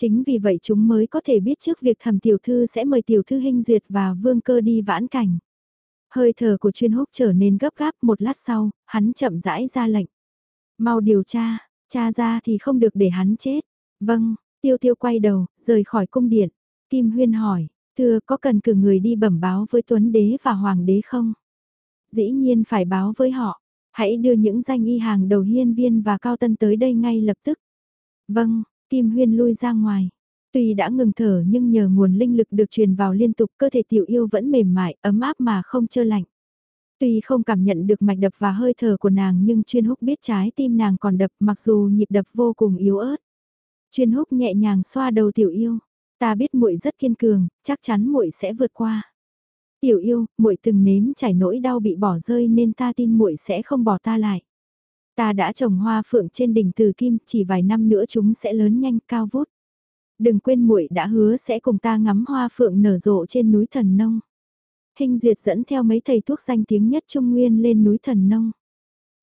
Chính vì vậy chúng mới có thể biết trước việc thẩm tiểu thư sẽ mời tiểu thư hình duyệt và vương cơ đi vãn cảnh. Hơi thở của chuyên húc trở nên gấp gáp một lát sau, hắn chậm rãi ra lệnh. Mau điều tra, tra ra thì không được để hắn chết. Vâng, tiêu tiêu quay đầu, rời khỏi cung điện. Kim Huyên hỏi, thưa có cần cử người đi bẩm báo với Tuấn Đế và Hoàng Đế không? Dĩ nhiên phải báo với họ. Hãy đưa những danh y hàng đầu hiên viên và cao tân tới đây ngay lập tức. Vâng, Kim Huyên lui ra ngoài. Tuy đã ngừng thở nhưng nhờ nguồn linh lực được truyền vào liên tục cơ thể tiểu yêu vẫn mềm mại, ấm áp mà không trơ lạnh. Tuy không cảm nhận được mạch đập và hơi thở của nàng nhưng chuyên húc biết trái tim nàng còn đập mặc dù nhịp đập vô cùng yếu ớt. Chuyên húc nhẹ nhàng xoa đầu tiểu yêu. Ta biết muội rất kiên cường, chắc chắn muội sẽ vượt qua. Tiểu yêu, muội từng nếm trải nỗi đau bị bỏ rơi nên ta tin muội sẽ không bỏ ta lại. Ta đã trồng hoa phượng trên đỉnh từ kim, chỉ vài năm nữa chúng sẽ lớn nhanh cao vút. Đừng quên muội đã hứa sẽ cùng ta ngắm hoa phượng nở rộ trên núi Thần Nông. Hình duyệt dẫn theo mấy thầy thuốc danh tiếng nhất Trung Nguyên lên núi Thần Nông.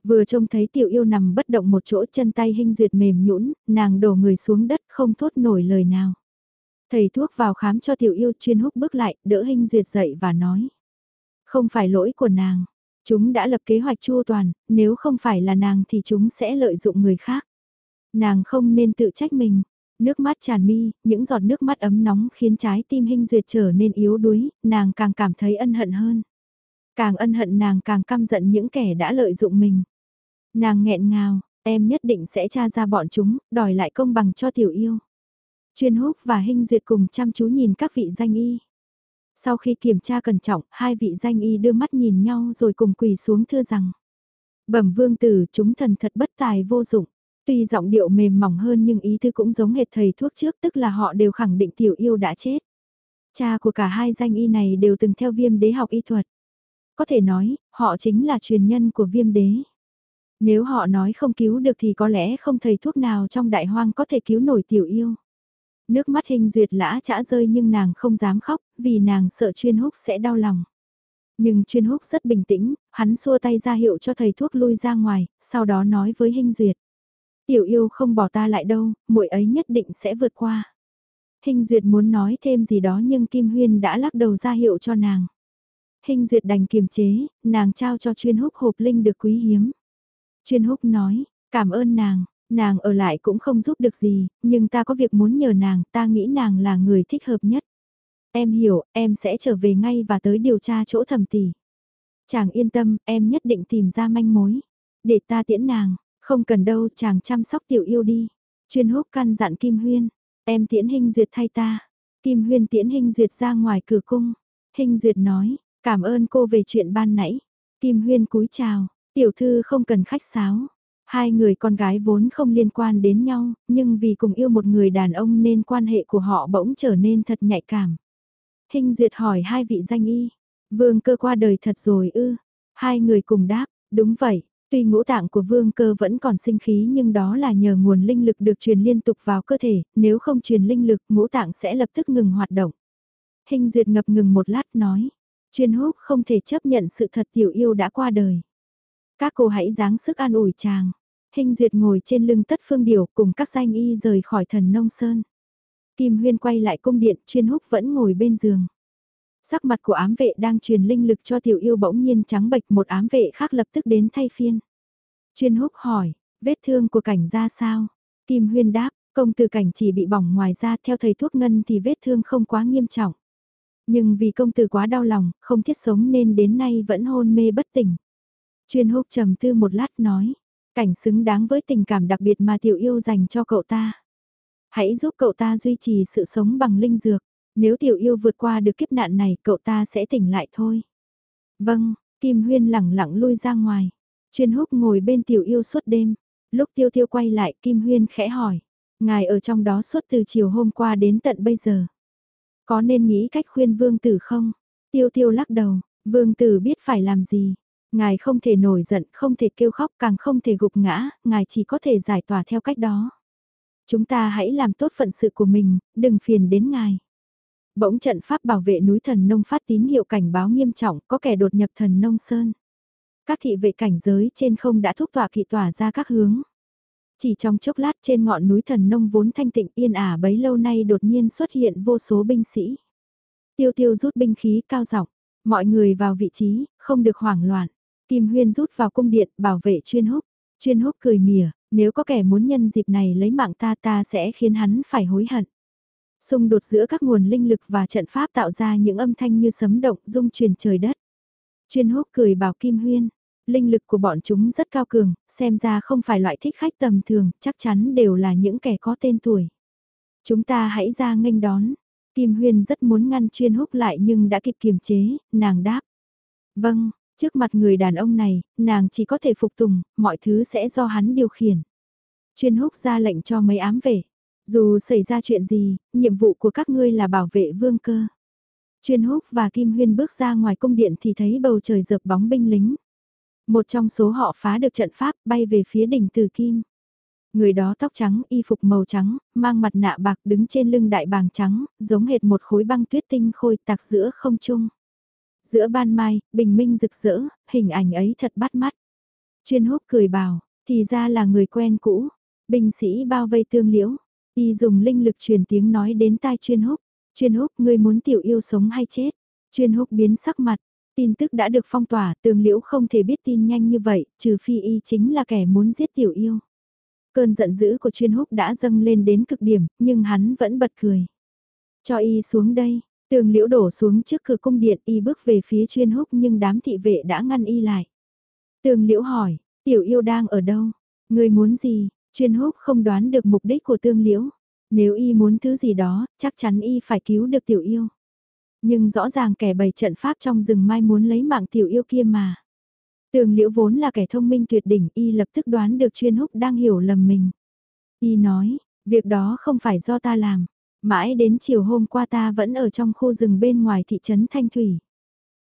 Vừa trông thấy tiểu yêu nằm bất động một chỗ chân tay hình duyệt mềm nhũn, nàng đổ người xuống đất không thốt nổi lời nào. Thầy thuốc vào khám cho tiểu yêu chuyên húc bước lại, đỡ hình duyệt dậy và nói. Không phải lỗi của nàng, chúng đã lập kế hoạch chua toàn, nếu không phải là nàng thì chúng sẽ lợi dụng người khác. Nàng không nên tự trách mình. Nước mắt tràn mi, những giọt nước mắt ấm nóng khiến trái tim hình duyệt trở nên yếu đuối, nàng càng cảm thấy ân hận hơn. Càng ân hận nàng càng căm giận những kẻ đã lợi dụng mình. Nàng nghẹn ngào, em nhất định sẽ tra ra bọn chúng, đòi lại công bằng cho tiểu yêu. Chuyên húc và hình Duyệt cùng chăm chú nhìn các vị danh y. Sau khi kiểm tra cẩn trọng, hai vị danh y đưa mắt nhìn nhau rồi cùng quỳ xuống thưa rằng. Bẩm vương tử, chúng thần thật bất tài vô dụng. Tuy giọng điệu mềm mỏng hơn nhưng ý thư cũng giống hệt thầy thuốc trước tức là họ đều khẳng định tiểu yêu đã chết. Cha của cả hai danh y này đều từng theo viêm đế học y thuật. Có thể nói, họ chính là truyền nhân của viêm đế. Nếu họ nói không cứu được thì có lẽ không thầy thuốc nào trong đại hoang có thể cứu nổi tiểu yêu. Nước mắt hình duyệt lã chả rơi nhưng nàng không dám khóc, vì nàng sợ chuyên húc sẽ đau lòng. Nhưng chuyên húc rất bình tĩnh, hắn xua tay ra hiệu cho thầy thuốc lui ra ngoài, sau đó nói với hình duyệt. Tiểu yêu không bỏ ta lại đâu, muội ấy nhất định sẽ vượt qua. Hình Duyệt muốn nói thêm gì đó nhưng Kim Huyên đã lắc đầu ra hiệu cho nàng. Hình Duyệt đành kiềm chế, nàng trao cho chuyên húc hộp linh được quý hiếm. Chuyên húc nói, cảm ơn nàng, nàng ở lại cũng không giúp được gì, nhưng ta có việc muốn nhờ nàng, ta nghĩ nàng là người thích hợp nhất. Em hiểu, em sẽ trở về ngay và tới điều tra chỗ thẩm tỷ. Chàng yên tâm, em nhất định tìm ra manh mối. Để ta tiễn nàng, không cần đâu chàng chăm sóc tiểu yêu đi. Chuyên húc căn dặn Kim Huyên, em tiễn hình duyệt thay ta. Kim Huyên tiễn hình duyệt ra ngoài cửa cung. Hình duyệt nói, cảm ơn cô về chuyện ban nãy. Kim Huyên cúi chào, tiểu thư không cần khách sáo. Hai người con gái vốn không liên quan đến nhau, nhưng vì cùng yêu một người đàn ông nên quan hệ của họ bỗng trở nên thật nhạy cảm. Hình duyệt hỏi hai vị danh y, vương cơ qua đời thật rồi ư, hai người cùng đáp, đúng vậy, tuy ngũ tạng của vương cơ vẫn còn sinh khí nhưng đó là nhờ nguồn linh lực được truyền liên tục vào cơ thể, nếu không truyền linh lực ngũ tạng sẽ lập tức ngừng hoạt động. Hình duyệt ngập ngừng một lát nói, chuyên húc không thể chấp nhận sự thật tiểu yêu đã qua đời. Các cô hãy dáng sức an ủi chàng. Hình duyệt ngồi trên lưng tất phương điều cùng các danh y rời khỏi thần nông sơn. Kim Huyên quay lại cung điện, chuyên húc vẫn ngồi bên giường. Sắc mặt của ám vệ đang truyền linh lực cho tiểu yêu bỗng nhiên trắng bệch một ám vệ khác lập tức đến thay phiên. Chuyên húc hỏi, vết thương của cảnh ra sao? Kim Huyên đáp, công tử cảnh chỉ bị bỏng ngoài ra theo thầy thuốc ngân thì vết thương không quá nghiêm trọng. Nhưng vì công tử quá đau lòng, không thiết sống nên đến nay vẫn hôn mê bất tỉnh. Chuyên húc trầm tư một lát nói, cảnh xứng đáng với tình cảm đặc biệt mà tiểu yêu dành cho cậu ta. Hãy giúp cậu ta duy trì sự sống bằng linh dược. Nếu tiểu yêu vượt qua được kiếp nạn này cậu ta sẽ tỉnh lại thôi. Vâng, Kim Huyên lẳng lặng lui ra ngoài. Chuyên húc ngồi bên tiểu yêu suốt đêm. Lúc tiêu tiêu quay lại Kim Huyên khẽ hỏi. Ngài ở trong đó suốt từ chiều hôm qua đến tận bây giờ. Có nên nghĩ cách khuyên vương tử không? Tiêu tiêu lắc đầu, vương tử biết phải làm gì. Ngài không thể nổi giận, không thể kêu khóc, càng không thể gục ngã, ngài chỉ có thể giải tỏa theo cách đó. Chúng ta hãy làm tốt phận sự của mình, đừng phiền đến ngài. Bỗng trận pháp bảo vệ núi thần nông phát tín hiệu cảnh báo nghiêm trọng có kẻ đột nhập thần nông sơn. Các thị vệ cảnh giới trên không đã thúc tỏa kỵ tỏa ra các hướng. Chỉ trong chốc lát trên ngọn núi thần nông vốn thanh tịnh yên ả bấy lâu nay đột nhiên xuất hiện vô số binh sĩ. Tiêu tiêu rút binh khí cao dọc, mọi người vào vị trí, không được hoảng loạn. Kim Huyên rút vào cung điện bảo vệ chuyên húc. Chuyên húc cười mỉa, nếu có kẻ muốn nhân dịp này lấy mạng ta ta sẽ khiến hắn phải hối hận. Xung đột giữa các nguồn linh lực và trận pháp tạo ra những âm thanh như sấm động rung truyền trời đất. Chuyên húc cười bảo Kim Huyên, linh lực của bọn chúng rất cao cường, xem ra không phải loại thích khách tầm thường, chắc chắn đều là những kẻ có tên tuổi. Chúng ta hãy ra nghênh đón. Kim Huyên rất muốn ngăn chuyên húc lại nhưng đã kịp kiềm chế, nàng đáp. Vâng, trước mặt người đàn ông này, nàng chỉ có thể phục tùng, mọi thứ sẽ do hắn điều khiển. Chuyên húc ra lệnh cho mấy ám vệ. Dù xảy ra chuyện gì, nhiệm vụ của các ngươi là bảo vệ vương cơ. Chuyên húc và Kim Huyên bước ra ngoài cung điện thì thấy bầu trời dợp bóng binh lính. Một trong số họ phá được trận pháp bay về phía đỉnh từ Kim. Người đó tóc trắng, y phục màu trắng, mang mặt nạ bạc đứng trên lưng đại bàng trắng, giống hệt một khối băng tuyết tinh khôi tạc giữa không trung. Giữa ban mai, bình minh rực rỡ, hình ảnh ấy thật bắt mắt. Chuyên húc cười bảo, thì ra là người quen cũ. Binh sĩ bao vây tương liễu, Y dùng linh lực truyền tiếng nói đến tai chuyên húc. Chuyên húc ngươi muốn tiểu yêu sống hay chết? Chuyên húc biến sắc mặt. Tin tức đã được phong tỏa, tường liễu không thể biết tin nhanh như vậy, trừ phi y chính là kẻ muốn giết tiểu yêu. Cơn giận dữ của chuyên húc đã dâng lên đến cực điểm, nhưng hắn vẫn bật cười. Cho y xuống đây, tường liễu đổ xuống trước cửa cung điện y bước về phía chuyên húc nhưng đám thị vệ đã ngăn y lại. Tường liễu hỏi, tiểu yêu đang ở đâu? Người muốn gì? Chuyên húc không đoán được mục đích của tương liễu. Nếu y muốn thứ gì đó, chắc chắn y phải cứu được tiểu yêu. Nhưng rõ ràng kẻ bày trận pháp trong rừng mai muốn lấy mạng tiểu yêu kia mà. Tường liễu vốn là kẻ thông minh tuyệt đỉnh y lập tức đoán được chuyên húc đang hiểu lầm mình. Y nói, việc đó không phải do ta làm. Mãi đến chiều hôm qua ta vẫn ở trong khu rừng bên ngoài thị trấn Thanh Thủy.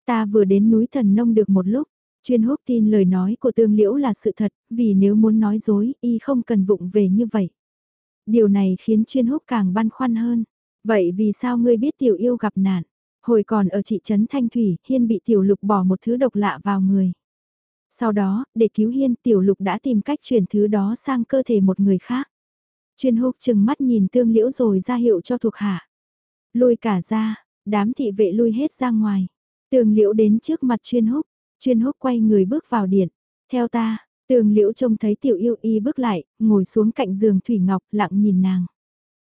Ta vừa đến núi Thần Nông được một lúc, Chuyên húc tin lời nói của tương liễu là sự thật, vì nếu muốn nói dối, y không cần vụng về như vậy. Điều này khiến chuyên húc càng băn khoăn hơn. Vậy vì sao ngươi biết tiểu yêu gặp nạn? Hồi còn ở thị trấn Thanh Thủy, Hiên bị tiểu lục bỏ một thứ độc lạ vào người. Sau đó, để cứu Hiên, tiểu lục đã tìm cách chuyển thứ đó sang cơ thể một người khác. Chuyên húc chừng mắt nhìn tương liễu rồi ra hiệu cho thuộc hạ. Lui cả ra, đám thị vệ lui hết ra ngoài. Tường liễu đến trước mặt chuyên húc, chuyên húc quay người bước vào điện. Theo ta, tường liễu trông thấy tiểu yêu y bước lại, ngồi xuống cạnh giường Thủy Ngọc lặng nhìn nàng.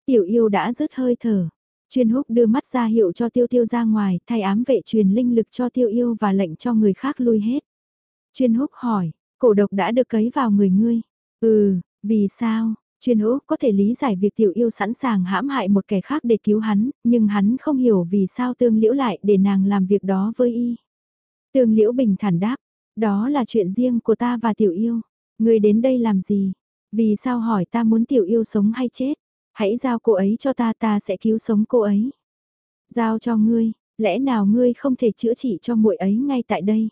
Tiểu yêu đã rứt hơi thở. Chuyên húc đưa mắt ra hiệu cho tiêu tiêu ra ngoài, thay ám vệ truyền linh lực cho tiêu yêu và lệnh cho người khác lui hết. Chuyên húc hỏi, cổ độc đã được cấy vào người ngươi. Ừ, vì sao? Chuyên húc có thể lý giải việc tiểu yêu sẵn sàng hãm hại một kẻ khác để cứu hắn, nhưng hắn không hiểu vì sao tương liễu lại để nàng làm việc đó với y. Tương liễu bình thản đáp, đó là chuyện riêng của ta và tiểu yêu. Ngươi đến đây làm gì? Vì sao hỏi ta muốn tiểu yêu sống hay chết? Hãy giao cô ấy cho ta ta sẽ cứu sống cô ấy. Giao cho ngươi, lẽ nào ngươi không thể chữa trị cho muội ấy ngay tại đây?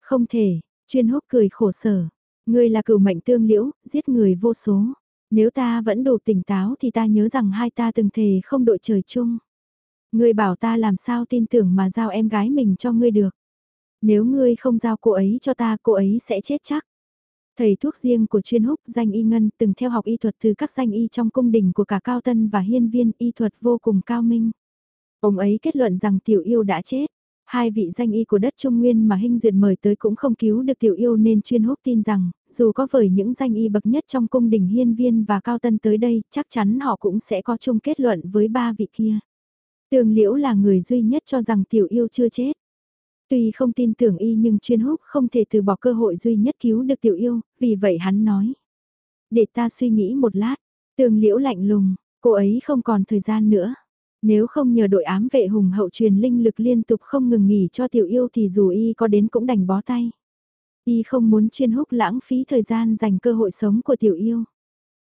Không thể, chuyên húc cười khổ sở. Ngươi là cửu mệnh tương liễu, giết người vô số. Nếu ta vẫn đủ tỉnh táo thì ta nhớ rằng hai ta từng thề không đội trời chung. Ngươi bảo ta làm sao tin tưởng mà giao em gái mình cho ngươi được. Nếu ngươi không giao cô ấy cho ta, cô ấy sẽ chết chắc. Thầy thuốc riêng của chuyên húc danh y ngân từng theo học y thuật từ các danh y trong cung đình của cả Cao Tân và Hiên Viên, y thuật vô cùng cao minh. Ông ấy kết luận rằng tiểu yêu đã chết. Hai vị danh y của đất Trung Nguyên mà Hinh Duyệt mời tới cũng không cứu được tiểu yêu nên chuyên húc tin rằng, dù có vời những danh y bậc nhất trong cung đình Hiên Viên và Cao Tân tới đây, chắc chắn họ cũng sẽ có chung kết luận với ba vị kia. Tường Liễu là người duy nhất cho rằng tiểu yêu chưa chết. Tuy không tin tưởng y nhưng chuyên húc không thể từ bỏ cơ hội duy nhất cứu được tiểu yêu, vì vậy hắn nói. Để ta suy nghĩ một lát, tường liễu lạnh lùng, cô ấy không còn thời gian nữa. Nếu không nhờ đội ám vệ hùng hậu truyền linh lực liên tục không ngừng nghỉ cho tiểu yêu thì dù y có đến cũng đành bó tay. Y không muốn chuyên húc lãng phí thời gian dành cơ hội sống của tiểu yêu.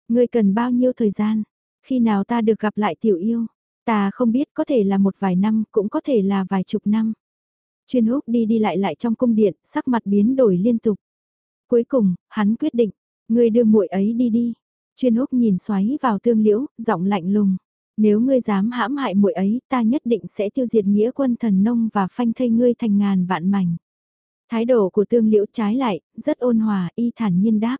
Ngươi cần bao nhiêu thời gian? Khi nào ta được gặp lại tiểu yêu? Ta không biết có thể là một vài năm cũng có thể là vài chục năm. Chuyên húc đi đi lại lại trong cung điện, sắc mặt biến đổi liên tục. Cuối cùng, hắn quyết định, ngươi đưa muội ấy đi đi. Chuyên húc nhìn xoáy vào tương liễu, giọng lạnh lùng. Nếu ngươi dám hãm hại muội ấy, ta nhất định sẽ tiêu diệt nghĩa quân thần nông và phanh thây ngươi thành ngàn vạn mảnh. Thái độ của tương liễu trái lại, rất ôn hòa, y thản nhiên đáp.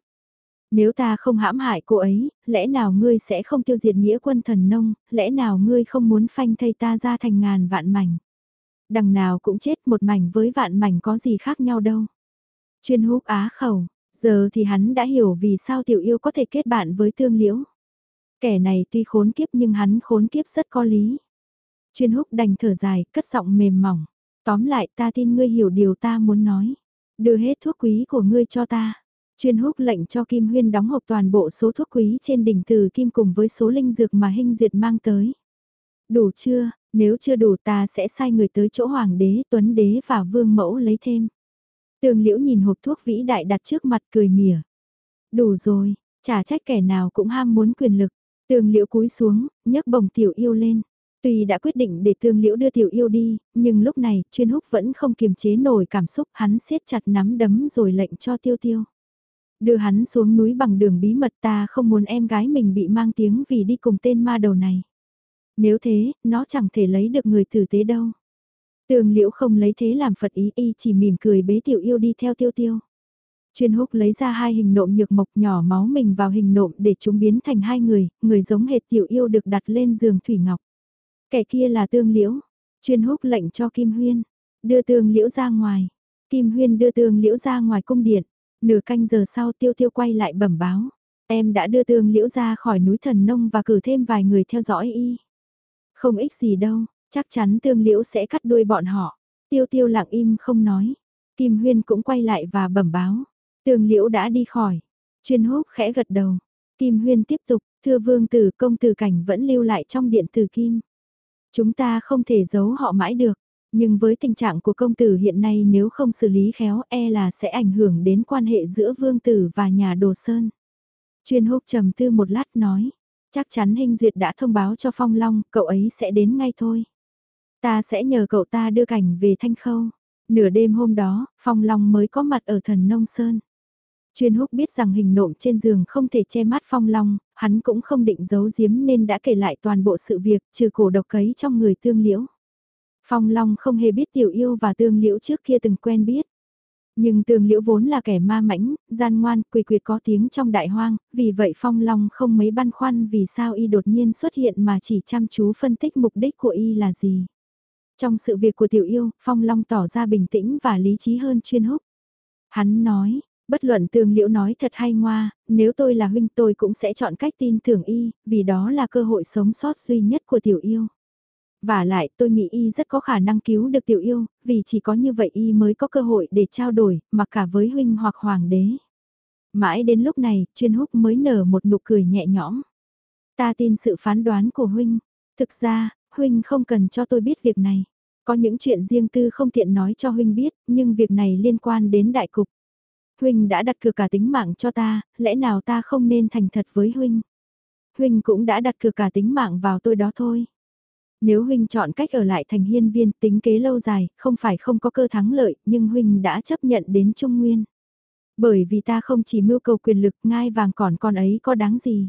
Nếu ta không hãm hại cô ấy, lẽ nào ngươi sẽ không tiêu diệt nghĩa quân thần nông, lẽ nào ngươi không muốn phanh thây ta ra thành ngàn vạn mảnh đằng nào cũng chết một mảnh với vạn mảnh có gì khác nhau đâu. Chuyên húc á khẩu, giờ thì hắn đã hiểu vì sao tiểu yêu có thể kết bạn với tương liễu. Kẻ này tuy khốn kiếp nhưng hắn khốn kiếp rất có lý. Chuyên húc đành thở dài, cất giọng mềm mỏng. Tóm lại ta tin ngươi hiểu điều ta muốn nói. Đưa hết thuốc quý của ngươi cho ta. Chuyên húc lệnh cho Kim Huyên đóng hộp toàn bộ số thuốc quý trên đỉnh từ Kim cùng với số linh dược mà Hinh Duyệt mang tới. Đủ chưa, nếu chưa đủ ta sẽ sai người tới chỗ hoàng đế, tuấn đế và vương mẫu lấy thêm. Tường liễu nhìn hộp thuốc vĩ đại đặt trước mặt cười mỉa. Đủ rồi, chả trách kẻ nào cũng ham muốn quyền lực. Tường liễu cúi xuống, nhấc bồng tiểu yêu lên. Tuy đã quyết định để tương liễu đưa tiểu yêu đi, nhưng lúc này, chuyên húc vẫn không kiềm chế nổi cảm xúc, hắn siết chặt nắm đấm rồi lệnh cho tiêu tiêu. Đưa hắn xuống núi bằng đường bí mật ta không muốn em gái mình bị mang tiếng vì đi cùng tên ma đầu này. Nếu thế, nó chẳng thể lấy được người tử tế đâu. Tường liễu không lấy thế làm Phật ý y chỉ mỉm cười bế tiểu yêu đi theo tiêu tiêu. Chuyên húc lấy ra hai hình nộm nhược mộc nhỏ máu mình vào hình nộm để chúng biến thành hai người, người giống hệt tiểu yêu được đặt lên giường thủy ngọc. Kẻ kia là tương liễu. Chuyên húc lệnh cho Kim Huyên, đưa tương liễu ra ngoài. Kim Huyên đưa tương liễu ra ngoài cung điện. Nửa canh giờ sau tiêu tiêu quay lại bẩm báo. Em đã đưa tương liễu ra khỏi núi thần nông và cử thêm vài người theo dõi y. Không ích gì đâu, chắc chắn tương liễu sẽ cắt đuôi bọn họ. Tiêu tiêu lặng im không nói. Kim Huyên cũng quay lại và bẩm báo. Tường liễu đã đi khỏi. Chuyên húc khẽ gật đầu. Kim Huyên tiếp tục, thưa vương tử công tử cảnh vẫn lưu lại trong điện tử Kim. Chúng ta không thể giấu họ mãi được. Nhưng với tình trạng của công tử hiện nay nếu không xử lý khéo e là sẽ ảnh hưởng đến quan hệ giữa vương tử và nhà đồ sơn. Chuyên húc trầm tư một lát nói. Chắc chắn Hình Duyệt đã thông báo cho Phong Long, cậu ấy sẽ đến ngay thôi. Ta sẽ nhờ cậu ta đưa cảnh về Thanh Khâu. Nửa đêm hôm đó, Phong Long mới có mặt ở thần Nông Sơn. Chuyên húc biết rằng hình nộm trên giường không thể che mắt Phong Long, hắn cũng không định giấu giếm nên đã kể lại toàn bộ sự việc, trừ cổ độc cấy trong người tương liễu. Phong Long không hề biết tiểu yêu và tương liễu trước kia từng quen biết. Nhưng Tương liễu vốn là kẻ ma mãnh, gian ngoan, quỳ quyệt có tiếng trong đại hoang, vì vậy Phong Long không mấy băn khoăn vì sao y đột nhiên xuất hiện mà chỉ chăm chú phân tích mục đích của y là gì. Trong sự việc của tiểu yêu, Phong Long tỏ ra bình tĩnh và lý trí hơn chuyên húc. Hắn nói, bất luận tường liễu nói thật hay ngoa, nếu tôi là huynh tôi cũng sẽ chọn cách tin tưởng y, vì đó là cơ hội sống sót duy nhất của tiểu yêu. Và lại tôi nghĩ y rất có khả năng cứu được tiểu yêu, vì chỉ có như vậy y mới có cơ hội để trao đổi, mặc cả với huynh hoặc hoàng đế. Mãi đến lúc này, chuyên húc mới nở một nụ cười nhẹ nhõm. Ta tin sự phán đoán của huynh. Thực ra, huynh không cần cho tôi biết việc này. Có những chuyện riêng tư không tiện nói cho huynh biết, nhưng việc này liên quan đến đại cục. Huynh đã đặt cược cả tính mạng cho ta, lẽ nào ta không nên thành thật với huynh? Huynh cũng đã đặt cược cả tính mạng vào tôi đó thôi. Nếu Huynh chọn cách ở lại thành hiên viên tính kế lâu dài, không phải không có cơ thắng lợi, nhưng Huynh đã chấp nhận đến Trung Nguyên. Bởi vì ta không chỉ mưu cầu quyền lực ngai vàng còn con ấy có đáng gì.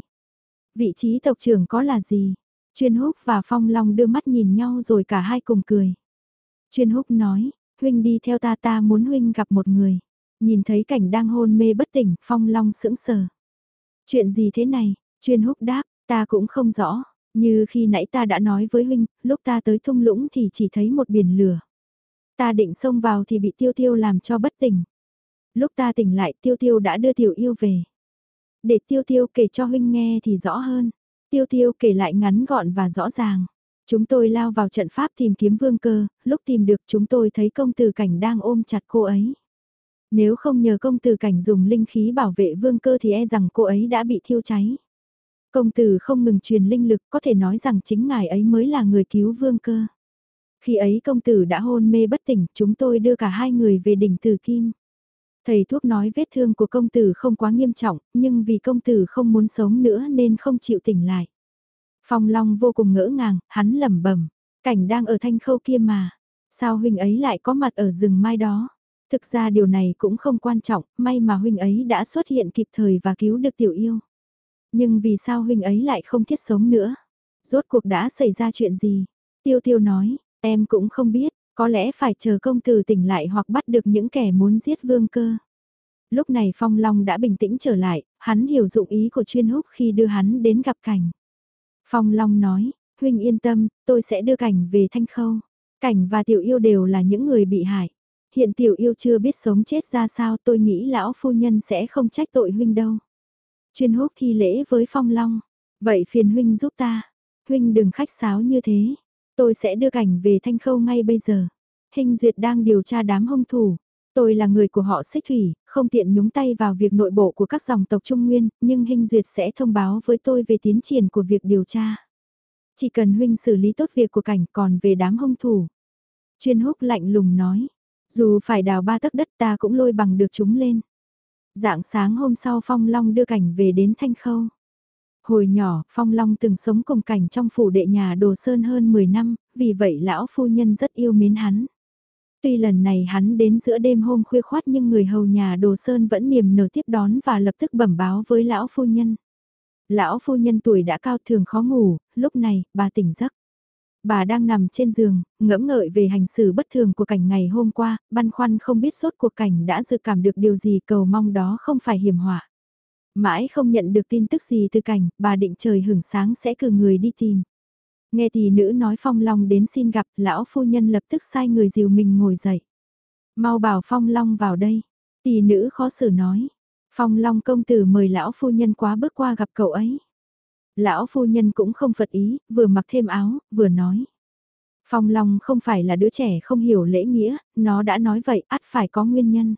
Vị trí tộc trưởng có là gì? Chuyên húc và Phong Long đưa mắt nhìn nhau rồi cả hai cùng cười. Chuyên húc nói, Huynh đi theo ta ta muốn Huynh gặp một người. Nhìn thấy cảnh đang hôn mê bất tỉnh, Phong Long sững sờ. Chuyện gì thế này? Chuyên húc đáp, ta cũng không rõ. Như khi nãy ta đã nói với huynh, lúc ta tới thung lũng thì chỉ thấy một biển lửa. Ta định xông vào thì bị tiêu tiêu làm cho bất tỉnh. Lúc ta tỉnh lại tiêu tiêu đã đưa tiểu yêu về. Để tiêu tiêu kể cho huynh nghe thì rõ hơn. Tiêu tiêu kể lại ngắn gọn và rõ ràng. Chúng tôi lao vào trận pháp tìm kiếm vương cơ, lúc tìm được chúng tôi thấy công tử cảnh đang ôm chặt cô ấy. Nếu không nhờ công tử cảnh dùng linh khí bảo vệ vương cơ thì e rằng cô ấy đã bị thiêu cháy. Công tử không ngừng truyền linh lực có thể nói rằng chính ngài ấy mới là người cứu vương cơ. Khi ấy công tử đã hôn mê bất tỉnh, chúng tôi đưa cả hai người về đỉnh Tử Kim. Thầy thuốc nói vết thương của công tử không quá nghiêm trọng, nhưng vì công tử không muốn sống nữa nên không chịu tỉnh lại. Phong Long vô cùng ngỡ ngàng, hắn lẩm bẩm, cảnh đang ở thanh khâu kia mà. Sao huynh ấy lại có mặt ở rừng mai đó? Thực ra điều này cũng không quan trọng, may mà huynh ấy đã xuất hiện kịp thời và cứu được tiểu yêu. Nhưng vì sao huynh ấy lại không thiết sống nữa? Rốt cuộc đã xảy ra chuyện gì? Tiêu tiêu nói, em cũng không biết, có lẽ phải chờ công tử tỉnh lại hoặc bắt được những kẻ muốn giết vương cơ. Lúc này Phong Long đã bình tĩnh trở lại, hắn hiểu dụng ý của chuyên húc khi đưa hắn đến gặp cảnh. Phong Long nói, huynh yên tâm, tôi sẽ đưa cảnh về thanh khâu. Cảnh và tiểu yêu đều là những người bị hại. Hiện tiểu yêu chưa biết sống chết ra sao tôi nghĩ lão phu nhân sẽ không trách tội huynh đâu. Chuyên húc thi lễ với Phong Long. Vậy phiền huynh giúp ta. Huynh đừng khách sáo như thế. Tôi sẽ đưa cảnh về thanh khâu ngay bây giờ. Hình duyệt đang điều tra đám hung thủ. Tôi là người của họ xích thủy, không tiện nhúng tay vào việc nội bộ của các dòng tộc Trung Nguyên, nhưng Hình Duyệt sẽ thông báo với tôi về tiến triển của việc điều tra. Chỉ cần huynh xử lý tốt việc của cảnh còn về đám hung thủ. Chuyên húc lạnh lùng nói, dù phải đào ba tấc đất ta cũng lôi bằng được chúng lên. Dạng sáng hôm sau Phong Long đưa cảnh về đến Thanh Khâu. Hồi nhỏ, Phong Long từng sống cùng cảnh trong phủ đệ nhà Đồ Sơn hơn 10 năm, vì vậy lão phu nhân rất yêu mến hắn. Tuy lần này hắn đến giữa đêm hôm khuya khoát nhưng người hầu nhà Đồ Sơn vẫn niềm nở tiếp đón và lập tức bẩm báo với lão phu nhân. Lão phu nhân tuổi đã cao thường khó ngủ, lúc này, bà tỉnh giấc. Bà đang nằm trên giường, ngẫm ngợi về hành xử bất thường của cảnh ngày hôm qua, băn khoăn không biết sốt cuộc cảnh đã dự cảm được điều gì cầu mong đó không phải hiểm họa. Mãi không nhận được tin tức gì từ cảnh, bà định trời hưởng sáng sẽ cử người đi tìm. Nghe tỷ nữ nói Phong Long đến xin gặp, lão phu nhân lập tức sai người dìu mình ngồi dậy. Mau bảo Phong Long vào đây. Tỷ nữ khó xử nói. Phong Long công tử mời lão phu nhân quá bước qua gặp cậu ấy. Lão phu nhân cũng không phật ý, vừa mặc thêm áo, vừa nói. Phong Long không phải là đứa trẻ không hiểu lễ nghĩa, nó đã nói vậy, ắt phải có nguyên nhân.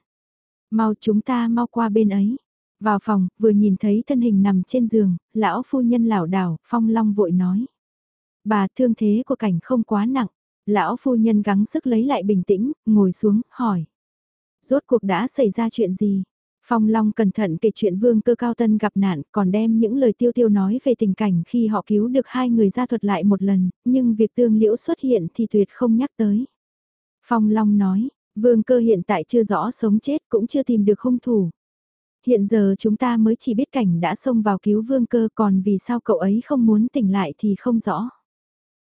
Mau chúng ta mau qua bên ấy. Vào phòng, vừa nhìn thấy thân hình nằm trên giường, lão phu nhân lảo đảo, Phong Long vội nói. Bà thương thế của cảnh không quá nặng. Lão phu nhân gắng sức lấy lại bình tĩnh, ngồi xuống, hỏi. Rốt cuộc đã xảy ra chuyện gì? Phong Long cẩn thận kể chuyện vương cơ cao tân gặp nạn, còn đem những lời tiêu tiêu nói về tình cảnh khi họ cứu được hai người ra thuật lại một lần, nhưng việc tương liễu xuất hiện thì tuyệt không nhắc tới. Phong Long nói, vương cơ hiện tại chưa rõ sống chết cũng chưa tìm được hung thủ. Hiện giờ chúng ta mới chỉ biết cảnh đã xông vào cứu vương cơ còn vì sao cậu ấy không muốn tỉnh lại thì không rõ.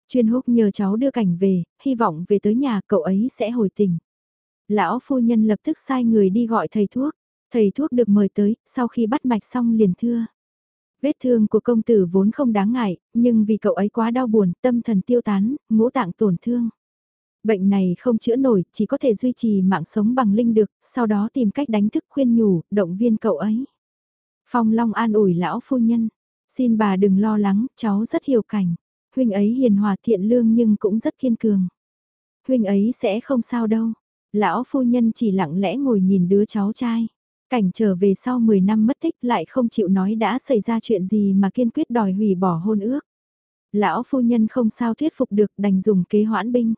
Chuyên húc nhờ cháu đưa cảnh về, hy vọng về tới nhà cậu ấy sẽ hồi tỉnh. Lão phu nhân lập tức sai người đi gọi thầy thuốc. Thầy thuốc được mời tới, sau khi bắt mạch xong liền thưa. Vết thương của công tử vốn không đáng ngại, nhưng vì cậu ấy quá đau buồn, tâm thần tiêu tán, ngũ tạng tổn thương. Bệnh này không chữa nổi, chỉ có thể duy trì mạng sống bằng linh được, sau đó tìm cách đánh thức khuyên nhủ, động viên cậu ấy. Phong Long an ủi lão phu nhân, xin bà đừng lo lắng, cháu rất hiểu cảnh. Huynh ấy hiền hòa thiện lương nhưng cũng rất kiên cường. Huynh ấy sẽ không sao đâu. Lão phu nhân chỉ lặng lẽ ngồi nhìn đứa cháu trai. Cảnh trở về sau 10 năm mất tích lại không chịu nói đã xảy ra chuyện gì mà kiên quyết đòi hủy bỏ hôn ước. Lão phu nhân không sao thuyết phục được đành dùng kế hoãn binh.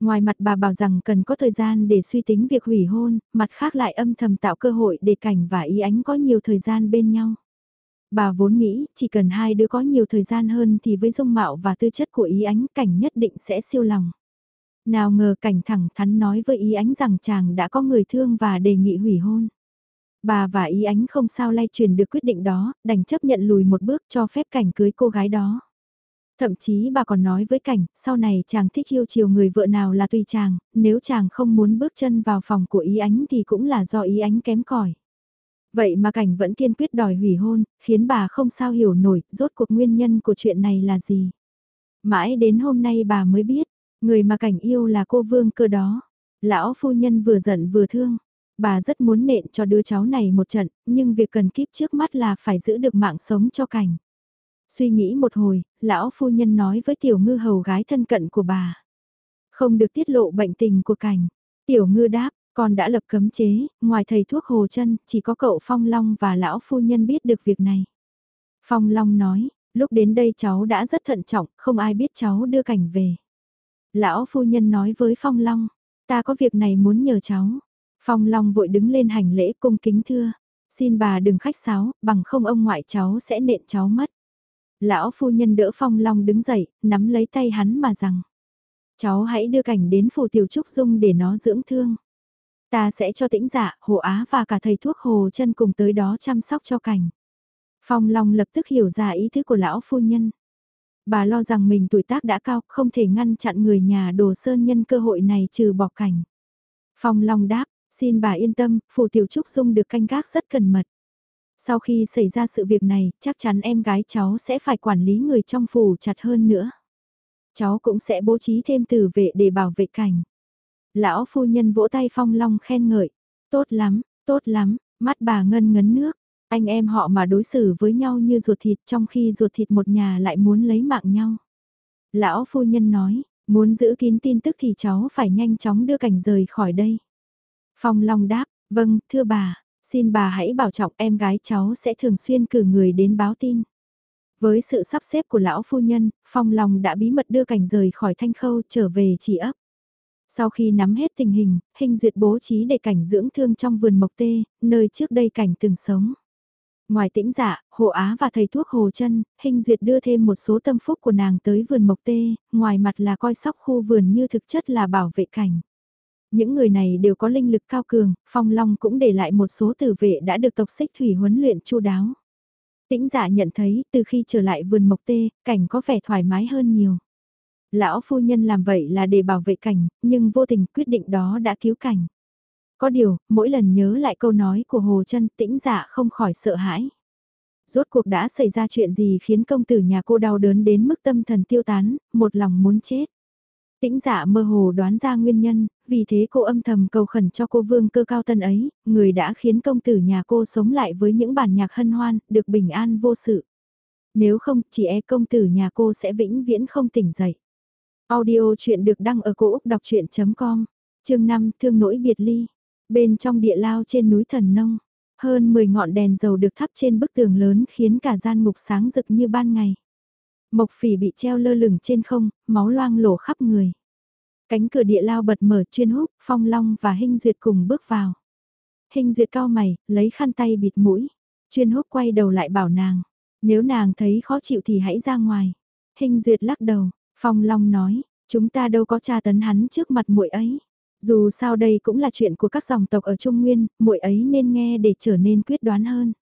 Ngoài mặt bà bảo rằng cần có thời gian để suy tính việc hủy hôn, mặt khác lại âm thầm tạo cơ hội để cảnh và ý ánh có nhiều thời gian bên nhau. Bà vốn nghĩ chỉ cần hai đứa có nhiều thời gian hơn thì với dung mạo và tư chất của ý ánh cảnh nhất định sẽ siêu lòng. Nào ngờ cảnh thẳng thắn nói với ý ánh rằng chàng đã có người thương và đề nghị hủy hôn. Bà và ý ánh không sao lay truyền được quyết định đó, đành chấp nhận lùi một bước cho phép cảnh cưới cô gái đó. Thậm chí bà còn nói với cảnh, sau này chàng thích yêu chiều người vợ nào là tùy chàng, nếu chàng không muốn bước chân vào phòng của ý ánh thì cũng là do ý ánh kém cỏi. Vậy mà cảnh vẫn kiên quyết đòi hủy hôn, khiến bà không sao hiểu nổi, rốt cuộc nguyên nhân của chuyện này là gì. Mãi đến hôm nay bà mới biết, người mà cảnh yêu là cô vương cơ đó. Lão phu nhân vừa giận vừa thương, bà rất muốn nện cho đứa cháu này một trận, nhưng việc cần kíp trước mắt là phải giữ được mạng sống cho cảnh. Suy nghĩ một hồi, lão phu nhân nói với tiểu ngư hầu gái thân cận của bà. Không được tiết lộ bệnh tình của cảnh. Tiểu ngư đáp, con đã lập cấm chế, ngoài thầy thuốc hồ chân, chỉ có cậu Phong Long và lão phu nhân biết được việc này. Phong Long nói, lúc đến đây cháu đã rất thận trọng, không ai biết cháu đưa cảnh về. Lão phu nhân nói với Phong Long, ta có việc này muốn nhờ cháu. Phong Long vội đứng lên hành lễ cung kính thưa, xin bà đừng khách sáo, bằng không ông ngoại cháu sẽ nện cháu mất. Lão phu nhân đỡ Phong Long đứng dậy, nắm lấy tay hắn mà rằng. Cháu hãy đưa cảnh đến phủ tiểu trúc dung để nó dưỡng thương. Ta sẽ cho tĩnh dạ, hồ á và cả thầy thuốc hồ chân cùng tới đó chăm sóc cho cảnh. Phong Long lập tức hiểu ra ý thức của lão phu nhân. Bà lo rằng mình tuổi tác đã cao, không thể ngăn chặn người nhà đồ sơn nhân cơ hội này trừ bỏ cảnh. Phong Long đáp, xin bà yên tâm, phủ tiểu trúc dung được canh gác rất cẩn mật. Sau khi xảy ra sự việc này, chắc chắn em gái cháu sẽ phải quản lý người trong phủ chặt hơn nữa. Cháu cũng sẽ bố trí thêm tử vệ để bảo vệ cảnh. Lão phu nhân vỗ tay phong long khen ngợi. Tốt lắm, tốt lắm, mắt bà ngân ngấn nước. Anh em họ mà đối xử với nhau như ruột thịt trong khi ruột thịt một nhà lại muốn lấy mạng nhau. Lão phu nhân nói, muốn giữ kín tin tức thì cháu phải nhanh chóng đưa cảnh rời khỏi đây. Phong Long đáp, vâng, thưa bà, Xin bà hãy bảo trọng em gái cháu sẽ thường xuyên cử người đến báo tin. Với sự sắp xếp của lão phu nhân, Phong Long đã bí mật đưa cảnh rời khỏi thanh khâu trở về chỉ ấp. Sau khi nắm hết tình hình, hình duyệt bố trí để cảnh dưỡng thương trong vườn mộc tê, nơi trước đây cảnh từng sống. Ngoài tĩnh dạ, Hộ Á và thầy thuốc Hồ chân hình duyệt đưa thêm một số tâm phúc của nàng tới vườn mộc tê, ngoài mặt là coi sóc khu vườn như thực chất là bảo vệ cảnh. Những người này đều có linh lực cao cường, Phong Long cũng để lại một số tử vệ đã được tộc xích thủy huấn luyện chu đáo. Tĩnh giả nhận thấy từ khi trở lại vườn mộc tê, cảnh có vẻ thoải mái hơn nhiều. Lão phu nhân làm vậy là để bảo vệ cảnh, nhưng vô tình quyết định đó đã cứu cảnh. Có điều, mỗi lần nhớ lại câu nói của Hồ chân tĩnh giả không khỏi sợ hãi. Rốt cuộc đã xảy ra chuyện gì khiến công tử nhà cô đau đớn đến mức tâm thần tiêu tán, một lòng muốn chết. Tĩnh dạ mơ hồ đoán ra nguyên nhân, vì thế cô âm thầm cầu khẩn cho cô vương cơ cao tân ấy, người đã khiến công tử nhà cô sống lại với những bản nhạc hân hoan, được bình an vô sự. Nếu không, chỉ e công tử nhà cô sẽ vĩnh viễn không tỉnh dậy. Audio chuyện được đăng ở cổ Úc đọc chuyện.com, chương 5 thương nỗi biệt ly. Bên trong địa lao trên núi Thần Nông, hơn 10 ngọn đèn dầu được thắp trên bức tường lớn khiến cả gian ngục sáng rực như ban ngày. Mộc phỉ bị treo lơ lửng trên không, máu loang lổ khắp người. Cánh cửa địa lao bật mở chuyên húc, phong long và hình duyệt cùng bước vào. Hình duyệt cao mày, lấy khăn tay bịt mũi. Chuyên húc quay đầu lại bảo nàng. Nếu nàng thấy khó chịu thì hãy ra ngoài. Hình duyệt lắc đầu, phong long nói, chúng ta đâu có tra tấn hắn trước mặt muội ấy. Dù sao đây cũng là chuyện của các dòng tộc ở Trung Nguyên, muội ấy nên nghe để trở nên quyết đoán hơn.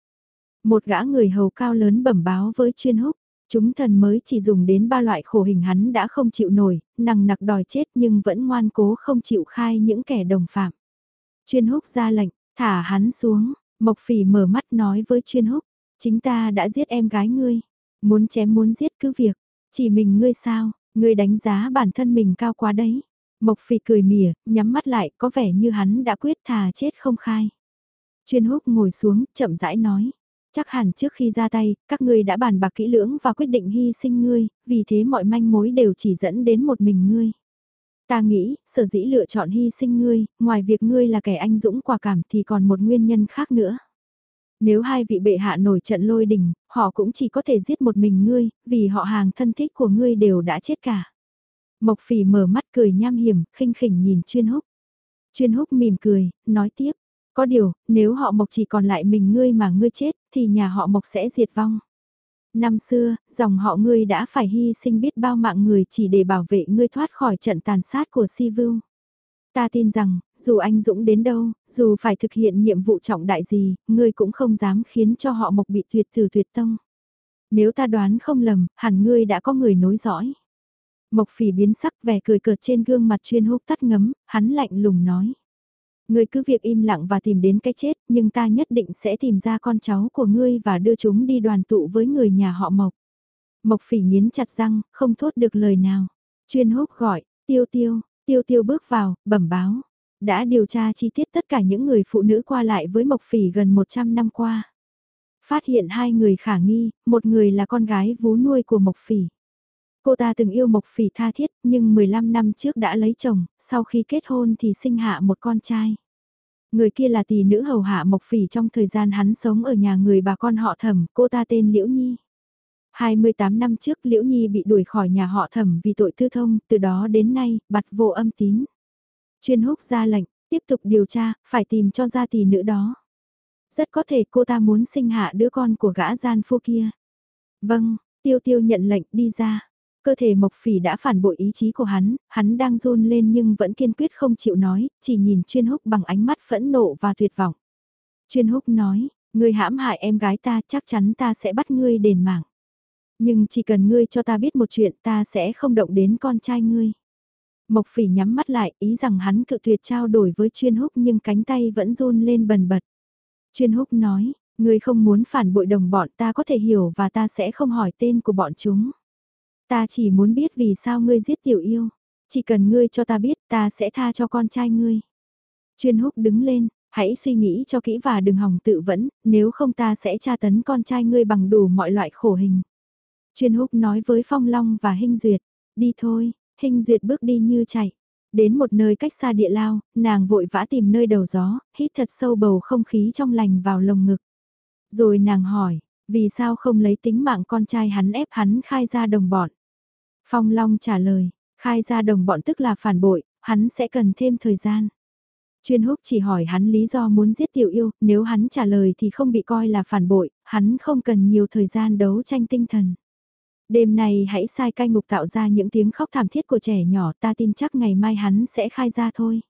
Một gã người hầu cao lớn bẩm báo với chuyên húc, Chúng thần mới chỉ dùng đến ba loại khổ hình hắn đã không chịu nổi, nằng nặc đòi chết nhưng vẫn ngoan cố không chịu khai những kẻ đồng phạm. Chuyên húc ra lệnh, thả hắn xuống, Mộc Phỉ mở mắt nói với chuyên húc, chính ta đã giết em gái ngươi, muốn chém muốn giết cứ việc, chỉ mình ngươi sao, ngươi đánh giá bản thân mình cao quá đấy. Mộc Phỉ cười mỉa, nhắm mắt lại, có vẻ như hắn đã quyết thà chết không khai. Chuyên húc ngồi xuống, chậm rãi nói. Chắc hẳn trước khi ra tay, các ngươi đã bàn bạc kỹ lưỡng và quyết định hy sinh ngươi, vì thế mọi manh mối đều chỉ dẫn đến một mình ngươi. Ta nghĩ, sở dĩ lựa chọn hy sinh ngươi, ngoài việc ngươi là kẻ anh dũng quả cảm thì còn một nguyên nhân khác nữa. Nếu hai vị bệ hạ nổi trận lôi đình, họ cũng chỉ có thể giết một mình ngươi, vì họ hàng thân thích của ngươi đều đã chết cả. Mộc phỉ mở mắt cười nham hiểm, khinh khỉnh nhìn chuyên húc. Chuyên húc mỉm cười, nói tiếp, có điều, nếu họ Mộc chỉ còn lại mình ngươi mà ngươi chết, thì nhà họ Mộc sẽ diệt vong. Năm xưa, dòng họ ngươi đã phải hy sinh biết bao mạng người chỉ để bảo vệ ngươi thoát khỏi trận tàn sát của Si Vưu. Ta tin rằng, dù anh Dũng đến đâu, dù phải thực hiện nhiệm vụ trọng đại gì, ngươi cũng không dám khiến cho họ Mộc bị tuyệt từ tuyệt tông. Nếu ta đoán không lầm, hẳn ngươi đã có người nối dõi. Mộc phỉ biến sắc vẻ cười cợt trên gương mặt chuyên húc tắt ngấm, hắn lạnh lùng nói. Ngươi cứ việc im lặng và tìm đến cái chết, nhưng ta nhất định sẽ tìm ra con cháu của ngươi và đưa chúng đi đoàn tụ với người nhà họ Mộc. Mộc phỉ nghiến chặt răng, không thốt được lời nào. Chuyên húc gọi, tiêu tiêu, tiêu tiêu bước vào, bẩm báo. Đã điều tra chi tiết tất cả những người phụ nữ qua lại với Mộc phỉ gần 100 năm qua. Phát hiện hai người khả nghi, một người là con gái vú nuôi của Mộc phỉ. Cô ta từng yêu Mộc Phỉ tha thiết nhưng 15 năm trước đã lấy chồng, sau khi kết hôn thì sinh hạ một con trai. Người kia là tỷ nữ hầu hạ Mộc Phỉ trong thời gian hắn sống ở nhà người bà con họ thẩm, cô ta tên Liễu Nhi. 28 năm trước Liễu Nhi bị đuổi khỏi nhà họ thẩm vì tội tư thông, từ đó đến nay, bặt vô âm tín. Chuyên húc ra lệnh, tiếp tục điều tra, phải tìm cho ra tỷ nữ đó. Rất có thể cô ta muốn sinh hạ đứa con của gã gian phu kia. Vâng, tiêu tiêu nhận lệnh đi ra. Cơ thể Mộc Phỉ đã phản bội ý chí của hắn, hắn đang run lên nhưng vẫn kiên quyết không chịu nói, chỉ nhìn chuyên húc bằng ánh mắt phẫn nộ và tuyệt vọng. Chuyên húc nói, ngươi hãm hại em gái ta chắc chắn ta sẽ bắt ngươi đền mạng. Nhưng chỉ cần ngươi cho ta biết một chuyện ta sẽ không động đến con trai ngươi. Mộc phỉ nhắm mắt lại ý rằng hắn cự tuyệt trao đổi với chuyên húc nhưng cánh tay vẫn run lên bần bật. Chuyên húc nói, ngươi không muốn phản bội đồng bọn ta có thể hiểu và ta sẽ không hỏi tên của bọn chúng. Ta chỉ muốn biết vì sao ngươi giết tiểu yêu. Chỉ cần ngươi cho ta biết ta sẽ tha cho con trai ngươi. Chuyên húc đứng lên, hãy suy nghĩ cho kỹ và đừng hòng tự vẫn, nếu không ta sẽ tra tấn con trai ngươi bằng đủ mọi loại khổ hình. Chuyên húc nói với Phong Long và Hinh Duyệt, đi thôi, Hinh Duyệt bước đi như chạy. Đến một nơi cách xa địa lao, nàng vội vã tìm nơi đầu gió, hít thật sâu bầu không khí trong lành vào lồng ngực. Rồi nàng hỏi, vì sao không lấy tính mạng con trai hắn ép hắn khai ra đồng bọn. Phong Long trả lời, khai ra đồng bọn tức là phản bội, hắn sẽ cần thêm thời gian. Chuyên húc chỉ hỏi hắn lý do muốn giết tiểu yêu, nếu hắn trả lời thì không bị coi là phản bội, hắn không cần nhiều thời gian đấu tranh tinh thần. Đêm nay hãy sai cai ngục tạo ra những tiếng khóc thảm thiết của trẻ nhỏ ta tin chắc ngày mai hắn sẽ khai ra thôi.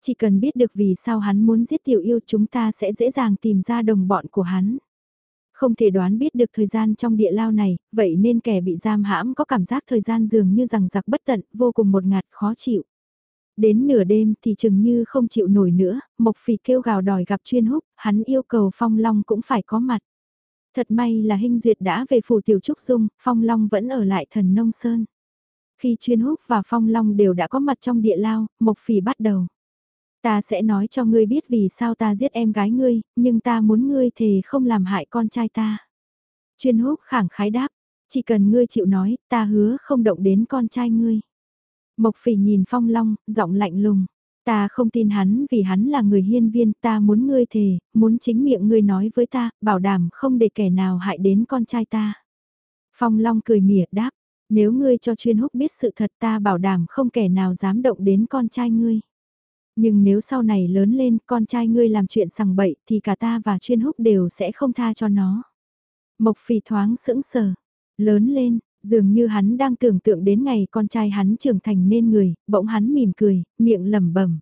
Chỉ cần biết được vì sao hắn muốn giết tiểu yêu chúng ta sẽ dễ dàng tìm ra đồng bọn của hắn. Không thể đoán biết được thời gian trong địa lao này, vậy nên kẻ bị giam hãm có cảm giác thời gian dường như rằng giặc bất tận, vô cùng một ngạt khó chịu. Đến nửa đêm thì chừng như không chịu nổi nữa, Mộc Phỉ kêu gào đòi gặp chuyên húc, hắn yêu cầu Phong Long cũng phải có mặt. Thật may là Hinh Duyệt đã về phủ Tiểu Trúc Dung, Phong Long vẫn ở lại thần Nông Sơn. Khi chuyên húc và Phong Long đều đã có mặt trong địa lao, Mộc Phỉ bắt đầu. Ta sẽ nói cho ngươi biết vì sao ta giết em gái ngươi, nhưng ta muốn ngươi thề không làm hại con trai ta. Chuyên húc khẳng khái đáp, chỉ cần ngươi chịu nói, ta hứa không động đến con trai ngươi. Mộc phỉ nhìn phong long, giọng lạnh lùng. Ta không tin hắn vì hắn là người hiên viên, ta muốn ngươi thề, muốn chính miệng ngươi nói với ta, bảo đảm không để kẻ nào hại đến con trai ta. Phong Long cười mỉa đáp, nếu ngươi cho chuyên húc biết sự thật ta bảo đảm không kẻ nào dám động đến con trai ngươi. Nhưng nếu sau này lớn lên con trai ngươi làm chuyện sằng bậy thì cả ta và chuyên húc đều sẽ không tha cho nó. Mộc phỉ thoáng sững sờ, lớn lên, dường như hắn đang tưởng tượng đến ngày con trai hắn trưởng thành nên người, bỗng hắn mỉm cười, miệng lẩm bẩm.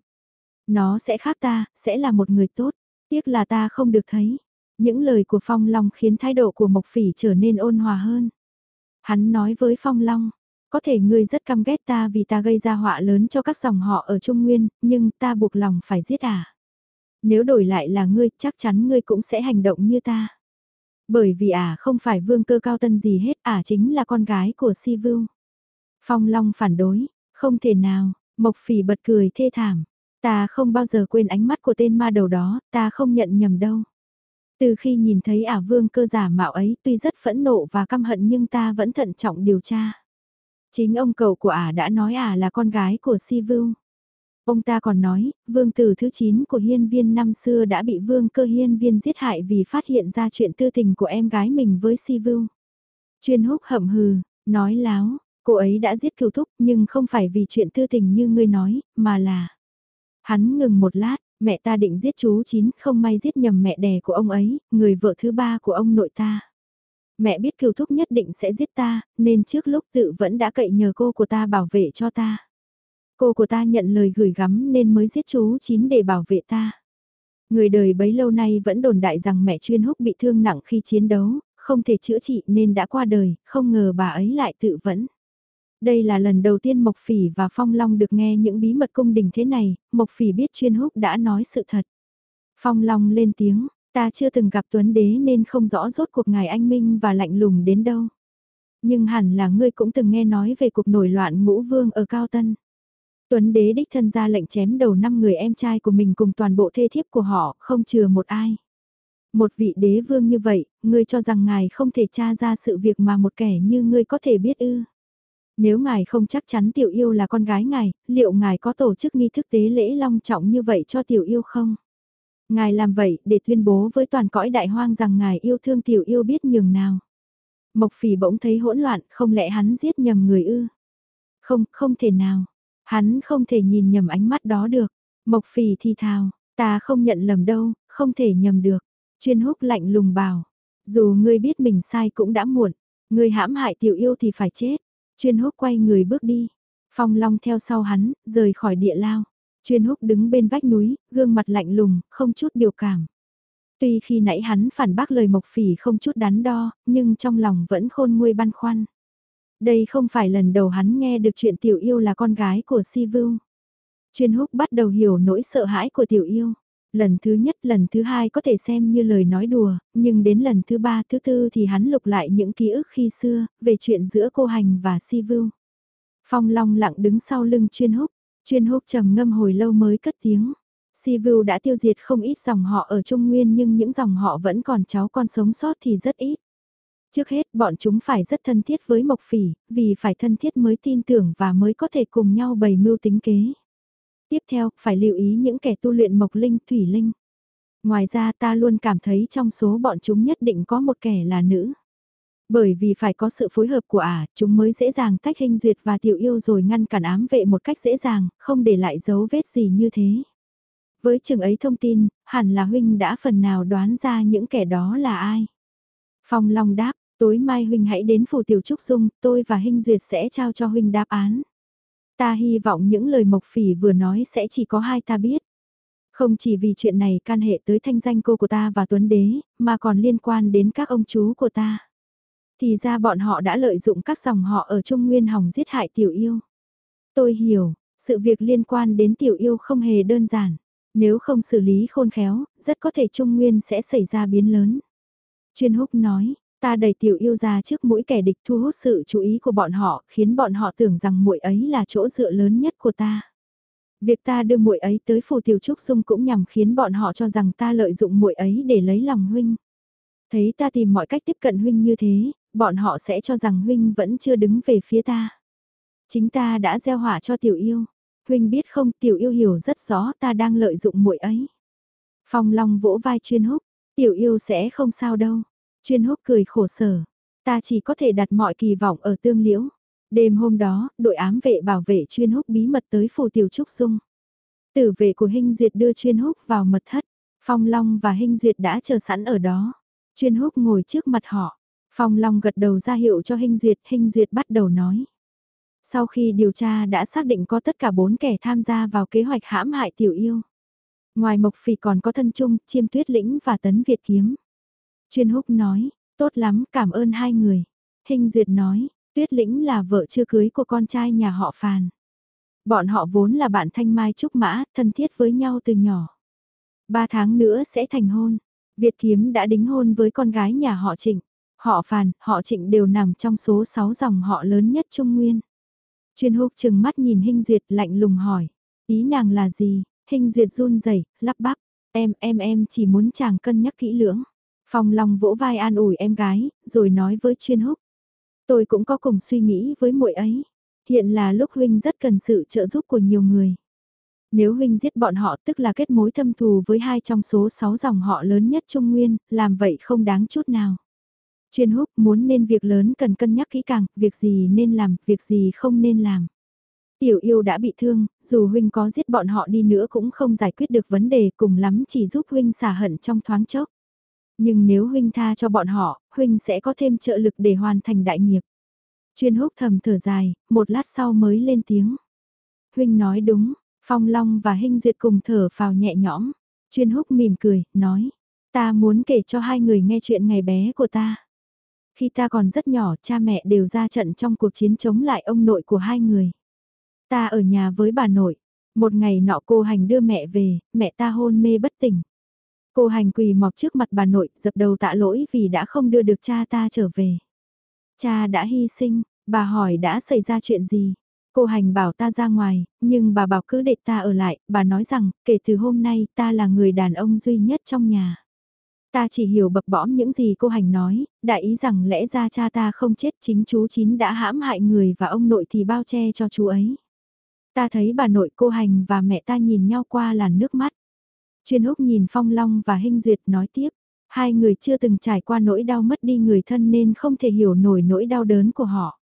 Nó sẽ khác ta, sẽ là một người tốt, tiếc là ta không được thấy. Những lời của Phong Long khiến thái độ của Mộc Phỉ trở nên ôn hòa hơn. Hắn nói với Phong Long, có thể ngươi rất căm ghét ta vì ta gây ra họa lớn cho các dòng họ ở Trung Nguyên, nhưng ta buộc lòng phải giết à. Nếu đổi lại là ngươi, chắc chắn ngươi cũng sẽ hành động như ta. Bởi vì ả không phải vương cơ cao tân gì hết, ả chính là con gái của Si Vưu. Phong Long phản đối, không thể nào, Mộc Phỉ bật cười thê thảm. Ta không bao giờ quên ánh mắt của tên ma đầu đó, ta không nhận nhầm đâu. Từ khi nhìn thấy ả vương cơ giả mạo ấy tuy rất phẫn nộ và căm hận nhưng ta vẫn thận trọng điều tra. Chính ông cậu của ả đã nói ả là con gái của Si Vưu. Ông ta còn nói, vương tử thứ 9 của hiên viên năm xưa đã bị vương cơ hiên viên giết hại vì phát hiện ra chuyện tư tình của em gái mình với Si Vưu. Chuyên húc hậm hừ, nói láo, cô ấy đã giết cửu thúc nhưng không phải vì chuyện tư tình như ngươi nói, mà là... Hắn ngừng một lát, mẹ ta định giết chú chín, không may giết nhầm mẹ đẻ của ông ấy, người vợ thứ ba của ông nội ta. Mẹ biết cừu thúc nhất định sẽ giết ta, nên trước lúc tự vẫn đã cậy nhờ cô của ta bảo vệ cho ta. Cô của ta nhận lời gửi gắm nên mới giết chú chín để bảo vệ ta. Người đời bấy lâu nay vẫn đồn đại rằng mẹ chuyên húc bị thương nặng khi chiến đấu, không thể chữa trị nên đã qua đời, không ngờ bà ấy lại tự vẫn. Đây là lần đầu tiên Mộc Phỉ và Phong Long được nghe những bí mật cung đình thế này, Mộc Phỉ biết chuyên húc đã nói sự thật. Phong Long lên tiếng, ta chưa từng gặp Tuấn Đế nên không rõ rốt cuộc ngài anh minh và lạnh lùng đến đâu. Nhưng hẳn là ngươi cũng từng nghe nói về cuộc nổi loạn ngũ vương ở Cao Tân. Tuấn Đế đích thân ra lệnh chém đầu năm người em trai của mình cùng toàn bộ thê thiếp của họ, không chừa một ai. Một vị đế vương như vậy, ngươi cho rằng ngài không thể tra ra sự việc mà một kẻ như ngươi có thể biết ư. Nếu ngài không chắc chắn tiểu yêu là con gái ngài, liệu ngài có tổ chức nghi thức tế lễ long trọng như vậy cho tiểu yêu không? Ngài làm vậy để tuyên bố với toàn cõi đại hoang rằng ngài yêu thương tiểu yêu biết nhường nào. Mộc phỉ bỗng thấy hỗn loạn, không lẽ hắn giết nhầm người ư? Không, không thể nào. Hắn không thể nhìn nhầm ánh mắt đó được. Mộc phỉ thì thào, ta không nhận lầm đâu, không thể nhầm được. Chuyên húc lạnh lùng bảo, dù ngươi biết mình sai cũng đã muộn, ngươi hãm hại tiểu yêu thì phải chết. Chuyên húc quay người bước đi. Phong Long theo sau hắn, rời khỏi địa lao. Chuyên húc đứng bên vách núi, gương mặt lạnh lùng, không chút biểu cảm. Tuy khi nãy hắn phản bác lời mộc phỉ không chút đắn đo, nhưng trong lòng vẫn khôn nguôi băn khoăn. Đây không phải lần đầu hắn nghe được chuyện tiểu yêu là con gái của Si Vưu. Chuyên húc bắt đầu hiểu nỗi sợ hãi của tiểu yêu. Lần thứ nhất, lần thứ hai có thể xem như lời nói đùa, nhưng đến lần thứ ba, thứ tư thì hắn lục lại những ký ức khi xưa, về chuyện giữa cô hành và si vưu. Phong Long lặng đứng sau lưng chuyên húc, chuyên húc trầm ngâm hồi lâu mới cất tiếng. Si Vưu đã tiêu diệt không ít dòng họ ở Trung Nguyên nhưng những dòng họ vẫn còn cháu con sống sót thì rất ít. Trước hết bọn chúng phải rất thân thiết với Mộc Phỉ, vì phải thân thiết mới tin tưởng và mới có thể cùng nhau bày mưu tính kế. Tiếp theo, phải lưu ý những kẻ tu luyện mộc linh, thủy linh. Ngoài ra ta luôn cảm thấy trong số bọn chúng nhất định có một kẻ là nữ. Bởi vì phải có sự phối hợp của ả, chúng mới dễ dàng tách hình duyệt và tiểu yêu rồi ngăn cản ám vệ một cách dễ dàng, không để lại dấu vết gì như thế. Với chừng ấy thông tin, hẳn là huynh đã phần nào đoán ra những kẻ đó là ai. Phong Long đáp, tối mai huynh hãy đến phủ tiểu trúc dung, tôi và hình duyệt sẽ trao cho huynh đáp án. Ta hy vọng những lời Mộc Phỉ vừa nói sẽ chỉ có hai ta biết. Không chỉ vì chuyện này can hệ tới thanh danh cô của ta và Tuấn Đế, mà còn liên quan đến các ông chú của ta. Thì ra bọn họ đã lợi dụng các dòng họ ở Trung Nguyên Hồng giết hại tiểu yêu. Tôi hiểu, sự việc liên quan đến tiểu yêu không hề đơn giản. Nếu không xử lý khôn khéo, rất có thể Trung Nguyên sẽ xảy ra biến lớn. Chuyên húc nói, Ta đẩy tiểu yêu ra trước mũi kẻ địch thu hút sự chú ý của bọn họ, khiến bọn họ tưởng rằng muội ấy là chỗ dựa lớn nhất của ta. Việc ta đưa muội ấy tới phù tiểu trúc dung cũng nhằm khiến bọn họ cho rằng ta lợi dụng muội ấy để lấy lòng huynh. Thấy ta tìm mọi cách tiếp cận huynh như thế, bọn họ sẽ cho rằng huynh vẫn chưa đứng về phía ta. Chính ta đã gieo hỏa cho tiểu yêu. Huynh biết không tiểu yêu hiểu rất rõ ta đang lợi dụng muội ấy. Phong Long vỗ vai chuyên húc, tiểu yêu sẽ không sao đâu. Chuyên húc cười khổ sở, ta chỉ có thể đặt mọi kỳ vọng ở tương liễu. Đêm hôm đó, đội ám vệ bảo vệ chuyên húc bí mật tới phủ tiểu trúc dung. Tử vệ của Hinh Duyệt đưa chuyên húc vào mật thất. Phong Long và Hinh Duyệt đã chờ sẵn ở đó. Chuyên húc ngồi trước mặt họ. Phong Long gật đầu ra hiệu cho Hinh Duyệt, Hinh Duyệt bắt đầu nói. Sau khi điều tra đã xác định có tất cả bốn kẻ tham gia vào kế hoạch hãm hại tiểu yêu. Ngoài Mộc Phỉ còn có thân trung, chiêm tuyết lĩnh và tấn Việt kiếm. Chuyên húc nói, tốt lắm, cảm ơn hai người. Hình duyệt nói, tuyết lĩnh là vợ chưa cưới của con trai nhà họ Phàn. Bọn họ vốn là bạn thanh mai trúc mã, thân thiết với nhau từ nhỏ. Ba tháng nữa sẽ thành hôn. Việt Kiếm đã đính hôn với con gái nhà họ Trịnh. Họ Phàn, họ Trịnh đều nằm trong số 6 dòng họ lớn nhất Trung Nguyên. Chuyên húc chừng mắt nhìn Hinh Duyệt lạnh lùng hỏi. Ý nàng là gì? Hinh Duyệt run rẩy lắp bắp. Em, em, em chỉ muốn chàng cân nhắc kỹ lưỡng. Phong Long vỗ vai an ủi em gái, rồi nói với chuyên húc. Tôi cũng có cùng suy nghĩ với muội ấy. Hiện là lúc huynh rất cần sự trợ giúp của nhiều người. Nếu huynh giết bọn họ tức là kết mối thâm thù với hai trong số sáu dòng họ lớn nhất Trung Nguyên, làm vậy không đáng chút nào. Chuyên húc muốn nên việc lớn cần cân nhắc kỹ càng, việc gì nên làm, việc gì không nên làm. Tiểu yêu đã bị thương, dù huynh có giết bọn họ đi nữa cũng không giải quyết được vấn đề cùng lắm chỉ giúp huynh xả hận trong thoáng chốc. Nhưng nếu huynh tha cho bọn họ, huynh sẽ có thêm trợ lực để hoàn thành đại nghiệp. Chuyên húc thầm thở dài, một lát sau mới lên tiếng. Huynh nói đúng, Phong Long và Hinh Duyệt cùng thở phào nhẹ nhõm. Chuyên húc mỉm cười, nói. Ta muốn kể cho hai người nghe chuyện ngày bé của ta. Khi ta còn rất nhỏ, cha mẹ đều ra trận trong cuộc chiến chống lại ông nội của hai người. Ta ở nhà với bà nội. Một ngày nọ cô hành đưa mẹ về, mẹ ta hôn mê bất tỉnh. Cô hành quỳ mọc trước mặt bà nội, dập đầu tạ lỗi vì đã không đưa được cha ta trở về. Cha đã hy sinh, bà hỏi đã xảy ra chuyện gì? Cô hành bảo ta ra ngoài, nhưng bà bảo cứ để ta ở lại, bà nói rằng, kể từ hôm nay ta là người đàn ông duy nhất trong nhà. Ta chỉ hiểu bập bõm những gì cô hành nói, đại ý rằng lẽ ra cha ta không chết chính chú chín đã hãm hại người và ông nội thì bao che cho chú ấy. Ta thấy bà nội cô hành và mẹ ta nhìn nhau qua làn nước mắt. Chuyên húc nhìn Phong Long và Hinh Duyệt nói tiếp, hai người chưa từng trải qua nỗi đau mất đi người thân nên không thể hiểu nổi nỗi đau đớn của họ.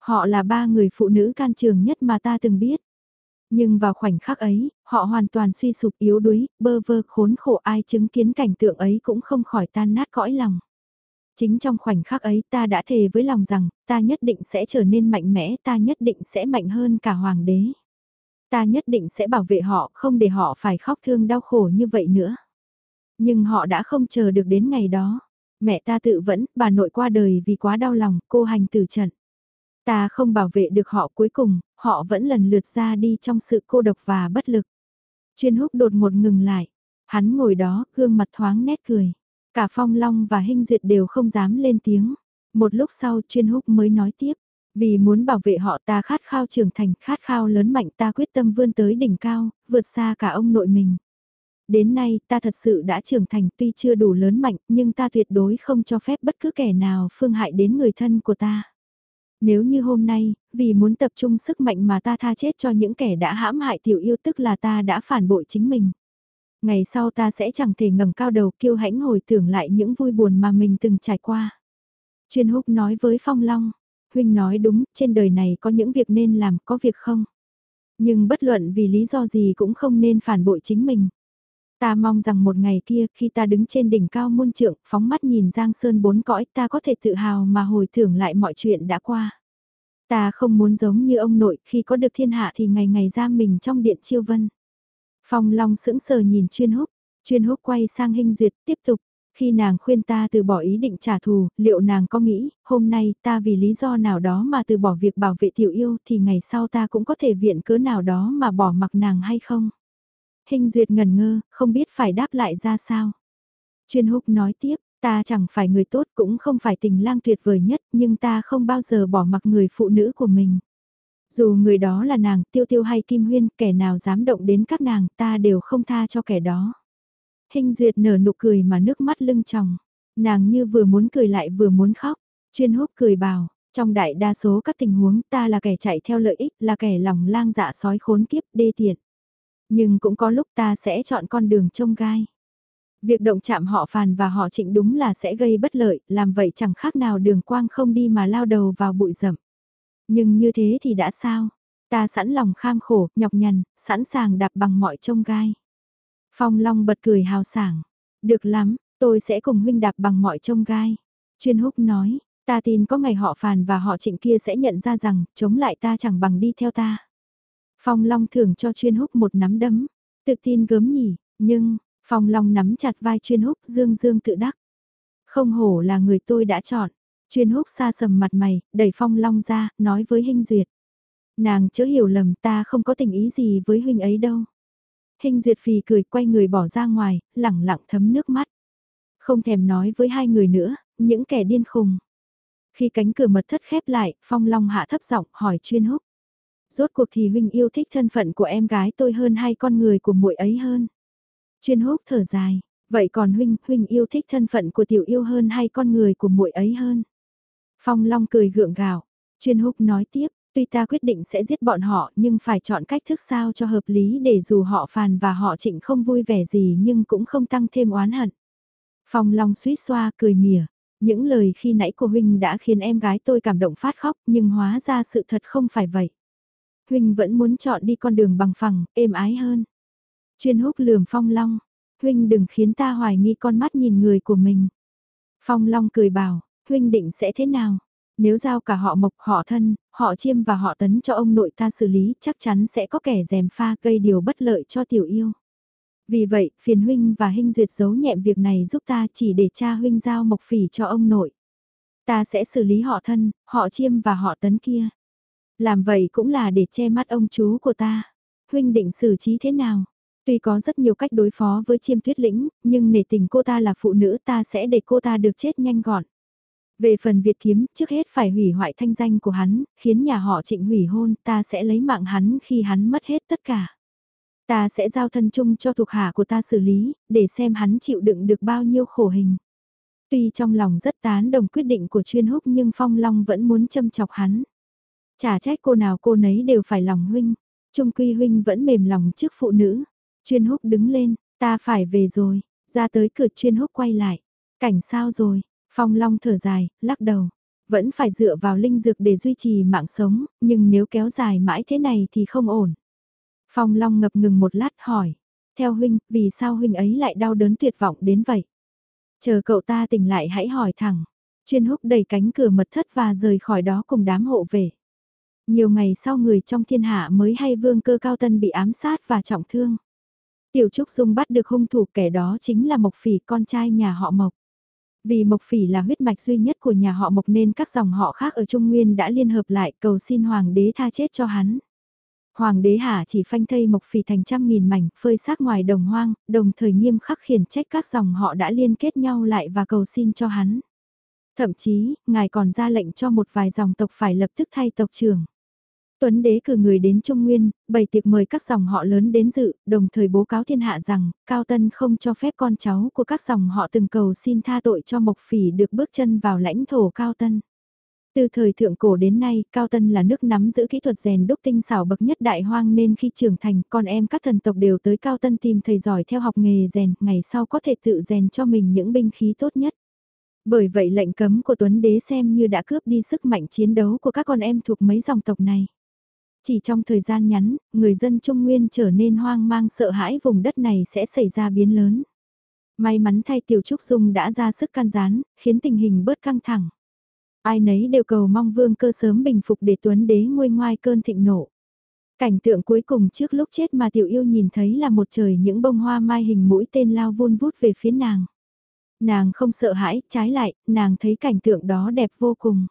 Họ là ba người phụ nữ can trường nhất mà ta từng biết. Nhưng vào khoảnh khắc ấy, họ hoàn toàn suy sụp yếu đuối, bơ vơ khốn khổ ai chứng kiến cảnh tượng ấy cũng không khỏi tan nát cõi lòng. Chính trong khoảnh khắc ấy ta đã thề với lòng rằng, ta nhất định sẽ trở nên mạnh mẽ, ta nhất định sẽ mạnh hơn cả hoàng đế. Ta nhất định sẽ bảo vệ họ, không để họ phải khóc thương đau khổ như vậy nữa. Nhưng họ đã không chờ được đến ngày đó. Mẹ ta tự vẫn, bà nội qua đời vì quá đau lòng, cô hành tử trận. Ta không bảo vệ được họ cuối cùng, họ vẫn lần lượt ra đi trong sự cô độc và bất lực. Chuyên húc đột ngột ngừng lại. Hắn ngồi đó, gương mặt thoáng nét cười. Cả Phong Long và Hinh Duyệt đều không dám lên tiếng. Một lúc sau chuyên húc mới nói tiếp. Vì muốn bảo vệ họ ta khát khao trưởng thành, khát khao lớn mạnh ta quyết tâm vươn tới đỉnh cao, vượt xa cả ông nội mình. Đến nay ta thật sự đã trưởng thành tuy chưa đủ lớn mạnh nhưng ta tuyệt đối không cho phép bất cứ kẻ nào phương hại đến người thân của ta. Nếu như hôm nay, vì muốn tập trung sức mạnh mà ta tha chết cho những kẻ đã hãm hại tiểu yêu tức là ta đã phản bội chính mình. Ngày sau ta sẽ chẳng thể ngẩng cao đầu kiêu hãnh hồi tưởng lại những vui buồn mà mình từng trải qua. Chuyên húc nói với Phong Long, Huynh nói đúng, trên đời này có những việc nên làm, có việc không. Nhưng bất luận vì lý do gì cũng không nên phản bội chính mình. Ta mong rằng một ngày kia, khi ta đứng trên đỉnh cao muôn trượng, phóng mắt nhìn Giang Sơn bốn cõi, ta có thể tự hào mà hồi tưởng lại mọi chuyện đã qua. Ta không muốn giống như ông nội, khi có được thiên hạ thì ngày ngày ra mình trong điện chiêu vân. Phong Long sững sờ nhìn chuyên húc, chuyên húc quay sang hình duyệt, tiếp tục. Khi nàng khuyên ta từ bỏ ý định trả thù, liệu nàng có nghĩ, hôm nay ta vì lý do nào đó mà từ bỏ việc bảo vệ tiểu yêu thì ngày sau ta cũng có thể viện cớ nào đó mà bỏ mặc nàng hay không? Hình duyệt ngần ngơ, không biết phải đáp lại ra sao. Chuyên húc nói tiếp, ta chẳng phải người tốt cũng không phải tình lang tuyệt vời nhất nhưng ta không bao giờ bỏ mặc người phụ nữ của mình. Dù người đó là nàng, tiêu tiêu hay kim huyên, kẻ nào dám động đến các nàng ta đều không tha cho kẻ đó. Hình duyệt nở nụ cười mà nước mắt lưng tròng. Nàng như vừa muốn cười lại vừa muốn khóc. Chuyên húc cười bảo, trong đại đa số các tình huống ta là kẻ chạy theo lợi ích, là kẻ lòng lang dạ sói khốn kiếp đê tiện. Nhưng cũng có lúc ta sẽ chọn con đường trông gai. Việc động chạm họ phàn và họ trịnh đúng là sẽ gây bất lợi, làm vậy chẳng khác nào đường quang không đi mà lao đầu vào bụi rậm. Nhưng như thế thì đã sao? Ta sẵn lòng kham khổ, nhọc nhằn, sẵn sàng đạp bằng mọi trông gai. Phong Long bật cười hào sảng. Được lắm, tôi sẽ cùng huynh đạp bằng mọi trông gai. Chuyên húc nói, ta tin có ngày họ phàn và họ trịnh kia sẽ nhận ra rằng, chống lại ta chẳng bằng đi theo ta. Phong Long thưởng cho chuyên húc một nắm đấm. Tự tin gớm nhỉ, nhưng, Phong Long nắm chặt vai chuyên húc dương dương tự đắc. Không hổ là người tôi đã chọn. Chuyên húc xa sầm mặt mày, đẩy Phong Long ra, nói với Hinh Duyệt. Nàng chớ hiểu lầm ta không có tình ý gì với huynh ấy đâu. Hình duyệt phì cười quay người bỏ ra ngoài, lẳng lặng thấm nước mắt. Không thèm nói với hai người nữa, những kẻ điên khùng. Khi cánh cửa mật thất khép lại, Phong Long hạ thấp giọng hỏi chuyên húc. Rốt cuộc thì huynh yêu thích thân phận của em gái tôi hơn hay con người của muội ấy hơn? Chuyên húc thở dài, vậy còn huynh, huynh yêu thích thân phận của tiểu yêu hơn hay con người của muội ấy hơn? Phong Long cười gượng gạo, chuyên húc nói tiếp, tuy ta quyết định sẽ giết bọn họ nhưng phải chọn cách thức sao cho hợp lý để dù họ phàn và họ trịnh không vui vẻ gì nhưng cũng không tăng thêm oán hận. Phong Long suýt xoa cười mỉa, những lời khi nãy của Huynh đã khiến em gái tôi cảm động phát khóc nhưng hóa ra sự thật không phải vậy. Huynh vẫn muốn chọn đi con đường bằng phẳng, êm ái hơn. Chuyên húc lườm Phong Long, Huynh đừng khiến ta hoài nghi con mắt nhìn người của mình. Phong Long cười bảo, Huynh định sẽ thế nào? Nếu giao cả họ mộc, họ thân, họ chiêm và họ tấn cho ông nội ta xử lý chắc chắn sẽ có kẻ dèm pha gây điều bất lợi cho tiểu yêu. Vì vậy, phiền huynh và huynh duyệt giấu nhẹm việc này giúp ta chỉ để cha huynh giao mộc phỉ cho ông nội. Ta sẽ xử lý họ thân, họ chiêm và họ tấn kia. Làm vậy cũng là để che mắt ông chú của ta. Huynh định xử trí thế nào? Tuy có rất nhiều cách đối phó với chiêm tuyết lĩnh, nhưng nể tình cô ta là phụ nữ ta sẽ để cô ta được chết nhanh gọn. Về phần Việt kiếm, trước hết phải hủy hoại thanh danh của hắn, khiến nhà họ trịnh hủy hôn, ta sẽ lấy mạng hắn khi hắn mất hết tất cả. Ta sẽ giao thân chung cho thuộc hạ của ta xử lý, để xem hắn chịu đựng được bao nhiêu khổ hình. Tuy trong lòng rất tán đồng quyết định của chuyên húc nhưng Phong Long vẫn muốn châm chọc hắn. Chả trách cô nào cô nấy đều phải lòng huynh. Trung quy huynh vẫn mềm lòng trước phụ nữ. Chuyên húc đứng lên, ta phải về rồi. Ra tới cửa chuyên húc quay lại. Cảnh sao rồi? Phong Long thở dài, lắc đầu. Vẫn phải dựa vào linh dược để duy trì mạng sống, nhưng nếu kéo dài mãi thế này thì không ổn. Phong Long ngập ngừng một lát hỏi. Theo huynh, vì sao huynh ấy lại đau đớn tuyệt vọng đến vậy? Chờ cậu ta tỉnh lại hãy hỏi thẳng. Chuyên húc đẩy cánh cửa mật thất và rời khỏi đó cùng đám hộ về. Nhiều ngày sau người trong thiên hạ mới hay vương cơ cao tân bị ám sát và trọng thương. Tiểu Trúc Dung bắt được hung thủ kẻ đó chính là Mộc Phỉ con trai nhà họ Mộc. Vì Mộc Phỉ là huyết mạch duy nhất của nhà họ Mộc nên các dòng họ khác ở Trung Nguyên đã liên hợp lại cầu xin Hoàng đế tha chết cho hắn. Hoàng đế hạ chỉ phanh thây Mộc Phỉ thành trăm nghìn mảnh phơi xác ngoài đồng hoang, đồng thời nghiêm khắc khiển trách các dòng họ đã liên kết nhau lại và cầu xin cho hắn. Thậm chí, ngài còn ra lệnh cho một vài dòng tộc phải lập tức thay tộc trưởng. Tuấn đế cử người đến Trung Nguyên, bày tiệc mời các dòng họ lớn đến dự, đồng thời bố cáo thiên hạ rằng, Cao Tân không cho phép con cháu của các dòng họ từng cầu xin tha tội cho Mộc Phỉ được bước chân vào lãnh thổ Cao Tân. Từ thời thượng cổ đến nay, Cao Tân là nước nắm giữ kỹ thuật rèn đúc tinh xảo bậc nhất đại hoang nên khi trưởng thành, con em các thần tộc đều tới Cao Tân tìm thầy giỏi theo học nghề rèn, ngày sau có thể tự rèn cho mình những binh khí tốt nhất. Bởi vậy lệnh cấm của Tuấn Đế xem như đã cướp đi sức mạnh chiến đấu của các con em thuộc mấy dòng tộc này. Chỉ trong thời gian ngắn, người dân Trung Nguyên trở nên hoang mang sợ hãi vùng đất này sẽ xảy ra biến lớn. May mắn thay Tiểu Trúc Dung đã ra sức can gián, khiến tình hình bớt căng thẳng. Ai nấy đều cầu mong vương cơ sớm bình phục để tuấn đế nguôi ngoai cơn thịnh nộ. Cảnh tượng cuối cùng trước lúc chết mà tiểu yêu nhìn thấy là một trời những bông hoa mai hình mũi tên lao vun vút về phía nàng. Nàng không sợ hãi, trái lại, nàng thấy cảnh tượng đó đẹp vô cùng.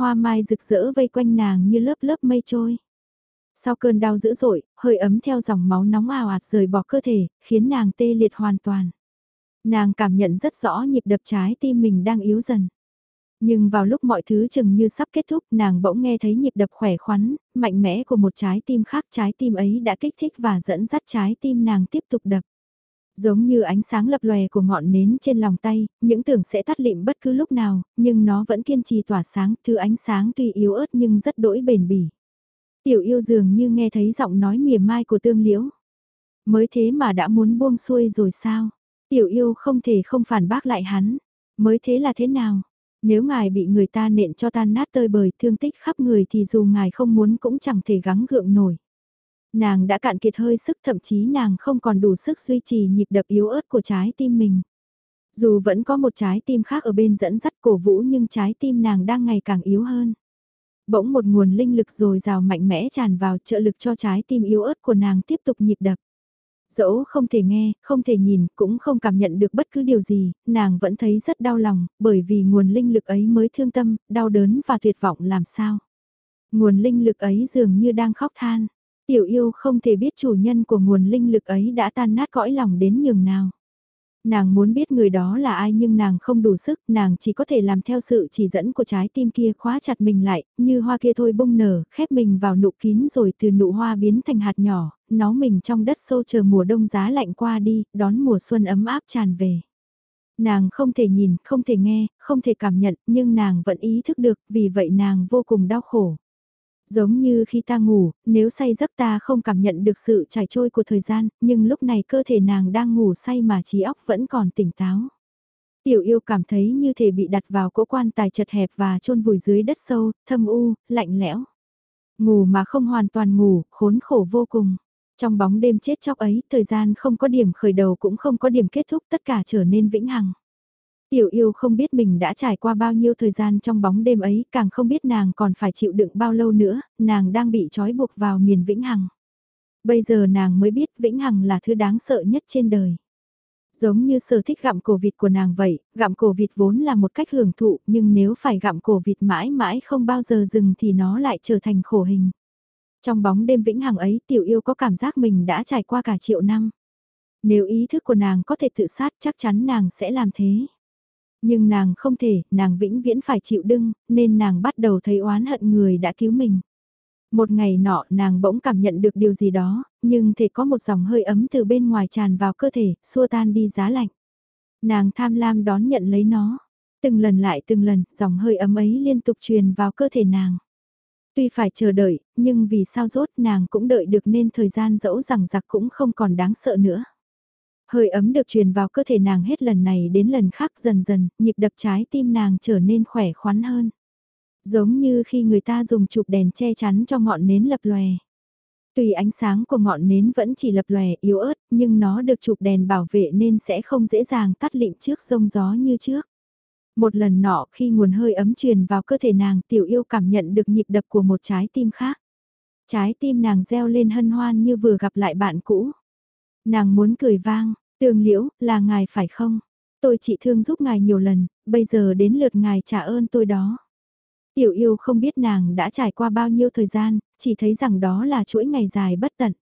Hoa mai rực rỡ vây quanh nàng như lớp lớp mây trôi. Sau cơn đau dữ dội, hơi ấm theo dòng máu nóng ào ạt rời bỏ cơ thể, khiến nàng tê liệt hoàn toàn. Nàng cảm nhận rất rõ nhịp đập trái tim mình đang yếu dần. Nhưng vào lúc mọi thứ chừng như sắp kết thúc nàng bỗng nghe thấy nhịp đập khỏe khoắn, mạnh mẽ của một trái tim khác trái tim ấy đã kích thích và dẫn dắt trái tim nàng tiếp tục đập. Giống như ánh sáng lập lòe của ngọn nến trên lòng tay, những tưởng sẽ tắt lịm bất cứ lúc nào, nhưng nó vẫn kiên trì tỏa sáng, thứ ánh sáng tuy yếu ớt nhưng rất đỗi bền bỉ. Tiểu yêu dường như nghe thấy giọng nói mỉa mai của tương liễu. Mới thế mà đã muốn buông xuôi rồi sao? Tiểu yêu không thể không phản bác lại hắn. Mới thế là thế nào? Nếu ngài bị người ta nện cho tan nát tơi bời thương tích khắp người thì dù ngài không muốn cũng chẳng thể gắng gượng nổi. Nàng đã cạn kiệt hơi sức thậm chí nàng không còn đủ sức duy trì nhịp đập yếu ớt của trái tim mình. Dù vẫn có một trái tim khác ở bên dẫn dắt cổ vũ nhưng trái tim nàng đang ngày càng yếu hơn. Bỗng một nguồn linh lực dồi dào mạnh mẽ tràn vào trợ lực cho trái tim yếu ớt của nàng tiếp tục nhịp đập. Dẫu không thể nghe, không thể nhìn, cũng không cảm nhận được bất cứ điều gì, nàng vẫn thấy rất đau lòng, bởi vì nguồn linh lực ấy mới thương tâm, đau đớn và tuyệt vọng làm sao. Nguồn linh lực ấy dường như đang khóc than. Tiểu yêu không thể biết chủ nhân của nguồn linh lực ấy đã tan nát cõi lòng đến nhường nào. Nàng muốn biết người đó là ai nhưng nàng không đủ sức, nàng chỉ có thể làm theo sự chỉ dẫn của trái tim kia khóa chặt mình lại, như hoa kia thôi bung nở, khép mình vào nụ kín rồi từ nụ hoa biến thành hạt nhỏ, nó mình trong đất sâu chờ mùa đông giá lạnh qua đi, đón mùa xuân ấm áp tràn về. Nàng không thể nhìn, không thể nghe, không thể cảm nhận, nhưng nàng vẫn ý thức được, vì vậy nàng vô cùng đau khổ. Giống như khi ta ngủ, nếu say giấc ta không cảm nhận được sự trải trôi của thời gian, nhưng lúc này cơ thể nàng đang ngủ say mà trí óc vẫn còn tỉnh táo. Tiểu yêu cảm thấy như thể bị đặt vào cỗ quan tài chật hẹp và chôn vùi dưới đất sâu, thâm u, lạnh lẽo. Ngủ mà không hoàn toàn ngủ, khốn khổ vô cùng. Trong bóng đêm chết chóc ấy, thời gian không có điểm khởi đầu cũng không có điểm kết thúc, tất cả trở nên vĩnh hằng. Tiểu yêu không biết mình đã trải qua bao nhiêu thời gian trong bóng đêm ấy, càng không biết nàng còn phải chịu đựng bao lâu nữa, nàng đang bị trói buộc vào miền vĩnh hằng. Bây giờ nàng mới biết vĩnh hằng là thứ đáng sợ nhất trên đời. Giống như sở thích gặm cổ vịt của nàng vậy, gặm cổ vịt vốn là một cách hưởng thụ, nhưng nếu phải gặm cổ vịt mãi mãi không bao giờ dừng thì nó lại trở thành khổ hình. Trong bóng đêm vĩnh hằng ấy tiểu yêu có cảm giác mình đã trải qua cả triệu năm. Nếu ý thức của nàng có thể tự sát chắc chắn nàng sẽ làm thế. Nhưng nàng không thể, nàng vĩnh viễn phải chịu đựng, nên nàng bắt đầu thấy oán hận người đã cứu mình. Một ngày nọ nàng bỗng cảm nhận được điều gì đó, nhưng thể có một dòng hơi ấm từ bên ngoài tràn vào cơ thể, xua tan đi giá lạnh. Nàng tham lam đón nhận lấy nó. Từng lần lại từng lần, dòng hơi ấm ấy liên tục truyền vào cơ thể nàng. Tuy phải chờ đợi, nhưng vì sao rốt nàng cũng đợi được nên thời gian dẫu rằng giặc cũng không còn đáng sợ nữa. Hơi ấm được truyền vào cơ thể nàng hết lần này đến lần khác dần dần, nhịp đập trái tim nàng trở nên khỏe khoắn hơn. Giống như khi người ta dùng chụp đèn che chắn cho ngọn nến lập lòe. Tuy ánh sáng của ngọn nến vẫn chỉ lập lòe yếu ớt, nhưng nó được chụp đèn bảo vệ nên sẽ không dễ dàng tắt lịm trước rông gió như trước. Một lần nọ khi nguồn hơi ấm truyền vào cơ thể nàng tiểu yêu cảm nhận được nhịp đập của một trái tim khác. Trái tim nàng reo lên hân hoan như vừa gặp lại bạn cũ. Nàng muốn cười vang, tương liễu, là ngài phải không? Tôi chỉ thương giúp ngài nhiều lần, bây giờ đến lượt ngài trả ơn tôi đó. Tiểu yêu không biết nàng đã trải qua bao nhiêu thời gian, chỉ thấy rằng đó là chuỗi ngày dài bất tận.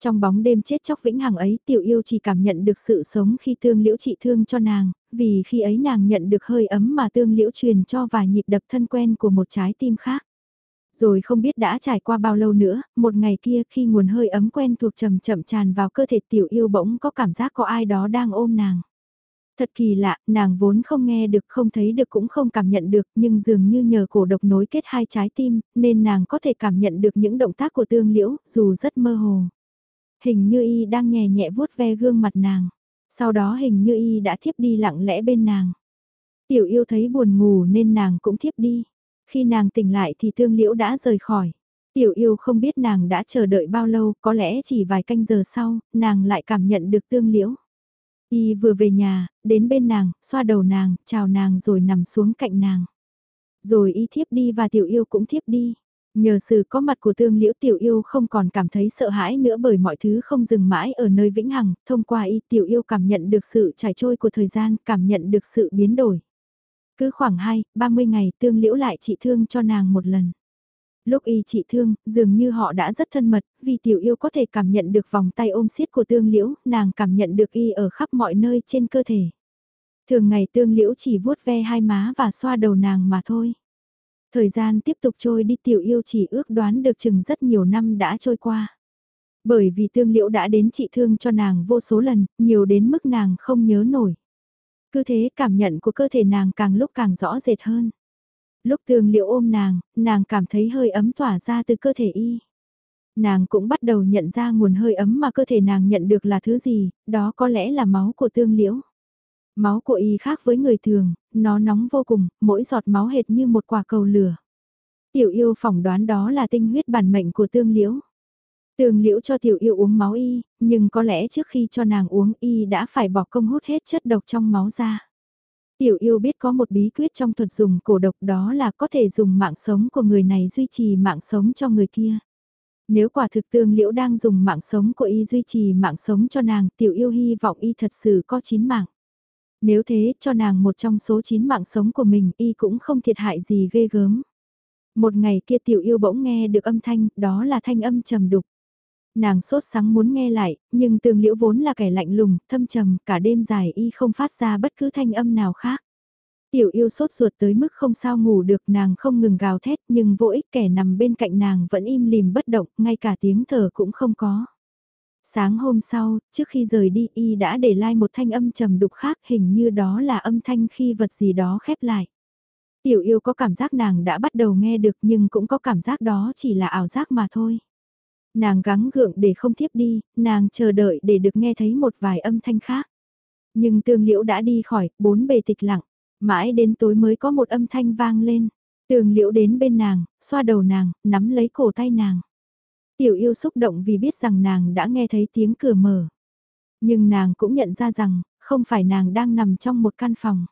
Trong bóng đêm chết chóc vĩnh hằng ấy tiểu yêu chỉ cảm nhận được sự sống khi tương liễu trị thương cho nàng, vì khi ấy nàng nhận được hơi ấm mà tương liễu truyền cho vài nhịp đập thân quen của một trái tim khác. Rồi không biết đã trải qua bao lâu nữa, một ngày kia khi nguồn hơi ấm quen thuộc chậm chậm tràn vào cơ thể tiểu yêu bỗng có cảm giác có ai đó đang ôm nàng. Thật kỳ lạ, nàng vốn không nghe được, không thấy được cũng không cảm nhận được, nhưng dường như nhờ cổ độc nối kết hai trái tim, nên nàng có thể cảm nhận được những động tác của tương liễu, dù rất mơ hồ. Hình như y đang nhẹ nhẹ vuốt ve gương mặt nàng. Sau đó hình như y đã thiếp đi lặng lẽ bên nàng. Tiểu yêu thấy buồn ngủ nên nàng cũng thiếp đi. Khi nàng tỉnh lại thì tương liễu đã rời khỏi. Tiểu yêu không biết nàng đã chờ đợi bao lâu, có lẽ chỉ vài canh giờ sau, nàng lại cảm nhận được tương liễu. Y vừa về nhà, đến bên nàng, xoa đầu nàng, chào nàng rồi nằm xuống cạnh nàng. Rồi y thiếp đi và tiểu yêu cũng thiếp đi. Nhờ sự có mặt của tương liễu tiểu yêu không còn cảm thấy sợ hãi nữa bởi mọi thứ không dừng mãi ở nơi vĩnh hằng, thông qua y tiểu yêu cảm nhận được sự trải trôi của thời gian, cảm nhận được sự biến đổi. Cứ khoảng 2, 30 ngày tương liễu lại trị thương cho nàng một lần. Lúc y trị thương, dường như họ đã rất thân mật, vì tiểu yêu có thể cảm nhận được vòng tay ôm siết của tương liễu, nàng cảm nhận được y ở khắp mọi nơi trên cơ thể. Thường ngày tương liễu chỉ vuốt ve hai má và xoa đầu nàng mà thôi. Thời gian tiếp tục trôi đi tiểu yêu chỉ ước đoán được chừng rất nhiều năm đã trôi qua. Bởi vì tương liễu đã đến trị thương cho nàng vô số lần, nhiều đến mức nàng không nhớ nổi. Cứ thế cảm nhận của cơ thể nàng càng lúc càng rõ rệt hơn. Lúc tương liễu ôm nàng, nàng cảm thấy hơi ấm tỏa ra từ cơ thể y. Nàng cũng bắt đầu nhận ra nguồn hơi ấm mà cơ thể nàng nhận được là thứ gì, đó có lẽ là máu của tương liễu. Máu của y khác với người thường, nó nóng vô cùng, mỗi giọt máu hệt như một quả cầu lửa. Tiểu yêu phỏng đoán đó là tinh huyết bản mệnh của tương liễu. Tường liễu cho tiểu yêu uống máu y, nhưng có lẽ trước khi cho nàng uống y đã phải bỏ công hút hết chất độc trong máu ra. Tiểu yêu biết có một bí quyết trong thuật dùng cổ độc đó là có thể dùng mạng sống của người này duy trì mạng sống cho người kia. Nếu quả thực tương liễu đang dùng mạng sống của y duy trì mạng sống cho nàng, tiểu yêu hy vọng y thật sự có chín mạng. Nếu thế, cho nàng một trong số 9 mạng sống của mình, y cũng không thiệt hại gì ghê gớm. Một ngày kia tiểu yêu bỗng nghe được âm thanh, đó là thanh âm trầm đục. Nàng sốt sắng muốn nghe lại, nhưng tường liễu vốn là kẻ lạnh lùng, thâm trầm, cả đêm dài y không phát ra bất cứ thanh âm nào khác. Tiểu yêu sốt ruột tới mức không sao ngủ được nàng không ngừng gào thét nhưng vô ích kẻ nằm bên cạnh nàng vẫn im lìm bất động, ngay cả tiếng thở cũng không có. Sáng hôm sau, trước khi rời đi y đã để lại một thanh âm trầm đục khác hình như đó là âm thanh khi vật gì đó khép lại. Tiểu yêu có cảm giác nàng đã bắt đầu nghe được nhưng cũng có cảm giác đó chỉ là ảo giác mà thôi. Nàng gắng gượng để không thiếp đi, nàng chờ đợi để được nghe thấy một vài âm thanh khác. Nhưng tương liễu đã đi khỏi, bốn bề tịch lặng, mãi đến tối mới có một âm thanh vang lên. Tường liễu đến bên nàng, xoa đầu nàng, nắm lấy cổ tay nàng. Tiểu yêu xúc động vì biết rằng nàng đã nghe thấy tiếng cửa mở. Nhưng nàng cũng nhận ra rằng, không phải nàng đang nằm trong một căn phòng.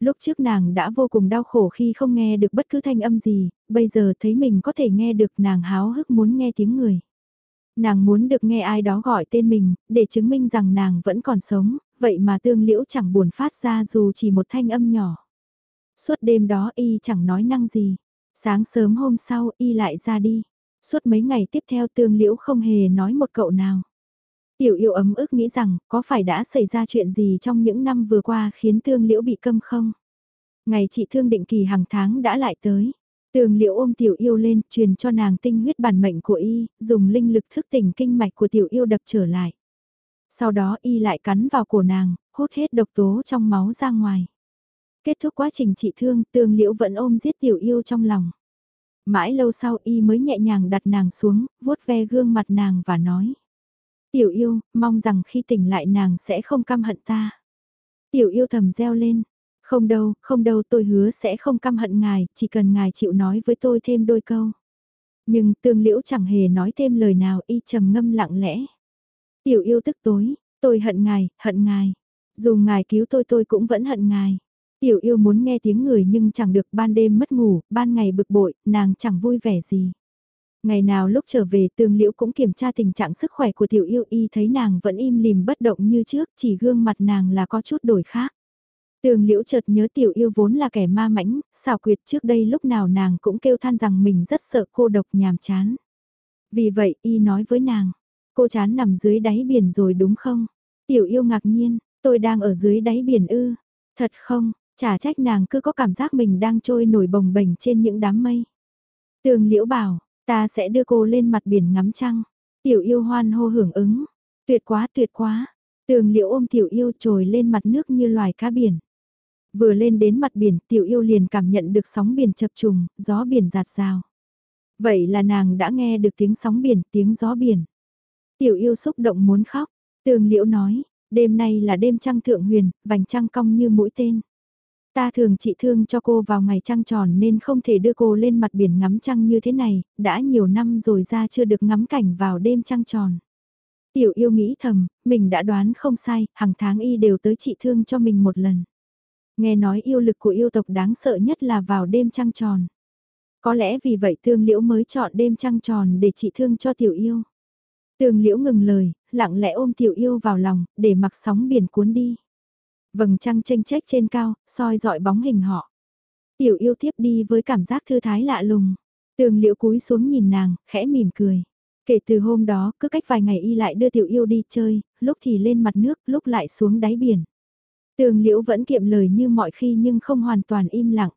Lúc trước nàng đã vô cùng đau khổ khi không nghe được bất cứ thanh âm gì, bây giờ thấy mình có thể nghe được nàng háo hức muốn nghe tiếng người. Nàng muốn được nghe ai đó gọi tên mình, để chứng minh rằng nàng vẫn còn sống, vậy mà tương liễu chẳng buồn phát ra dù chỉ một thanh âm nhỏ. Suốt đêm đó y chẳng nói năng gì. Sáng sớm hôm sau y lại ra đi. Suốt mấy ngày tiếp theo tương liễu không hề nói một cậu nào. Tiểu yêu ấm ức nghĩ rằng có phải đã xảy ra chuyện gì trong những năm vừa qua khiến tương liễu bị câm không? Ngày chị thương định kỳ hàng tháng đã lại tới. Tường liễu ôm tiểu yêu lên, truyền cho nàng tinh huyết bản mệnh của y, dùng linh lực thức tỉnh kinh mạch của tiểu yêu đập trở lại. Sau đó y lại cắn vào cổ nàng, hút hết độc tố trong máu ra ngoài. Kết thúc quá trình trị thương, tường liễu vẫn ôm giết tiểu yêu trong lòng. Mãi lâu sau y mới nhẹ nhàng đặt nàng xuống, vuốt ve gương mặt nàng và nói. Tiểu yêu, mong rằng khi tỉnh lại nàng sẽ không căm hận ta. Tiểu yêu thầm reo lên. Không đâu, không đâu tôi hứa sẽ không căm hận ngài, chỉ cần ngài chịu nói với tôi thêm đôi câu. Nhưng tương liễu chẳng hề nói thêm lời nào y trầm ngâm lặng lẽ. Tiểu yêu tức tối, tôi hận ngài, hận ngài. Dù ngài cứu tôi tôi cũng vẫn hận ngài. Tiểu yêu muốn nghe tiếng người nhưng chẳng được ban đêm mất ngủ, ban ngày bực bội, nàng chẳng vui vẻ gì. Ngày nào lúc trở về tường liễu cũng kiểm tra tình trạng sức khỏe của tiểu yêu y thấy nàng vẫn im lìm bất động như trước, chỉ gương mặt nàng là có chút đổi khác. Tường liễu chợt nhớ tiểu yêu vốn là kẻ ma mãnh, xảo quyệt trước đây lúc nào nàng cũng kêu than rằng mình rất sợ cô độc nhàm chán. Vì vậy y nói với nàng, cô chán nằm dưới đáy biển rồi đúng không? Tiểu yêu ngạc nhiên, tôi đang ở dưới đáy biển ư, thật không, chả trách nàng cứ có cảm giác mình đang trôi nổi bồng bềnh trên những đám mây. Tường liễu bảo, Ta sẽ đưa cô lên mặt biển ngắm trăng. Tiểu yêu hoan hô hưởng ứng. Tuyệt quá tuyệt quá. Tường liễu ôm tiểu yêu trồi lên mặt nước như loài cá biển. Vừa lên đến mặt biển tiểu yêu liền cảm nhận được sóng biển chập trùng, gió biển giạt rào. Vậy là nàng đã nghe được tiếng sóng biển, tiếng gió biển. Tiểu yêu xúc động muốn khóc. Tường liễu nói, đêm nay là đêm trăng thượng huyền, vành trăng cong như mũi tên. Ta thường trị thương cho cô vào ngày trăng tròn nên không thể đưa cô lên mặt biển ngắm trăng như thế này, đã nhiều năm rồi ra chưa được ngắm cảnh vào đêm trăng tròn. Tiểu yêu nghĩ thầm, mình đã đoán không sai, hàng tháng y đều tới trị thương cho mình một lần. Nghe nói yêu lực của yêu tộc đáng sợ nhất là vào đêm trăng tròn. Có lẽ vì vậy tương liễu mới chọn đêm trăng tròn để trị thương cho tiểu yêu. Tương liễu ngừng lời, lặng lẽ ôm tiểu yêu vào lòng, để mặc sóng biển cuốn đi. Vầng trăng tranh trách trên cao, soi dọi bóng hình họ. Tiểu yêu tiếp đi với cảm giác thư thái lạ lùng. Tường liễu cúi xuống nhìn nàng, khẽ mỉm cười. Kể từ hôm đó, cứ cách vài ngày y lại đưa tiểu yêu đi chơi, lúc thì lên mặt nước, lúc lại xuống đáy biển. Tường liễu vẫn kiệm lời như mọi khi nhưng không hoàn toàn im lặng.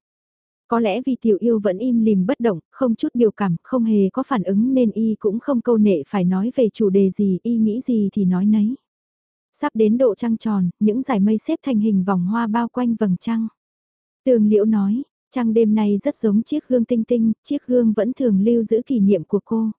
Có lẽ vì tiểu yêu vẫn im lìm bất động, không chút biểu cảm, không hề có phản ứng nên y cũng không câu nệ phải nói về chủ đề gì, y nghĩ gì thì nói nấy. Sắp đến độ trăng tròn, những dải mây xếp thành hình vòng hoa bao quanh vầng trăng. Tường liễu nói, trăng đêm nay rất giống chiếc gương tinh tinh, chiếc gương vẫn thường lưu giữ kỷ niệm của cô.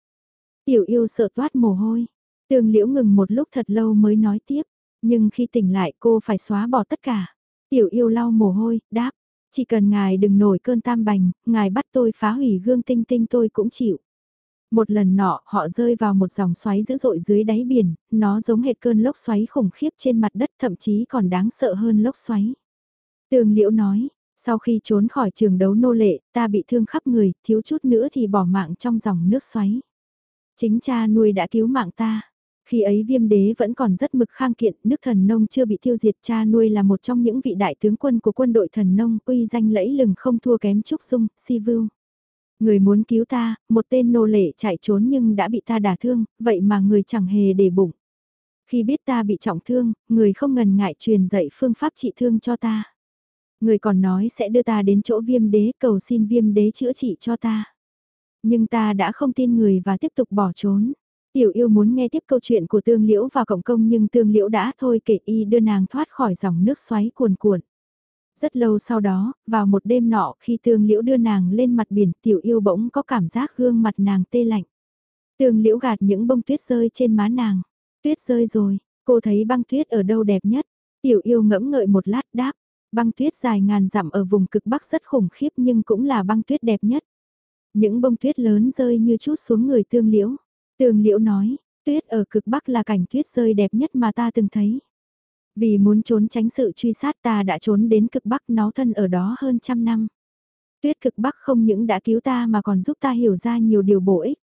Tiểu yêu sợ toát mồ hôi. Tường liễu ngừng một lúc thật lâu mới nói tiếp, nhưng khi tỉnh lại cô phải xóa bỏ tất cả. Tiểu yêu lau mồ hôi, đáp, chỉ cần ngài đừng nổi cơn tam bành, ngài bắt tôi phá hủy gương tinh tinh tôi cũng chịu. Một lần nọ, họ rơi vào một dòng xoáy dữ dội dưới đáy biển, nó giống hệt cơn lốc xoáy khủng khiếp trên mặt đất thậm chí còn đáng sợ hơn lốc xoáy. Tường Liễu nói, sau khi trốn khỏi trường đấu nô lệ, ta bị thương khắp người, thiếu chút nữa thì bỏ mạng trong dòng nước xoáy. Chính cha nuôi đã cứu mạng ta. Khi ấy viêm đế vẫn còn rất mực khang kiện, nước thần nông chưa bị tiêu diệt cha nuôi là một trong những vị đại tướng quân của quân đội thần nông, uy danh lẫy lừng không thua kém Trúc Dung, Si Vưu. Người muốn cứu ta, một tên nô lệ chạy trốn nhưng đã bị ta đả thương, vậy mà người chẳng hề để bụng. Khi biết ta bị trọng thương, người không ngần ngại truyền dạy phương pháp trị thương cho ta. Người còn nói sẽ đưa ta đến chỗ viêm đế cầu xin viêm đế chữa trị cho ta. Nhưng ta đã không tin người và tiếp tục bỏ trốn. Tiểu yêu muốn nghe tiếp câu chuyện của tương liễu và cộng công nhưng tương liễu đã thôi kể y đưa nàng thoát khỏi dòng nước xoáy cuồn cuộn. Rất lâu sau đó, vào một đêm nọ khi tương liễu đưa nàng lên mặt biển tiểu yêu bỗng có cảm giác gương mặt nàng tê lạnh. Tương liễu gạt những bông tuyết rơi trên má nàng. Tuyết rơi rồi, cô thấy băng tuyết ở đâu đẹp nhất. Tiểu yêu ngẫm ngợi một lát đáp, băng tuyết dài ngàn dặm ở vùng cực bắc rất khủng khiếp nhưng cũng là băng tuyết đẹp nhất. Những bông tuyết lớn rơi như chút xuống người tương liễu. Tương liễu nói, tuyết ở cực bắc là cảnh tuyết rơi đẹp nhất mà ta từng thấy. Vì muốn trốn tránh sự truy sát ta đã trốn đến cực bắc nó thân ở đó hơn trăm năm. Tuyết cực bắc không những đã cứu ta mà còn giúp ta hiểu ra nhiều điều bổ ích.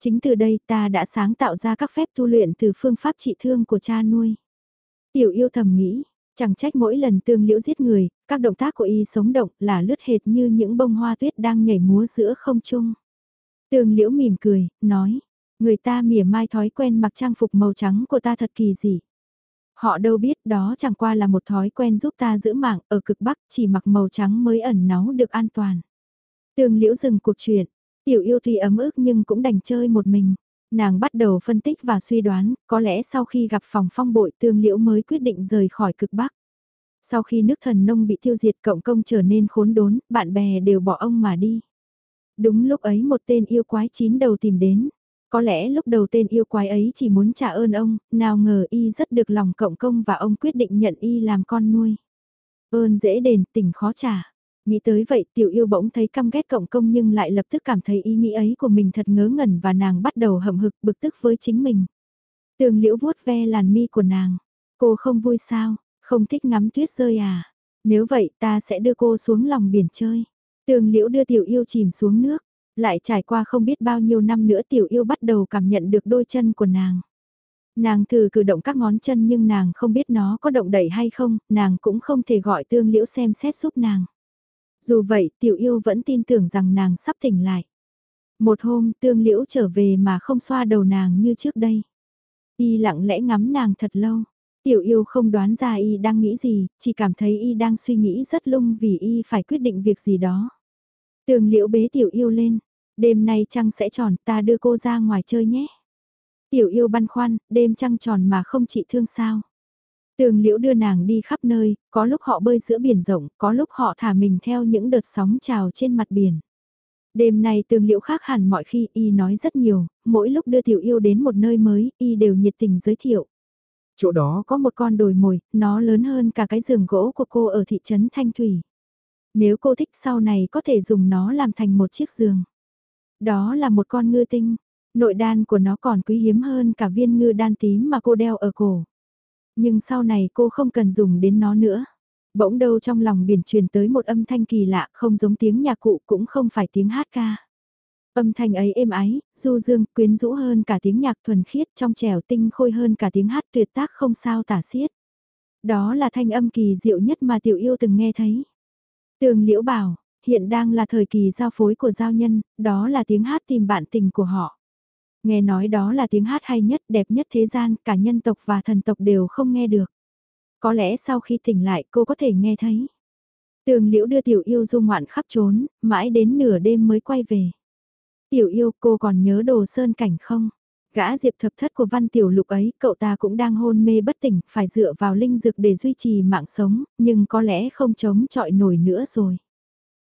Chính từ đây ta đã sáng tạo ra các phép tu luyện từ phương pháp trị thương của cha nuôi. Tiểu yêu thầm nghĩ, chẳng trách mỗi lần tương liễu giết người, các động tác của y sống động là lướt hệt như những bông hoa tuyết đang nhảy múa giữa không trung. Tương liễu mỉm cười, nói, người ta mỉa mai thói quen mặc trang phục màu trắng của ta thật kỳ dị. Họ đâu biết đó chẳng qua là một thói quen giúp ta giữ mạng ở cực bắc chỉ mặc màu trắng mới ẩn náu được an toàn. Tương liễu dừng cuộc chuyện, tiểu yêu tuy ấm ức nhưng cũng đành chơi một mình. Nàng bắt đầu phân tích và suy đoán, có lẽ sau khi gặp phòng phong bội tương liễu mới quyết định rời khỏi cực bắc. Sau khi nước thần nông bị tiêu diệt cộng công trở nên khốn đốn, bạn bè đều bỏ ông mà đi. Đúng lúc ấy một tên yêu quái chín đầu tìm đến, có lẽ lúc đầu tên yêu quái ấy chỉ muốn trả ơn ông, nào ngờ y rất được lòng cộng công và ông quyết định nhận y làm con nuôi. Ơn dễ đền, tình khó trả. Nghĩ tới vậy tiểu yêu bỗng thấy căm ghét cộng công nhưng lại lập tức cảm thấy ý nghĩ ấy của mình thật ngớ ngẩn và nàng bắt đầu hậm hực bực tức với chính mình. Tường liễu vuốt ve làn mi của nàng. Cô không vui sao, không thích ngắm tuyết rơi à? Nếu vậy ta sẽ đưa cô xuống lòng biển chơi. Tường liễu đưa tiểu yêu chìm xuống nước. Lại trải qua không biết bao nhiêu năm nữa tiểu yêu bắt đầu cảm nhận được đôi chân của nàng. Nàng thử cử động các ngón chân nhưng nàng không biết nó có động đẩy hay không, nàng cũng không thể gọi tương liễu xem xét giúp nàng. Dù vậy tiểu yêu vẫn tin tưởng rằng nàng sắp tỉnh lại. Một hôm tương liễu trở về mà không xoa đầu nàng như trước đây. Y lặng lẽ ngắm nàng thật lâu. Tiểu yêu không đoán ra y đang nghĩ gì, chỉ cảm thấy y đang suy nghĩ rất lung vì y phải quyết định việc gì đó. Tường liễu bế tiểu yêu lên, đêm nay trăng sẽ tròn ta đưa cô ra ngoài chơi nhé. Tiểu yêu băn khoăn, đêm trăng tròn mà không trị thương sao. Tường liễu đưa nàng đi khắp nơi, có lúc họ bơi giữa biển rộng, có lúc họ thả mình theo những đợt sóng trào trên mặt biển. Đêm nay tường liễu khác hẳn mọi khi y nói rất nhiều, mỗi lúc đưa tiểu yêu đến một nơi mới, y đều nhiệt tình giới thiệu. Chỗ đó có một con đồi mồi, nó lớn hơn cả cái giường gỗ của cô ở thị trấn Thanh Thủy. Nếu cô thích sau này có thể dùng nó làm thành một chiếc giường. Đó là một con ngư tinh, nội đan của nó còn quý hiếm hơn cả viên ngư đan tím mà cô đeo ở cổ. Nhưng sau này cô không cần dùng đến nó nữa. Bỗng đâu trong lòng biển truyền tới một âm thanh kỳ lạ không giống tiếng nhạc cụ cũng không phải tiếng hát ca. Âm thanh ấy êm ái, du dương, quyến rũ hơn cả tiếng nhạc thuần khiết trong trẻo tinh khôi hơn cả tiếng hát tuyệt tác không sao tả xiết. Đó là thanh âm kỳ diệu nhất mà tiểu yêu từng nghe thấy. Tường Liễu bảo, hiện đang là thời kỳ giao phối của giao nhân, đó là tiếng hát tìm bạn tình của họ. Nghe nói đó là tiếng hát hay nhất, đẹp nhất thế gian, cả nhân tộc và thần tộc đều không nghe được. Có lẽ sau khi tỉnh lại cô có thể nghe thấy. Tường Liễu đưa tiểu yêu du ngoạn khắp trốn, mãi đến nửa đêm mới quay về. Tiểu yêu cô còn nhớ đồ sơn cảnh không? Gã diệp thập thất của văn tiểu lục ấy, cậu ta cũng đang hôn mê bất tỉnh, phải dựa vào linh dược để duy trì mạng sống, nhưng có lẽ không chống chọi nổi nữa rồi.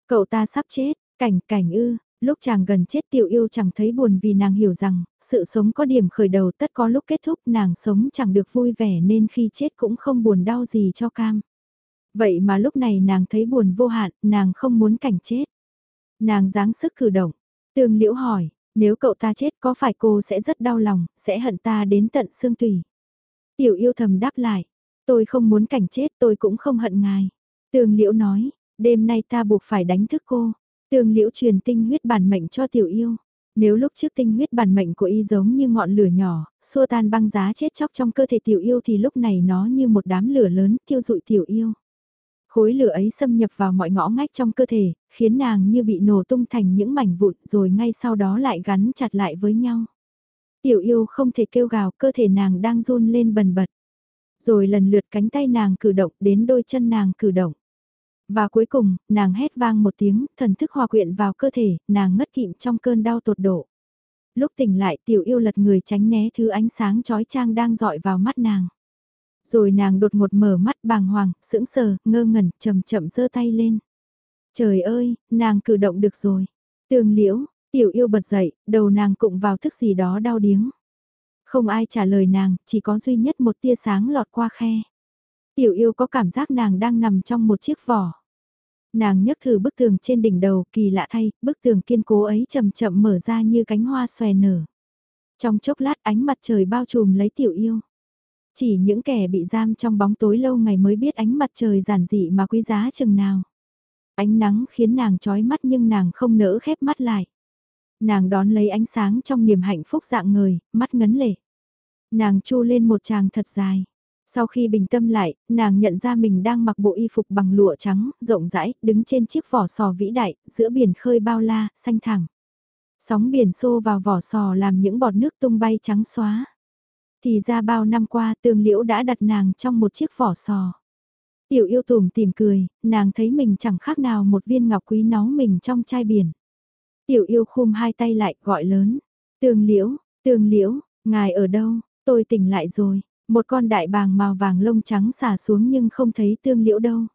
Cậu ta sắp chết, cảnh cảnh ư, lúc chàng gần chết tiểu yêu chẳng thấy buồn vì nàng hiểu rằng, sự sống có điểm khởi đầu tất có lúc kết thúc nàng sống chẳng được vui vẻ nên khi chết cũng không buồn đau gì cho cam. Vậy mà lúc này nàng thấy buồn vô hạn, nàng không muốn cảnh chết. Nàng dáng sức cử động, tương liễu hỏi, nếu cậu ta chết có phải cô sẽ rất đau lòng, sẽ hận ta đến tận xương tùy. Tiểu yêu thầm đáp lại, tôi không muốn cảnh chết tôi cũng không hận ngài. Tường liễu nói, đêm nay ta buộc phải đánh thức cô. Tường liễu truyền tinh huyết bản mệnh cho tiểu yêu. Nếu lúc trước tinh huyết bản mệnh của y giống như ngọn lửa nhỏ, xua tan băng giá chết chóc trong cơ thể tiểu yêu thì lúc này nó như một đám lửa lớn tiêu dụi tiểu yêu. Khối lửa ấy xâm nhập vào mọi ngõ ngách trong cơ thể, khiến nàng như bị nổ tung thành những mảnh vụn rồi ngay sau đó lại gắn chặt lại với nhau. Tiểu yêu không thể kêu gào, cơ thể nàng đang run lên bần bật. Rồi lần lượt cánh tay nàng cử động đến đôi chân nàng cử động. Và cuối cùng, nàng hét vang một tiếng, thần thức hòa quyện vào cơ thể, nàng ngất kịm trong cơn đau tột độ. Lúc tỉnh lại tiểu yêu lật người tránh né thứ ánh sáng chói trang đang dọi vào mắt nàng. Rồi nàng đột ngột mở mắt bàng hoàng, sững sờ, ngơ ngẩn, chậm chậm giơ tay lên. Trời ơi, nàng cử động được rồi. Tường liễu, tiểu yêu bật dậy, đầu nàng cụng vào thức gì đó đau điếng. Không ai trả lời nàng, chỉ có duy nhất một tia sáng lọt qua khe. Tiểu yêu có cảm giác nàng đang nằm trong một chiếc vỏ. Nàng nhấc thử bức tường trên đỉnh đầu, kỳ lạ thay, bức tường kiên cố ấy chậm chậm mở ra như cánh hoa xòe nở. Trong chốc lát ánh mặt trời bao trùm lấy tiểu yêu. Chỉ những kẻ bị giam trong bóng tối lâu ngày mới biết ánh mặt trời giản dị mà quý giá chừng nào. Ánh nắng khiến nàng chói mắt nhưng nàng không nỡ khép mắt lại. Nàng đón lấy ánh sáng trong niềm hạnh phúc dạng người, mắt ngấn lệ. Nàng chu lên một tràng thật dài. Sau khi bình tâm lại, nàng nhận ra mình đang mặc bộ y phục bằng lụa trắng, rộng rãi, đứng trên chiếc vỏ sò vĩ đại, giữa biển khơi bao la, xanh thẳng. Sóng biển xô vào vỏ sò làm những bọt nước tung bay trắng xóa. Thì ra bao năm qua tường liễu đã đặt nàng trong một chiếc vỏ sò. Tiểu yêu tùm tìm cười, nàng thấy mình chẳng khác nào một viên ngọc quý náu mình trong chai biển. Tiểu yêu khum hai tay lại gọi lớn. tường liễu, tường liễu, ngài ở đâu, tôi tỉnh lại rồi. Một con đại bàng màu vàng lông trắng xả xuống nhưng không thấy tương liễu đâu.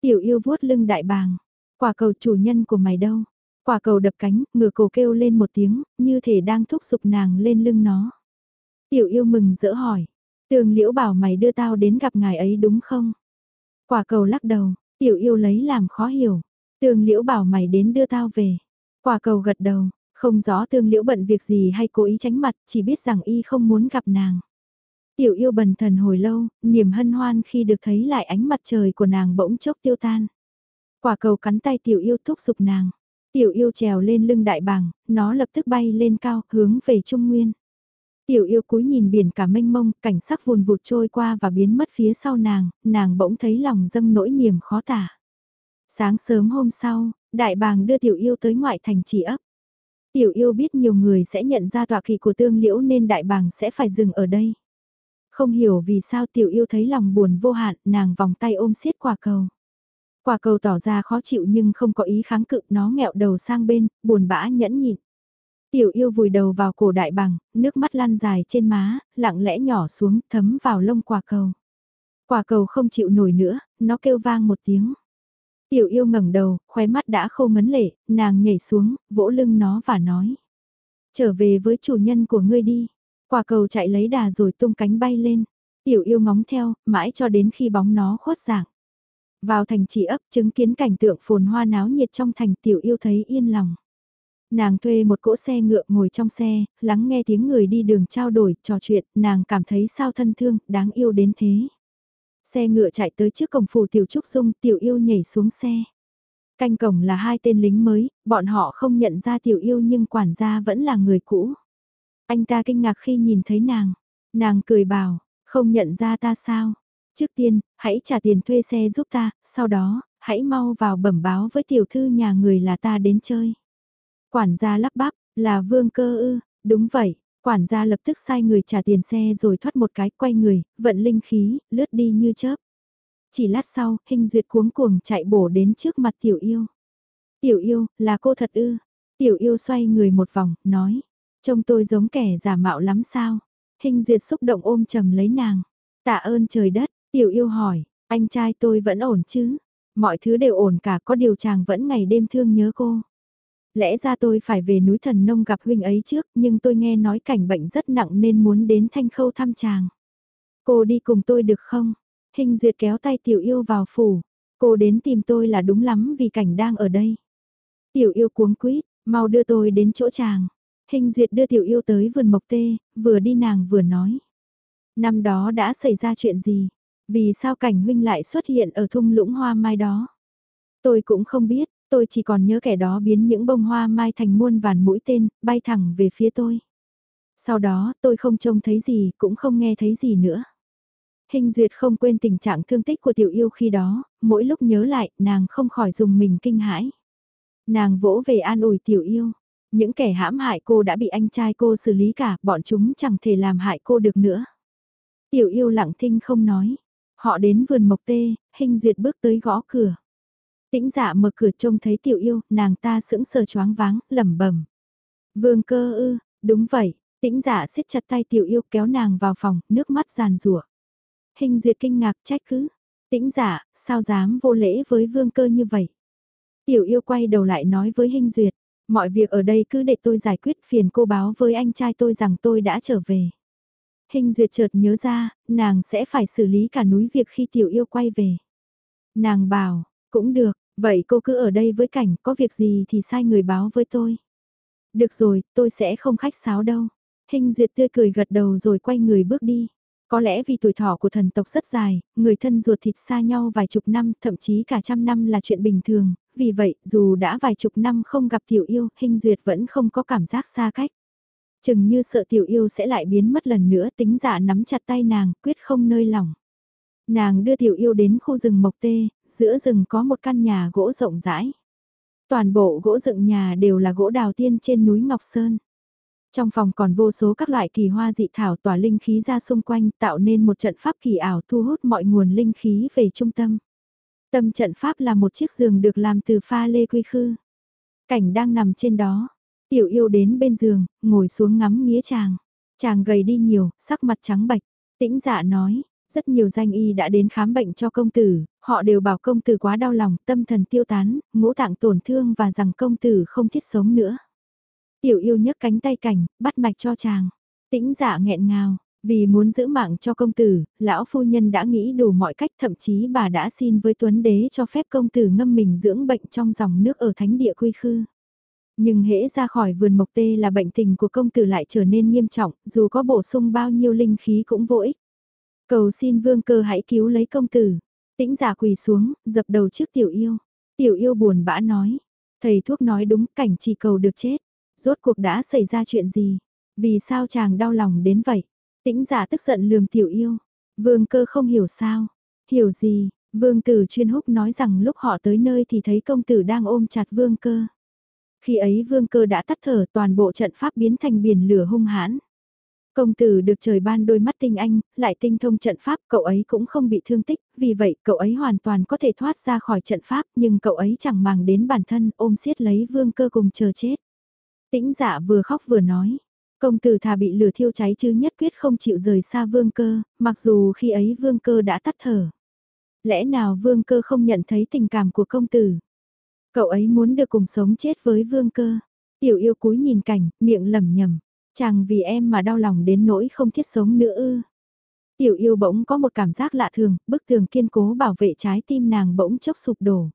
Tiểu yêu vuốt lưng đại bàng. Quả cầu chủ nhân của mày đâu? Quả cầu đập cánh, ngửa cổ kêu lên một tiếng, như thể đang thúc giục nàng lên lưng nó. Tiểu yêu mừng dỡ hỏi. Tương liễu bảo mày đưa tao đến gặp ngài ấy đúng không? Quả cầu lắc đầu, tiểu yêu lấy làm khó hiểu. Tương liễu bảo mày đến đưa tao về. Quả cầu gật đầu, không rõ tương liễu bận việc gì hay cố ý tránh mặt, chỉ biết rằng y không muốn gặp nàng. Tiểu yêu bần thần hồi lâu, niềm hân hoan khi được thấy lại ánh mặt trời của nàng bỗng chốc tiêu tan. Quả cầu cắn tay tiểu yêu thúc giục nàng. Tiểu yêu trèo lên lưng đại bàng, nó lập tức bay lên cao, hướng về Trung Nguyên. Tiểu yêu cúi nhìn biển cả mênh mông, cảnh sắc vùn vụt trôi qua và biến mất phía sau nàng, nàng bỗng thấy lòng dâng nỗi niềm khó tả. Sáng sớm hôm sau, đại bàng đưa tiểu yêu tới ngoại thành trì ấp. Tiểu yêu biết nhiều người sẽ nhận ra tọa kỳ của tương liễu nên đại bàng sẽ phải dừng ở đây. Không hiểu vì sao tiểu yêu thấy lòng buồn vô hạn, nàng vòng tay ôm siết quả cầu. Quả cầu tỏ ra khó chịu nhưng không có ý kháng cự, nó nghẹo đầu sang bên, buồn bã nhẫn nhịn. Tiểu yêu vùi đầu vào cổ đại bằng, nước mắt lăn dài trên má, lặng lẽ nhỏ xuống, thấm vào lông quả cầu. Quả cầu không chịu nổi nữa, nó kêu vang một tiếng. Tiểu yêu ngẩng đầu, khóe mắt đã khô ngấn lệ, nàng nhảy xuống, vỗ lưng nó và nói. Trở về với chủ nhân của ngươi đi. Quả cầu chạy lấy đà rồi tung cánh bay lên. Tiểu yêu ngóng theo, mãi cho đến khi bóng nó khuất dạng. Vào thành trì ấp chứng kiến cảnh tượng phồn hoa náo nhiệt trong thành tiểu yêu thấy yên lòng. Nàng thuê một cỗ xe ngựa ngồi trong xe, lắng nghe tiếng người đi đường trao đổi, trò chuyện, nàng cảm thấy sao thân thương, đáng yêu đến thế. Xe ngựa chạy tới trước cổng phủ tiểu trúc dung, tiểu yêu nhảy xuống xe. Canh cổng là hai tên lính mới, bọn họ không nhận ra tiểu yêu nhưng quản gia vẫn là người cũ. Anh ta kinh ngạc khi nhìn thấy nàng. Nàng cười bảo, không nhận ra ta sao? Trước tiên, hãy trả tiền thuê xe giúp ta, sau đó, hãy mau vào bẩm báo với tiểu thư nhà người là ta đến chơi. Quản gia lắp bắp, là vương cơ ư, đúng vậy, quản gia lập tức sai người trả tiền xe rồi thoát một cái quay người, vận linh khí, lướt đi như chớp. Chỉ lát sau, hình duyệt cuống cuồng chạy bổ đến trước mặt tiểu yêu. Tiểu yêu, là cô thật ư. Tiểu yêu xoay người một vòng, nói. Trông tôi giống kẻ giả mạo lắm sao? Hình duyệt xúc động ôm chầm lấy nàng. Tạ ơn trời đất, tiểu yêu hỏi, anh trai tôi vẫn ổn chứ? Mọi thứ đều ổn cả có điều chàng vẫn ngày đêm thương nhớ cô. Lẽ ra tôi phải về núi thần nông gặp huynh ấy trước nhưng tôi nghe nói cảnh bệnh rất nặng nên muốn đến thanh khâu thăm chàng. Cô đi cùng tôi được không? Hình duyệt kéo tay tiểu yêu vào phủ. Cô đến tìm tôi là đúng lắm vì cảnh đang ở đây. Tiểu yêu cuống quýt, mau đưa tôi đến chỗ chàng. Hình duyệt đưa tiểu yêu tới vườn mộc tê, vừa đi nàng vừa nói. Năm đó đã xảy ra chuyện gì? Vì sao cảnh huynh lại xuất hiện ở thung lũng hoa mai đó? Tôi cũng không biết, tôi chỉ còn nhớ kẻ đó biến những bông hoa mai thành muôn vàn mũi tên, bay thẳng về phía tôi. Sau đó, tôi không trông thấy gì, cũng không nghe thấy gì nữa. Hình duyệt không quên tình trạng thương tích của tiểu yêu khi đó, mỗi lúc nhớ lại, nàng không khỏi dùng mình kinh hãi. Nàng vỗ về an ủi tiểu yêu. Những kẻ hãm hại cô đã bị anh trai cô xử lý cả, bọn chúng chẳng thể làm hại cô được nữa. Tiểu yêu lặng thinh không nói. Họ đến vườn mộc tê, hình duyệt bước tới gõ cửa. Tĩnh dạ mở cửa trông thấy tiểu yêu, nàng ta sững sờ choáng váng, lẩm bẩm. Vương cơ ư, đúng vậy, tĩnh dạ siết chặt tay tiểu yêu kéo nàng vào phòng, nước mắt giàn rủa. Hình duyệt kinh ngạc trách cứ. Tĩnh dạ, sao dám vô lễ với vương cơ như vậy? Tiểu yêu quay đầu lại nói với Hình duyệt, mọi việc ở đây cứ để tôi giải quyết phiền cô báo với anh trai tôi rằng tôi đã trở về. Hình duyệt chợt nhớ ra, nàng sẽ phải xử lý cả núi việc khi tiểu yêu quay về. Nàng bảo, cũng được, vậy cô cứ ở đây với cảnh, có việc gì thì sai người báo với tôi. Được rồi, tôi sẽ không khách sáo đâu. Hình duyệt tươi cười gật đầu rồi quay người bước đi. Có lẽ vì tuổi thọ của thần tộc rất dài, người thân ruột thịt xa nhau vài chục năm, thậm chí cả trăm năm là chuyện bình thường, vì vậy dù đã vài chục năm không gặp tiểu yêu, hình duyệt vẫn không có cảm giác xa cách. Chừng như sợ tiểu yêu sẽ lại biến mất lần nữa tính giả nắm chặt tay nàng, quyết không nơi lòng. Nàng đưa tiểu yêu đến khu rừng mộc tê, giữa rừng có một căn nhà gỗ rộng rãi. Toàn bộ gỗ dựng nhà đều là gỗ đào tiên trên núi Ngọc Sơn. Trong phòng còn vô số các loại kỳ hoa dị thảo tỏa linh khí ra xung quanh tạo nên một trận pháp kỳ ảo thu hút mọi nguồn linh khí về trung tâm. Tâm trận pháp là một chiếc giường được làm từ pha lê quy khư. Cảnh đang nằm trên đó. Tiểu yêu đến bên giường, ngồi xuống ngắm nghĩa chàng. Chàng gầy đi nhiều, sắc mặt trắng bạch Tĩnh dạ nói, rất nhiều danh y đã đến khám bệnh cho công tử, họ đều bảo công tử quá đau lòng, tâm thần tiêu tán, ngũ tạng tổn thương và rằng công tử không thiết sống nữa. Tiểu yêu nhấc cánh tay cảnh, bắt mạch cho chàng. Tĩnh giả nghẹn ngào, vì muốn giữ mạng cho công tử, lão phu nhân đã nghĩ đủ mọi cách thậm chí bà đã xin với Tuấn Đế cho phép công tử ngâm mình dưỡng bệnh trong dòng nước ở thánh địa quy khư. Nhưng hễ ra khỏi vườn mộc tê là bệnh tình của công tử lại trở nên nghiêm trọng, dù có bổ sung bao nhiêu linh khí cũng vô ích. Cầu xin vương cơ hãy cứu lấy công tử. Tĩnh giả quỳ xuống, dập đầu trước tiểu yêu. Tiểu yêu buồn bã nói. Thầy thuốc nói đúng cảnh chỉ cầu được chết. Rốt cuộc đã xảy ra chuyện gì? Vì sao chàng đau lòng đến vậy? Tĩnh giả tức giận lườm tiểu yêu. Vương cơ không hiểu sao. Hiểu gì? Vương tử chuyên húc nói rằng lúc họ tới nơi thì thấy công tử đang ôm chặt vương cơ. Khi ấy vương cơ đã tắt thở toàn bộ trận pháp biến thành biển lửa hung hãn. Công tử được trời ban đôi mắt tinh anh, lại tinh thông trận pháp, cậu ấy cũng không bị thương tích, vì vậy cậu ấy hoàn toàn có thể thoát ra khỏi trận pháp, nhưng cậu ấy chẳng màng đến bản thân, ôm siết lấy vương cơ cùng chờ chết. Tĩnh dạ vừa khóc vừa nói, công tử thà bị lửa thiêu cháy chứ nhất quyết không chịu rời xa vương cơ, mặc dù khi ấy vương cơ đã tắt thở. Lẽ nào vương cơ không nhận thấy tình cảm của công tử? Cậu ấy muốn được cùng sống chết với vương cơ. Tiểu yêu cúi nhìn cảnh, miệng lẩm nhẩm Chàng vì em mà đau lòng đến nỗi không thiết sống nữa ư. Tiểu yêu bỗng có một cảm giác lạ thường, bức tường kiên cố bảo vệ trái tim nàng bỗng chốc sụp đổ.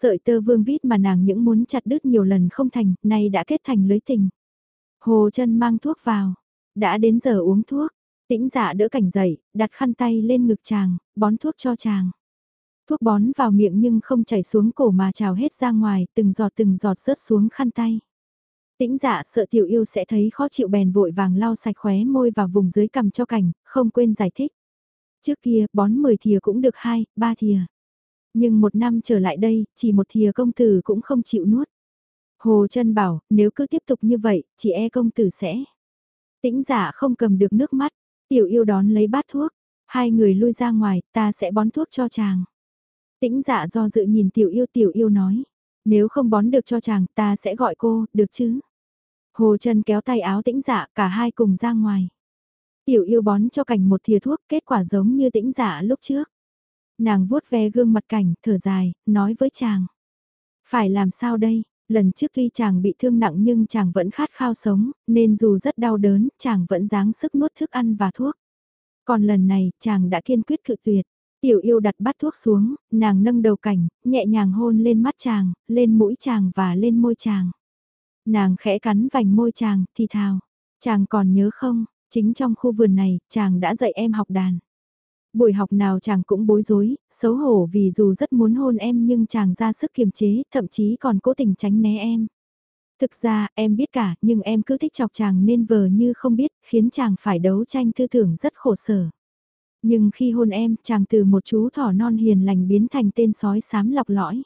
Sợi tơ vương vít mà nàng những muốn chặt đứt nhiều lần không thành, nay đã kết thành lưới tình. Hồ chân mang thuốc vào, đã đến giờ uống thuốc, tĩnh dạ đỡ cảnh dậy, đặt khăn tay lên ngực chàng, bón thuốc cho chàng. Thuốc bón vào miệng nhưng không chảy xuống cổ mà trào hết ra ngoài, từng giọt từng giọt rớt xuống khăn tay. Tĩnh dạ sợ tiểu yêu sẽ thấy khó chịu bèn vội vàng lau sạch khóe môi vào vùng dưới cầm cho cảnh, không quên giải thích. Trước kia, bón 10 thìa cũng được 2, 3 thìa. Nhưng một năm trở lại đây, chỉ một thìa công tử cũng không chịu nuốt. Hồ chân bảo, nếu cứ tiếp tục như vậy, chỉ e công tử sẽ. Tĩnh giả không cầm được nước mắt, tiểu yêu đón lấy bát thuốc. Hai người lui ra ngoài, ta sẽ bón thuốc cho chàng. Tĩnh dạ do dự nhìn tiểu yêu tiểu yêu nói. Nếu không bón được cho chàng ta sẽ gọi cô, được chứ? Hồ chân kéo tay áo tĩnh dạ cả hai cùng ra ngoài. Tiểu yêu bón cho cảnh một thìa thuốc kết quả giống như tĩnh dạ lúc trước. Nàng vuốt ve gương mặt cảnh, thở dài, nói với chàng. Phải làm sao đây? Lần trước khi chàng bị thương nặng nhưng chàng vẫn khát khao sống, nên dù rất đau đớn, chàng vẫn dáng sức nuốt thức ăn và thuốc. Còn lần này, chàng đã kiên quyết cự tuyệt. Tiểu yêu đặt bát thuốc xuống, nàng nâng đầu cảnh, nhẹ nhàng hôn lên mắt chàng, lên mũi chàng và lên môi chàng. Nàng khẽ cắn vành môi chàng, thì thào. Chàng còn nhớ không, chính trong khu vườn này, chàng đã dạy em học đàn. Buổi học nào chàng cũng bối rối, xấu hổ vì dù rất muốn hôn em nhưng chàng ra sức kiềm chế, thậm chí còn cố tình tránh né em. Thực ra, em biết cả, nhưng em cứ thích chọc chàng nên vờ như không biết, khiến chàng phải đấu tranh tư tưởng rất khổ sở. Nhưng khi hôn em, chàng từ một chú thỏ non hiền lành biến thành tên sói xám lọc lõi.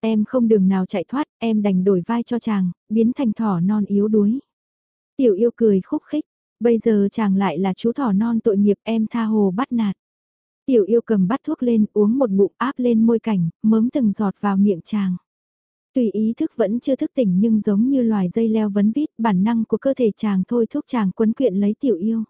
Em không đường nào chạy thoát, em đành đổi vai cho chàng, biến thành thỏ non yếu đuối. Tiểu yêu cười khúc khích, bây giờ chàng lại là chú thỏ non tội nghiệp em tha hồ bắt nạt. Tiểu yêu cầm bắt thuốc lên uống một bụng áp lên môi cảnh, mớm từng giọt vào miệng chàng. Tùy ý thức vẫn chưa thức tỉnh nhưng giống như loài dây leo vấn vít, bản năng của cơ thể chàng thôi thúc chàng quấn quyện lấy tiểu yêu.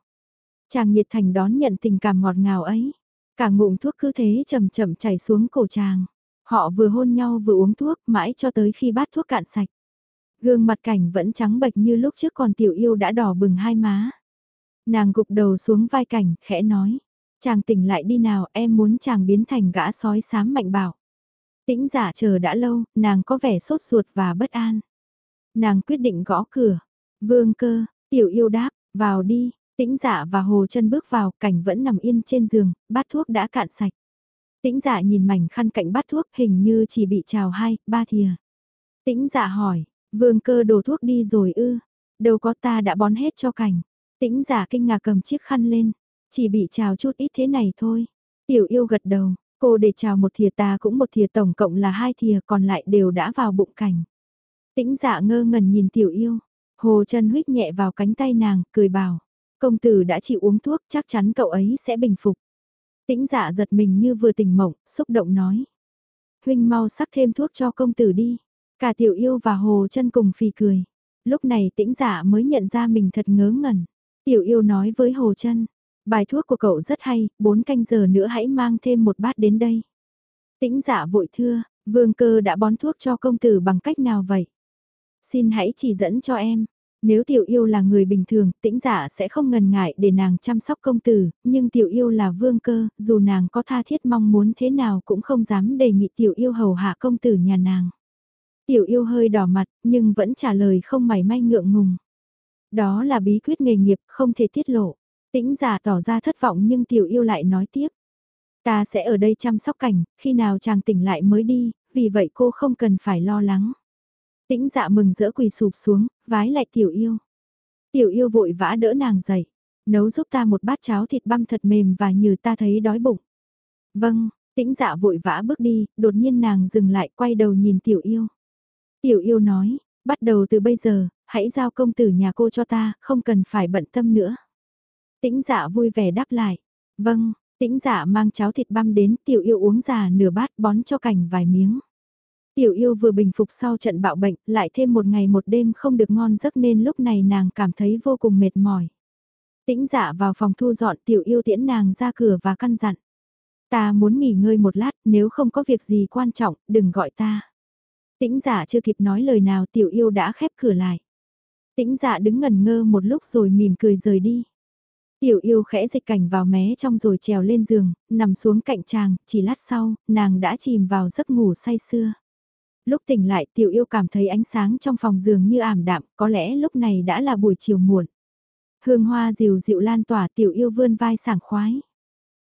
Chàng nhiệt thành đón nhận tình cảm ngọt ngào ấy. Cả ngụm thuốc cứ thế chậm chậm chảy xuống cổ chàng. Họ vừa hôn nhau vừa uống thuốc mãi cho tới khi bát thuốc cạn sạch. Gương mặt cảnh vẫn trắng bệch như lúc trước còn tiểu yêu đã đỏ bừng hai má. Nàng gục đầu xuống vai cảnh, khẽ nói. Chàng tỉnh lại đi nào, em muốn chàng biến thành gã sói sám mạnh bảo. Tĩnh giả chờ đã lâu, nàng có vẻ sốt ruột và bất an. Nàng quyết định gõ cửa. Vương cơ, tiểu yêu đáp, vào đi, tĩnh giả và hồ chân bước vào, cảnh vẫn nằm yên trên giường, bát thuốc đã cạn sạch. Tĩnh giả nhìn mảnh khăn cạnh bát thuốc hình như chỉ bị trào hai, ba thìa. Tĩnh giả hỏi, vương cơ đổ thuốc đi rồi ư, đâu có ta đã bón hết cho cảnh. Tĩnh giả kinh ngạc cầm chiếc khăn lên, chỉ bị trào chút ít thế này thôi. Tiểu yêu gật đầu, cô để trào một thìa ta cũng một thìa tổng cộng là hai thìa còn lại đều đã vào bụng cảnh. Tĩnh dạ ngơ ngẩn nhìn tiểu yêu, hồ chân huyết nhẹ vào cánh tay nàng, cười bảo, công tử đã chịu uống thuốc chắc chắn cậu ấy sẽ bình phục. Tĩnh dạ giật mình như vừa tỉnh mộng, xúc động nói. Huynh mau sắc thêm thuốc cho công tử đi. Cả tiểu yêu và hồ chân cùng phì cười. Lúc này tĩnh dạ mới nhận ra mình thật ngớ ngẩn. Tiểu yêu nói với hồ chân, Bài thuốc của cậu rất hay, bốn canh giờ nữa hãy mang thêm một bát đến đây. Tĩnh dạ vội thưa, vương cơ đã bón thuốc cho công tử bằng cách nào vậy? Xin hãy chỉ dẫn cho em. Nếu tiểu yêu là người bình thường, tĩnh giả dạ sẽ không ngần ngại để nàng chăm sóc công tử, nhưng tiểu yêu là vương cơ, dù nàng có tha thiết mong muốn thế nào cũng không dám đề nghị tiểu yêu hầu hạ công tử nhà nàng. Tiểu yêu hơi đỏ mặt, nhưng vẫn trả lời không mảy may ngượng ngùng. Đó là bí quyết nghề nghiệp không thể tiết lộ. Tĩnh giả tỏ ra thất vọng nhưng tiểu yêu lại nói tiếp. Ta sẽ ở đây chăm sóc cảnh, khi nào chàng tỉnh lại mới đi, vì vậy cô không cần phải lo lắng. Tĩnh dạ mừng rỡ quỳ sụp xuống, vái lại tiểu yêu. Tiểu yêu vội vã đỡ nàng dậy, nấu giúp ta một bát cháo thịt băm thật mềm và như ta thấy đói bụng. Vâng, tĩnh dạ vội vã bước đi, đột nhiên nàng dừng lại quay đầu nhìn tiểu yêu. Tiểu yêu nói, bắt đầu từ bây giờ, hãy giao công tử nhà cô cho ta, không cần phải bận tâm nữa. Tĩnh dạ vui vẻ đáp lại. Vâng, tĩnh dạ mang cháo thịt băm đến tiểu yêu uống già nửa bát bón cho cảnh vài miếng. Tiểu yêu vừa bình phục sau trận bạo bệnh, lại thêm một ngày một đêm không được ngon giấc nên lúc này nàng cảm thấy vô cùng mệt mỏi. Tĩnh dạ vào phòng thu dọn tiểu yêu tiễn nàng ra cửa và căn dặn. Ta muốn nghỉ ngơi một lát, nếu không có việc gì quan trọng, đừng gọi ta. Tĩnh giả chưa kịp nói lời nào tiểu yêu đã khép cửa lại. Tĩnh dạ đứng ngẩn ngơ một lúc rồi mỉm cười rời đi. Tiểu yêu khẽ dịch cảnh vào mé trong rồi trèo lên giường, nằm xuống cạnh chàng, chỉ lát sau, nàng đã chìm vào giấc ngủ say sưa. Lúc tỉnh lại tiểu yêu cảm thấy ánh sáng trong phòng giường như ảm đạm, có lẽ lúc này đã là buổi chiều muộn. Hương hoa dịu dịu lan tỏa tiểu yêu vươn vai sảng khoái.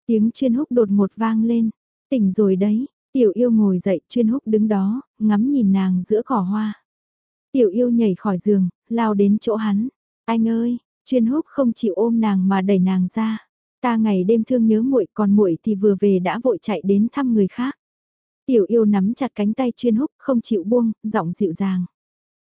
Tiếng chuyên húc đột ngột vang lên, tỉnh rồi đấy, tiểu yêu ngồi dậy chuyên húc đứng đó, ngắm nhìn nàng giữa cỏ hoa. Tiểu yêu nhảy khỏi giường, lao đến chỗ hắn. Anh ơi, Chuyên húc không chịu ôm nàng mà đẩy nàng ra. Ta ngày đêm thương nhớ muội còn muội thì vừa về đã vội chạy đến thăm người khác. Tiểu yêu nắm chặt cánh tay chuyên húc không chịu buông, giọng dịu dàng.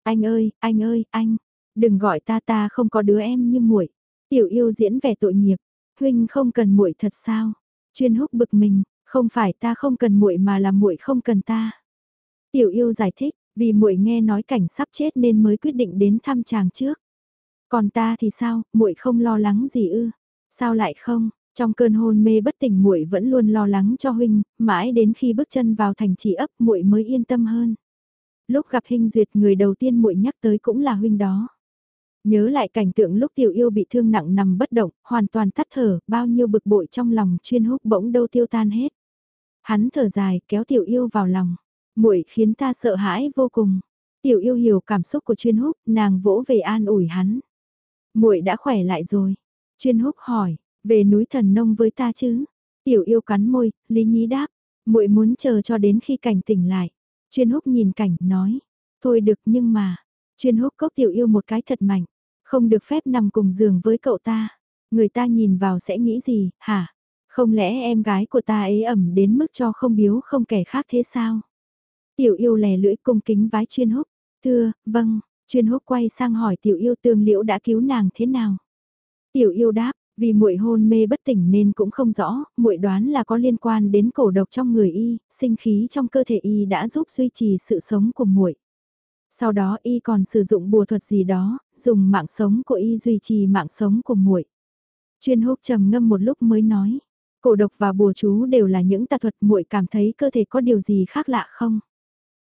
Anh ơi, anh ơi, anh, đừng gọi ta ta không có đứa em như muội. Tiểu yêu diễn vẻ tội nghiệp, huynh không cần muội thật sao? Chuyên húc bực mình, không phải ta không cần muội mà là muội không cần ta. Tiểu yêu giải thích, vì muội nghe nói cảnh sắp chết nên mới quyết định đến thăm chàng trước. Còn ta thì sao, muội không lo lắng gì ư? Sao lại không? Trong cơn hôn mê bất tỉnh muội vẫn luôn lo lắng cho huynh, mãi đến khi bước chân vào thành trì ấp muội mới yên tâm hơn. Lúc gặp Hình Duyệt người đầu tiên muội nhắc tới cũng là huynh đó. Nhớ lại cảnh tượng lúc tiểu yêu bị thương nặng nằm bất động, hoàn toàn tắt thở, bao nhiêu bực bội trong lòng chuyên húc bỗng đâu tiêu tan hết. Hắn thở dài kéo tiểu yêu vào lòng, muội khiến ta sợ hãi vô cùng. Tiểu yêu hiểu cảm xúc của chuyên húc, nàng vỗ về an ủi hắn muội đã khỏe lại rồi. Chuyên húc hỏi, về núi thần nông với ta chứ? Tiểu yêu cắn môi, Lý Nhí đáp, muội muốn chờ cho đến khi cảnh tỉnh lại. Chuyên húc nhìn cảnh, nói, thôi được nhưng mà, chuyên húc cốc tiểu yêu một cái thật mạnh, không được phép nằm cùng giường với cậu ta. Người ta nhìn vào sẽ nghĩ gì, hả? Không lẽ em gái của ta ấy ẩm đến mức cho không biếu không kẻ khác thế sao? Tiểu yêu lè lưỡi cung kính vái chuyên húc. Thưa, vâng, chuyên húc quay sang hỏi tiểu yêu tương liễu đã cứu nàng thế nào? Tiểu yêu đáp, vì muội hôn mê bất tỉnh nên cũng không rõ, muội đoán là có liên quan đến cổ độc trong người y, sinh khí trong cơ thể y đã giúp duy trì sự sống của muội. Sau đó y còn sử dụng bùa thuật gì đó, dùng mạng sống của y duy trì mạng sống của muội. Chuyên húc trầm ngâm một lúc mới nói, cổ độc và bùa chú đều là những tà thuật muội cảm thấy cơ thể có điều gì khác lạ không?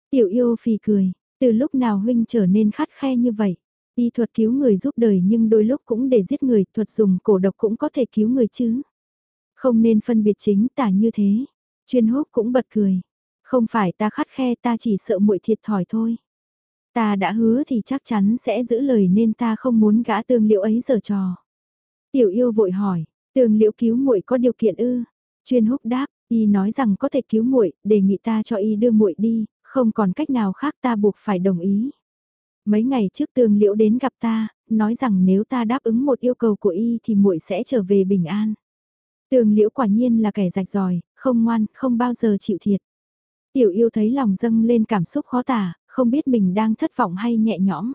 Tiểu yêu phì cười, từ lúc nào huynh trở nên khát khe như vậy? Y thuật cứu người giúp đời nhưng đôi lúc cũng để giết người, thuật dùng cổ độc cũng có thể cứu người chứ. Không nên phân biệt chính tả như thế. Chuyên húc cũng bật cười. Không phải ta khát khe ta chỉ sợ muội thiệt thòi thôi. Ta đã hứa thì chắc chắn sẽ giữ lời nên ta không muốn gã tương liệu ấy giở trò. Tiểu yêu vội hỏi, tương liệu cứu muội có điều kiện ư? Chuyên húc đáp, y nói rằng có thể cứu muội, đề nghị ta cho y đưa muội đi, không còn cách nào khác ta buộc phải đồng ý. Mấy ngày trước tương liễu đến gặp ta, nói rằng nếu ta đáp ứng một yêu cầu của y thì muội sẽ trở về bình an. Tương liễu quả nhiên là kẻ rạch ròi, không ngoan, không bao giờ chịu thiệt. Tiểu yêu thấy lòng dâng lên cảm xúc khó tả, không biết mình đang thất vọng hay nhẹ nhõm.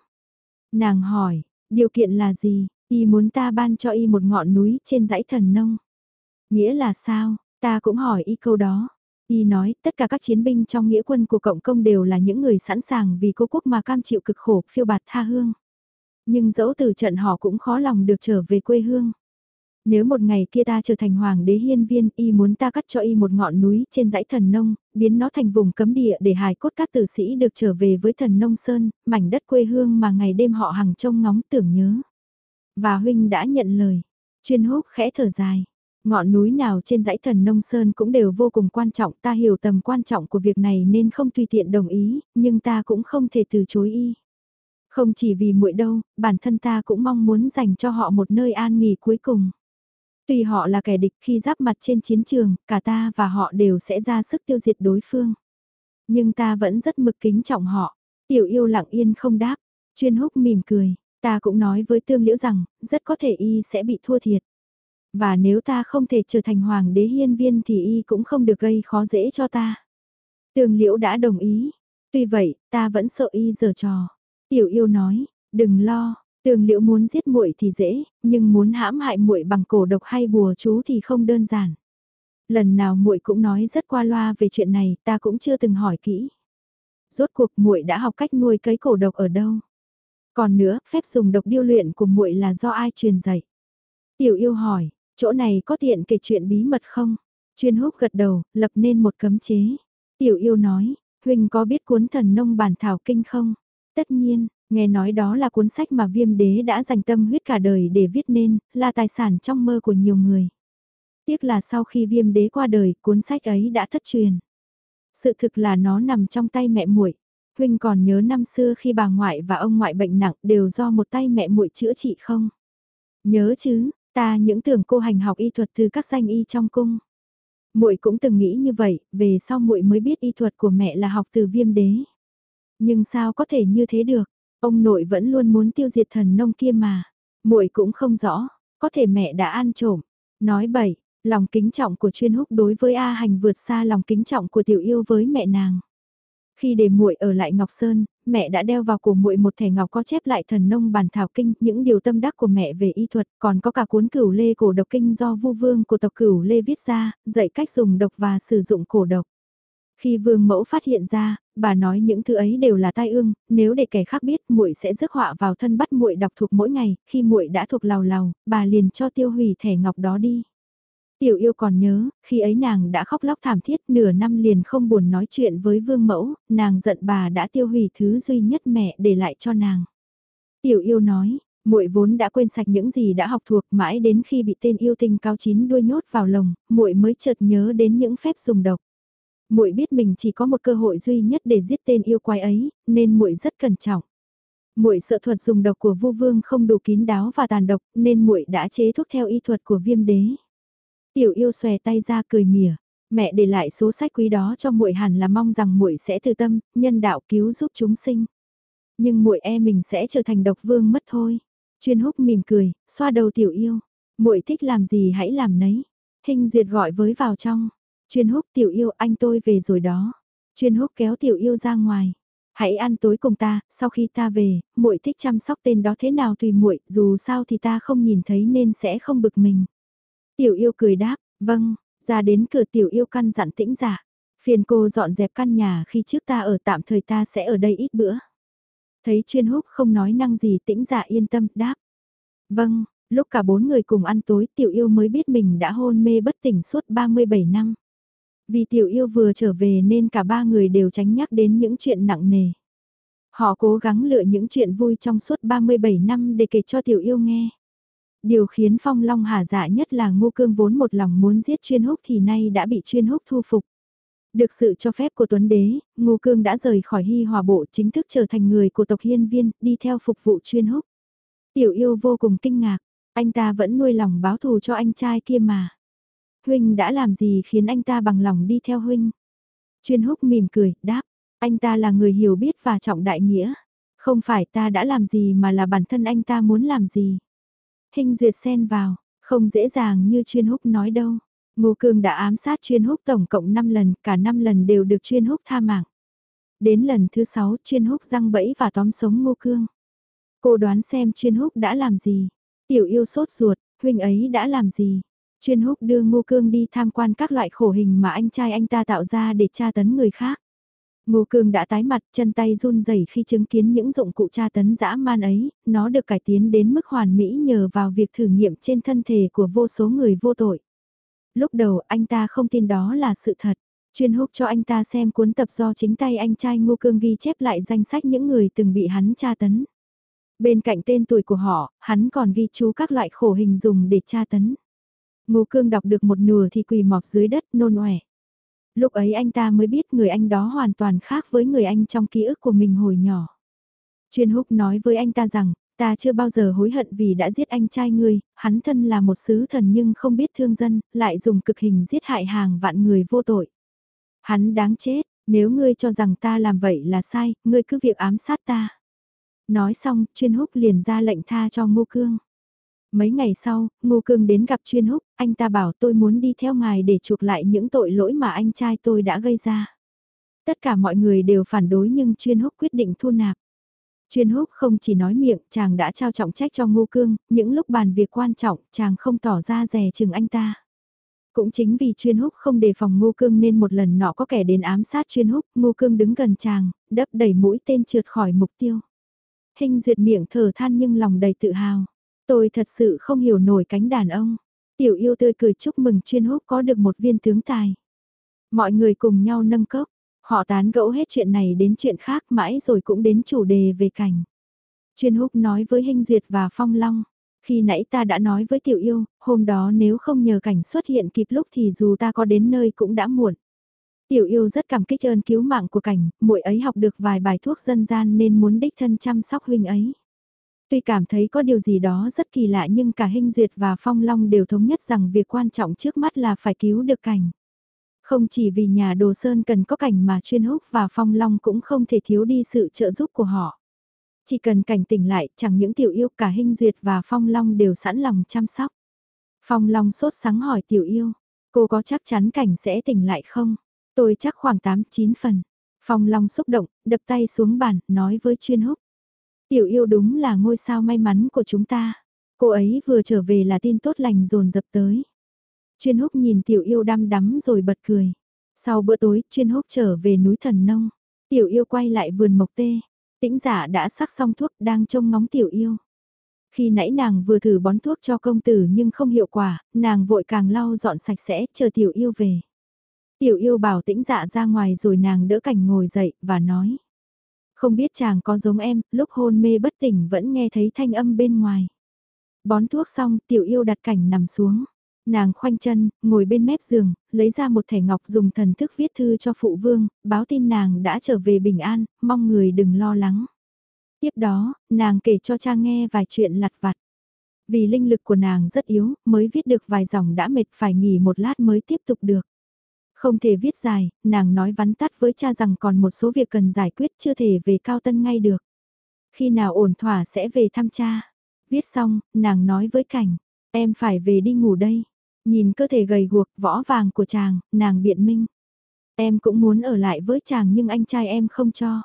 Nàng hỏi, điều kiện là gì, y muốn ta ban cho y một ngọn núi trên dãy thần nông. Nghĩa là sao, ta cũng hỏi y câu đó, Y nói, tất cả các chiến binh trong nghĩa quân của cộng công đều là những người sẵn sàng vì cố quốc mà cam chịu cực khổ, phiêu bạt tha hương. Nhưng dẫu từ trận họ cũng khó lòng được trở về quê hương. Nếu một ngày kia ta trở thành hoàng đế hiên viên, y muốn ta cắt cho y một ngọn núi trên dãy thần nông, biến nó thành vùng cấm địa để hài cốt các tử sĩ được trở về với thần nông sơn, mảnh đất quê hương mà ngày đêm họ hàng trông ngóng tưởng nhớ. Và huynh đã nhận lời. Chuyên húc khẽ thở dài. Ngọn núi nào trên dãy thần nông sơn cũng đều vô cùng quan trọng, ta hiểu tầm quan trọng của việc này nên không tùy tiện đồng ý, nhưng ta cũng không thể từ chối y. Không chỉ vì muội đâu, bản thân ta cũng mong muốn dành cho họ một nơi an nghỉ cuối cùng. Tùy họ là kẻ địch khi giáp mặt trên chiến trường, cả ta và họ đều sẽ ra sức tiêu diệt đối phương. Nhưng ta vẫn rất mực kính trọng họ. Tiểu yêu lặng yên không đáp, chuyên húc mỉm cười, ta cũng nói với tương liễu rằng, rất có thể y sẽ bị thua thiệt. Và nếu ta không thể trở thành hoàng đế hiên viên thì y cũng không được gây khó dễ cho ta. Tường liễu đã đồng ý. Tuy vậy, ta vẫn sợ y giở trò. Tiểu yêu nói, đừng lo, tường liễu muốn giết muội thì dễ, nhưng muốn hãm hại muội bằng cổ độc hay bùa chú thì không đơn giản. Lần nào muội cũng nói rất qua loa về chuyện này, ta cũng chưa từng hỏi kỹ. Rốt cuộc muội đã học cách nuôi cấy cổ độc ở đâu? Còn nữa, phép dùng độc điêu luyện của muội là do ai truyền dạy? Tiểu yêu hỏi, Chỗ này có tiện kể chuyện bí mật không? Chuyên húc gật đầu, lập nên một cấm chế. Tiểu yêu nói, Huynh có biết cuốn thần nông bản thảo kinh không? Tất nhiên, nghe nói đó là cuốn sách mà viêm đế đã dành tâm huyết cả đời để viết nên, là tài sản trong mơ của nhiều người. Tiếc là sau khi viêm đế qua đời, cuốn sách ấy đã thất truyền. Sự thực là nó nằm trong tay mẹ muội. Huynh còn nhớ năm xưa khi bà ngoại và ông ngoại bệnh nặng đều do một tay mẹ muội chữa trị không? Nhớ chứ, Ta những tưởng cô hành học y thuật từ các danh y trong cung. Muội cũng từng nghĩ như vậy, về sau muội mới biết y thuật của mẹ là học từ viêm đế. Nhưng sao có thể như thế được? Ông nội vẫn luôn muốn tiêu diệt thần nông kia mà. Muội cũng không rõ, có thể mẹ đã ăn trộm. Nói bậy, lòng kính trọng của chuyên húc đối với A hành vượt xa lòng kính trọng của tiểu yêu với mẹ nàng. Khi để muội ở lại Ngọc Sơn, mẹ đã đeo vào cổ muội một thẻ ngọc có chép lại thần nông bản thảo kinh, những điều tâm đắc của mẹ về y thuật, còn có cả cuốn cửu lê cổ độc kinh do vu vương của tộc cửu lê viết ra, dạy cách dùng độc và sử dụng cổ độc. Khi vương mẫu phát hiện ra, bà nói những thứ ấy đều là tai ương, nếu để kẻ khác biết muội sẽ rước họa vào thân bắt muội đọc thuộc mỗi ngày, khi muội đã thuộc lào lào, bà liền cho tiêu hủy thẻ ngọc đó đi. Tiểu yêu còn nhớ, khi ấy nàng đã khóc lóc thảm thiết nửa năm liền không buồn nói chuyện với vương mẫu, nàng giận bà đã tiêu hủy thứ duy nhất mẹ để lại cho nàng. Tiểu yêu nói, muội vốn đã quên sạch những gì đã học thuộc mãi đến khi bị tên yêu tinh cao chín đuôi nhốt vào lồng, muội mới chợt nhớ đến những phép dùng độc. Muội biết mình chỉ có một cơ hội duy nhất để giết tên yêu quái ấy, nên muội rất cẩn trọng. Muội sợ thuật dùng độc của Vu Vương không đủ kín đáo và tàn độc, nên muội đã chế thuốc theo y thuật của Viêm Đế. Tiểu yêu xòe tay ra cười mỉa, mẹ để lại số sách quý đó cho muội hẳn là mong rằng muội sẽ từ tâm, nhân đạo cứu giúp chúng sinh. Nhưng muội e mình sẽ trở thành độc vương mất thôi. Chuyên húc mỉm cười, xoa đầu tiểu yêu, muội thích làm gì hãy làm nấy. Hình duyệt gọi với vào trong. Chuyên húc tiểu yêu anh tôi về rồi đó. Chuyên húc kéo tiểu yêu ra ngoài. Hãy ăn tối cùng ta, sau khi ta về, muội thích chăm sóc tên đó thế nào tùy muội, dù sao thì ta không nhìn thấy nên sẽ không bực mình. Tiểu yêu cười đáp, vâng, ra đến cửa tiểu yêu căn dặn tĩnh giả. Phiền cô dọn dẹp căn nhà khi trước ta ở tạm thời ta sẽ ở đây ít bữa. Thấy chuyên húc không nói năng gì tĩnh giả yên tâm đáp. Vâng, lúc cả bốn người cùng ăn tối tiểu yêu mới biết mình đã hôn mê bất tỉnh suốt 37 năm. Vì tiểu yêu vừa trở về nên cả ba người đều tránh nhắc đến những chuyện nặng nề. Họ cố gắng lựa những chuyện vui trong suốt 37 năm để kể cho tiểu yêu nghe. Điều khiến Phong Long hà dạ nhất là Ngô Cương vốn một lòng muốn giết chuyên húc thì nay đã bị chuyên húc thu phục. Được sự cho phép của Tuấn Đế, Ngô Cương đã rời khỏi hy hòa bộ chính thức trở thành người của tộc hiên viên, đi theo phục vụ chuyên húc. Tiểu yêu vô cùng kinh ngạc, anh ta vẫn nuôi lòng báo thù cho anh trai kia mà. Huynh đã làm gì khiến anh ta bằng lòng đi theo Huynh? Chuyên húc mỉm cười, đáp, anh ta là người hiểu biết và trọng đại nghĩa. Không phải ta đã làm gì mà là bản thân anh ta muốn làm gì. Hình duyệt xen vào, không dễ dàng như chuyên húc nói đâu. Ngô Cương đã ám sát chuyên húc tổng cộng 5 lần, cả 5 lần đều được chuyên húc tha mạng. Đến lần thứ 6 chuyên húc răng bẫy và tóm sống Ngô Cương. Cô đoán xem chuyên húc đã làm gì. Tiểu yêu sốt ruột, huynh ấy đã làm gì. Chuyên húc đưa Ngô Cương đi tham quan các loại khổ hình mà anh trai anh ta tạo ra để tra tấn người khác. Ngô Cương đã tái mặt chân tay run rẩy khi chứng kiến những dụng cụ tra tấn dã man ấy, nó được cải tiến đến mức hoàn mỹ nhờ vào việc thử nghiệm trên thân thể của vô số người vô tội. Lúc đầu anh ta không tin đó là sự thật, chuyên húc cho anh ta xem cuốn tập do chính tay anh trai Ngô Cương ghi chép lại danh sách những người từng bị hắn tra tấn. Bên cạnh tên tuổi của họ, hắn còn ghi chú các loại khổ hình dùng để tra tấn. Ngô Cương đọc được một nửa thì quỳ mọp dưới đất nôn ọe. Lúc ấy anh ta mới biết người anh đó hoàn toàn khác với người anh trong ký ức của mình hồi nhỏ. Chuyên húc nói với anh ta rằng, ta chưa bao giờ hối hận vì đã giết anh trai ngươi, hắn thân là một sứ thần nhưng không biết thương dân, lại dùng cực hình giết hại hàng vạn người vô tội. Hắn đáng chết, nếu ngươi cho rằng ta làm vậy là sai, ngươi cứ việc ám sát ta. Nói xong, chuyên húc liền ra lệnh tha cho ngô cương. Mấy ngày sau, Ngô Cương đến gặp chuyên húc, anh ta bảo tôi muốn đi theo ngài để chuộc lại những tội lỗi mà anh trai tôi đã gây ra. Tất cả mọi người đều phản đối nhưng chuyên húc quyết định thu nạp. Chuyên húc không chỉ nói miệng, chàng đã trao trọng trách cho Ngô Cương, những lúc bàn việc quan trọng, chàng không tỏ ra rè chừng anh ta. Cũng chính vì chuyên húc không đề phòng Ngô Cương nên một lần nọ có kẻ đến ám sát chuyên húc, Ngô Cương đứng gần chàng, đấp đẩy mũi tên trượt khỏi mục tiêu. Hình duyệt miệng thở than nhưng lòng đầy tự hào. Tôi thật sự không hiểu nổi cánh đàn ông. Tiểu yêu tươi cười chúc mừng chuyên húc có được một viên tướng tài. Mọi người cùng nhau nâng cốc, họ tán gẫu hết chuyện này đến chuyện khác mãi rồi cũng đến chủ đề về cảnh. Chuyên húc nói với Hinh Duyệt và Phong Long, khi nãy ta đã nói với tiểu yêu, hôm đó nếu không nhờ cảnh xuất hiện kịp lúc thì dù ta có đến nơi cũng đã muộn. Tiểu yêu rất cảm kích ơn cứu mạng của cảnh, muội ấy học được vài bài thuốc dân gian nên muốn đích thân chăm sóc huynh ấy. Tuy cảm thấy có điều gì đó rất kỳ lạ nhưng cả Hinh Duyệt và Phong Long đều thống nhất rằng việc quan trọng trước mắt là phải cứu được cảnh. Không chỉ vì nhà đồ sơn cần có cảnh mà chuyên húc và Phong Long cũng không thể thiếu đi sự trợ giúp của họ. Chỉ cần cảnh tỉnh lại chẳng những tiểu yêu cả Hinh Duyệt và Phong Long đều sẵn lòng chăm sóc. Phong Long sốt sáng hỏi tiểu yêu, cô có chắc chắn cảnh sẽ tỉnh lại không? Tôi chắc khoảng 8-9 phần. Phong Long xúc động, đập tay xuống bàn, nói với chuyên húc. Tiểu yêu đúng là ngôi sao may mắn của chúng ta. Cô ấy vừa trở về là tin tốt lành dồn dập tới. Chuyên húc nhìn tiểu yêu đăm đắm rồi bật cười. Sau bữa tối, chuyên húc trở về núi thần nông. Tiểu yêu quay lại vườn mộc tê. Tĩnh giả đã sắc xong thuốc đang trông ngóng tiểu yêu. Khi nãy nàng vừa thử bón thuốc cho công tử nhưng không hiệu quả, nàng vội càng lau dọn sạch sẽ chờ tiểu yêu về. Tiểu yêu bảo tĩnh dạ ra ngoài rồi nàng đỡ cảnh ngồi dậy và nói. Không biết chàng có giống em, lúc hôn mê bất tỉnh vẫn nghe thấy thanh âm bên ngoài. Bón thuốc xong, tiểu yêu đặt cảnh nằm xuống. Nàng khoanh chân, ngồi bên mép giường, lấy ra một thẻ ngọc dùng thần thức viết thư cho phụ vương, báo tin nàng đã trở về bình an, mong người đừng lo lắng. Tiếp đó, nàng kể cho cha nghe vài chuyện lặt vặt. Vì linh lực của nàng rất yếu, mới viết được vài dòng đã mệt phải nghỉ một lát mới tiếp tục được. Không thể viết dài, nàng nói vắn tắt với cha rằng còn một số việc cần giải quyết chưa thể về cao tân ngay được. Khi nào ổn thỏa sẽ về thăm cha. Viết xong, nàng nói với cảnh, em phải về đi ngủ đây. Nhìn cơ thể gầy guộc, võ vàng của chàng, nàng biện minh. Em cũng muốn ở lại với chàng nhưng anh trai em không cho.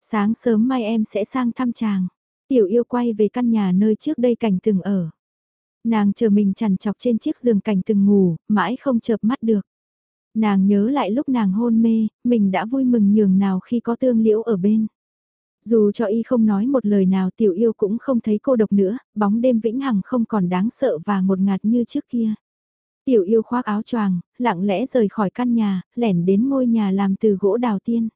Sáng sớm mai em sẽ sang thăm chàng. Tiểu yêu quay về căn nhà nơi trước đây cảnh từng ở. Nàng chờ mình chằn chọc trên chiếc giường cảnh từng ngủ, mãi không chợp mắt được. Nàng nhớ lại lúc nàng hôn mê, mình đã vui mừng nhường nào khi có tương liễu ở bên. Dù cho y không nói một lời nào tiểu yêu cũng không thấy cô độc nữa, bóng đêm vĩnh hằng không còn đáng sợ và một ngạt như trước kia. Tiểu yêu khoác áo choàng, lặng lẽ rời khỏi căn nhà, lẻn đến ngôi nhà làm từ gỗ đào tiên.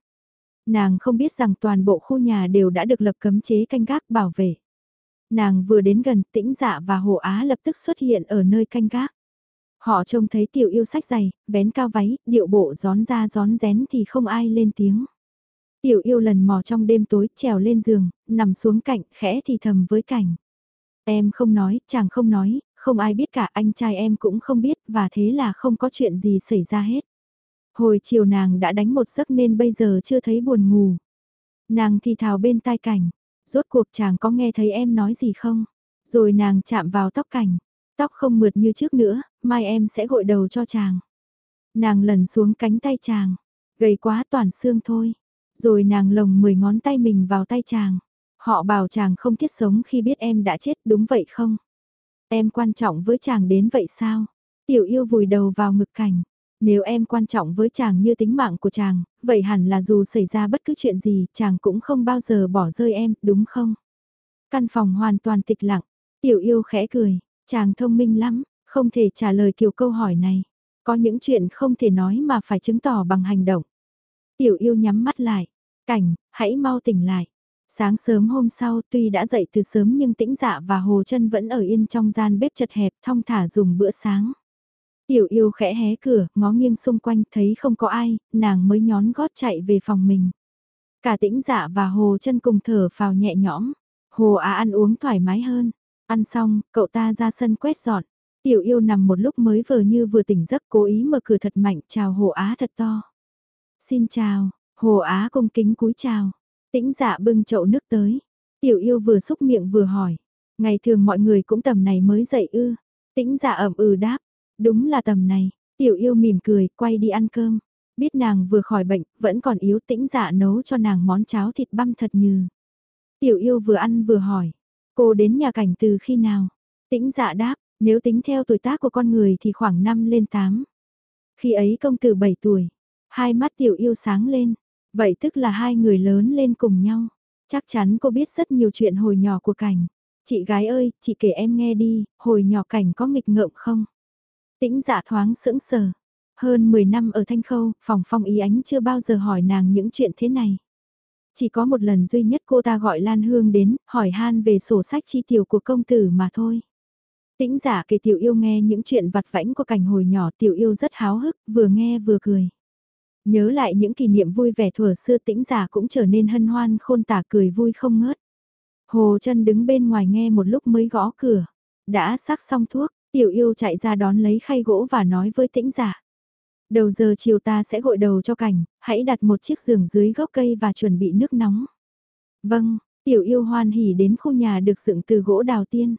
Nàng không biết rằng toàn bộ khu nhà đều đã được lập cấm chế canh gác bảo vệ. Nàng vừa đến gần tĩnh dạ và hồ á lập tức xuất hiện ở nơi canh gác. Họ trông thấy tiểu yêu sách giày, vén cao váy, điệu bộ gión ra gión rén thì không ai lên tiếng. Tiểu yêu lần mò trong đêm tối, trèo lên giường, nằm xuống cạnh, khẽ thì thầm với cảnh. Em không nói, chàng không nói, không ai biết cả anh trai em cũng không biết và thế là không có chuyện gì xảy ra hết. Hồi chiều nàng đã đánh một giấc nên bây giờ chưa thấy buồn ngủ. Nàng thì thào bên tai cảnh, rốt cuộc chàng có nghe thấy em nói gì không? Rồi nàng chạm vào tóc cảnh, tóc không mượt như trước nữa, mai em sẽ gội đầu cho chàng. Nàng lần xuống cánh tay chàng, gầy quá toàn xương thôi. Rồi nàng lồng mười ngón tay mình vào tay chàng. Họ bảo chàng không thiết sống khi biết em đã chết đúng vậy không? Em quan trọng với chàng đến vậy sao? Tiểu yêu vùi đầu vào ngực cảnh. Nếu em quan trọng với chàng như tính mạng của chàng, vậy hẳn là dù xảy ra bất cứ chuyện gì, chàng cũng không bao giờ bỏ rơi em, đúng không? Căn phòng hoàn toàn tịch lặng, tiểu yêu khẽ cười, chàng thông minh lắm, không thể trả lời kiểu câu hỏi này. Có những chuyện không thể nói mà phải chứng tỏ bằng hành động. Tiểu yêu nhắm mắt lại, cảnh, hãy mau tỉnh lại. Sáng sớm hôm sau tuy đã dậy từ sớm nhưng tĩnh dạ và hồ chân vẫn ở yên trong gian bếp chật hẹp thong thả dùng bữa sáng. Tiểu yêu khẽ hé cửa, ngó nghiêng xung quanh thấy không có ai, nàng mới nhón gót chạy về phòng mình. Cả tĩnh dạ và hồ chân cùng thở phào nhẹ nhõm. Hồ á ăn uống thoải mái hơn. Ăn xong, cậu ta ra sân quét dọn. Tiểu yêu nằm một lúc mới vờ như vừa tỉnh giấc cố ý mở cửa thật mạnh chào hồ á thật to. Xin chào, hồ á cung kính cúi chào. Tĩnh dạ bưng chậu nước tới. Tiểu yêu vừa xúc miệng vừa hỏi. Ngày thường mọi người cũng tầm này mới dậy ư. Tĩnh dạ ẩm ừ đáp. Đúng là tầm này. Tiểu yêu mỉm cười, quay đi ăn cơm. Biết nàng vừa khỏi bệnh, vẫn còn yếu tĩnh dạ nấu cho nàng món cháo thịt băm thật như. Tiểu yêu vừa ăn vừa hỏi. Cô đến nhà cảnh từ khi nào? Tĩnh dạ đáp, nếu tính theo tuổi tác của con người thì khoảng 5 lên 8. Khi ấy công tử 7 tuổi, hai mắt tiểu yêu sáng lên, vậy tức là hai người lớn lên cùng nhau. Chắc chắn cô biết rất nhiều chuyện hồi nhỏ của cảnh. Chị gái ơi, chị kể em nghe đi, hồi nhỏ cảnh có nghịch ngợm không? Tĩnh dạ thoáng sững sờ. Hơn 10 năm ở Thanh Khâu, phòng phong ý ánh chưa bao giờ hỏi nàng những chuyện thế này. Chỉ có một lần duy nhất cô ta gọi Lan Hương đến, hỏi han về sổ sách chi tiểu của công tử mà thôi. Tĩnh giả kể tiểu yêu nghe những chuyện vặt vãnh của cảnh hồi nhỏ tiểu yêu rất háo hức, vừa nghe vừa cười. Nhớ lại những kỷ niệm vui vẻ thuở xưa tĩnh giả cũng trở nên hân hoan khôn tả cười vui không ngớt. Hồ chân đứng bên ngoài nghe một lúc mới gõ cửa. Đã sắc xong thuốc, tiểu yêu chạy ra đón lấy khay gỗ và nói với tĩnh giả. Đầu giờ chiều ta sẽ gội đầu cho cảnh, hãy đặt một chiếc giường dưới gốc cây và chuẩn bị nước nóng. Vâng, tiểu yêu hoan hỉ đến khu nhà được dựng từ gỗ đào tiên.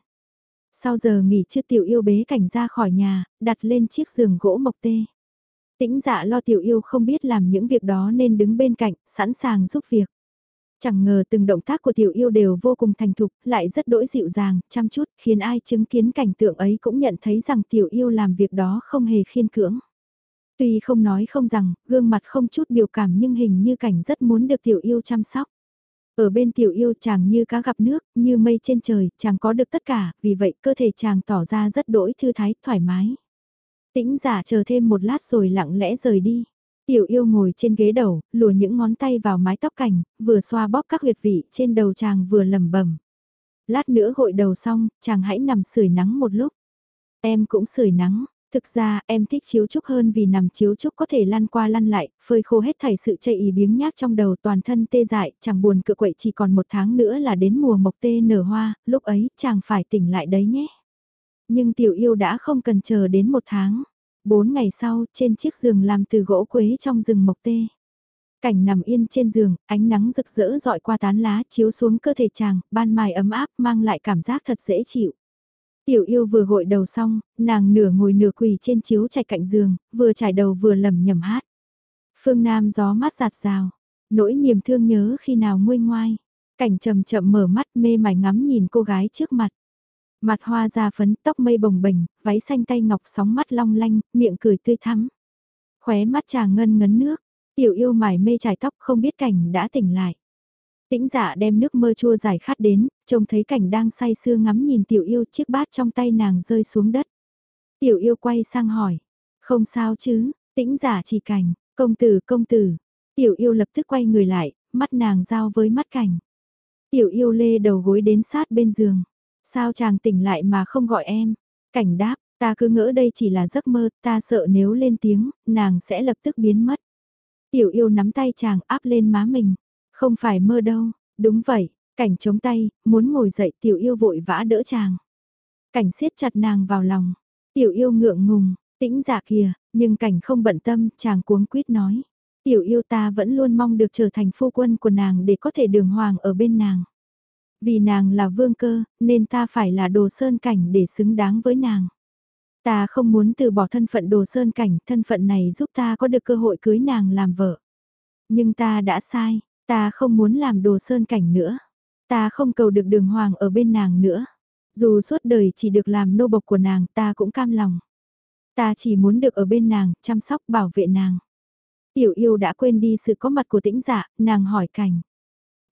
Sau giờ nghỉ chưa tiểu yêu bế cảnh ra khỏi nhà, đặt lên chiếc giường gỗ mộc tê. Tĩnh dạ lo tiểu yêu không biết làm những việc đó nên đứng bên cạnh, sẵn sàng giúp việc. Chẳng ngờ từng động tác của tiểu yêu đều vô cùng thành thục, lại rất đỗi dịu dàng, chăm chút, khiến ai chứng kiến cảnh tượng ấy cũng nhận thấy rằng tiểu yêu làm việc đó không hề khiên cưỡng. Tuy không nói không rằng, gương mặt không chút biểu cảm nhưng hình như cảnh rất muốn được tiểu yêu chăm sóc. Ở bên tiểu yêu chàng như cá gặp nước, như mây trên trời, chàng có được tất cả, vì vậy cơ thể chàng tỏ ra rất đỗi thư thái, thoải mái. Tĩnh giả chờ thêm một lát rồi lặng lẽ rời đi. Tiểu yêu ngồi trên ghế đầu, lùa những ngón tay vào mái tóc cảnh, vừa xoa bóp các huyệt vị trên đầu chàng vừa lầm bẩm Lát nữa gội đầu xong, chàng hãy nằm sưởi nắng một lúc. Em cũng sưởi nắng, Thực ra em thích chiếu trúc hơn vì nằm chiếu trúc có thể lăn qua lăn lại, phơi khô hết thảy sự chây ý biếng nhác trong đầu toàn thân tê dại, chẳng buồn cự quậy chỉ còn một tháng nữa là đến mùa mộc tê nở hoa, lúc ấy chàng phải tỉnh lại đấy nhé. Nhưng tiểu yêu đã không cần chờ đến một tháng. Bốn ngày sau, trên chiếc giường làm từ gỗ quế trong rừng mộc tê. Cảnh nằm yên trên giường, ánh nắng rực rỡ dọi qua tán lá chiếu xuống cơ thể chàng, ban mai ấm áp mang lại cảm giác thật dễ chịu. Tiểu yêu vừa gội đầu xong, nàng nửa ngồi nửa quỳ trên chiếu chạy cạnh giường, vừa trải đầu vừa lầm nhầm hát. Phương Nam gió mát giạt rào, nỗi niềm thương nhớ khi nào nguôi ngoai. Cảnh chậm chậm mở mắt mê mải ngắm nhìn cô gái trước mặt. Mặt hoa da phấn tóc mây bồng bềnh, váy xanh tay ngọc sóng mắt long lanh, miệng cười tươi thắm. Khóe mắt chàng ngân ngấn nước, tiểu yêu mải mê trải tóc không biết cảnh đã tỉnh lại. Tĩnh dạ đem nước mơ chua giải khát đến, trông thấy cảnh đang say sưa ngắm nhìn tiểu yêu chiếc bát trong tay nàng rơi xuống đất. Tiểu yêu quay sang hỏi, không sao chứ, tĩnh giả chỉ cảnh, công tử công tử. Tiểu yêu lập tức quay người lại, mắt nàng giao với mắt cảnh. Tiểu yêu lê đầu gối đến sát bên giường. Sao chàng tỉnh lại mà không gọi em? Cảnh đáp, ta cứ ngỡ đây chỉ là giấc mơ, ta sợ nếu lên tiếng, nàng sẽ lập tức biến mất. Tiểu yêu nắm tay chàng áp lên má mình. Không phải mơ đâu, đúng vậy, cảnh chống tay, muốn ngồi dậy tiểu yêu vội vã đỡ chàng. Cảnh siết chặt nàng vào lòng, tiểu yêu ngượng ngùng, tĩnh dạ kìa, nhưng cảnh không bận tâm, chàng cuống quýt nói. Tiểu yêu ta vẫn luôn mong được trở thành phu quân của nàng để có thể đường hoàng ở bên nàng. Vì nàng là vương cơ, nên ta phải là đồ sơn cảnh để xứng đáng với nàng. Ta không muốn từ bỏ thân phận đồ sơn cảnh, thân phận này giúp ta có được cơ hội cưới nàng làm vợ. Nhưng ta đã sai, ta không muốn làm đồ sơn cảnh nữa. Ta không cầu được đường hoàng ở bên nàng nữa. Dù suốt đời chỉ được làm nô bộc của nàng ta cũng cam lòng. Ta chỉ muốn được ở bên nàng, chăm sóc bảo vệ nàng. Tiểu yêu đã quên đi sự có mặt của tĩnh dạ, nàng hỏi cảnh.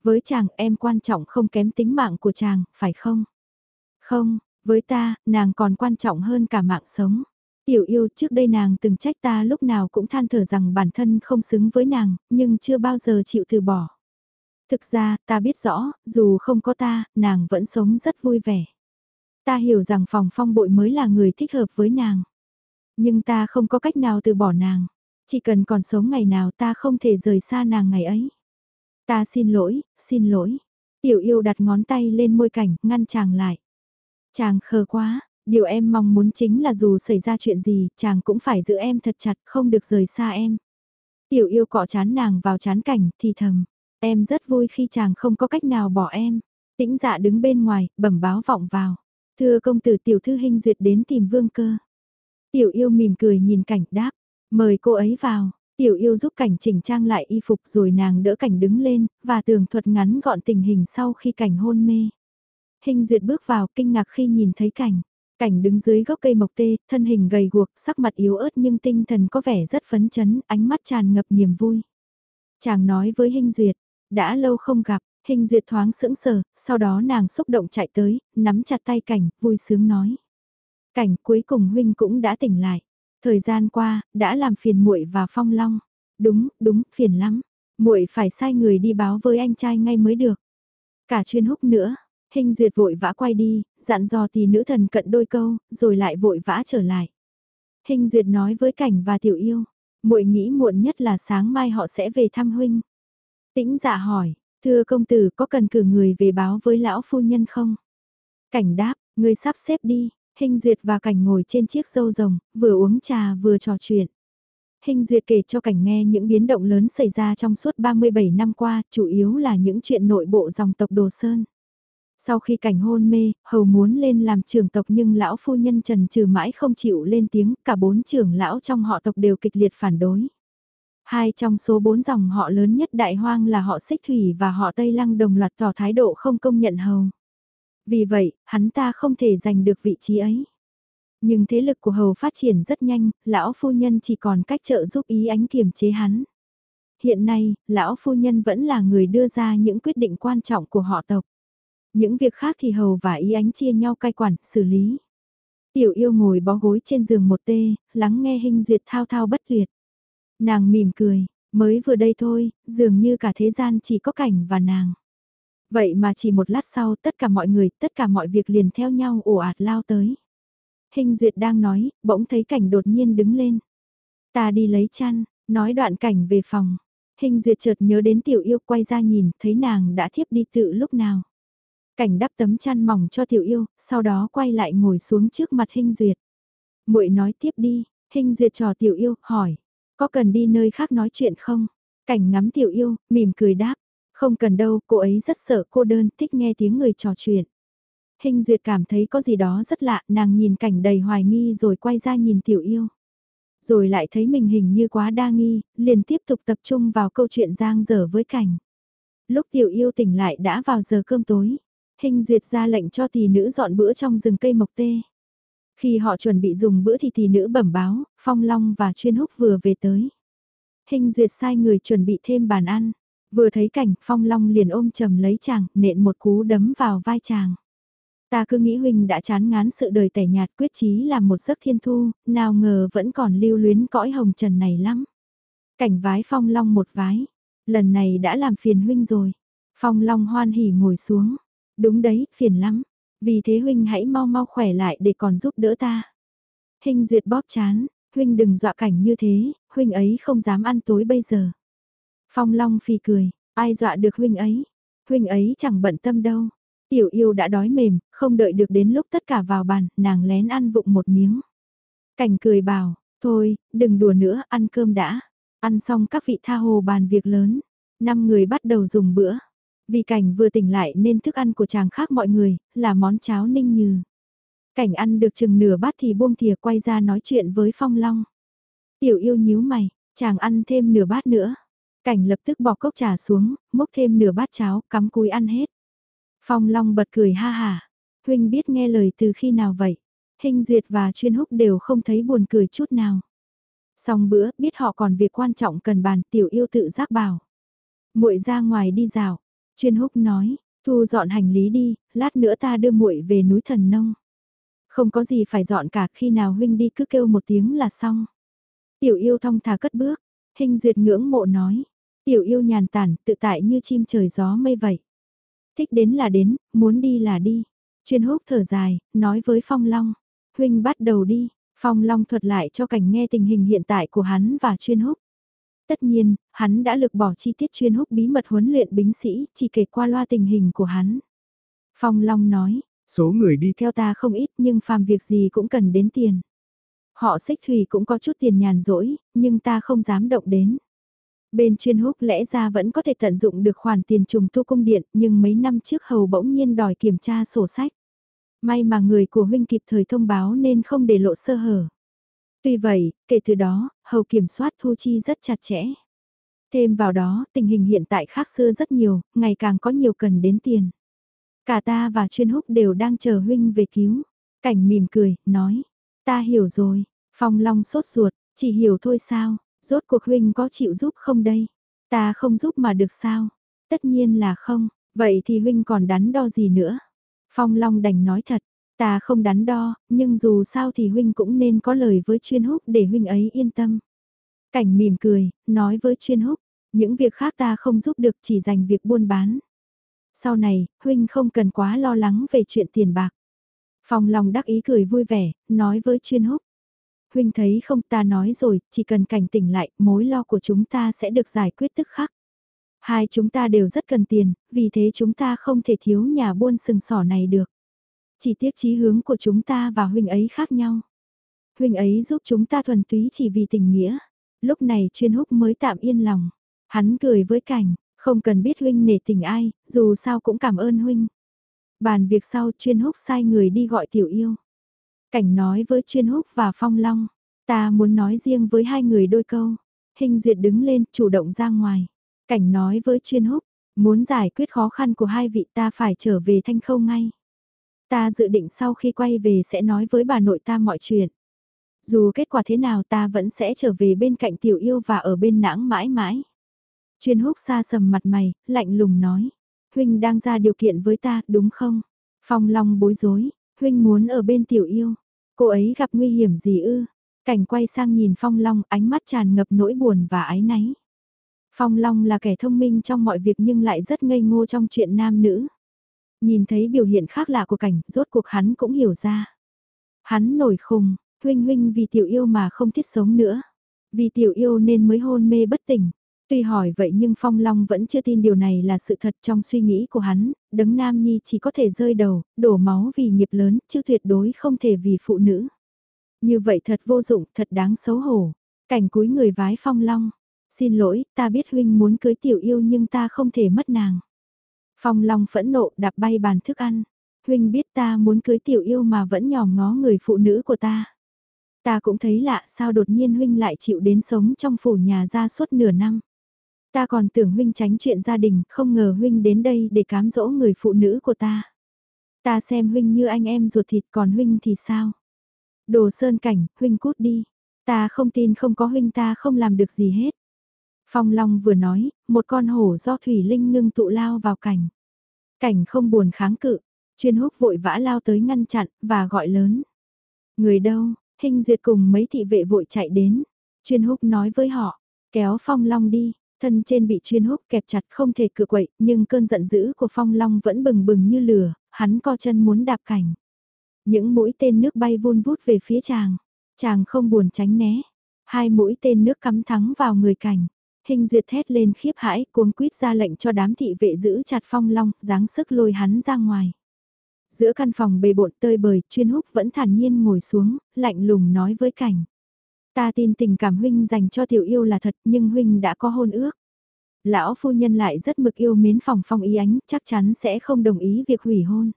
Với chàng em quan trọng không kém tính mạng của chàng, phải không? Không, với ta, nàng còn quan trọng hơn cả mạng sống. Tiểu yêu trước đây nàng từng trách ta lúc nào cũng than thở rằng bản thân không xứng với nàng, nhưng chưa bao giờ chịu từ bỏ. Thực ra, ta biết rõ, dù không có ta, nàng vẫn sống rất vui vẻ. Ta hiểu rằng phòng phong bội mới là người thích hợp với nàng. Nhưng ta không có cách nào từ bỏ nàng. Chỉ cần còn sống ngày nào ta không thể rời xa nàng ngày ấy. Ta xin lỗi, xin lỗi. Tiểu yêu đặt ngón tay lên môi cảnh, ngăn chàng lại. Chàng khờ quá, điều em mong muốn chính là dù xảy ra chuyện gì, chàng cũng phải giữ em thật chặt, không được rời xa em. Tiểu yêu cọ chán nàng vào chán cảnh, thì thầm. Em rất vui khi chàng không có cách nào bỏ em. Tĩnh dạ đứng bên ngoài, bẩm báo vọng vào. Thưa công tử tiểu thư hình duyệt đến tìm vương cơ. Tiểu yêu mỉm cười nhìn cảnh đáp. Mời cô ấy vào. Tiểu yêu giúp cảnh chỉnh trang lại y phục rồi nàng đỡ cảnh đứng lên, và tường thuật ngắn gọn tình hình sau khi cảnh hôn mê. Hình duyệt bước vào kinh ngạc khi nhìn thấy cảnh. Cảnh đứng dưới gốc cây mộc tê, thân hình gầy guộc, sắc mặt yếu ớt nhưng tinh thần có vẻ rất phấn chấn, ánh mắt tràn ngập niềm vui. Chàng nói với Hinh duyệt, đã lâu không gặp, Hình duyệt thoáng sững sờ, sau đó nàng xúc động chạy tới, nắm chặt tay cảnh, vui sướng nói. Cảnh cuối cùng huynh cũng đã tỉnh lại. Thời gian qua, đã làm phiền muội và Phong Long. Đúng, đúng, phiền lắm. Muội phải sai người đi báo với anh trai ngay mới được. Cả chuyên húc nữa. Hình duyệt vội vã quay đi, dặn dò thì nữ thần cận đôi câu, rồi lại vội vã trở lại. Hình duyệt nói với cảnh và tiểu yêu, muội nghĩ muộn nhất là sáng mai họ sẽ về thăm huynh. Tĩnh dạ hỏi, thưa công tử có cần cử người về báo với lão phu nhân không? Cảnh đáp, người sắp xếp đi, Hình Duyệt và Cảnh ngồi trên chiếc dâu rồng, vừa uống trà vừa trò chuyện. Hình Duyệt kể cho Cảnh nghe những biến động lớn xảy ra trong suốt 37 năm qua, chủ yếu là những chuyện nội bộ dòng tộc Đồ Sơn. Sau khi Cảnh hôn mê, Hầu muốn lên làm trưởng tộc nhưng lão phu nhân trần trừ mãi không chịu lên tiếng, cả bốn trưởng lão trong họ tộc đều kịch liệt phản đối. Hai trong số bốn dòng họ lớn nhất đại hoang là họ Xích Thủy và họ Tây Lăng đồng loạt tỏ thái độ không công nhận Hầu. Vì vậy, hắn ta không thể giành được vị trí ấy. Nhưng thế lực của hầu phát triển rất nhanh, lão phu nhân chỉ còn cách trợ giúp ý ánh kiềm chế hắn. Hiện nay, lão phu nhân vẫn là người đưa ra những quyết định quan trọng của họ tộc. Những việc khác thì hầu và ý ánh chia nhau cai quản, xử lý. Tiểu yêu ngồi bó gối trên giường một tê, lắng nghe hình duyệt thao thao bất tuyệt. Nàng mỉm cười, mới vừa đây thôi, dường như cả thế gian chỉ có cảnh và nàng. Vậy mà chỉ một lát sau tất cả mọi người, tất cả mọi việc liền theo nhau ồ ạt lao tới. Hình duyệt đang nói, bỗng thấy cảnh đột nhiên đứng lên. Ta đi lấy chăn, nói đoạn cảnh về phòng. Hình duyệt chợt nhớ đến tiểu yêu quay ra nhìn, thấy nàng đã thiếp đi tự lúc nào. Cảnh đắp tấm chăn mỏng cho tiểu yêu, sau đó quay lại ngồi xuống trước mặt hình duyệt. muội nói tiếp đi, hình duyệt trò tiểu yêu, hỏi. Có cần đi nơi khác nói chuyện không? Cảnh ngắm tiểu yêu, mỉm cười đáp. Không cần đâu, cô ấy rất sợ cô đơn, thích nghe tiếng người trò chuyện. Hình duyệt cảm thấy có gì đó rất lạ, nàng nhìn cảnh đầy hoài nghi rồi quay ra nhìn tiểu yêu. Rồi lại thấy mình hình như quá đa nghi, liền tiếp tục tập trung vào câu chuyện giang dở với cảnh. Lúc tiểu yêu tỉnh lại đã vào giờ cơm tối. Hình duyệt ra lệnh cho tỷ nữ dọn bữa trong rừng cây mộc tê. Khi họ chuẩn bị dùng bữa thì tỷ nữ bẩm báo, Phong Long và Chuyên Húc vừa về tới. Hình duyệt sai người chuẩn bị thêm bàn ăn. Vừa thấy cảnh Phong Long liền ôm chầm lấy chàng, nện một cú đấm vào vai chàng. Ta cứ nghĩ huynh đã chán ngán sự đời tẻ nhạt quyết chí làm một giấc thiên thu, nào ngờ vẫn còn lưu luyến cõi hồng trần này lắm. Cảnh vái Phong Long một vái, lần này đã làm phiền huynh rồi. Phong Long hoan hỉ ngồi xuống. Đúng đấy, phiền lắm. Vì thế huynh hãy mau mau khỏe lại để còn giúp đỡ ta. Hình duyệt bóp chán, huynh đừng dọa cảnh như thế, huynh ấy không dám ăn tối bây giờ. Phong Long phì cười, ai dọa được huynh ấy, huynh ấy chẳng bận tâm đâu. Tiểu yêu đã đói mềm, không đợi được đến lúc tất cả vào bàn, nàng lén ăn vụng một miếng. Cảnh cười bảo, thôi, đừng đùa nữa, ăn cơm đã. Ăn xong các vị tha hồ bàn việc lớn. Năm người bắt đầu dùng bữa. Vì cảnh vừa tỉnh lại nên thức ăn của chàng khác mọi người, là món cháo ninh nhừ. Cảnh ăn được chừng nửa bát thì buông thìa quay ra nói chuyện với Phong Long. Tiểu yêu nhíu mày, chàng ăn thêm nửa bát nữa. Cảnh lập tức bỏ cốc trà xuống, múc thêm nửa bát cháo, cắm cúi ăn hết. Phong Long bật cười ha hà. Huynh biết nghe lời từ khi nào vậy? Hình Duyệt và Chuyên Húc đều không thấy buồn cười chút nào. Xong bữa, biết họ còn việc quan trọng cần bàn, tiểu yêu tự giác bảo. muội ra ngoài đi dạo. Chuyên Húc nói, thu dọn hành lý đi, lát nữa ta đưa muội về núi thần nông. Không có gì phải dọn cả khi nào huynh đi cứ kêu một tiếng là xong. Tiểu yêu thong thả cất bước, hình duyệt ngưỡng mộ nói. Tiểu yêu nhàn tản, tự tại như chim trời gió mây vậy. Thích đến là đến, muốn đi là đi. Chuyên húc thở dài, nói với Phong Long. Huynh bắt đầu đi. Phong Long thuật lại cho cảnh nghe tình hình hiện tại của hắn và chuyên húc. Tất nhiên, hắn đã lực bỏ chi tiết chuyên húc bí mật huấn luyện bính sĩ, chỉ kể qua loa tình hình của hắn. Phong Long nói, Số người đi theo ta không ít nhưng phàm việc gì cũng cần đến tiền. Họ xích thủy cũng có chút tiền nhàn rỗi, nhưng ta không dám động đến. Bên chuyên húc lẽ ra vẫn có thể tận dụng được khoản tiền trùng tu cung điện, nhưng mấy năm trước hầu bỗng nhiên đòi kiểm tra sổ sách. May mà người của huynh kịp thời thông báo nên không để lộ sơ hở. Tuy vậy, kể từ đó, hầu kiểm soát thu chi rất chặt chẽ. Thêm vào đó, tình hình hiện tại khác xưa rất nhiều, ngày càng có nhiều cần đến tiền. Cả ta và chuyên húc đều đang chờ huynh về cứu. Cảnh mỉm cười, nói, ta hiểu rồi, phong long sốt ruột, chỉ hiểu thôi sao, rốt cuộc huynh có chịu giúp không đây? Ta không giúp mà được sao? Tất nhiên là không, vậy thì huynh còn đắn đo gì nữa? Phong long đành nói thật, ta không đắn đo, nhưng dù sao thì huynh cũng nên có lời với chuyên húc để huynh ấy yên tâm. Cảnh mỉm cười, nói với chuyên húc, những việc khác ta không giúp được chỉ dành việc buôn bán sau này, huynh không cần quá lo lắng về chuyện tiền bạc. phòng lòng đắc ý cười vui vẻ, nói với chuyên húc. Huynh thấy không ta nói rồi, chỉ cần cảnh tỉnh lại, mối lo của chúng ta sẽ được giải quyết tức khắc. Hai chúng ta đều rất cần tiền, vì thế chúng ta không thể thiếu nhà buôn sừng sỏ này được. Chỉ tiếc chí hướng của chúng ta và huynh ấy khác nhau. Huynh ấy giúp chúng ta thuần túy chỉ vì tình nghĩa. Lúc này chuyên húc mới tạm yên lòng. Hắn cười với cảnh, không cần biết huynh nể tình ai, dù sao cũng cảm ơn huynh. Bàn việc sau chuyên húc sai người đi gọi tiểu yêu. Cảnh nói với chuyên húc và phong long, ta muốn nói riêng với hai người đôi câu. Hình duyệt đứng lên, chủ động ra ngoài. Cảnh nói với chuyên húc, muốn giải quyết khó khăn của hai vị ta phải trở về thanh khâu ngay. Ta dự định sau khi quay về sẽ nói với bà nội ta mọi chuyện. Dù kết quả thế nào ta vẫn sẽ trở về bên cạnh tiểu yêu và ở bên nãng mãi mãi. Chuyên húc xa sầm mặt mày, lạnh lùng nói. Huynh đang ra điều kiện với ta, đúng không? Phong Long bối rối, Huynh muốn ở bên tiểu yêu. Cô ấy gặp nguy hiểm gì ư? Cảnh quay sang nhìn Phong Long ánh mắt tràn ngập nỗi buồn và ái náy. Phong Long là kẻ thông minh trong mọi việc nhưng lại rất ngây ngô trong chuyện nam nữ. Nhìn thấy biểu hiện khác lạ của cảnh, rốt cuộc hắn cũng hiểu ra. Hắn nổi khùng, huynh huynh vì tiểu yêu mà không thiết sống nữa. Vì tiểu yêu nên mới hôn mê bất tỉnh. Tuy hỏi vậy nhưng Phong Long vẫn chưa tin điều này là sự thật trong suy nghĩ của hắn, đấng nam nhi chỉ có thể rơi đầu, đổ máu vì nghiệp lớn, chứ tuyệt đối không thể vì phụ nữ. Như vậy thật vô dụng, thật đáng xấu hổ. Cảnh cúi người vái Phong Long. Xin lỗi, ta biết huynh muốn cưới tiểu yêu nhưng ta không thể mất nàng. Phong Long phẫn nộ đạp bay bàn thức ăn. Huynh biết ta muốn cưới tiểu yêu mà vẫn nhòm ngó người phụ nữ của ta. Ta cũng thấy lạ sao đột nhiên Huynh lại chịu đến sống trong phủ nhà ra suốt nửa năm. Ta còn tưởng Huynh tránh chuyện gia đình, không ngờ Huynh đến đây để cám dỗ người phụ nữ của ta. Ta xem Huynh như anh em ruột thịt còn Huynh thì sao? Đồ sơn cảnh, Huynh cút đi. Ta không tin không có Huynh ta không làm được gì hết. Phong Long vừa nói, một con hổ do Thủy Linh ngưng tụ lao vào cảnh. Cảnh không buồn kháng cự, chuyên húc vội vã lao tới ngăn chặn, và gọi lớn. Người đâu, hình duyệt cùng mấy thị vệ vội chạy đến. Chuyên húc nói với họ, kéo Phong Long đi, thân trên bị chuyên húc kẹp chặt không thể cự quậy, nhưng cơn giận dữ của Phong Long vẫn bừng bừng như lửa, hắn co chân muốn đạp cảnh. Những mũi tên nước bay vun vút về phía chàng, chàng không buồn tránh né. Hai mũi tên nước cắm thắng vào người cảnh. Hình duyệt thét lên khiếp hãi, cuống quýt ra lệnh cho đám thị vệ giữ chặt phong long, dáng sức lôi hắn ra ngoài. Giữa căn phòng bề bộn tơi bời, chuyên húc vẫn thản nhiên ngồi xuống, lạnh lùng nói với cảnh. Ta tin tình cảm huynh dành cho tiểu yêu là thật nhưng huynh đã có hôn ước. Lão phu nhân lại rất mực yêu mến phòng phong ý ánh, chắc chắn sẽ không đồng ý việc hủy hôn.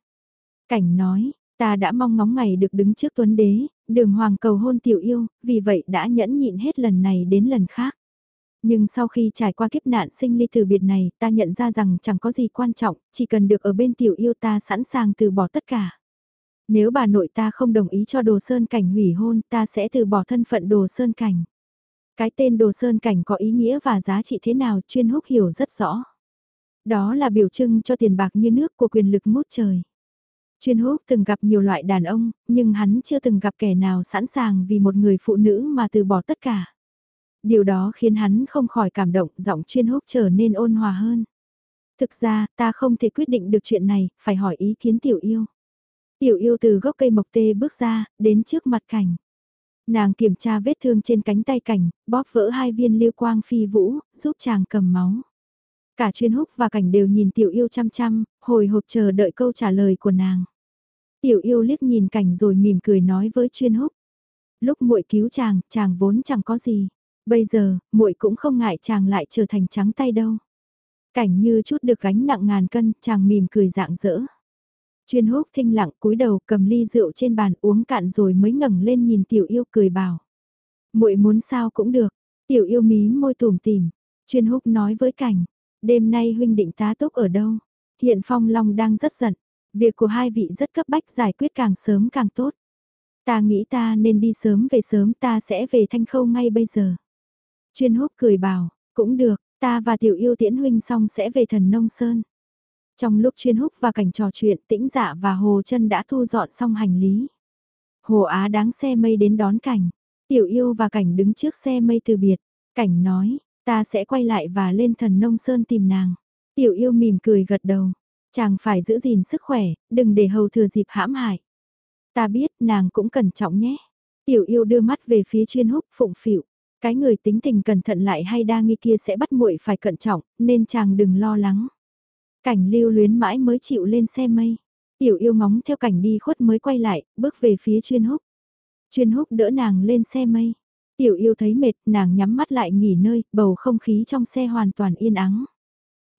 Cảnh nói, ta đã mong ngóng ngày được đứng trước tuấn đế, đường hoàng cầu hôn tiểu yêu, vì vậy đã nhẫn nhịn hết lần này đến lần khác. Nhưng sau khi trải qua kiếp nạn sinh ly từ biệt này, ta nhận ra rằng chẳng có gì quan trọng, chỉ cần được ở bên tiểu yêu ta sẵn sàng từ bỏ tất cả. Nếu bà nội ta không đồng ý cho đồ sơn cảnh hủy hôn, ta sẽ từ bỏ thân phận đồ sơn cảnh. Cái tên đồ sơn cảnh có ý nghĩa và giá trị thế nào chuyên húc hiểu rất rõ. Đó là biểu trưng cho tiền bạc như nước của quyền lực ngút trời. Chuyên húc từng gặp nhiều loại đàn ông, nhưng hắn chưa từng gặp kẻ nào sẵn sàng vì một người phụ nữ mà từ bỏ tất cả điều đó khiến hắn không khỏi cảm động, giọng chuyên húc trở nên ôn hòa hơn. Thực ra, ta không thể quyết định được chuyện này, phải hỏi ý kiến tiểu yêu. Tiểu yêu từ gốc cây mộc tê bước ra, đến trước mặt cảnh. Nàng kiểm tra vết thương trên cánh tay cảnh, bóp vỡ hai viên liêu quang phi vũ, giúp chàng cầm máu. Cả chuyên húc và cảnh đều nhìn tiểu yêu chăm chăm, hồi hộp chờ đợi câu trả lời của nàng. Tiểu yêu liếc nhìn cảnh rồi mỉm cười nói với chuyên húc. Lúc muội cứu chàng, chàng vốn chẳng có gì. Bây giờ, muội cũng không ngại chàng lại trở thành trắng tay đâu. Cảnh như chút được gánh nặng ngàn cân, chàng mỉm cười dạng dỡ. Chuyên húc thinh lặng cúi đầu cầm ly rượu trên bàn uống cạn rồi mới ngẩng lên nhìn tiểu yêu cười bảo. muội muốn sao cũng được, tiểu yêu mí môi tủm tìm. Chuyên húc nói với cảnh, đêm nay huynh định tá túc ở đâu? Hiện phong long đang rất giận, việc của hai vị rất cấp bách giải quyết càng sớm càng tốt. Ta nghĩ ta nên đi sớm về sớm ta sẽ về thanh khâu ngay bây giờ. Chuyên húc cười bảo, cũng được, ta và tiểu yêu tiễn huynh xong sẽ về thần nông sơn. Trong lúc chuyên húc và cảnh trò chuyện tĩnh dạ và hồ chân đã thu dọn xong hành lý. Hồ Á đáng xe mây đến đón cảnh. Tiểu yêu và cảnh đứng trước xe mây từ biệt. Cảnh nói, ta sẽ quay lại và lên thần nông sơn tìm nàng. Tiểu yêu mỉm cười gật đầu. Chàng phải giữ gìn sức khỏe, đừng để hầu thừa dịp hãm hại. Ta biết nàng cũng cẩn trọng nhé. Tiểu yêu đưa mắt về phía chuyên húc phụng phịu. Cái người tính tình cẩn thận lại hay đa nghi kia sẽ bắt muội phải cẩn trọng, nên chàng đừng lo lắng. Cảnh lưu luyến mãi mới chịu lên xe mây. Tiểu yêu ngóng theo cảnh đi khuất mới quay lại, bước về phía chuyên húc. Chuyên húc đỡ nàng lên xe mây. Tiểu yêu thấy mệt, nàng nhắm mắt lại nghỉ nơi, bầu không khí trong xe hoàn toàn yên ắng.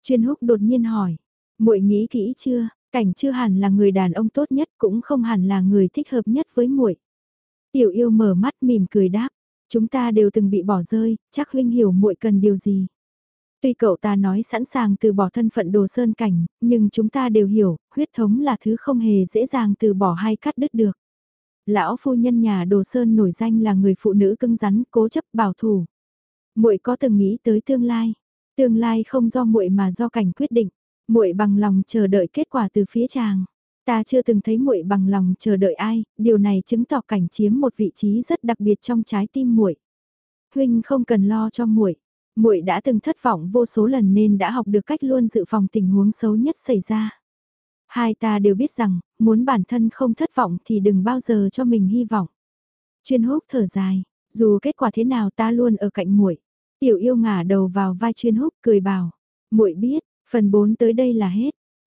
Chuyên húc đột nhiên hỏi, muội nghĩ kỹ chưa, cảnh chưa hẳn là người đàn ông tốt nhất cũng không hẳn là người thích hợp nhất với muội. Tiểu yêu mở mắt mỉm cười đáp, Chúng ta đều từng bị bỏ rơi, chắc huynh hiểu muội cần điều gì. Tuy cậu ta nói sẵn sàng từ bỏ thân phận đồ sơn cảnh, nhưng chúng ta đều hiểu, huyết thống là thứ không hề dễ dàng từ bỏ hay cắt đứt được. Lão phu nhân nhà đồ sơn nổi danh là người phụ nữ cứng rắn, cố chấp bảo thủ. Muội có từng nghĩ tới tương lai? Tương lai không do muội mà do cảnh quyết định. Muội bằng lòng chờ đợi kết quả từ phía chàng. Ta chưa từng thấy muội bằng lòng chờ đợi ai, điều này chứng tỏ cảnh chiếm một vị trí rất đặc biệt trong trái tim muội. Huynh không cần lo cho muội. Muội đã từng thất vọng vô số lần nên đã học được cách luôn dự phòng tình huống xấu nhất xảy ra. Hai ta đều biết rằng, muốn bản thân không thất vọng thì đừng bao giờ cho mình hy vọng. Chuyên húc thở dài, dù kết quả thế nào ta luôn ở cạnh muội. Tiểu yêu ngả đầu vào vai chuyên húc cười bảo, muội biết, phần 4 tới đây là hết.